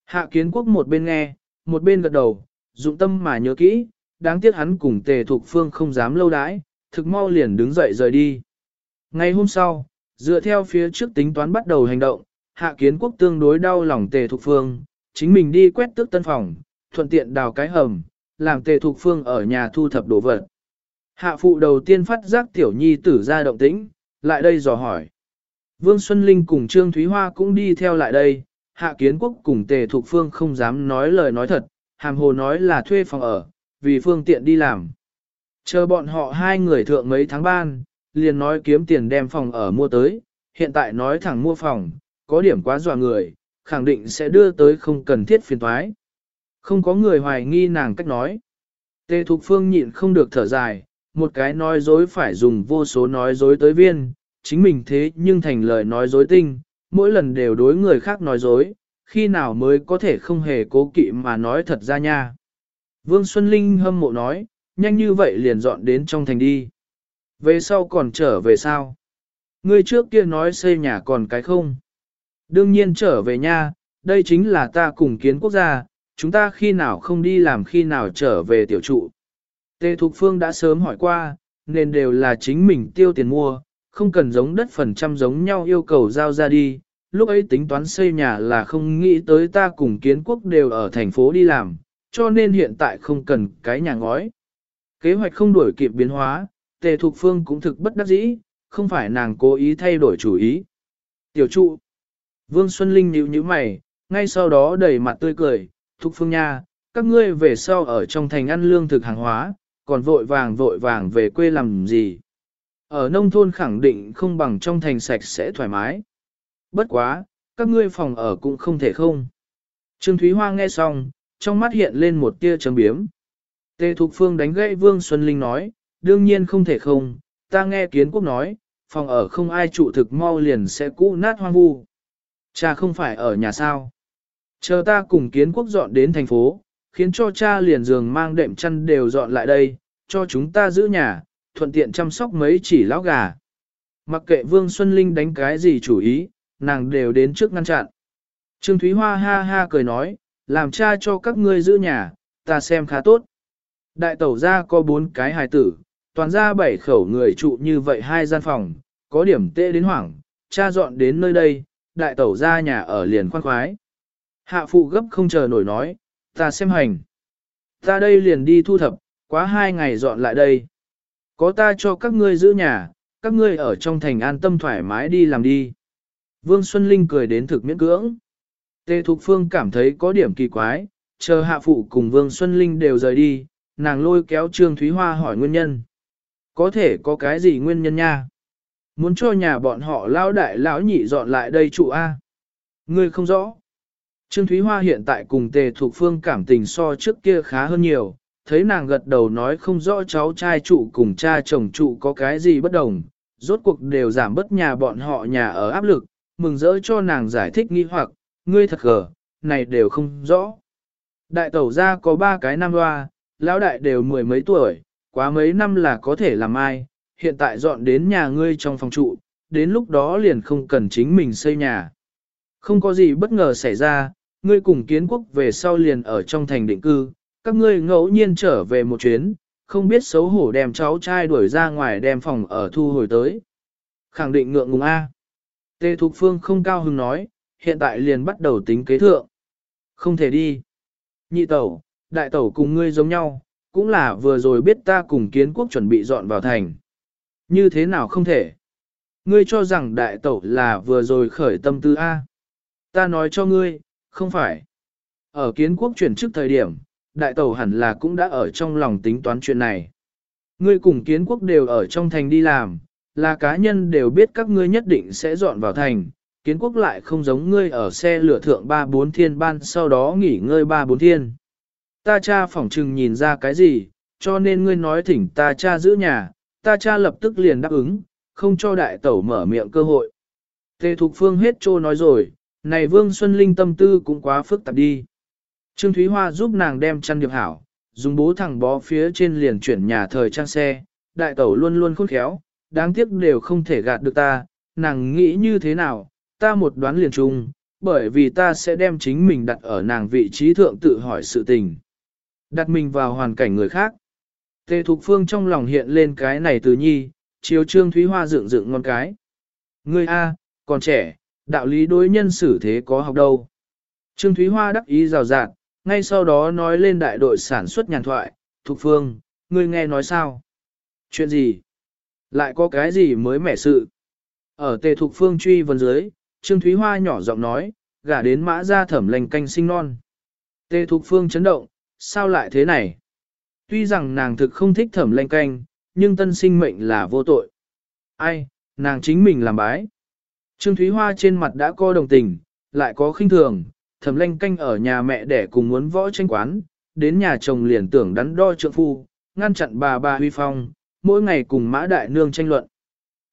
Hạ kiến quốc một bên nghe, một bên gật đầu, dụng tâm mà nhớ kỹ, đáng tiếc hắn cùng tề thục phương không dám lâu đãi, thực mau liền đứng dậy rời đi. Ngày hôm sau, dựa theo phía trước tính toán bắt đầu hành động, hạ kiến quốc tương đối đau lòng tề thục phương, chính mình đi quét tước tân phòng, thuận tiện đào cái hầm, làm tề thục phương ở nhà thu thập đồ vật. Hạ phụ đầu tiên phát giác tiểu nhi tử ra động tĩnh, lại đây dò hỏi. Vương Xuân Linh cùng Trương Thúy Hoa cũng đi theo lại đây, hạ kiến quốc cùng tề thục phương không dám nói lời nói thật, hàm hồ nói là thuê phòng ở, vì phương tiện đi làm. Chờ bọn họ hai người thượng mấy tháng ban, liền nói kiếm tiền đem phòng ở mua tới, hiện tại nói thẳng mua phòng, có điểm quá dọa người, khẳng định sẽ đưa tới không cần thiết phiền toái. Không có người hoài nghi nàng cách nói. Tề Thục Phương nhịn không được thở dài, một cái nói dối phải dùng vô số nói dối tới viên, chính mình thế nhưng thành lời nói dối tinh, mỗi lần đều đối người khác nói dối, khi nào mới có thể không hề cố kỵ mà nói thật ra nha. Vương Xuân Linh hâm mộ nói, nhanh như vậy liền dọn đến trong thành đi. Về sau còn trở về sao? Ngươi trước kia nói xây nhà còn cái không? Đương nhiên trở về nha, đây chính là ta cùng kiến quốc gia, chúng ta khi nào không đi làm khi nào trở về tiểu trụ. Tề Thục Phương đã sớm hỏi qua, nên đều là chính mình tiêu tiền mua, không cần giống đất phần trăm giống nhau yêu cầu giao ra đi. Lúc ấy tính toán xây nhà là không nghĩ tới ta cùng kiến quốc đều ở thành phố đi làm, cho nên hiện tại không cần cái nhà ngói. Kế hoạch không đổi kịp biến hóa, Tề Thục Phương cũng thực bất đắc dĩ, không phải nàng cố ý thay đổi chủ ý. Tiểu trụ, Vương Xuân Linh nhíu nhíu mày, ngay sau đó đẩy mặt tươi cười, Thúc Phương nha, các ngươi về sau ở trong thành ăn lương thực hàng hóa, còn vội vàng vội vàng về quê làm gì. Ở nông thôn khẳng định không bằng trong thành sạch sẽ thoải mái. Bất quá, các ngươi phòng ở cũng không thể không. Trương Thúy Hoa nghe xong, trong mắt hiện lên một tia chấm biếm. Tề Thục Phương đánh gãy Vương Xuân Linh nói, đương nhiên không thể không, ta nghe kiến quốc nói, phòng ở không ai trụ thực mau liền sẽ cũ nát hoang vu. Cha không phải ở nhà sao. Chờ ta cùng kiến quốc dọn đến thành phố, khiến cho cha liền giường mang đệm chăn đều dọn lại đây, cho chúng ta giữ nhà, thuận tiện chăm sóc mấy chỉ lão gà. Mặc kệ Vương Xuân Linh đánh cái gì chủ ý, nàng đều đến trước ngăn chặn. Trương Thúy Hoa ha ha cười nói, làm cha cho các ngươi giữ nhà, ta xem khá tốt. Đại tẩu gia có bốn cái hài tử, toàn gia bảy khẩu người trụ như vậy hai gian phòng, có điểm tệ đến hoảng, cha dọn đến nơi đây, đại tẩu gia nhà ở liền khoan khoái. Hạ phụ gấp không chờ nổi nói, ta xem hành. Ta đây liền đi thu thập, quá hai ngày dọn lại đây. Có ta cho các ngươi giữ nhà, các ngươi ở trong thành an tâm thoải mái đi làm đi. Vương Xuân Linh cười đến thực miễn cưỡng. Tề Thục Phương cảm thấy có điểm kỳ quái, chờ hạ phụ cùng Vương Xuân Linh đều rời đi, nàng lôi kéo Trương Thúy Hoa hỏi nguyên nhân. Có thể có cái gì nguyên nhân nha? Muốn cho nhà bọn họ lão đại lão nhị dọn lại đây trụ A. Ngươi không rõ. Trương Thúy Hoa hiện tại cùng Tề Thục Phương cảm tình so trước kia khá hơn nhiều, thấy nàng gật đầu nói không rõ cháu trai trụ cùng cha chồng trụ có cái gì bất đồng, rốt cuộc đều giảm bớt nhà bọn họ nhà ở áp lực, mừng rỡ cho nàng giải thích nghi hoặc, ngươi thật gờ, này đều không rõ. Đại tẩu gia có ba cái năm hoa, lão đại đều mười mấy tuổi, quá mấy năm là có thể làm ai, hiện tại dọn đến nhà ngươi trong phòng trụ, đến lúc đó liền không cần chính mình xây nhà. Không có gì bất ngờ xảy ra, ngươi cùng kiến quốc về sau liền ở trong thành định cư, các ngươi ngẫu nhiên trở về một chuyến, không biết xấu hổ đem cháu trai đuổi ra ngoài đem phòng ở thu hồi tới. Khẳng định ngượng ngùng A. Tê Thục Phương không cao hứng nói, hiện tại liền bắt đầu tính kế thượng. Không thể đi. Nhị tẩu, đại tẩu cùng ngươi giống nhau, cũng là vừa rồi biết ta cùng kiến quốc chuẩn bị dọn vào thành. Như thế nào không thể? Ngươi cho rằng đại tẩu là vừa rồi khởi tâm tư A. Ta nói cho ngươi, không phải. Ở kiến quốc chuyển trước thời điểm, đại tẩu hẳn là cũng đã ở trong lòng tính toán chuyện này. Ngươi cùng kiến quốc đều ở trong thành đi làm, là cá nhân đều biết các ngươi nhất định sẽ dọn vào thành. Kiến quốc lại không giống ngươi ở xe lửa thượng 3-4 thiên ban sau đó nghỉ ngơi 3-4 thiên. Ta cha phỏng trừng nhìn ra cái gì, cho nên ngươi nói thỉnh ta cha giữ nhà, ta cha lập tức liền đáp ứng, không cho đại tẩu mở miệng cơ hội. Tề Thục Phương hết trô nói rồi, này Vương Xuân Linh tâm tư cũng quá phức tạp đi. Trương Thúy Hoa giúp nàng đem chăn điệp hảo, dùng bố thẳng bó phía trên liền chuyển nhà thời trang xe, đại tẩu luôn luôn khôn khéo, đáng tiếc đều không thể gạt được ta, nàng nghĩ như thế nào, ta một đoán liền chung, bởi vì ta sẽ đem chính mình đặt ở nàng vị trí thượng tự hỏi sự tình. Đặt mình vào hoàn cảnh người khác. Tề Thục Phương trong lòng hiện lên cái này từ nhi, chiếu trương Thúy Hoa dựng dựng ngon cái. Ngươi A, còn trẻ, đạo lý đối nhân xử thế có học đâu. Trương Thúy Hoa đắc ý rào rạt, ngay sau đó nói lên đại đội sản xuất nhàn thoại, Thục Phương, ngươi nghe nói sao? Chuyện gì? Lại có cái gì mới mẻ sự? Ở tề Thục Phương truy vấn dưới, Trương Thúy Hoa nhỏ giọng nói, gả đến mã ra thẩm lành canh sinh non. Tề Thục Phương chấn động, sao lại thế này? Tuy rằng nàng thực không thích thẩm lành canh, nhưng tân sinh mệnh là vô tội. Ai, nàng chính mình làm bái. Trương Thúy Hoa trên mặt đã có đồng tình, lại có khinh thường, thẩm lanh canh ở nhà mẹ để cùng muốn võ tranh quán, đến nhà chồng liền tưởng đắn đo trượng phu, ngăn chặn bà bà huy phong, mỗi ngày cùng mã đại nương tranh luận.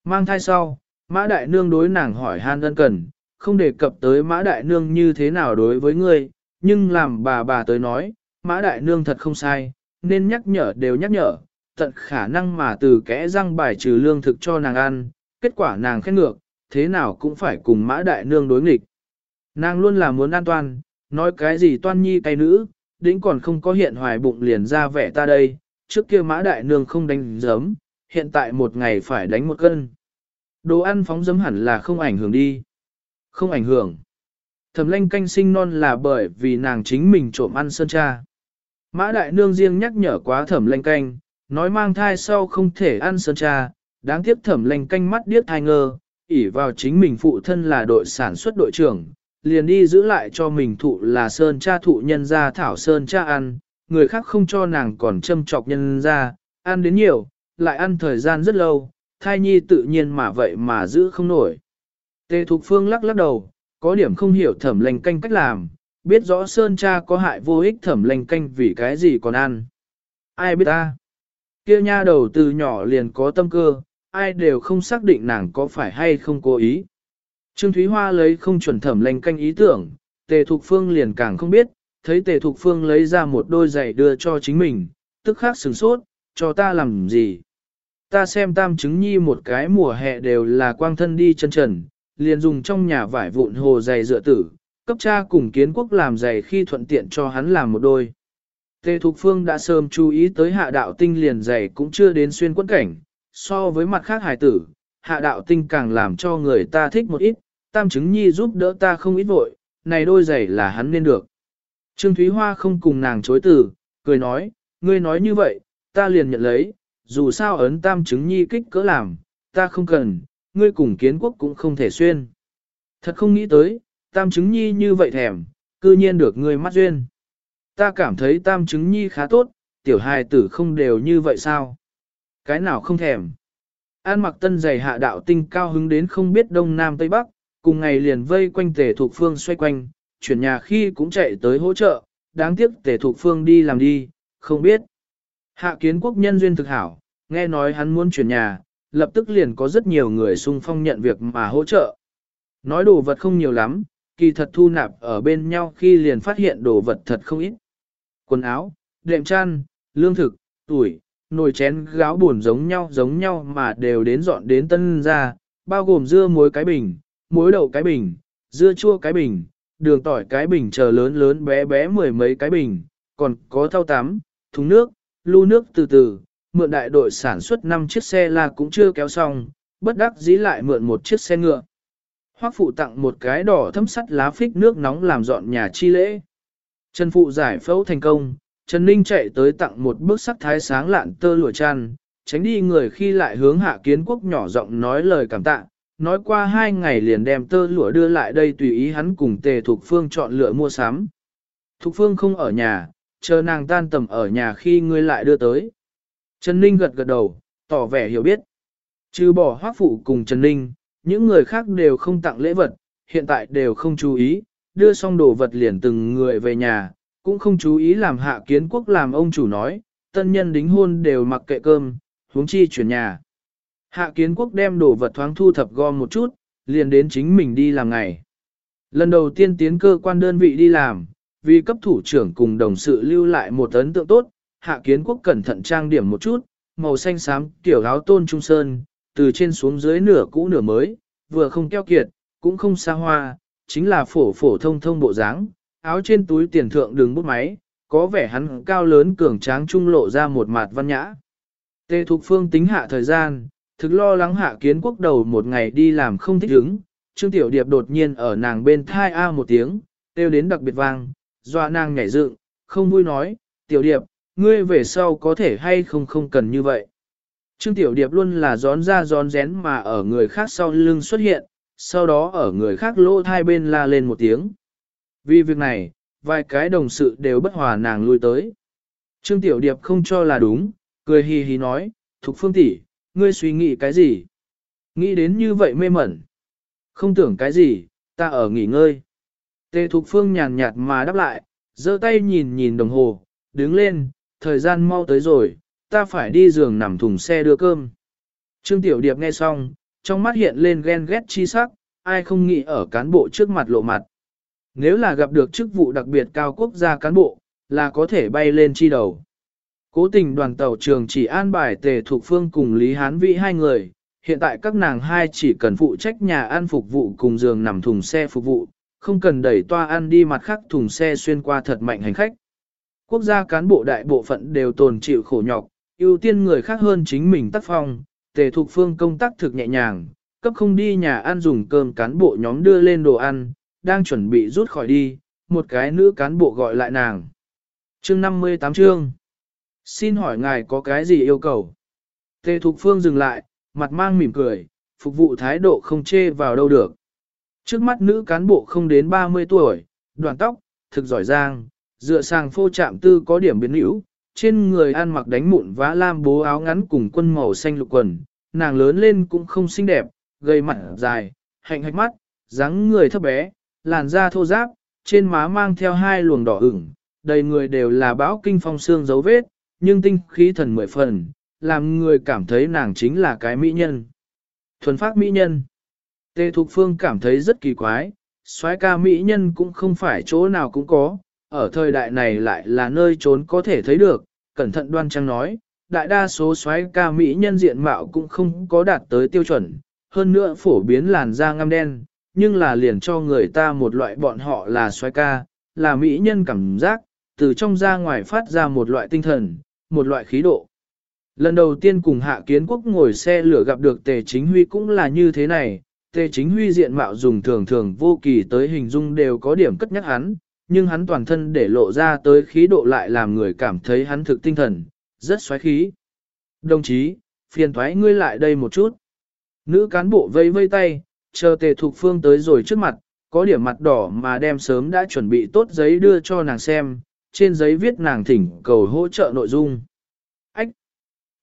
Mang thai sau, mã đại nương đối nàng hỏi han ân cần, không đề cập tới mã đại nương như thế nào đối với ngươi, nhưng làm bà bà tới nói, mã đại nương thật không sai, nên nhắc nhở đều nhắc nhở, tận khả năng mà từ kẽ răng bài trừ lương thực cho nàng ăn, kết quả nàng khét ngược, thế nào cũng phải cùng mã đại nương đối nghịch. Nàng luôn là muốn an toàn, nói cái gì toan nhi cay nữ, đĩnh còn không có hiện hoài bụng liền ra vẻ ta đây, trước kia mã đại nương không đánh giấm, hiện tại một ngày phải đánh một cân. Đồ ăn phóng giấm hẳn là không ảnh hưởng đi. Không ảnh hưởng. Thẩm lanh canh sinh non là bởi vì nàng chính mình trộm ăn sơn cha. Mã đại nương riêng nhắc nhở quá thẩm lanh canh, nói mang thai sau không thể ăn sơn cha, đáng tiếc thẩm lanh canh mắt điếc thai ngơ, ỉ vào chính mình phụ thân là đội sản xuất đội trưởng, liền đi giữ lại cho mình thụ là sơn cha thụ nhân ra thảo sơn cha ăn, người khác không cho nàng còn châm chọc nhân ra, ăn đến nhiều, lại ăn thời gian rất lâu, thai nhi tự nhiên mà vậy mà giữ không nổi. Tề Thục Phương lắc lắc đầu, có điểm không hiểu thẩm lành canh cách làm, biết rõ sơn cha có hại vô ích thẩm lành canh vì cái gì còn ăn. Ai biết ta? Kia nha đầu từ nhỏ liền có tâm cơ, ai đều không xác định nàng có phải hay không cố ý. Trương Thúy Hoa lấy không chuẩn thẩm lành canh ý tưởng, Tề Thục Phương liền càng không biết, thấy Tề Thục Phương lấy ra một đôi giày đưa cho chính mình, tức khắc sửng sốt, cho ta làm gì? Ta xem tam chứng nhi một cái mùa hè đều là quang thân đi chân trần, liền dùng trong nhà vải vụn hồ giày dựa tử, cấp cha cùng kiến quốc làm giày khi thuận tiện cho hắn làm một đôi. Tề Thục Phương đã sớm chú ý tới hạ đạo tinh liền giày cũng chưa đến xuyên quẫn cảnh, so với mặt khác hải tử, hạ đạo tinh càng làm cho người ta thích một ít, tam chứng nhi giúp đỡ ta không ít vội, này đôi giày là hắn nên được. Trương Thúy Hoa không cùng nàng chối từ, cười nói, ngươi nói như vậy, ta liền nhận lấy, dù sao ấn tam chứng nhi kích cỡ làm, ta không cần, ngươi cùng kiến quốc cũng không thể xuyên. Thật không nghĩ tới, tam chứng nhi như vậy thèm, cư nhiên được ngươi mắt duyên. Ta cảm thấy tam chứng nhi khá tốt, tiểu hài tử không đều như vậy sao? Cái nào không thèm? An mặc tân giày hạ đạo tinh cao hứng đến không biết đông nam tây bắc, cùng ngày liền vây quanh tề thuộc phương xoay quanh, chuyển nhà khi cũng chạy tới hỗ trợ, đáng tiếc tề thuộc phương đi làm đi, không biết. Hạ kiến quốc nhân duyên thực hảo, nghe nói hắn muốn chuyển nhà, lập tức liền có rất nhiều người xung phong nhận việc mà hỗ trợ. Nói đồ vật không nhiều lắm, kỳ thật thu nạp ở bên nhau khi liền phát hiện đồ vật thật không ít. Quần áo, đệm chăn, lương thực, tuổi, nồi chén gáo buồn giống nhau giống nhau mà đều đến dọn đến tân ra, bao gồm dưa muối cái bình, muối đậu cái bình, dưa chua cái bình, đường tỏi cái bình chờ lớn lớn bé bé mười mấy cái bình, còn có thau tắm, thùng nước, lưu nước từ từ, mượn đại đội sản xuất 5 chiếc xe là cũng chưa kéo xong, bất đắc dĩ lại mượn một chiếc xe ngựa. Hoắc phụ tặng một cái đỏ thấm sắt lá phích nước nóng làm dọn nhà chi lễ. Trần phụ giải phẫu thành công, Trần Ninh chạy tới tặng một bức sắc thái sáng lạn tơ lụa chăn, tránh đi người khi lại hướng hạ kiến quốc nhỏ giọng nói lời cảm tạ, nói qua hai ngày liền đem tơ lụa đưa lại đây tùy ý hắn cùng tề Thục Phương chọn lựa mua sắm. Thục Phương không ở nhà, chờ nàng tan tầm ở nhà khi ngươi lại đưa tới. Trần Ninh gật gật đầu, tỏ vẻ hiểu biết. Trừ bỏ hoác phụ cùng Trần Ninh, những người khác đều không tặng lễ vật, hiện tại đều không chú ý, đưa xong đồ vật liền từng người về nhà, cũng không chú ý làm hạ kiến quốc làm ông chủ nói, tân nhân đính hôn đều mặc kệ cơm, huống chi chuyển nhà. Hạ kiến quốc đem đồ vật thoáng thu thập gom một chút, liền đến chính mình đi làm ngày. Lần đầu tiên tiến cơ quan đơn vị đi làm, vì cấp thủ trưởng cùng đồng sự lưu lại một ấn tượng tốt, hạ kiến quốc cẩn thận trang điểm một chút, màu xanh xám kiểu áo tôn trung sơn, từ trên xuống dưới nửa cũ nửa mới, vừa không keo kiệt, cũng không xa hoa, chính là phổ phổ thông thông bộ dáng, áo trên túi tiền thượng đường bút máy, có vẻ hắn cao lớn cường tráng trung lộ ra một mặt văn nhã. Tề Thục Phương tính hạ thời gian, thực lo lắng hạ kiến quốc đầu một ngày đi làm không thích ứng, Trương Tiểu Điệp đột nhiên ở nàng bên thai A một tiếng, kêu đến đặc biệt vang, dọa nàng nhảy dựng, không vui nói, Tiểu Điệp, ngươi về sau có thể hay không không cần như vậy. Trương Tiểu Điệp luôn là gión ra gión rén mà ở người khác sau lưng xuất hiện, sau đó ở người khác lỗ thai bên la lên một tiếng. Vì việc này, vài cái đồng sự đều bất hòa nàng lui tới. Trương Tiểu Điệp không cho là đúng, cười hì hì nói, Thục Phương tỷ, ngươi suy nghĩ cái gì? Nghĩ đến như vậy mê mẩn. Không tưởng cái gì, ta ở nghỉ ngơi. Tề Thục Phương nhàn nhạt mà đáp lại, giơ tay nhìn nhìn đồng hồ, đứng lên, thời gian mau tới rồi, ta phải đi giường nằm thùng xe đưa cơm. Trương Tiểu Điệp nghe xong, trong mắt hiện lên ghen ghét chi sắc, ai không nghĩ ở cán bộ trước mặt lộ mặt. Nếu là gặp được chức vụ đặc biệt cao quốc gia cán bộ, là có thể bay lên chi đầu. Cố tình đoàn tàu trường chỉ an bài tề thuộc phương cùng Lý Hán Vĩ hai người, hiện tại các nàng hai chỉ cần phụ trách nhà ăn phục vụ cùng giường nằm thùng xe phục vụ, không cần đẩy toa ăn đi mặt khác thùng xe xuyên qua thật mạnh hành khách. Quốc gia cán bộ đại bộ phận đều tồn chịu khổ nhọc, ưu tiên người khác hơn chính mình tác phong, tề thuộc phương công tác thực nhẹ nhàng, cấp không đi nhà ăn dùng cơm cán bộ nhóm đưa lên đồ ăn, đang chuẩn bị rút khỏi đi, một cái nữ cán bộ gọi lại nàng. Chương 58 chương. Xin hỏi ngài có cái gì yêu cầu? Tề Thục Phương dừng lại, mặt mang mỉm cười, phục vụ thái độ không chê vào đâu được. Trước mắt nữ cán bộ không đến 30 tuổi, đoàn tóc, thực giỏi giang, dựa sàng phô trạm tư có điểm biến hữu, trên người ăn mặc đánh mụn vá lam bố áo ngắn cùng quân màu xanh lục quần, nàng lớn lên cũng không xinh đẹp, gây mặt dài, hạnh hạch mắt, dáng người thấp bé, làn da thô ráp, trên má mang theo hai luồng đỏ ửng, đầy người đều là bão kinh phong xương dấu vết, nhưng tinh khí thần mười phần, làm người cảm thấy nàng chính là cái mỹ nhân. Thuần phát mỹ nhân. Tề Thục Phương cảm thấy rất kỳ quái, soái ca mỹ nhân cũng không phải chỗ nào cũng có, ở thời đại này lại là nơi trốn có thể thấy được, cẩn thận đoan trang nói, đại đa số soái ca mỹ nhân diện mạo cũng không có đạt tới tiêu chuẩn, hơn nữa phổ biến làn da ngăm đen, nhưng là liền cho người ta một loại bọn họ là xoay ca, là mỹ nhân cảm giác, từ trong ra ngoài phát ra một loại tinh thần, một loại khí độ. Lần đầu tiên cùng Hạ Kiến Quốc ngồi xe lửa gặp được Tề Chính Huy cũng là như thế này, Tề Chính Huy diện mạo dùng thường thường vô kỳ tới hình dung đều có điểm cất nhắc hắn, nhưng hắn toàn thân để lộ ra tới khí độ lại làm người cảm thấy hắn thực tinh thần, rất xoáy khí. Đồng chí, phiền thoái ngươi lại đây một chút. Nữ cán bộ vây vây tay, chờ tề thục phương tới rồi trước mặt, có điểm mặt đỏ mà đem sớm đã chuẩn bị tốt giấy đưa cho nàng xem, trên giấy viết nàng thỉnh cầu hỗ trợ nội dung. Ách!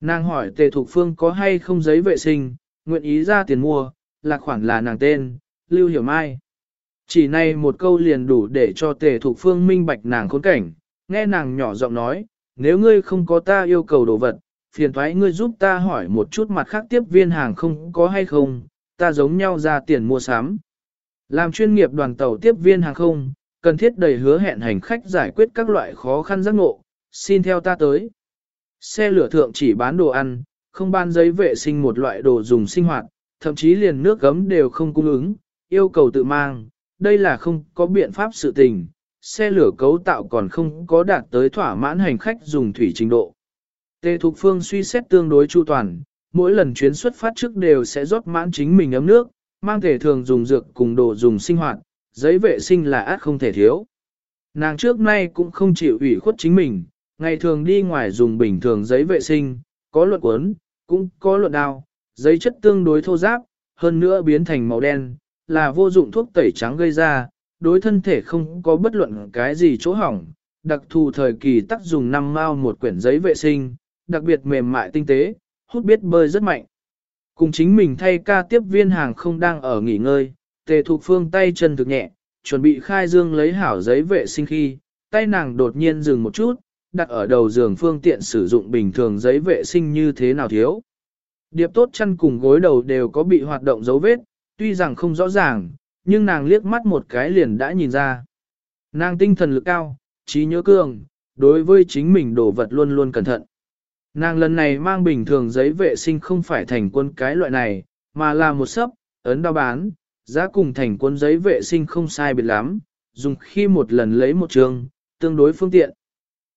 Nàng hỏi tề thục phương có hay không giấy vệ sinh, nguyện ý ra tiền mua, là khoản là nàng tên, Lưu Hiểu Mai. Chỉ này một câu liền đủ để cho tề thục phương minh bạch nàng khốn cảnh, nghe nàng nhỏ giọng nói, nếu ngươi không có ta yêu cầu đồ vật, phiền thoái ngươi giúp ta hỏi một chút mặt khác tiếp viên hàng không có hay không, ta giống nhau ra tiền mua sắm. Làm chuyên nghiệp đoàn tàu tiếp viên hàng không, cần thiết đầy hứa hẹn hành khách giải quyết các loại khó khăn giác ngộ, xin theo ta tới. Xe lửa thượng chỉ bán đồ ăn, không ban giấy vệ sinh một loại đồ dùng sinh hoạt, thậm chí liền nước gấm đều không cung ứng, yêu cầu tự mang, đây là không có biện pháp sự tình, xe lửa cấu tạo còn không có đạt tới thỏa mãn hành khách dùng thủy trình độ. Tề Thục Phương suy xét tương đối chu toàn, mỗi lần chuyến xuất phát trước đều sẽ rót mãn chính mình ấm nước, mang thể thường dùng dược cùng đồ dùng sinh hoạt, giấy vệ sinh là át không thể thiếu. Nàng trước nay cũng không chịu ủy khuất chính mình, ngày thường đi ngoài dùng bình thường giấy vệ sinh, có luận cuốn, cũng có luận đao, giấy chất tương đối thô ráp, hơn nữa biến thành màu đen, là vô dụng thuốc tẩy trắng gây ra, đối thân thể không có bất luận cái gì chỗ hỏng, đặc thù thời kỳ tắt dùng năm mao một quyển giấy vệ sinh, đặc biệt mềm mại tinh tế, hút biết bơi rất mạnh. Cùng chính mình thay ca tiếp viên hàng không đang ở nghỉ ngơi, tề thục phương tay chân thực nhẹ, chuẩn bị khai dương lấy hảo giấy vệ sinh khi, tay nàng đột nhiên dừng một chút, đặt ở đầu giường phương tiện sử dụng bình thường giấy vệ sinh như thế nào thiếu. Điệp tốt chân cùng gối đầu đều có bị hoạt động dấu vết, tuy rằng không rõ ràng, nhưng nàng liếc mắt một cái liền đã nhìn ra. Nàng tinh thần lực cao, trí nhớ cường, đối với chính mình đồ vật luôn luôn cẩn thận. Nàng lần này mang bình thường giấy vệ sinh không phải thành quân cái loại này, mà là một sấp, ấn đao bán, giá cùng thành quân giấy vệ sinh không sai biệt lắm, dùng khi một lần lấy một trường, tương đối phương tiện.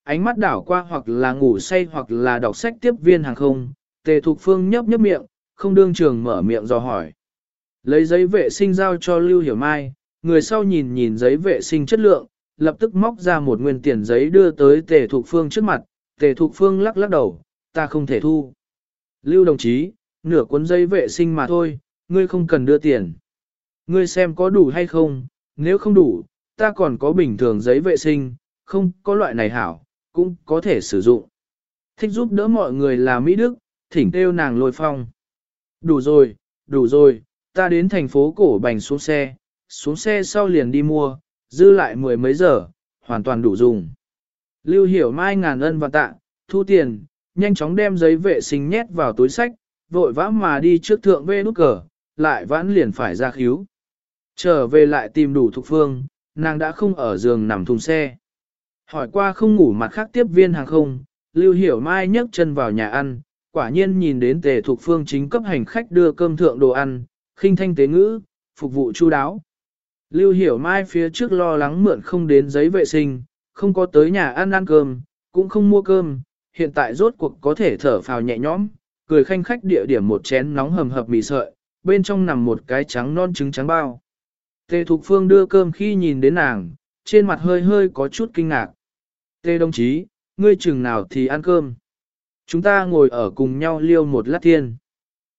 Ánh mắt đảo qua hoặc là ngủ say hoặc là đọc sách tiếp viên hàng không, tề thục phương nhấp nhấp miệng, không đương trường mở miệng do hỏi. Lấy giấy vệ sinh giao cho Lưu Hiểu Mai, người sau nhìn nhìn giấy vệ sinh chất lượng, lập tức móc ra một nguyên tiền giấy đưa tới tề thục phương trước mặt, tề thục phương lắc lắc đầu, ta không thể thu. Lưu đồng chí, nửa cuốn giấy vệ sinh mà thôi, ngươi không cần đưa tiền. Ngươi xem có đủ hay không, nếu không đủ, ta còn có bình thường giấy vệ sinh, không có loại này hảo, cũng có thể sử dụng. Thích giúp đỡ mọi người là Mỹ Đức, thỉnh kêu nàng lôi phong. Đủ rồi, đủ rồi, ta đến thành phố cổ bành xuống xe, xuống xe sau liền đi mua, dư lại mười mấy giờ, hoàn toàn đủ dùng. Lưu hiểu mai ngàn ân và tạ, thu tiền, nhanh chóng đem giấy vệ sinh nhét vào túi sách, vội vã mà đi trước thượng vê nút cờ, lại vãn liền phải ra khíu. Trở về lại tìm đủ thục phương, nàng đã không ở giường nằm thùng xe. Hỏi qua không ngủ mặt khác tiếp viên hàng không, Lưu Hiểu Mai nhấc chân vào nhà ăn, quả nhiên nhìn đến tề thục phương chính cấp hành khách đưa cơm thượng đồ ăn, khinh thanh tế ngữ, phục vụ chu đáo. Lưu Hiểu Mai phía trước lo lắng mượn không đến giấy vệ sinh, không có tới nhà ăn ăn cơm, cũng không mua cơm, hiện tại rốt cuộc có thể thở phào nhẹ nhõm, cười khanh khách địa điểm một chén nóng hầm hập mì sợi, bên trong nằm một cái trắng non trứng trắng bao. Tề Thục Phương đưa cơm khi nhìn đến nàng, trên mặt hơi hơi có chút kinh ngạc. Tề đồng chí, ngươi chừng nào thì ăn cơm. Chúng ta ngồi ở cùng nhau liêu một lát thiên.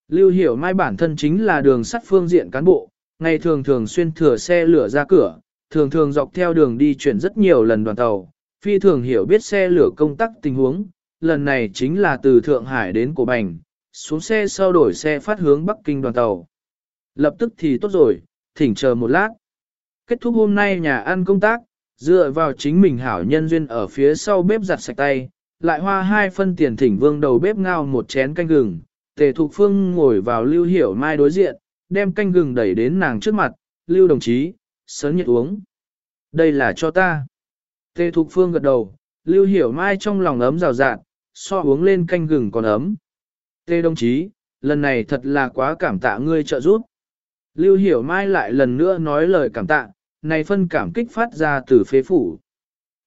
Lưu hiểu mai bản thân chính là đường sắt phương diện cán bộ, ngày thường thường xuyên thừa xe lửa ra cửa, thường thường dọc theo đường đi chuyển rất nhiều lần đoàn tàu, phi thường hiểu biết xe lửa công tắc tình huống, lần này chính là từ Thượng Hải đến Cổ Bành, xuống xe sau đổi xe phát hướng Bắc Kinh đoàn tàu. Lập tức thì tốt rồi, thỉnh chờ một lát. Kết thúc hôm nay nhà ăn công tác, dựa vào chính mình hảo nhân duyên ở phía sau bếp giặt sạch tay, lại hoa hai phân tiền thỉnh vương đầu bếp ngao một chén canh gừng, tề thục phương ngồi vào lưu hiểu mai đối diện, đem canh gừng đẩy đến nàng trước mặt, lưu đồng chí, sớm nhiệt uống. Đây là cho ta. Tề thục phương gật đầu, lưu hiểu mai trong lòng ấm rào rạt, so uống lên canh gừng còn ấm. Tề đồng chí, lần này thật là quá cảm tạ ngươi trợ giúp. Lưu hiểu mai lại lần nữa nói lời cảm tạ, này phân cảm kích phát ra từ phế phủ.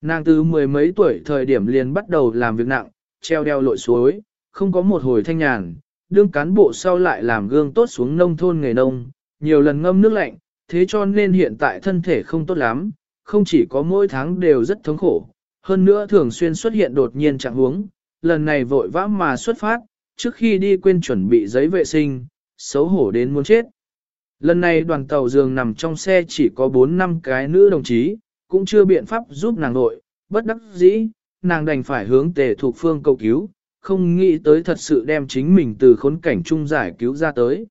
Nàng từ mười mấy tuổi thời điểm liền bắt đầu làm việc nặng, treo đeo lội suối, không có một hồi thanh nhàn, đương cán bộ sau lại làm gương tốt xuống nông thôn nghề nông, nhiều lần ngâm nước lạnh, thế cho nên hiện tại thân thể không tốt lắm, không chỉ có mỗi tháng đều rất thống khổ, hơn nữa thường xuyên xuất hiện đột nhiên trạng huống, lần này vội vã mà xuất phát, trước khi đi quên chuẩn bị giấy vệ sinh, xấu hổ đến muốn chết. Lần này đoàn tàu giường nằm trong xe chỉ có 4 năm cái nữ đồng chí, cũng chưa biện pháp giúp nàng nội, bất đắc dĩ, nàng đành phải hướng tề thuộc phương cầu cứu, không nghĩ tới thật sự đem chính mình từ khốn cảnh chung giải cứu ra tới.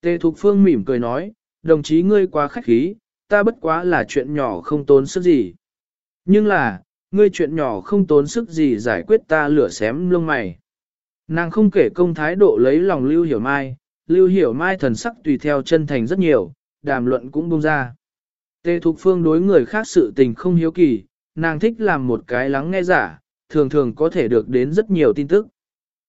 Tề Thục Phương mỉm cười nói, đồng chí ngươi quá khách khí, ta bất quá là chuyện nhỏ không tốn sức gì. Nhưng là, ngươi chuyện nhỏ không tốn sức gì giải quyết ta lửa xém lông mày. Nàng không kể công thái độ lấy lòng Lưu Hiểu Mai, Lưu Hiểu Mai thần sắc tùy theo chân thành rất nhiều, đàm luận cũng bông ra. Tề Thục Phương đối người khác sự tình không hiếu kỳ, nàng thích làm một cái lắng nghe giả, thường thường có thể được đến rất nhiều tin tức.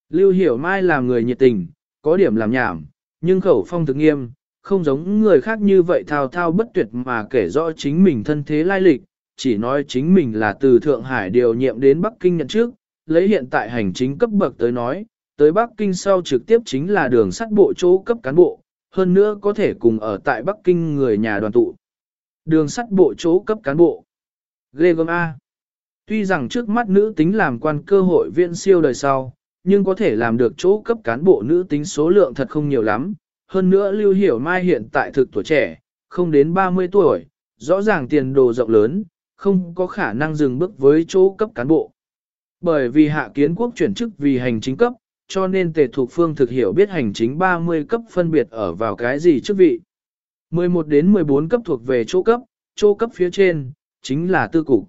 Lưu Hiểu Mai là người nhiệt tình, có điểm làm nhảm, nhưng khẩu phong thực nghiêm, không giống người khác như vậy thao thao bất tuyệt mà kể rõ chính mình thân thế lai lịch, chỉ nói chính mình là từ Thượng Hải điều nhiệm đến Bắc Kinh nhận trước, lấy hiện tại hành chính cấp bậc tới nói, tới Bắc Kinh sau trực tiếp chính là đường sắt bộ chỗ cấp cán bộ, hơn nữa có thể cùng ở tại Bắc Kinh người nhà đoàn tụ. Đường sắt bộ chỗ cấp cán bộ. Ghê gớm A. Tuy rằng trước mắt nữ tính làm quan cơ hội viện siêu đời sau, nhưng có thể làm được chỗ cấp cán bộ nữ tính số lượng thật không nhiều lắm. Hơn nữa Lưu Hiểu Mai hiện tại thực tuổi trẻ, không đến 30 tuổi, rõ ràng tiền đồ rộng lớn, không có khả năng dừng bước với chỗ cấp cán bộ. Bởi vì hạ kiến quốc chuyển chức vì hành chính cấp, cho nên tề thuộc phương thực hiểu biết hành chính 30 cấp phân biệt ở vào cái gì chức vị. 11 đến 14 cấp thuộc về chỗ cấp, chỗ cấp phía trên, chính là tư cục.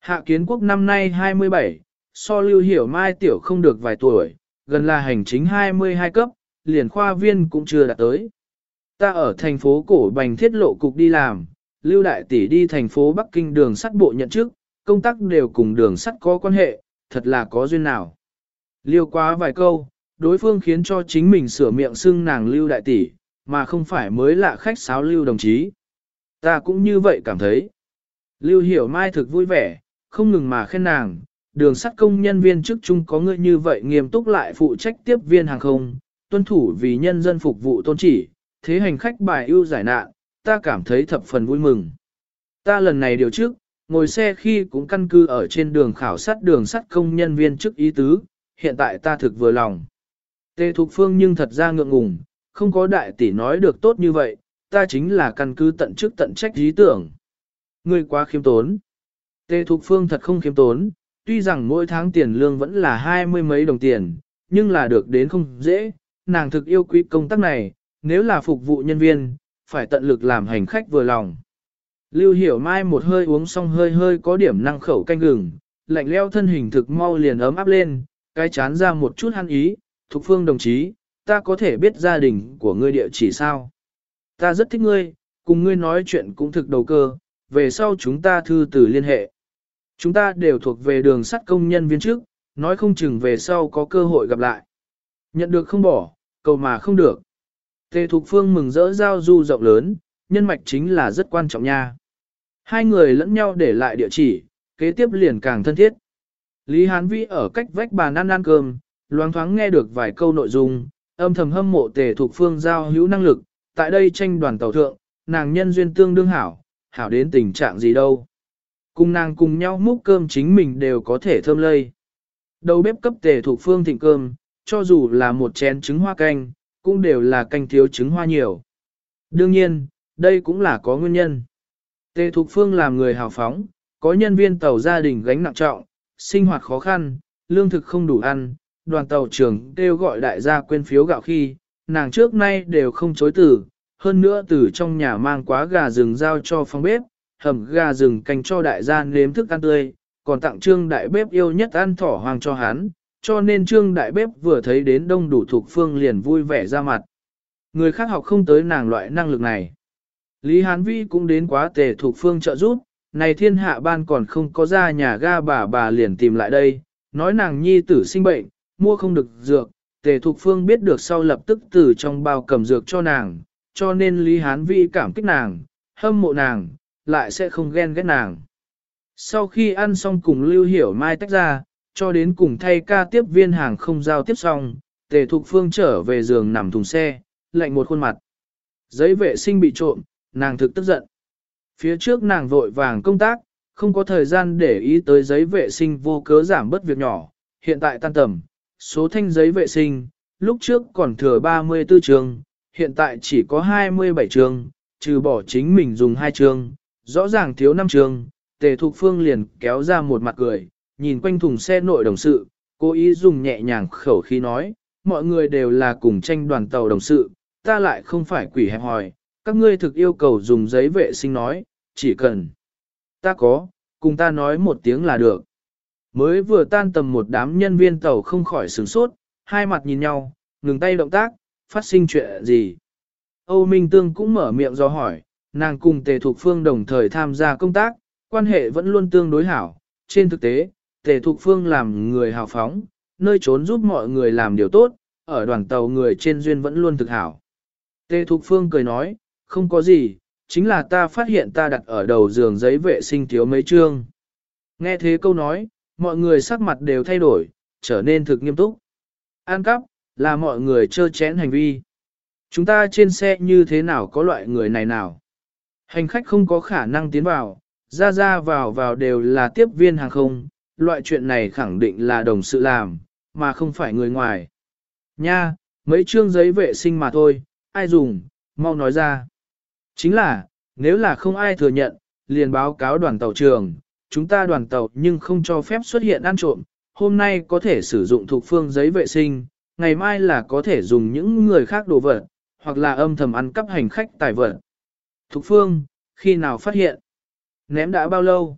Hạ kiến quốc năm nay 27, so lưu hiểu mai tiểu không được vài tuổi, gần là hành chính 22 cấp, liền khoa viên cũng chưa đạt tới. Ta ở thành phố cổ bành thiết lộ cục đi làm, lưu đại tỷ đi thành phố Bắc Kinh đường sắt bộ nhận chức, công tác đều cùng đường sắt có quan hệ, thật là có duyên nào. Liêu quá vài câu, đối phương khiến cho chính mình sửa miệng xưng nàng lưu đại tỷ, mà không phải mới lạ khách sáo lưu đồng chí. Ta cũng như vậy cảm thấy. Lưu hiểu mai thực vui vẻ, không ngừng mà khen nàng, đường sắt công nhân viên chức chung có người như vậy nghiêm túc lại phụ trách tiếp viên hàng không, tuân thủ vì nhân dân phục vụ tôn chỉ, thế hành khách bài ưu giải nạn, ta cảm thấy thập phần vui mừng. Ta lần này điều trước, ngồi xe khi cũng căn cứ ở trên đường khảo sát đường sắt công nhân viên chức ý tứ, hiện tại ta thực vừa lòng. Tê Thục Phương nhưng thật ra ngượng ngùng, không có đại tỷ nói được tốt như vậy, ta chính là căn cứ tận chức tận trách ý tưởng. Ngươi quá khiêm tốn. Tê Thục Phương thật không khiêm tốn, tuy rằng mỗi tháng tiền lương vẫn là hai mươi mấy đồng tiền, nhưng là được đến không dễ, nàng thực yêu quý công tác này, nếu là phục vụ nhân viên, phải tận lực làm hành khách vừa lòng. Lưu hiểu mai một hơi uống xong hơi hơi có điểm năng khẩu canh gừng, lạnh leo thân hình thực mau liền ấm áp lên, cái chán ra một chút hăn ý, Thục Phương đồng chí, ta có thể biết gia đình của ngươi địa chỉ sao? Ta rất thích ngươi, cùng ngươi nói chuyện cũng thực đầu cơ, về sau chúng ta thư từ liên hệ. Chúng ta đều thuộc về đường sắt công nhân viên trước, nói không chừng về sau có cơ hội gặp lại. Nhận được không bỏ, cầu mà không được. Tề Thục Phương mừng rỡ giao du rộng lớn, nhân mạch chính là rất quan trọng nha. Hai người lẫn nhau để lại địa chỉ, kế tiếp liền càng thân thiết. Lý Hán Vĩ ở cách vách bàn ăn ăn cơm, loáng thoáng nghe được vài câu nội dung, âm thầm hâm mộ tề Thục phương giao hữu năng lực, tại đây tranh đoàn tàu thượng, nàng nhân duyên tương đương hảo, hảo đến tình trạng gì đâu. Cùng nàng cùng nhau múc cơm chính mình đều có thể thơm lây. Đầu bếp cấp tề Thục phương thịnh cơm, cho dù là một chén trứng hoa canh, cũng đều là canh thiếu trứng hoa nhiều. Đương nhiên, đây cũng là có nguyên nhân. Tề Thục Phương làm người hào phóng, có nhân viên tàu gia đình gánh nặng trọng, sinh hoạt khó khăn, lương thực không đủ ăn, đoàn tàu trưởng kêu gọi đại gia quên phiếu gạo khi, nàng trước nay đều không chối từ, hơn nữa từ trong nhà mang quá gà rừng giao cho phòng bếp, hầm gà rừng canh cho đại gia nếm thức ăn tươi, còn tặng trương đại bếp yêu nhất ăn thỏ hoàng cho hắn, cho nên trương đại bếp vừa thấy đến đông đủ thuộc phương liền vui vẻ ra mặt. Người khác học không tới nàng loại năng lực này. Lý Hán Vi cũng đến quá tề thuộc phương trợ giúp, này thiên hạ ban còn không có ra nhà ga bà bà liền tìm lại đây, nói nàng nhi tử sinh bệnh, mua không được dược, tề thuộc phương biết được sau lập tức từ trong bao cầm dược cho nàng, cho nên Lý Hán Vi cảm kích nàng, hâm mộ nàng, lại sẽ không ghen ghét nàng. Sau khi ăn xong cùng Lưu Hiểu Mai tách ra, cho đến cùng thay ca tiếp viên hàng không giao tiếp xong, tề thục phương trở về giường nằm thùng xe, lạnh một khuôn mặt. Giấy vệ sinh bị trộm, nàng thực tức giận. Phía trước nàng vội vàng công tác, không có thời gian để ý tới giấy vệ sinh vô cớ giảm bớt việc nhỏ, hiện tại tan tầm, số thanh giấy vệ sinh, lúc trước còn thừa 34 trường, hiện tại chỉ có 27 trường, trừ bỏ chính mình dùng hai trường, rõ ràng thiếu 5 trường, tề thục phương liền kéo ra một mặt cười, nhìn quanh thùng xe nội đồng sự, cố ý dùng nhẹ nhàng khẩu khí nói, mọi người đều là cùng tranh đoàn tàu đồng sự, ta lại không phải quỷ hẹp hòi, các ngươi thực yêu cầu dùng giấy vệ sinh nói, chỉ cần ta có, cùng ta nói một tiếng là được. Mới vừa tan tầm một đám nhân viên tàu không khỏi sửng sốt, hai mặt nhìn nhau, ngừng tay động tác, phát sinh chuyện gì. Âu Minh Tương cũng mở miệng do hỏi, nàng cùng Tề Thục Phương đồng thời tham gia công tác, quan hệ vẫn luôn tương đối hảo. Trên thực tế, Tề Thục Phương làm người hào phóng, nơi trốn giúp mọi người làm điều tốt, ở đoàn tàu người trên duyên vẫn luôn thực hảo. Tề Thục Phương cười nói, không có gì, chính là ta phát hiện ta đặt ở đầu giường giấy vệ sinh thiếu mấy chương. Nghe thế câu nói, mọi người sắc mặt đều thay đổi, trở nên thực nghiêm túc. An cắp, là mọi người chơ chén hành vi. Chúng ta trên xe như thế nào có loại người này nào? Hành khách không có khả năng tiến vào, ra ra vào vào đều là tiếp viên hàng không, loại chuyện này khẳng định là đồng sự làm, mà không phải người ngoài. Nha, mấy chương giấy vệ sinh mà thôi, ai dùng, mau nói ra. Chính là, nếu là không ai thừa nhận, liền báo cáo đoàn tàu trường, chúng ta đoàn tàu nhưng không cho phép xuất hiện ăn trộm, hôm nay có thể sử dụng thuộc phương giấy vệ sinh, ngày mai là có thể dùng những người khác đồ vật, hoặc là âm thầm ăn cắp hành khách tài vật. Thục phương, khi nào phát hiện? Ném đã bao lâu?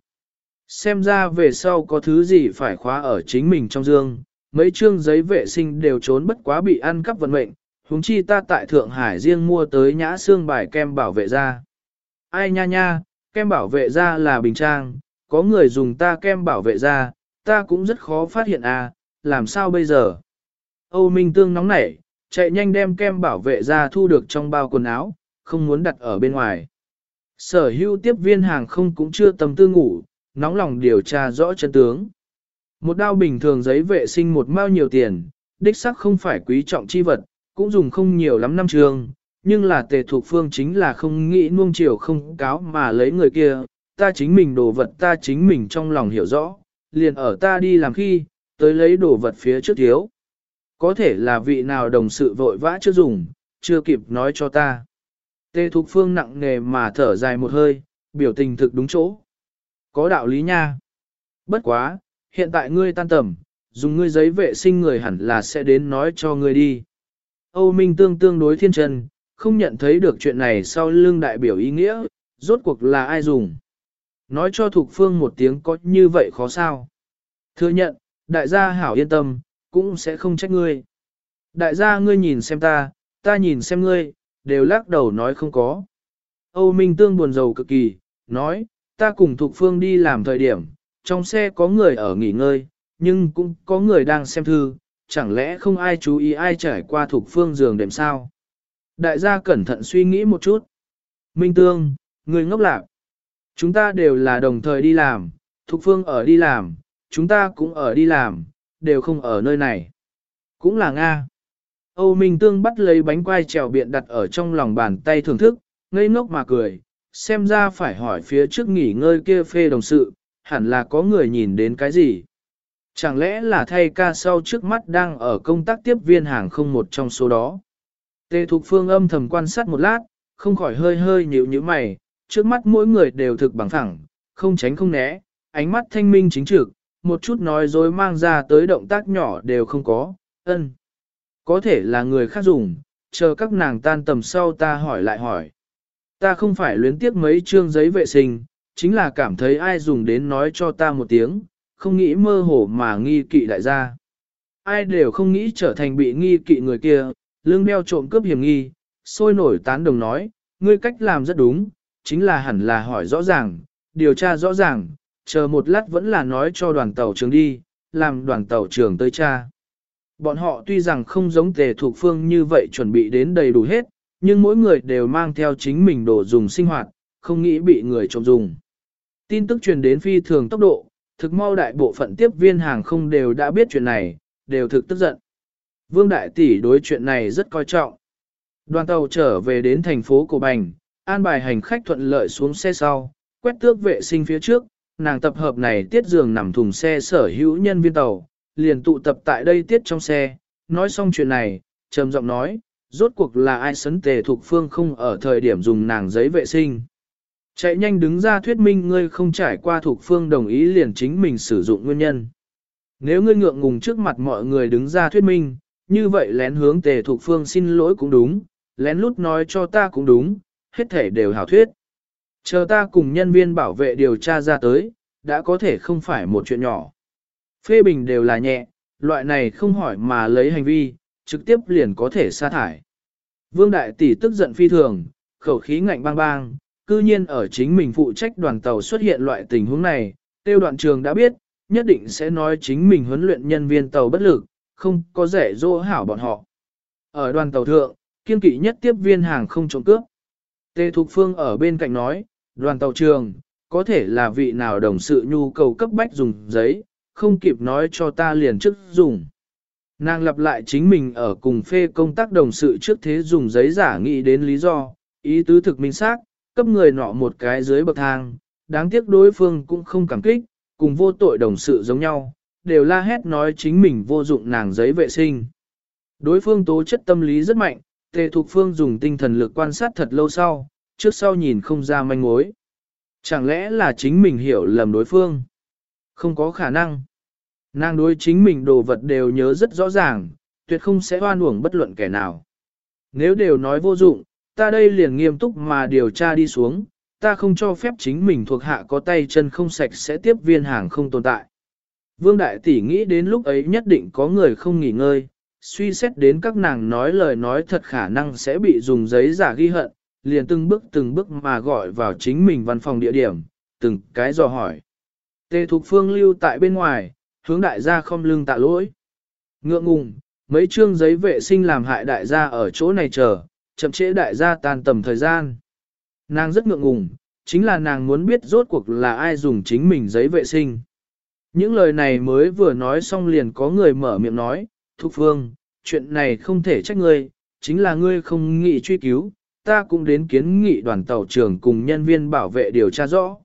Xem ra về sau có thứ gì phải khóa ở chính mình trong dương, mấy chương giấy vệ sinh đều trốn bất quá bị ăn cắp vận mệnh, huống chi ta tại Thượng Hải riêng mua tới nhã xương bài kem bảo vệ da. Ai nha nha, kem bảo vệ da là bình trang, có người dùng ta kem bảo vệ da, ta cũng rất khó phát hiện à, làm sao bây giờ? Âu Minh Tương nóng nảy, chạy nhanh đem kem bảo vệ da thu được trong bao quần áo, không muốn đặt ở bên ngoài. Sở hữu tiếp viên hàng không cũng chưa tâm tư ngủ, nóng lòng điều tra rõ chân tướng. Một đao bình thường giấy vệ sinh một mao nhiều tiền, đích sắc không phải quý trọng chi vật, cũng dùng không nhiều lắm năm trường, nhưng là tề thuộc phương chính là không nghĩ nuông chiều không cáo mà lấy người kia, ta chính mình đồ vật ta chính mình trong lòng hiểu rõ, liền ở ta đi làm khi, tới lấy đồ vật phía trước thiếu. Có thể là vị nào đồng sự vội vã chưa dùng, chưa kịp nói cho ta. Tề Thục Phương nặng nề mà thở dài một hơi, biểu tình thực đúng chỗ. Có đạo lý nha. Bất quá, hiện tại ngươi tan tầm, dùng ngươi giấy vệ sinh người hẳn là sẽ đến nói cho ngươi đi. Âu Minh tương tương đối thiên trần, không nhận thấy được chuyện này sau lưng đại biểu ý nghĩa, rốt cuộc là ai dùng. Nói cho Thục Phương một tiếng có như vậy khó sao. Thừa nhận, đại gia hảo yên tâm, cũng sẽ không trách ngươi. Đại gia ngươi nhìn xem ta, ta nhìn xem ngươi, đều lắc đầu nói không có. Âu Minh Tương buồn rầu cực kỳ, nói, ta cùng Thục Phương đi làm thời điểm, trong xe có người ở nghỉ ngơi, nhưng cũng có người đang xem thư, chẳng lẽ không ai chú ý ai trải qua Thục Phương giường đêm sao? Đại gia cẩn thận suy nghĩ một chút. Minh Tương, người ngốc lạc. Chúng ta đều là đồng thời đi làm, Thục Phương ở đi làm, chúng ta cũng ở đi làm, đều không ở nơi này. Cũng là Nga. Âu Minh Tương bắt lấy bánh quai trèo biện đặt ở trong lòng bàn tay thưởng thức, ngây ngốc mà cười, xem ra phải hỏi phía trước nghỉ ngơi kia phê đồng sự, hẳn là có người nhìn đến cái gì. Chẳng lẽ là thay ca sau trước mắt đang ở công tác tiếp viên hàng không một trong số đó. tê Thục Phương âm thầm quan sát một lát, không khỏi hơi hơi nhíu nhíu mày, trước mắt mỗi người đều thực bằng thẳng, không tránh không né, ánh mắt thanh minh chính trực, một chút nói dối mang ra tới động tác nhỏ đều không có, ân. Có thể là người khác dùng, chờ các nàng tan tầm sau ta hỏi lại hỏi. Ta không phải luyến tiếc mấy chương giấy vệ sinh, chính là cảm thấy ai dùng đến nói cho ta một tiếng, không nghĩ mơ hồ mà nghi kỵ đại gia. Ai đều không nghĩ trở thành bị nghi kỵ người kia, lương đeo trộm cướp hiểm nghi, sôi nổi tán đồng nói, ngươi cách làm rất đúng, chính là hẳn là hỏi rõ ràng, điều tra rõ ràng, chờ một lát vẫn là nói cho đoàn tàu trường đi, làm đoàn tàu trường tới cha. Bọn họ tuy rằng không giống tề thuộc phương như vậy chuẩn bị đến đầy đủ hết, nhưng mỗi người đều mang theo chính mình đồ dùng sinh hoạt, không nghĩ bị người trộm dùng. Tin tức truyền đến phi thường tốc độ, thực mau đại bộ phận tiếp viên hàng không đều đã biết chuyện này, đều thực tức giận. Vương Đại Tỷ đối chuyện này rất coi trọng. Đoàn tàu trở về đến thành phố Cổ Bành, an bài hành khách thuận lợi xuống xe sau, quét tước vệ sinh phía trước, nàng tập hợp này tiết giường nằm thùng xe sở hữu nhân viên tàu, liền tụ tập tại đây tiết trong xe, nói xong chuyện này, trầm giọng nói, rốt cuộc là ai sấn tề thuộc phương không ở thời điểm dùng nàng giấy vệ sinh. Chạy nhanh đứng ra thuyết minh ngươi không trải qua thuộc phương đồng ý liền chính mình sử dụng nguyên nhân. Nếu ngươi ngượng ngùng trước mặt mọi người đứng ra thuyết minh, như vậy lén hướng tề thuộc phương xin lỗi cũng đúng, lén lút nói cho ta cũng đúng, hết thể đều hảo thuyết. Chờ ta cùng nhân viên bảo vệ điều tra ra tới, đã có thể không phải một chuyện nhỏ. Phê bình đều là nhẹ, loại này không hỏi mà lấy hành vi, trực tiếp liền có thể sa thải. Vương Đại Tỷ tức giận phi thường, khẩu khí ngạnh bang bang, cư nhiên ở chính mình phụ trách đoàn tàu xuất hiện loại tình huống này, tiêu đoạn trường đã biết, nhất định sẽ nói chính mình huấn luyện nhân viên tàu bất lực, không có rẻ dỗ hảo bọn họ. Ở đoàn tàu thượng, kiên kỵ nhất tiếp viên hàng không trộm cướp. Tề Thục Phương ở bên cạnh nói, đoàn tàu trường, có thể là vị nào đồng sự nhu cầu cấp bách dùng giấy, không kịp nói cho ta liền trước dùng. Nàng lặp lại chính mình ở cùng phê công tác đồng sự trước thế dùng giấy giả nghĩ đến lý do, ý tứ thực minh xác, cấp người nọ một cái dưới bậc thang, đáng tiếc đối phương cũng không cảm kích, cùng vô tội đồng sự giống nhau, đều la hét nói chính mình vô dụng nàng giấy vệ sinh. Đối phương tố chất tâm lý rất mạnh, tề thục phương dùng tinh thần lực quan sát thật lâu sau, trước sau nhìn không ra manh mối. Chẳng lẽ là chính mình hiểu lầm đối phương? Không có khả năng. Nàng đối chính mình đồ vật đều nhớ rất rõ ràng, tuyệt không sẽ hoan uổng bất luận kẻ nào. Nếu đều nói vô dụng, ta đây liền nghiêm túc mà điều tra đi xuống, ta không cho phép chính mình thuộc hạ có tay chân không sạch sẽ tiếp viên hàng không tồn tại. Vương Đại Tỷ nghĩ đến lúc ấy nhất định có người không nghỉ ngơi, suy xét đến các nàng nói lời nói thật khả năng sẽ bị dùng giấy giả ghi hận, liền từng bước từng bước mà gọi vào chính mình văn phòng địa điểm, từng cái dò hỏi. Tề Thục Phương lưu tại bên ngoài, hướng đại gia không lưng tạ lỗi. Ngượng ngùng, mấy chương giấy vệ sinh làm hại đại gia ở chỗ này chờ, chậm trễ đại gia tan tầm thời gian. Nàng rất ngượng ngùng, chính là nàng muốn biết rốt cuộc là ai dùng chính mình giấy vệ sinh. Những lời này mới vừa nói xong liền có người mở miệng nói, Thục Phương, chuyện này không thể trách ngươi, chính là ngươi không nghĩ truy cứu, ta cũng đến kiến nghị đoàn tàu trưởng cùng nhân viên bảo vệ điều tra rõ.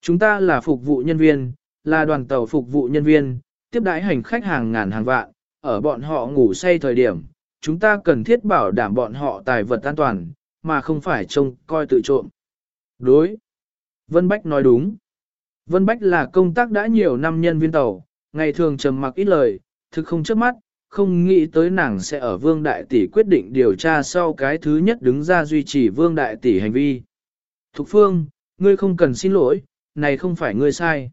Chúng ta là phục vụ nhân viên, là đoàn tàu phục vụ nhân viên, tiếp đãi hành khách hàng ngàn hàng vạn, ở bọn họ ngủ say thời điểm, chúng ta cần thiết bảo đảm bọn họ tài vật an toàn, mà không phải trông coi tự trộm. Đối. Vân Bách nói đúng. Vân Bách là công tác đã nhiều năm nhân viên tàu, ngày thường trầm mặc ít lời, thực không trước mắt, không nghĩ tới nàng sẽ ở Vương Đại Tỷ quyết định điều tra sau cái thứ nhất đứng ra duy trì Vương Đại Tỷ hành vi. Thục Phương, ngươi không cần xin lỗi, này không phải ngươi sai.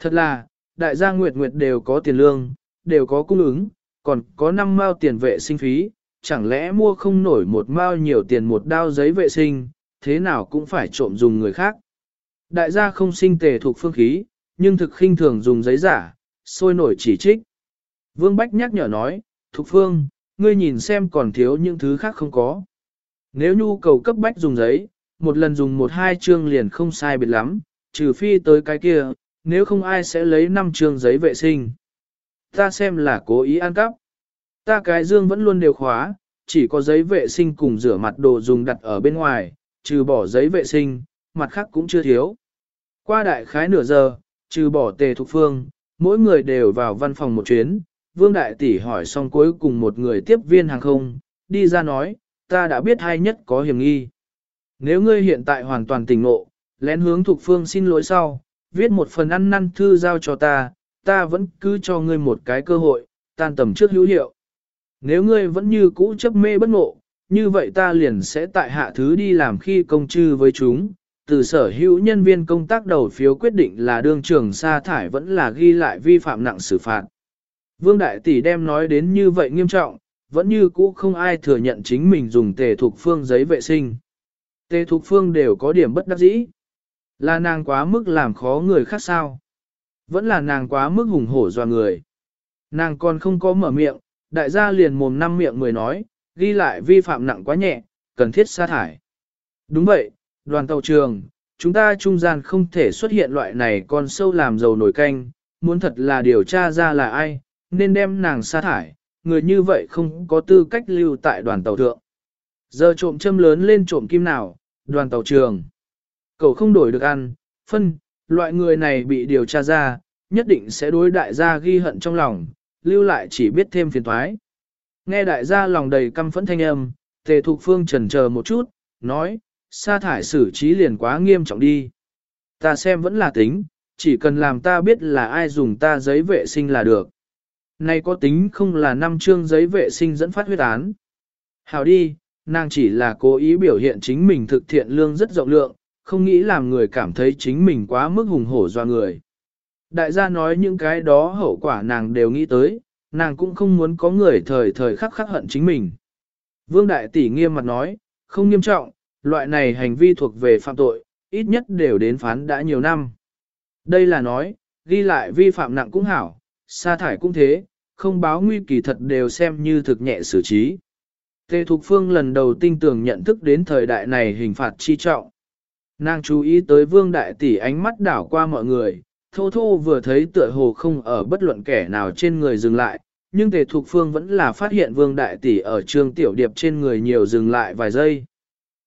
Thật là, đại gia Nguyệt Nguyệt đều có tiền lương, đều có cung ứng, còn có 5 mao tiền vệ sinh phí, chẳng lẽ mua không nổi một mao nhiều tiền một đao giấy vệ sinh, thế nào cũng phải trộm dùng người khác. Đại gia không sinh tề thuộc phương khí, nhưng thực khinh thường dùng giấy giả, sôi nổi chỉ trích. Vương Bách nhắc nhở nói, Thục Phương, ngươi nhìn xem còn thiếu những thứ khác không có. Nếu nhu cầu cấp bách dùng giấy, một lần dùng một hai chương liền không sai biệt lắm, trừ phi tới cái kia, nếu không ai sẽ lấy 5 trường giấy vệ sinh. Ta xem là cố ý ăn cắp. Ta cái dương vẫn luôn đều khóa, chỉ có giấy vệ sinh cùng rửa mặt đồ dùng đặt ở bên ngoài, trừ bỏ giấy vệ sinh, mặt khác cũng chưa thiếu. Qua đại khái nửa giờ, trừ bỏ tề thục phương, mỗi người đều vào văn phòng một chuyến, vương đại tỷ hỏi xong cuối cùng một người tiếp viên hàng không, đi ra nói, ta đã biết hai nhất có hiểm nghi. Nếu ngươi hiện tại hoàn toàn tỉnh ngộ, lén hướng thục phương xin lỗi sau, viết một phần ăn năn thư giao cho ta, ta vẫn cứ cho ngươi một cái cơ hội, tan tầm trước hữu hiệu. Nếu ngươi vẫn như cũ chấp mê bất ngộ, như vậy ta liền sẽ tại hạ thứ đi làm khi công chư với chúng. Từ sở hữu nhân viên công tác đầu phiếu quyết định là đương trưởng sa thải vẫn là ghi lại vi phạm nặng xử phạt. Vương Đại Tỷ đem nói đến như vậy nghiêm trọng, vẫn như cũ không ai thừa nhận chính mình dùng tề thuộc phương giấy vệ sinh. Tề thuộc phương đều có điểm bất đắc dĩ. Là nàng quá mức làm khó người khác sao? Vẫn là nàng quá mức hùng hổ dọa người. Nàng còn không có mở miệng, đại gia liền mồm năm miệng người nói, ghi lại vi phạm nặng quá nhẹ, cần thiết sa thải. Đúng vậy, đoàn tàu trường, chúng ta trung gian không thể xuất hiện loại này con sâu làm dầu nổi canh, muốn thật là điều tra ra là ai, nên đem nàng sa thải, người như vậy không có tư cách lưu tại đoàn tàu thượng. Giờ trộm châm lớn lên trộm kim nào, đoàn tàu trường. Cậu không đổi được ăn, phân, loại người này bị điều tra ra, nhất định sẽ đối đại gia ghi hận trong lòng, lưu lại chỉ biết thêm phiền thoái. Nghe đại gia lòng đầy căm phẫn thanh âm, tề thục phương trần chờ một chút, nói, sa thải xử trí liền quá nghiêm trọng đi. Ta xem vẫn là tính, chỉ cần làm ta biết là ai dùng ta giấy vệ sinh là được. Này có tính không là năm chương giấy vệ sinh dẫn phát huyết án. Hào đi, nàng chỉ là cố ý biểu hiện chính mình thực thiện lương rất rộng lượng, không nghĩ làm người cảm thấy chính mình quá mức hùng hổ do người. Đại gia nói những cái đó hậu quả nàng đều nghĩ tới, nàng cũng không muốn có người thời thời khắc khắc hận chính mình. Vương Đại Tỷ nghiêm mặt nói, không nghiêm trọng, loại này hành vi thuộc về phạm tội, ít nhất đều đến phán đã nhiều năm. Đây là nói, ghi lại vi phạm nặng cũng hảo, sa thải cũng thế, không báo nguy kỳ thật đều xem như thực nhẹ xử trí. Tề Thục Phương lần đầu tinh tưởng nhận thức đến thời đại này hình phạt chi trọng. Nàng chú ý tới vương đại tỷ ánh mắt đảo qua mọi người, thô thô vừa thấy tựa hồ không ở bất luận kẻ nào trên người dừng lại, nhưng tề thục phương vẫn là phát hiện vương đại tỷ ở trương tiểu điệp trên người nhiều dừng lại vài giây.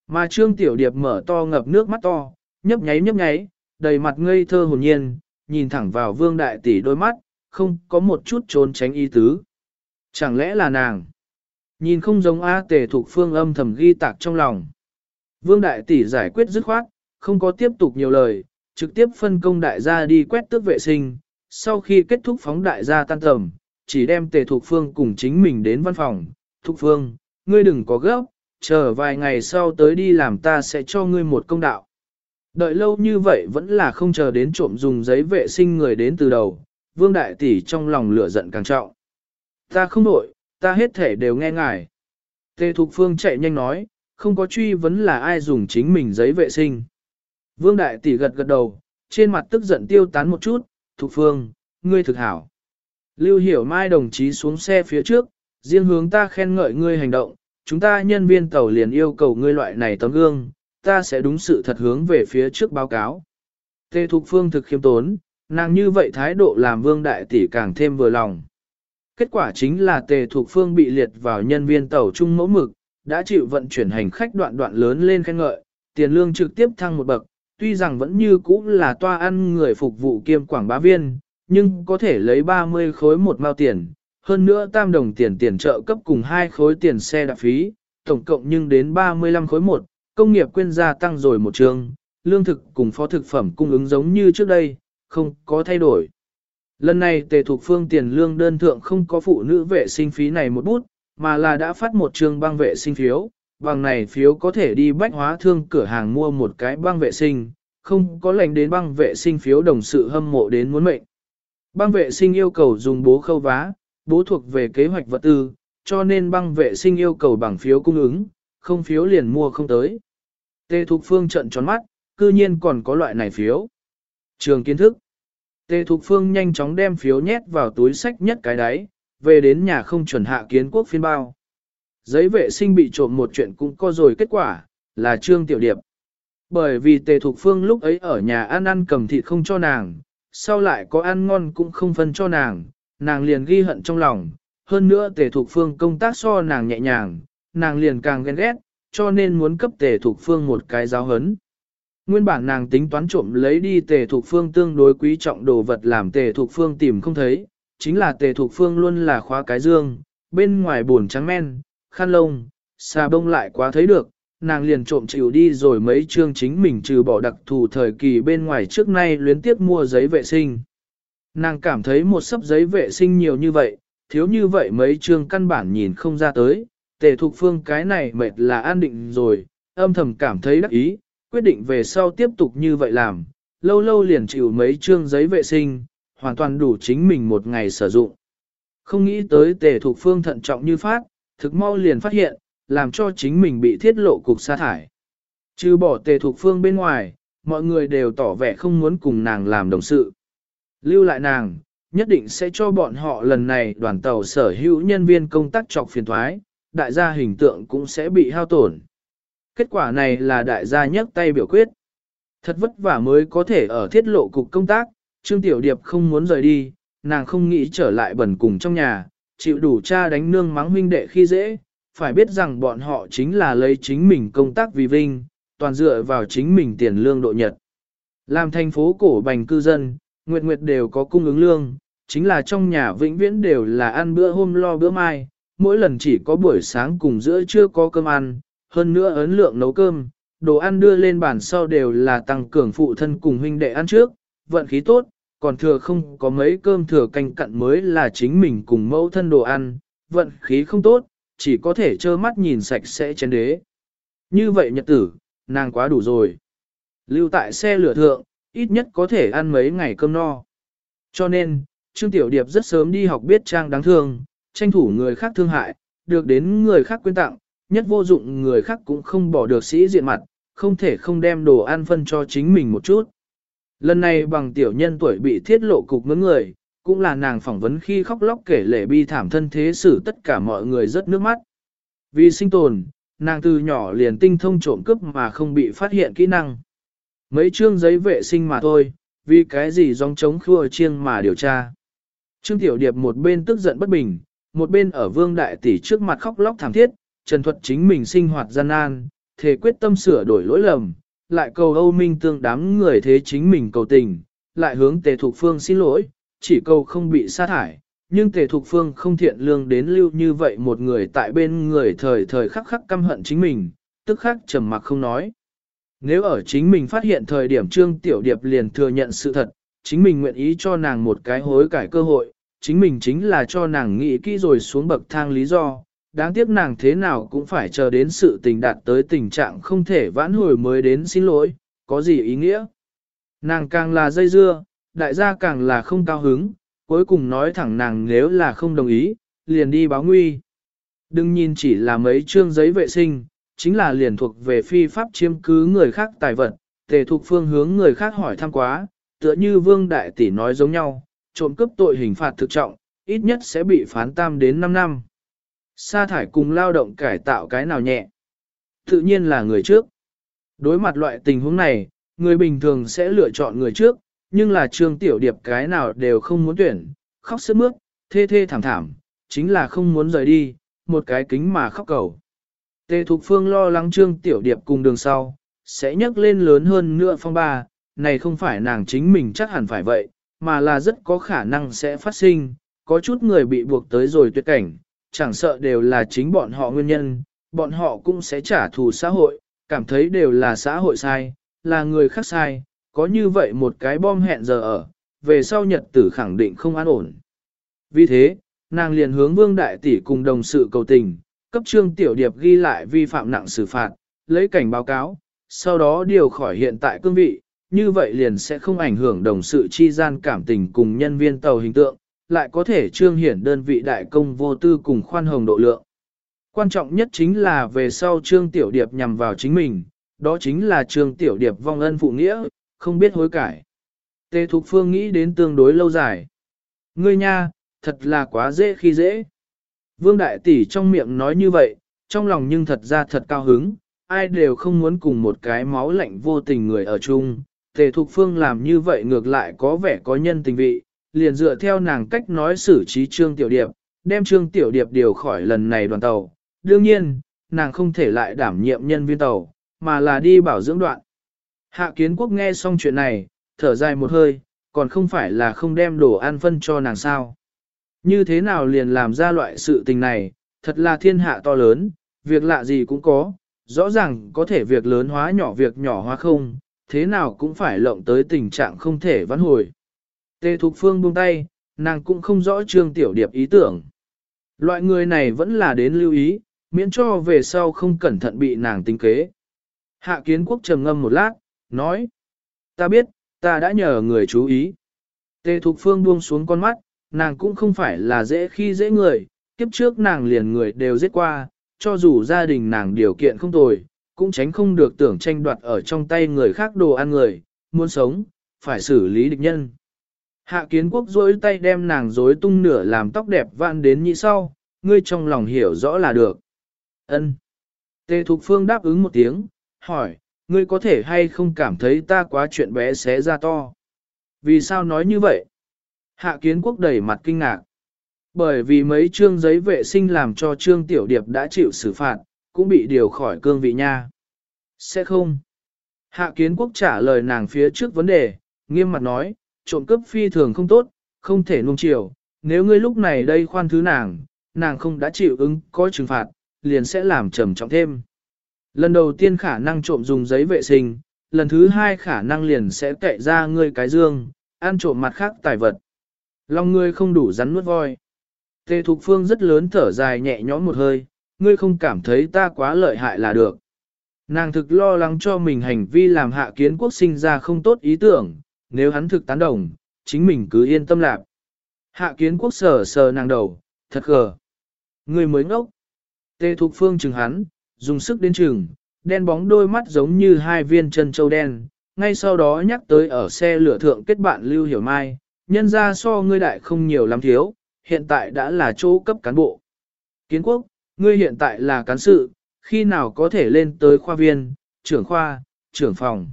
Mà trương tiểu điệp mở to ngập nước mắt to, nhấp nháy nhấp nháy, đầy mặt ngây thơ hồn nhiên, nhìn thẳng vào vương đại tỷ đôi mắt, không có một chút trốn tránh ý tứ. Chẳng lẽ là nàng? Nhìn không giống A tề thục phương âm thầm ghi tạc trong lòng. Vương đại tỷ giải quyết dứt khoát, không có tiếp tục nhiều lời, trực tiếp phân công đại gia đi quét tước vệ sinh, sau khi kết thúc phóng đại gia tan tầm, chỉ đem tề thục phương cùng chính mình đến văn phòng. Thục phương, ngươi đừng có gấp, chờ vài ngày sau tới đi làm ta sẽ cho ngươi một công đạo. Đợi lâu như vậy vẫn là không chờ đến trộm dùng giấy vệ sinh người đến từ đầu, vương đại tỷ trong lòng lửa giận càng trọng. Ta không nổi, ta hết thể đều nghe ngài. Tề Thục Phương chạy nhanh nói, không có truy vấn là ai dùng chính mình giấy vệ sinh. Vương Đại Tỷ gật gật đầu, trên mặt tức giận tiêu tán một chút, Thục Phương, ngươi thực hảo. Lưu Hiểu Mai đồng chí xuống xe phía trước, riêng hướng ta khen ngợi ngươi hành động, chúng ta nhân viên tàu liền yêu cầu ngươi loại này tấm gương, ta sẽ đúng sự thật hướng về phía trước báo cáo. Tề Thục Phương thực khiêm tốn, nàng như vậy thái độ làm vương đại tỷ càng thêm vừa lòng. Kết quả chính là Tề Thục Phương bị liệt vào nhân viên tàu trung mẫu mực, đã chịu vận chuyển hành khách đoạn đoạn lớn lên khen ngợi, tiền lương trực tiếp thăng một bậc, tuy rằng vẫn như cũ là toa ăn người phục vụ kiêm quảng bá viên, nhưng có thể lấy 30 khối một mao tiền, hơn nữa tam đồng tiền tiền trợ cấp cùng hai khối tiền xe đạp phí, tổng cộng nhưng đến 35 khối một, công nghiệp quyên gia tăng rồi một trường, lương thực cùng phó thực phẩm cung ứng giống như trước đây, không có thay đổi. Lần này tề thuộc phương tiền lương đơn thượng không có phụ nữ vệ sinh phí này một bút, mà là đã phát một trường băng vệ sinh phiếu, bằng này phiếu có thể đi bách hóa thương cửa hàng mua một cái băng vệ sinh, không có lệnh đến băng vệ sinh phiếu đồng sự hâm mộ đến muốn mệnh. Băng vệ sinh yêu cầu dùng bố khâu vá, bố thuộc về kế hoạch vật tư, cho nên băng vệ sinh yêu cầu bằng phiếu cung ứng, không phiếu liền mua không tới. Tê Thục Phương trận tròn mắt, cư nhiên còn có loại này phiếu. Trường kiến thức. Tê Thục Phương nhanh chóng đem phiếu nhét vào túi sách nhất cái đáy, về đến nhà không chuẩn hạ kiến quốc phiên bao. Giấy vệ sinh bị trộm một chuyện cũng có rồi kết quả, là Trương Tiểu Điệp. Bởi vì Tề Thục Phương lúc ấy ở nhà ăn ăn cầm thịt không cho nàng, sau lại có ăn ngon cũng không phân cho nàng, nàng liền ghi hận trong lòng. Hơn nữa Tề Thục Phương công tác so nàng nhẹ nhàng, nàng liền càng ghen ghét, cho nên muốn cấp Tề Thục Phương một cái giáo hấn. Nguyên bản nàng tính toán trộm lấy đi Tề Thục Phương tương đối quý trọng đồ vật làm Tề Thục Phương tìm không thấy, chính là Tề Thục Phương luôn là khóa cái dương, bên ngoài buồn trắng men, khăn lông, xà bông lại quá thấy được, nàng liền trộm chịu đi rồi mấy chương chính mình trừ bỏ đặc thù thời kỳ bên ngoài trước nay luyến tiếp mua giấy vệ sinh. Nàng cảm thấy một sấp giấy vệ sinh nhiều như vậy, thiếu như vậy mấy chương căn bản nhìn không ra tới, tề thục phương cái này mệt là an định rồi, âm thầm cảm thấy đắc ý, quyết định về sau tiếp tục như vậy làm, lâu lâu liền chịu mấy chương giấy vệ sinh, hoàn toàn đủ chính mình một ngày sử dụng. Không nghĩ tới tề thục phương thận trọng như phát, thực mau liền phát hiện, làm cho chính mình bị thiết lộ cục sa thải. Trừ bỏ tề thuộc phương bên ngoài, mọi người đều tỏ vẻ không muốn cùng nàng làm đồng sự. Lưu lại nàng, nhất định sẽ cho bọn họ lần này đoàn tàu sở hữu nhân viên công tác trọc phiền thoái, đại gia hình tượng cũng sẽ bị hao tổn. Kết quả này là đại gia nhấc tay biểu quyết. Thật vất vả mới có thể ở thiết lộ cục công tác, Trương Tiểu Điệp không muốn rời đi, nàng không nghĩ trở lại bẩn cùng trong nhà, chịu đủ cha đánh nương mắng huynh đệ khi dễ, phải biết rằng bọn họ chính là lấy chính mình công tác vì vinh, toàn dựa vào chính mình tiền lương độ nhật. Làm thành phố cổ bành cư dân, nguyệt nguyệt đều có cung ứng lương, chính là trong nhà vĩnh viễn đều là ăn bữa hôm lo bữa mai, mỗi lần chỉ có buổi sáng cùng giữa trưa có cơm ăn, hơn nữa ấn lượng nấu cơm, đồ ăn đưa lên bàn sau đều là tăng cường phụ thân cùng huynh đệ ăn trước, vận khí tốt, còn thừa không có mấy cơm thừa canh cặn mới là chính mình cùng mẫu thân đồ ăn, vận khí không tốt, chỉ có thể trơ mắt nhìn sạch sẽ chén đế. Như vậy nhật tử, nàng quá đủ rồi. Lưu tại xe lửa thượng, ít nhất có thể ăn mấy ngày cơm no. Cho nên, Trương Tiểu Điệp rất sớm đi học biết trang đáng thương, tranh thủ người khác thương hại, được đến người khác quyên tặng, nhất vô dụng người khác cũng không bỏ được sĩ diện mặt, không thể không đem đồ ăn phân cho chính mình một chút. Lần này bằng tiểu nhân tuổi bị thiết lộ cục mướn người, cũng là nàng phỏng vấn khi khóc lóc kể lệ bi thảm thân thế xử tất cả mọi người rất nước mắt. Vì sinh tồn, nàng từ nhỏ liền tinh thông trộm cướp mà không bị phát hiện kỹ năng. Mấy chương giấy vệ sinh mà thôi, vì cái gì dòng chống khua chiêng mà điều tra. Trương Tiểu Điệp một bên tức giận bất bình, một bên ở vương đại tỷ trước mặt khóc lóc thảm thiết, trần thuật chính mình sinh hoạt gian nan, thể quyết tâm sửa đổi lỗi lầm, lại cầu Âu Minh tương đám người thế chính mình cầu tình, lại hướng tề thục phương xin lỗi, chỉ cầu không bị sa thải, nhưng tề thục phương không thiện lương đến lưu như vậy một người tại bên người thời thời khắc khắc căm hận chính mình, tức khắc trầm mặc không nói. Nếu ở chính mình phát hiện thời điểm Trương Tiểu Điệp liền thừa nhận sự thật, chính mình nguyện ý cho nàng một cái hối cải cơ hội, chính mình chính là cho nàng nghĩ kỹ rồi xuống bậc thang lý do, đáng tiếc nàng thế nào cũng phải chờ đến sự tình đạt tới tình trạng không thể vãn hồi mới đến xin lỗi, có gì ý nghĩa. Nàng càng là dây dưa, đại gia càng là không cao hứng, cuối cùng nói thẳng nàng nếu là không đồng ý, liền đi báo nguy. Đừng nhìn chỉ là mấy chương giấy vệ sinh, chính là liền thuộc về phi pháp chiếm cứ người khác tài vật, tề thuộc phương hướng người khác hỏi thăm quá, tựa như vương đại tỷ nói giống nhau, trộm cướp tội hình phạt thực trọng, ít nhất sẽ bị phán tam đến 5 năm. Sa thải cùng lao động cải tạo cái nào nhẹ. Tự nhiên là người trước. Đối mặt loại tình huống này, người bình thường sẽ lựa chọn người trước, nhưng là trương tiểu điệp cái nào đều không muốn tuyển, khóc sức mướt, thê thê thảm thảm, chính là không muốn rời đi, một cái kính mà khóc cầu. Tề Thục Phương lo lắng trương tiểu điệp cùng đường sau, sẽ nhấc lên lớn hơn nữa phong ba, này không phải nàng chính mình chắc hẳn phải vậy, mà là rất có khả năng sẽ phát sinh, có chút người bị buộc tới rồi tuyệt cảnh, chẳng sợ đều là chính bọn họ nguyên nhân, bọn họ cũng sẽ trả thù xã hội, cảm thấy đều là xã hội sai, là người khác sai, có như vậy một cái bom hẹn giờ ở, về sau nhật tử khẳng định không an ổn. Vì thế, nàng liền hướng vương đại tỷ cùng đồng sự cầu tình, cấp trương tiểu điệp ghi lại vi phạm nặng xử phạt, lấy cảnh báo cáo, sau đó điều khỏi hiện tại cương vị, như vậy liền sẽ không ảnh hưởng đồng sự chi gian cảm tình cùng nhân viên tàu hình tượng, lại có thể trương hiển đơn vị đại công vô tư cùng khoan hồng độ lượng. Quan trọng nhất chính là về sau trương tiểu điệp nhằm vào chính mình, đó chính là trương tiểu điệp vong ân phụ nghĩa, không biết hối cải. Tề Thục Phương nghĩ đến tương đối lâu dài. Ngươi nha, thật là quá dễ khi dễ. Vương Đại Tỷ trong miệng nói như vậy, trong lòng nhưng thật ra thật cao hứng, ai đều không muốn cùng một cái máu lạnh vô tình người ở chung. Tề Thục Phương làm như vậy ngược lại có vẻ có nhân tình vị, liền dựa theo nàng cách nói xử trí Trương Tiểu Điệp, đem Trương Tiểu Điệp điều khỏi lần này đoàn tàu. Đương nhiên, nàng không thể lại đảm nhiệm nhân viên tàu, mà là đi bảo dưỡng đoạn. Hạ kiến quốc nghe xong chuyện này, thở dài một hơi, còn không phải là không đem đồ ăn phân cho nàng sao. Như thế nào liền làm ra loại sự tình này, thật là thiên hạ to lớn, việc lạ gì cũng có, rõ ràng có thể việc lớn hóa nhỏ việc nhỏ hóa không, thế nào cũng phải lộng tới tình trạng không thể vãn hồi. Tê Thục Phương buông tay, nàng cũng không rõ Trương Tiểu Điệp ý tưởng. Loại người này vẫn là đến lưu ý, miễn cho về sau không cẩn thận bị nàng tính kế. Hạ kiến quốc trầm ngâm một lát, nói. Ta biết, ta đã nhờ người chú ý. Tê Thục Phương buông xuống con mắt, nàng cũng không phải là dễ khi dễ người, kiếp trước nàng liền người đều giết qua, cho dù gia đình nàng điều kiện không tồi, cũng tránh không được tưởng tranh đoạt ở trong tay người khác đồ ăn người, muốn sống, phải xử lý địch nhân. Hạ kiến quốc dối tay đem nàng rối tung nửa làm tóc đẹp vạn đến như sau, ngươi trong lòng hiểu rõ là được. ân Tề Thục Phương đáp ứng một tiếng, hỏi, ngươi có thể hay không cảm thấy ta quá chuyện bé xé ra to? Vì sao nói như vậy? Hạ kiến quốc đầy mặt kinh ngạc. Bởi vì mấy chương giấy vệ sinh làm cho trương tiểu điệp đã chịu xử phạt, cũng bị điều khỏi cương vị nha. Sẽ không. Hạ kiến quốc trả lời nàng phía trước vấn đề, nghiêm mặt nói, trộm cướp phi thường không tốt, không thể nuông chiều, nếu ngươi lúc này đây khoan thứ nàng, nàng không đã chịu ứng có trừng phạt, liền sẽ làm trầm trọng thêm. Lần đầu tiên khả năng trộm dùng giấy vệ sinh, lần thứ hai khả năng liền sẽ tệ ra ngươi cái dương, ăn trộm mặt khác tài vật. Lòng ngươi không đủ rắn nuốt voi. Tề Thục Phương rất lớn thở dài nhẹ nhõm một hơi, ngươi không cảm thấy ta quá lợi hại là được. Nàng thực lo lắng cho mình hành vi làm hạ kiến quốc sinh ra không tốt ý tưởng, nếu hắn thực tán đồng, chính mình cứ yên tâm lạc. Hạ kiến quốc sờ sờ nàng đầu, thật gờ. Ngươi mới ngốc. Tề Thục Phương chừng hắn, dùng sức đến chừng, đen bóng đôi mắt giống như hai viên chân châu đen, ngay sau đó nhắc tới ở xe lửa thượng kết bạn Lưu Hiểu Mai, nhân ra so ngươi đại không nhiều lắm thiếu, hiện tại đã là chỗ cấp cán bộ. Kiến quốc, ngươi hiện tại là cán sự, khi nào có thể lên tới khoa viên, trưởng khoa, trưởng phòng.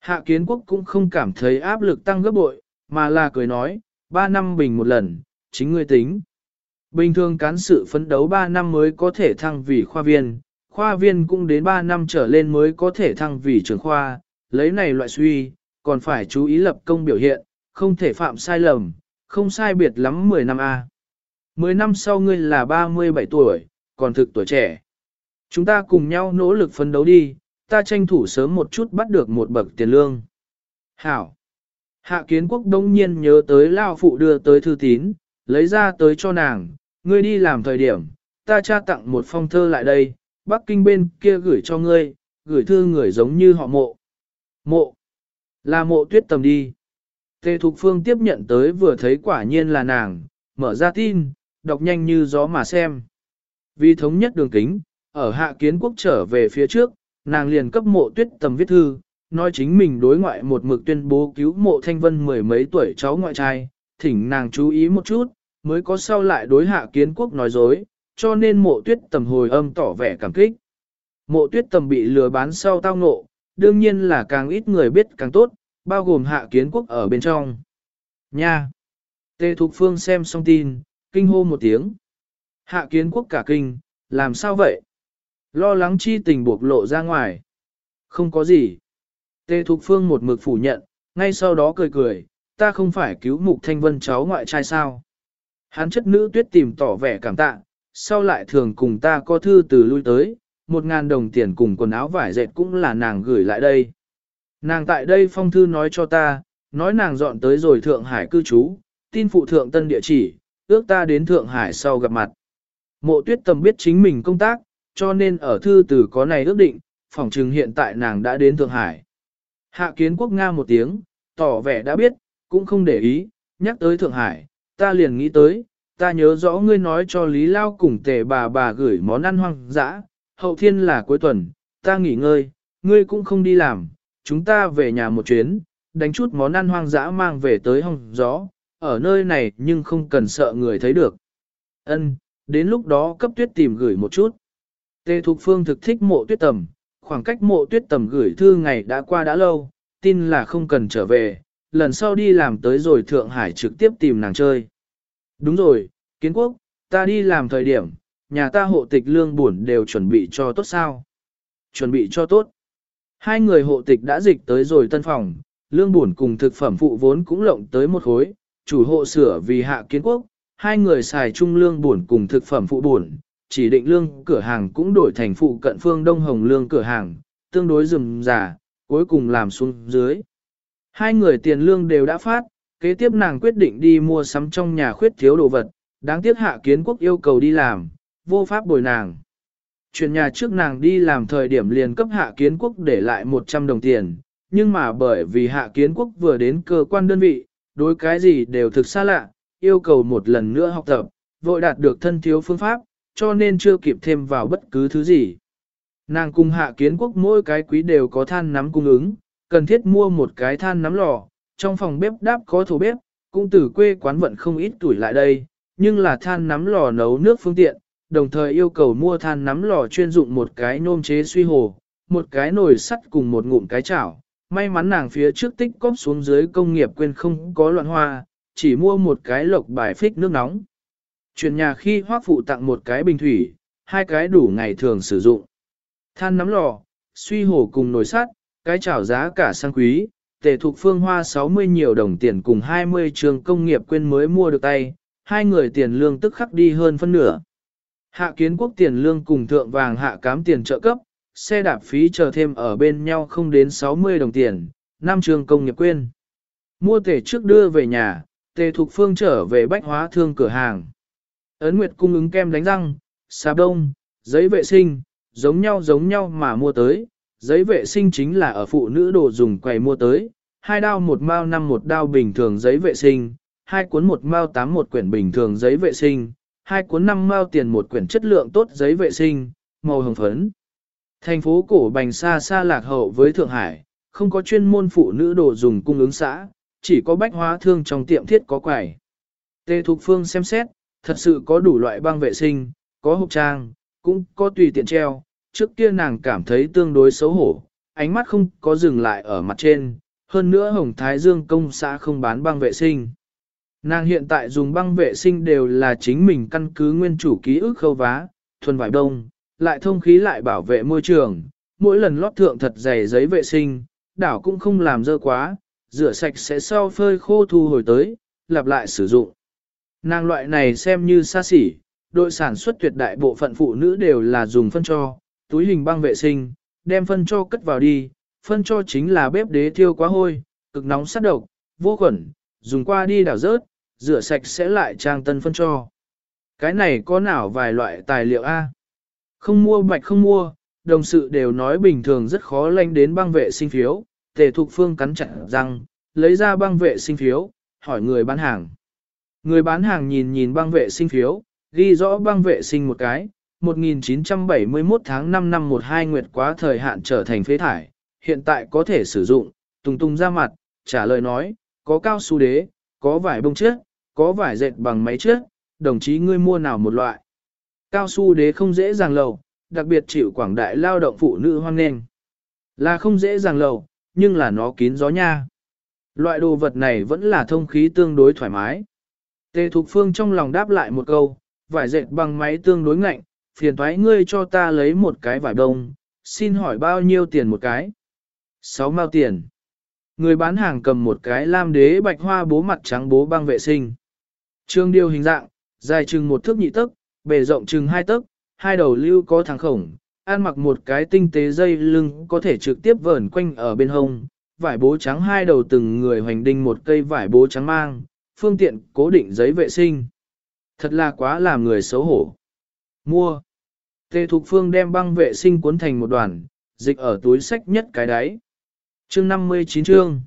Hạ kiến quốc cũng không cảm thấy áp lực tăng gấp bội, mà là cười nói, 3 năm bình một lần, chính ngươi tính. Bình thường cán sự phấn đấu 3 năm mới có thể thăng vì khoa viên, khoa viên cũng đến 3 năm trở lên mới có thể thăng vì trưởng khoa, lấy này loại suy, còn phải chú ý lập công biểu hiện, không thể phạm sai lầm, không sai biệt lắm 10 năm A. 10 năm sau ngươi là 37 tuổi, còn thực tuổi trẻ. Chúng ta cùng nhau nỗ lực phấn đấu đi, ta tranh thủ sớm một chút bắt được một bậc tiền lương. Hảo. Hạ kiến quốc đông nhiên nhớ tới Lao Phụ đưa tới thư tín, lấy ra tới cho nàng, ngươi đi làm thời điểm, ta tra tặng một phong thơ lại đây, Bắc Kinh bên kia gửi cho ngươi, gửi thư người giống như họ mộ. Mộ. Là mộ tuyết tầm đi. Tề Thục Phương tiếp nhận tới vừa thấy quả nhiên là nàng, mở ra tin, đọc nhanh như gió mà xem. Vì thống nhất đường kính, ở hạ kiến quốc trở về phía trước, nàng liền cấp mộ tuyết tầm viết thư, nói chính mình đối ngoại một mực tuyên bố cứu mộ thanh vân mười mấy tuổi cháu ngoại trai, thỉnh nàng chú ý một chút, mới có sau lại đối hạ kiến quốc nói dối, cho nên mộ tuyết tầm hồi âm tỏ vẻ cảm kích. Mộ tuyết tầm bị lừa bán sau tao ngộ, đương nhiên là càng ít người biết càng tốt, bao gồm hạ kiến quốc ở bên trong. Nha! Tê Thục Phương xem xong tin, kinh hô một tiếng. Hạ kiến quốc cả kinh, làm sao vậy? Lo lắng chi tình buộc lộ ra ngoài. Không có gì. Tê Thục Phương một mực phủ nhận, ngay sau đó cười cười, ta không phải cứu mục thanh vân cháu ngoại trai sao. Hắn chất nữ tuyết tìm tỏ vẻ cảm tạ, sau lại thường cùng ta có thư từ lui tới, một ngàn đồng tiền cùng quần áo vải dệt cũng là nàng gửi lại đây. Nàng tại đây phong thư nói cho ta, nói nàng dọn tới rồi Thượng Hải cư trú, tin phụ thượng tân địa chỉ, ước ta đến Thượng Hải sau gặp mặt. Mộ tuyết tầm biết chính mình công tác, cho nên ở thư từ có này ước định, phòng trừng hiện tại nàng đã đến Thượng Hải. Hạ kiến quốc Nga một tiếng, tỏ vẻ đã biết, cũng không để ý, nhắc tới Thượng Hải, ta liền nghĩ tới, ta nhớ rõ ngươi nói cho Lý Lao cùng tề bà bà gửi món ăn hoang dã, hậu thiên là cuối tuần, ta nghỉ ngơi, ngươi cũng không đi làm, chúng ta về nhà một chuyến, đánh chút món ăn hoang dã mang về tới hong gió, ở nơi này nhưng không cần sợ người thấy được. Ân, đến lúc đó cấp tuyết tìm gửi một chút. Tề Thục Phương thực thích mộ tuyết tầm, khoảng cách mộ tuyết tầm gửi thư ngày đã qua đã lâu, tin là không cần trở về, lần sau đi làm tới rồi Thượng Hải trực tiếp tìm nàng chơi. Đúng rồi, kiến quốc, ta đi làm thời điểm, nhà ta hộ tịch lương buồn đều chuẩn bị cho tốt sao? Chuẩn bị cho tốt. Hai người hộ tịch đã dịch tới rồi tân phòng, lương buồn cùng thực phẩm phụ vốn cũng lộng tới một khối, chủ hộ sửa vì hạ kiến quốc, hai người xài chung lương buồn cùng thực phẩm phụ buồn, chỉ định lương cửa hàng cũng đổi thành phụ cận phương Đông Hồng lương cửa hàng, tương đối rườm rà, cuối cùng làm xuống dưới. Hai người tiền lương đều đã phát, kế tiếp nàng quyết định đi mua sắm trong nhà khuyết thiếu đồ vật, đáng tiếc hạ kiến quốc yêu cầu đi làm, vô pháp bồi nàng. Chuyển nhà trước nàng đi làm thời điểm liền cấp hạ kiến quốc để lại 100 đồng tiền, nhưng mà bởi vì hạ kiến quốc vừa đến cơ quan đơn vị, đối cái gì đều thực xa lạ, yêu cầu một lần nữa học tập, vội đạt được thân thiếu phương pháp, cho nên chưa kịp thêm vào bất cứ thứ gì. Nàng cùng hạ kiến quốc mỗi cái quý đều có than nắm cung ứng, cần thiết mua một cái than nắm lò, trong phòng bếp đáp có thổ bếp, cũng từ quê quán vận không ít tuổi lại đây, nhưng là than nắm lò nấu nước phương tiện, đồng thời yêu cầu mua than nắm lò chuyên dụng một cái nôm chế suy hồ, một cái nồi sắt cùng một ngụm cái chảo. May mắn nàng phía trước tích cóp xuống dưới công nghiệp quên không có loạn hoa, chỉ mua một cái lộc bài phích nước nóng. Chuyển nhà khi hoác phụ tặng một cái bình thủy, hai cái đủ ngày thường sử dụng. Than nắm lò, suy hồ cùng nồi sắt, cái chảo giá cả sang quý, tề thuộc phương hoa 60 nhiều đồng tiền cùng 20 trường công nghiệp quên mới mua được tay, hai người tiền lương tức khắc đi hơn phân nửa. Hạ kiến quốc tiền lương cùng thượng vàng hạ cám tiền trợ cấp, xe đạp phí chờ thêm ở bên nhau không đến 60 đồng tiền, năm trường công nghiệp quên. Mua tề trước đưa về nhà, tề thục phương trở về bách hóa thương cửa hàng. Ấn Nguyệt cung ứng kem đánh răng, xà đông, giấy vệ sinh, giống nhau giống nhau mà mua tới, giấy vệ sinh chính là ở phụ nữ đồ dùng quầy mua tới, hai đao một mao năm một đao bình thường giấy vệ sinh, hai cuốn một mao tám một quyển bình thường giấy vệ sinh, hai cuốn năm mao tiền một quyển chất lượng tốt giấy vệ sinh, màu hồng phấn. Thành phố cổ bành xa xa lạc hậu với Thượng Hải, không có chuyên môn phụ nữ đồ dùng cung ứng xã, chỉ có bách hóa thương trong tiệm thiết có quầy. Tê Thục Phương xem xét, thật sự có đủ loại băng vệ sinh, có hộp trang, cũng có tùy tiện treo, trước kia nàng cảm thấy tương đối xấu hổ, ánh mắt không có dừng lại ở mặt trên, hơn nữa Hồng Thái Dương công xã không bán băng vệ sinh. Nàng hiện tại dùng băng vệ sinh đều là chính mình căn cứ nguyên chủ ký ức khâu vá, thuần vải đông, lại thông khí lại bảo vệ môi trường, mỗi lần lót thượng thật dày giấy vệ sinh, đảo cũng không làm dơ quá, rửa sạch sẽ sau phơi khô thu hồi tới, lặp lại sử dụng. Nàng loại này xem như xa xỉ, đội sản xuất tuyệt đại bộ phận phụ nữ đều là dùng phân cho, túi hình băng vệ sinh, đem phân cho cất vào đi, phân cho chính là bếp đế thiêu quá hôi, cực nóng sát độc, vô khuẩn, dùng qua đi đảo rớt, rửa sạch sẽ lại trang tân phân cho. Cái này có nào vài loại tài liệu A? Không mua bạch không mua, đồng sự đều nói bình thường rất khó lanh đến băng vệ sinh phiếu, tề thục phương cắn chặt răng, lấy ra băng vệ sinh phiếu, hỏi người bán hàng. Người bán hàng nhìn nhìn băng vệ sinh phiếu, ghi rõ băng vệ sinh một cái, 1971 tháng 5 năm 12 nguyệt quá thời hạn trở thành phế thải, hiện tại có thể sử dụng, tùng tùng ra mặt, trả lời nói, có cao su đế, có vải bông trước, có vải dệt bằng máy trước, đồng chí ngươi mua nào một loại. Cao su đế không dễ dàng lầu, đặc biệt chịu quảng đại lao động phụ nữ hoang nghênh. Là không dễ dàng lầu, nhưng là nó kín gió nha. Loại đồ vật này vẫn là thông khí tương đối thoải mái. Tề Thục Phương trong lòng đáp lại một câu, vải dệt bằng máy tương đối ngạnh, phiền thoái ngươi cho ta lấy một cái vải đông, xin hỏi bao nhiêu tiền một cái? Sáu mao tiền. Người bán hàng cầm một cái lam đế bạch hoa bố mặt trắng bố băng vệ sinh. Trương điêu hình dạng, dài chừng một thước nhị tấc, bề rộng chừng hai tấc, hai đầu lưu có thẳng khổng, ăn mặc một cái tinh tế dây lưng có thể trực tiếp vờn quanh ở bên hông, vải bố trắng hai đầu từng người hoành đinh một cây vải bố trắng mang, phương tiện cố định giấy vệ sinh. Thật là quá làm người xấu hổ. Mua. Tề Thục Phương đem băng vệ sinh cuốn thành một đoàn, dịch ở túi sách nhất cái đáy. Chương 59 chương.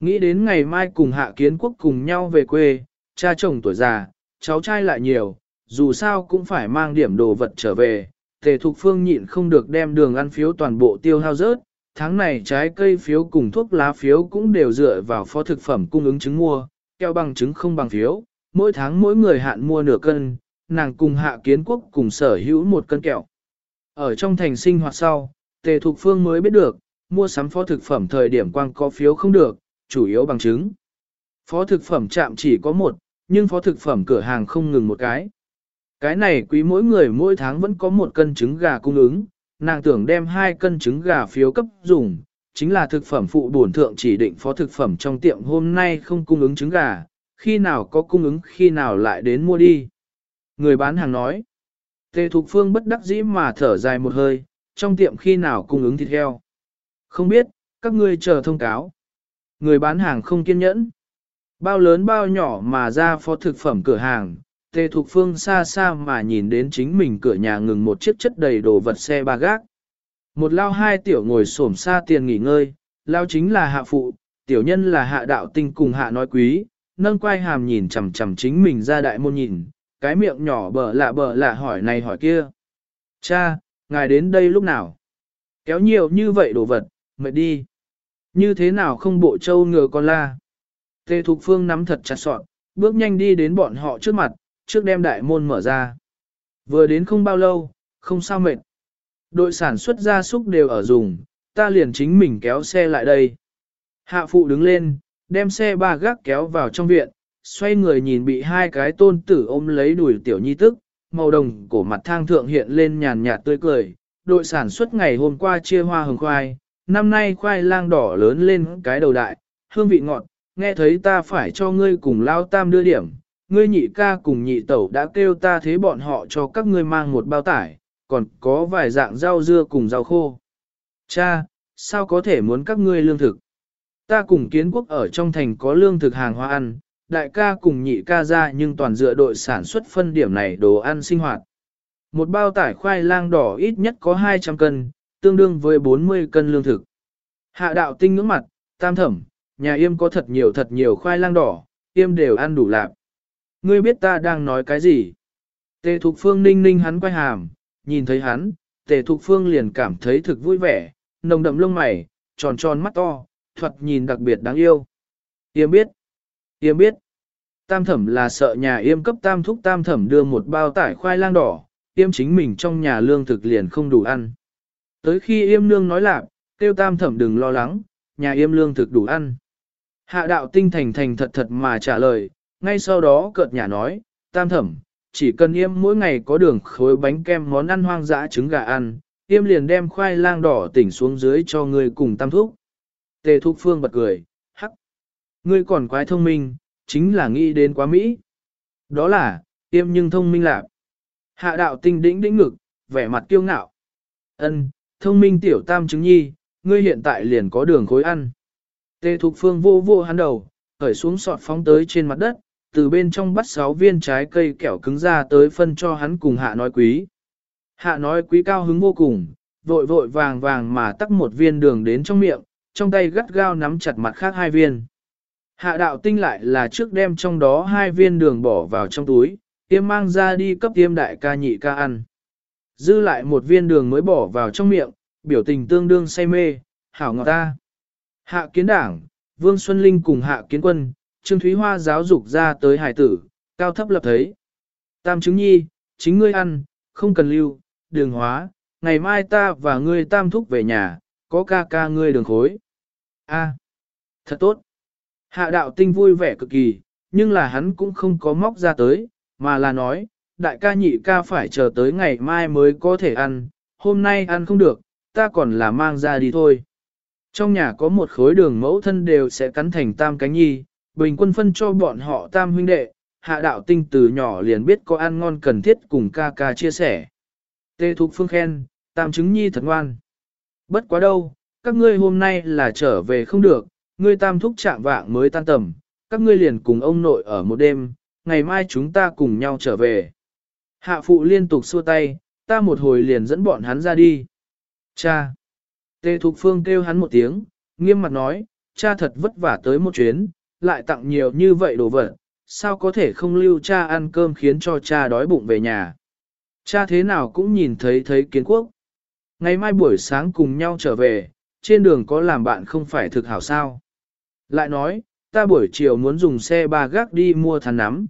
Nghĩ đến ngày mai cùng Hạ Kiến Quốc cùng nhau về quê, cha chồng tuổi già, cháu trai lại nhiều, dù sao cũng phải mang điểm đồ vật trở về. Tề Thục Phương nhịn không được đem đường ăn phiếu toàn bộ tiêu hao rớt, tháng này trái cây phiếu cùng thuốc lá phiếu cũng đều dựa vào phó thực phẩm cung ứng chứng mua, keo bằng chứng không bằng phiếu, mỗi tháng mỗi người hạn mua nửa cân, nàng cùng hạ kiến quốc cùng sở hữu một cân kẹo. Ở trong thành sinh hoạt sau, Tề Thục Phương mới biết được, mua sắm phó thực phẩm thời điểm quang có phiếu không được, chủ yếu bằng chứng. Phó thực phẩm chạm chỉ có một, nhưng phó thực phẩm cửa hàng không ngừng một cái. Cái này quý mỗi người mỗi tháng vẫn có một cân trứng gà cung ứng, nàng tưởng đem hai cân trứng gà phiếu cấp dùng, chính là thực phẩm phụ bổn thượng chỉ định phó thực phẩm trong tiệm hôm nay không cung ứng trứng gà, khi nào có cung ứng khi nào lại đến mua đi. Người bán hàng nói, Tề Thục Phương bất đắc dĩ mà thở dài một hơi, trong tiệm khi nào cung ứng thịt heo. Không biết, các ngươi chờ thông cáo. Người bán hàng không kiên nhẫn. Bao lớn bao nhỏ mà ra phó thực phẩm cửa hàng, Tề Thục Phương xa xa mà nhìn đến chính mình cửa nhà ngừng một chiếc chất đầy đồ vật xe ba gác. Một lao hai tiểu ngồi xổm xa tiền nghỉ ngơi, lao chính là hạ phụ, tiểu nhân là hạ đạo tinh cùng hạ nói quý, nâng quay hàm nhìn chằm chằm chính mình ra đại môn nhìn, cái miệng nhỏ bở lạ bở lạ hỏi này hỏi kia. Cha, ngài đến đây lúc nào? Kéo nhiều như vậy đồ vật, mệt đi. Như thế nào không bộ trâu ngừa con la? Tề Thục Phương nắm thật chặt sọn, bước nhanh đi đến bọn họ trước mặt, trước đem đại môn mở ra. Vừa đến không bao lâu, không sao mệt. Đội sản xuất gia súc đều ở dùng, ta liền chính mình kéo xe lại đây. Hạ phụ đứng lên, đem xe ba gác kéo vào trong viện, xoay người nhìn bị hai cái tôn tử ôm lấy đuổi tiểu nhi tức, màu đồng cổ mặt thang thượng hiện lên nhàn nhạt tươi cười. Đội sản xuất ngày hôm qua chia hoa hồng khoai, năm nay khoai lang đỏ lớn lên cái đầu đại, hương vị ngọt, nghe thấy ta phải cho ngươi cùng lao tam đưa điểm, ngươi nhị ca cùng nhị tẩu đã kêu ta thế bọn họ cho các ngươi mang một bao tải, còn có vài dạng rau dưa cùng rau khô. Cha, sao có thể muốn các ngươi lương thực? Ta cùng kiến quốc ở trong thành có lương thực hàng hóa ăn, đại ca cùng nhị ca ra nhưng toàn dựa đội sản xuất phân điểm này đồ ăn sinh hoạt. Một bao tải khoai lang đỏ ít nhất có 200 cân, tương đương với 40 cân lương thực. Hạ đạo tinh ngưỡng mặt, tam thẩm, nhà yêm có thật nhiều thật nhiều khoai lang đỏ, yêm đều ăn đủ lạc. Ngươi biết ta đang nói cái gì? Tề Thục Phương ninh ninh hắn quay hàm, nhìn thấy hắn, Tề Thục Phương liền cảm thấy thực vui vẻ, nồng đậm lông mày, tròn tròn mắt to, thuật nhìn đặc biệt đáng yêu. Yêm biết, Yêm biết, tam thẩm là sợ nhà yêm cấp tam thúc tam thẩm đưa một bao tải khoai lang đỏ, yêm chính mình trong nhà lương thực liền không đủ ăn. Tới khi yêm nương nói lạc, tiêu tam thẩm đừng lo lắng, nhà yêm lương thực đủ ăn. Hạ đạo tinh thành thành thật thật mà trả lời, ngay sau đó cợt nhà nói, tam thẩm, chỉ cần yêm mỗi ngày có đường khối bánh kem món ăn hoang dã trứng gà ăn, yêm liền đem khoai lang đỏ tỉnh xuống dưới cho người cùng tam thúc. Tề thúc phương bật cười, hắc. Ngươi còn quái thông minh, chính là nghĩ đến quá Mỹ. Đó là, yêm nhưng thông minh lạc. Hạ đạo tinh đĩnh đĩnh ngực, vẻ mặt kiêu ngạo. Ân, thông minh tiểu tam chứng nhi, ngươi hiện tại liền có đường khối ăn. Tề thục phương vô vô hắn đầu, khởi xuống sọt phóng tới trên mặt đất, từ bên trong bắt sáu viên trái cây kẹo cứng ra tới phân cho hắn cùng hạ nói quý. Hạ nói quý cao hứng vô cùng, vội vội vàng vàng mà tắc một viên đường đến trong miệng, trong tay gắt gao nắm chặt mặt khác hai viên. Hạ đạo tinh lại là trước đem trong đó hai viên đường bỏ vào trong túi, tiêm mang ra đi cấp tiêm đại ca nhị ca ăn. Dư lại một viên đường mới bỏ vào trong miệng, biểu tình tương đương say mê, hảo ngọt ta. Hạ kiến đảng, Vương Xuân Linh cùng hạ kiến quân, Trương Thúy Hoa giáo dục ra tới hải tử, cao thấp lập thấy. Tam chứng nhi, chính ngươi ăn, không cần lưu, đường hóa, ngày mai ta và ngươi tam thúc về nhà, có ca ca ngươi đường khối. A, thật tốt. Hạ đạo tinh vui vẻ cực kỳ, nhưng là hắn cũng không có móc ra tới, mà là nói, đại ca nhị ca phải chờ tới ngày mai mới có thể ăn, hôm nay ăn không được, ta còn là mang ra đi thôi. Trong nhà có một khối đường mẫu thân đều sẽ cắn thành tam cánh nhi, bình quân phân cho bọn họ tam huynh đệ, hạ đạo tinh từ nhỏ liền biết có ăn ngon cần thiết cùng ca ca chia sẻ. Tê Thục Phương khen, tam chứng nhi thật ngoan. Bất quá đâu, các ngươi hôm nay là trở về không được, ngươi tam thúc chạm vạng mới tan tầm, các ngươi liền cùng ông nội ở một đêm, ngày mai chúng ta cùng nhau trở về. Hạ phụ liên tục xua tay, ta một hồi liền dẫn bọn hắn ra đi. Cha! Tê Thục Phương kêu hắn một tiếng, nghiêm mặt nói, cha thật vất vả tới một chuyến, lại tặng nhiều như vậy đồ vật, sao có thể không lưu cha ăn cơm khiến cho cha đói bụng về nhà. Cha thế nào cũng nhìn thấy thấy kiến quốc. Ngày mai buổi sáng cùng nhau trở về, trên đường có làm bạn không phải thực hảo sao. Lại nói, ta buổi chiều muốn dùng xe ba gác đi mua thắn nắm,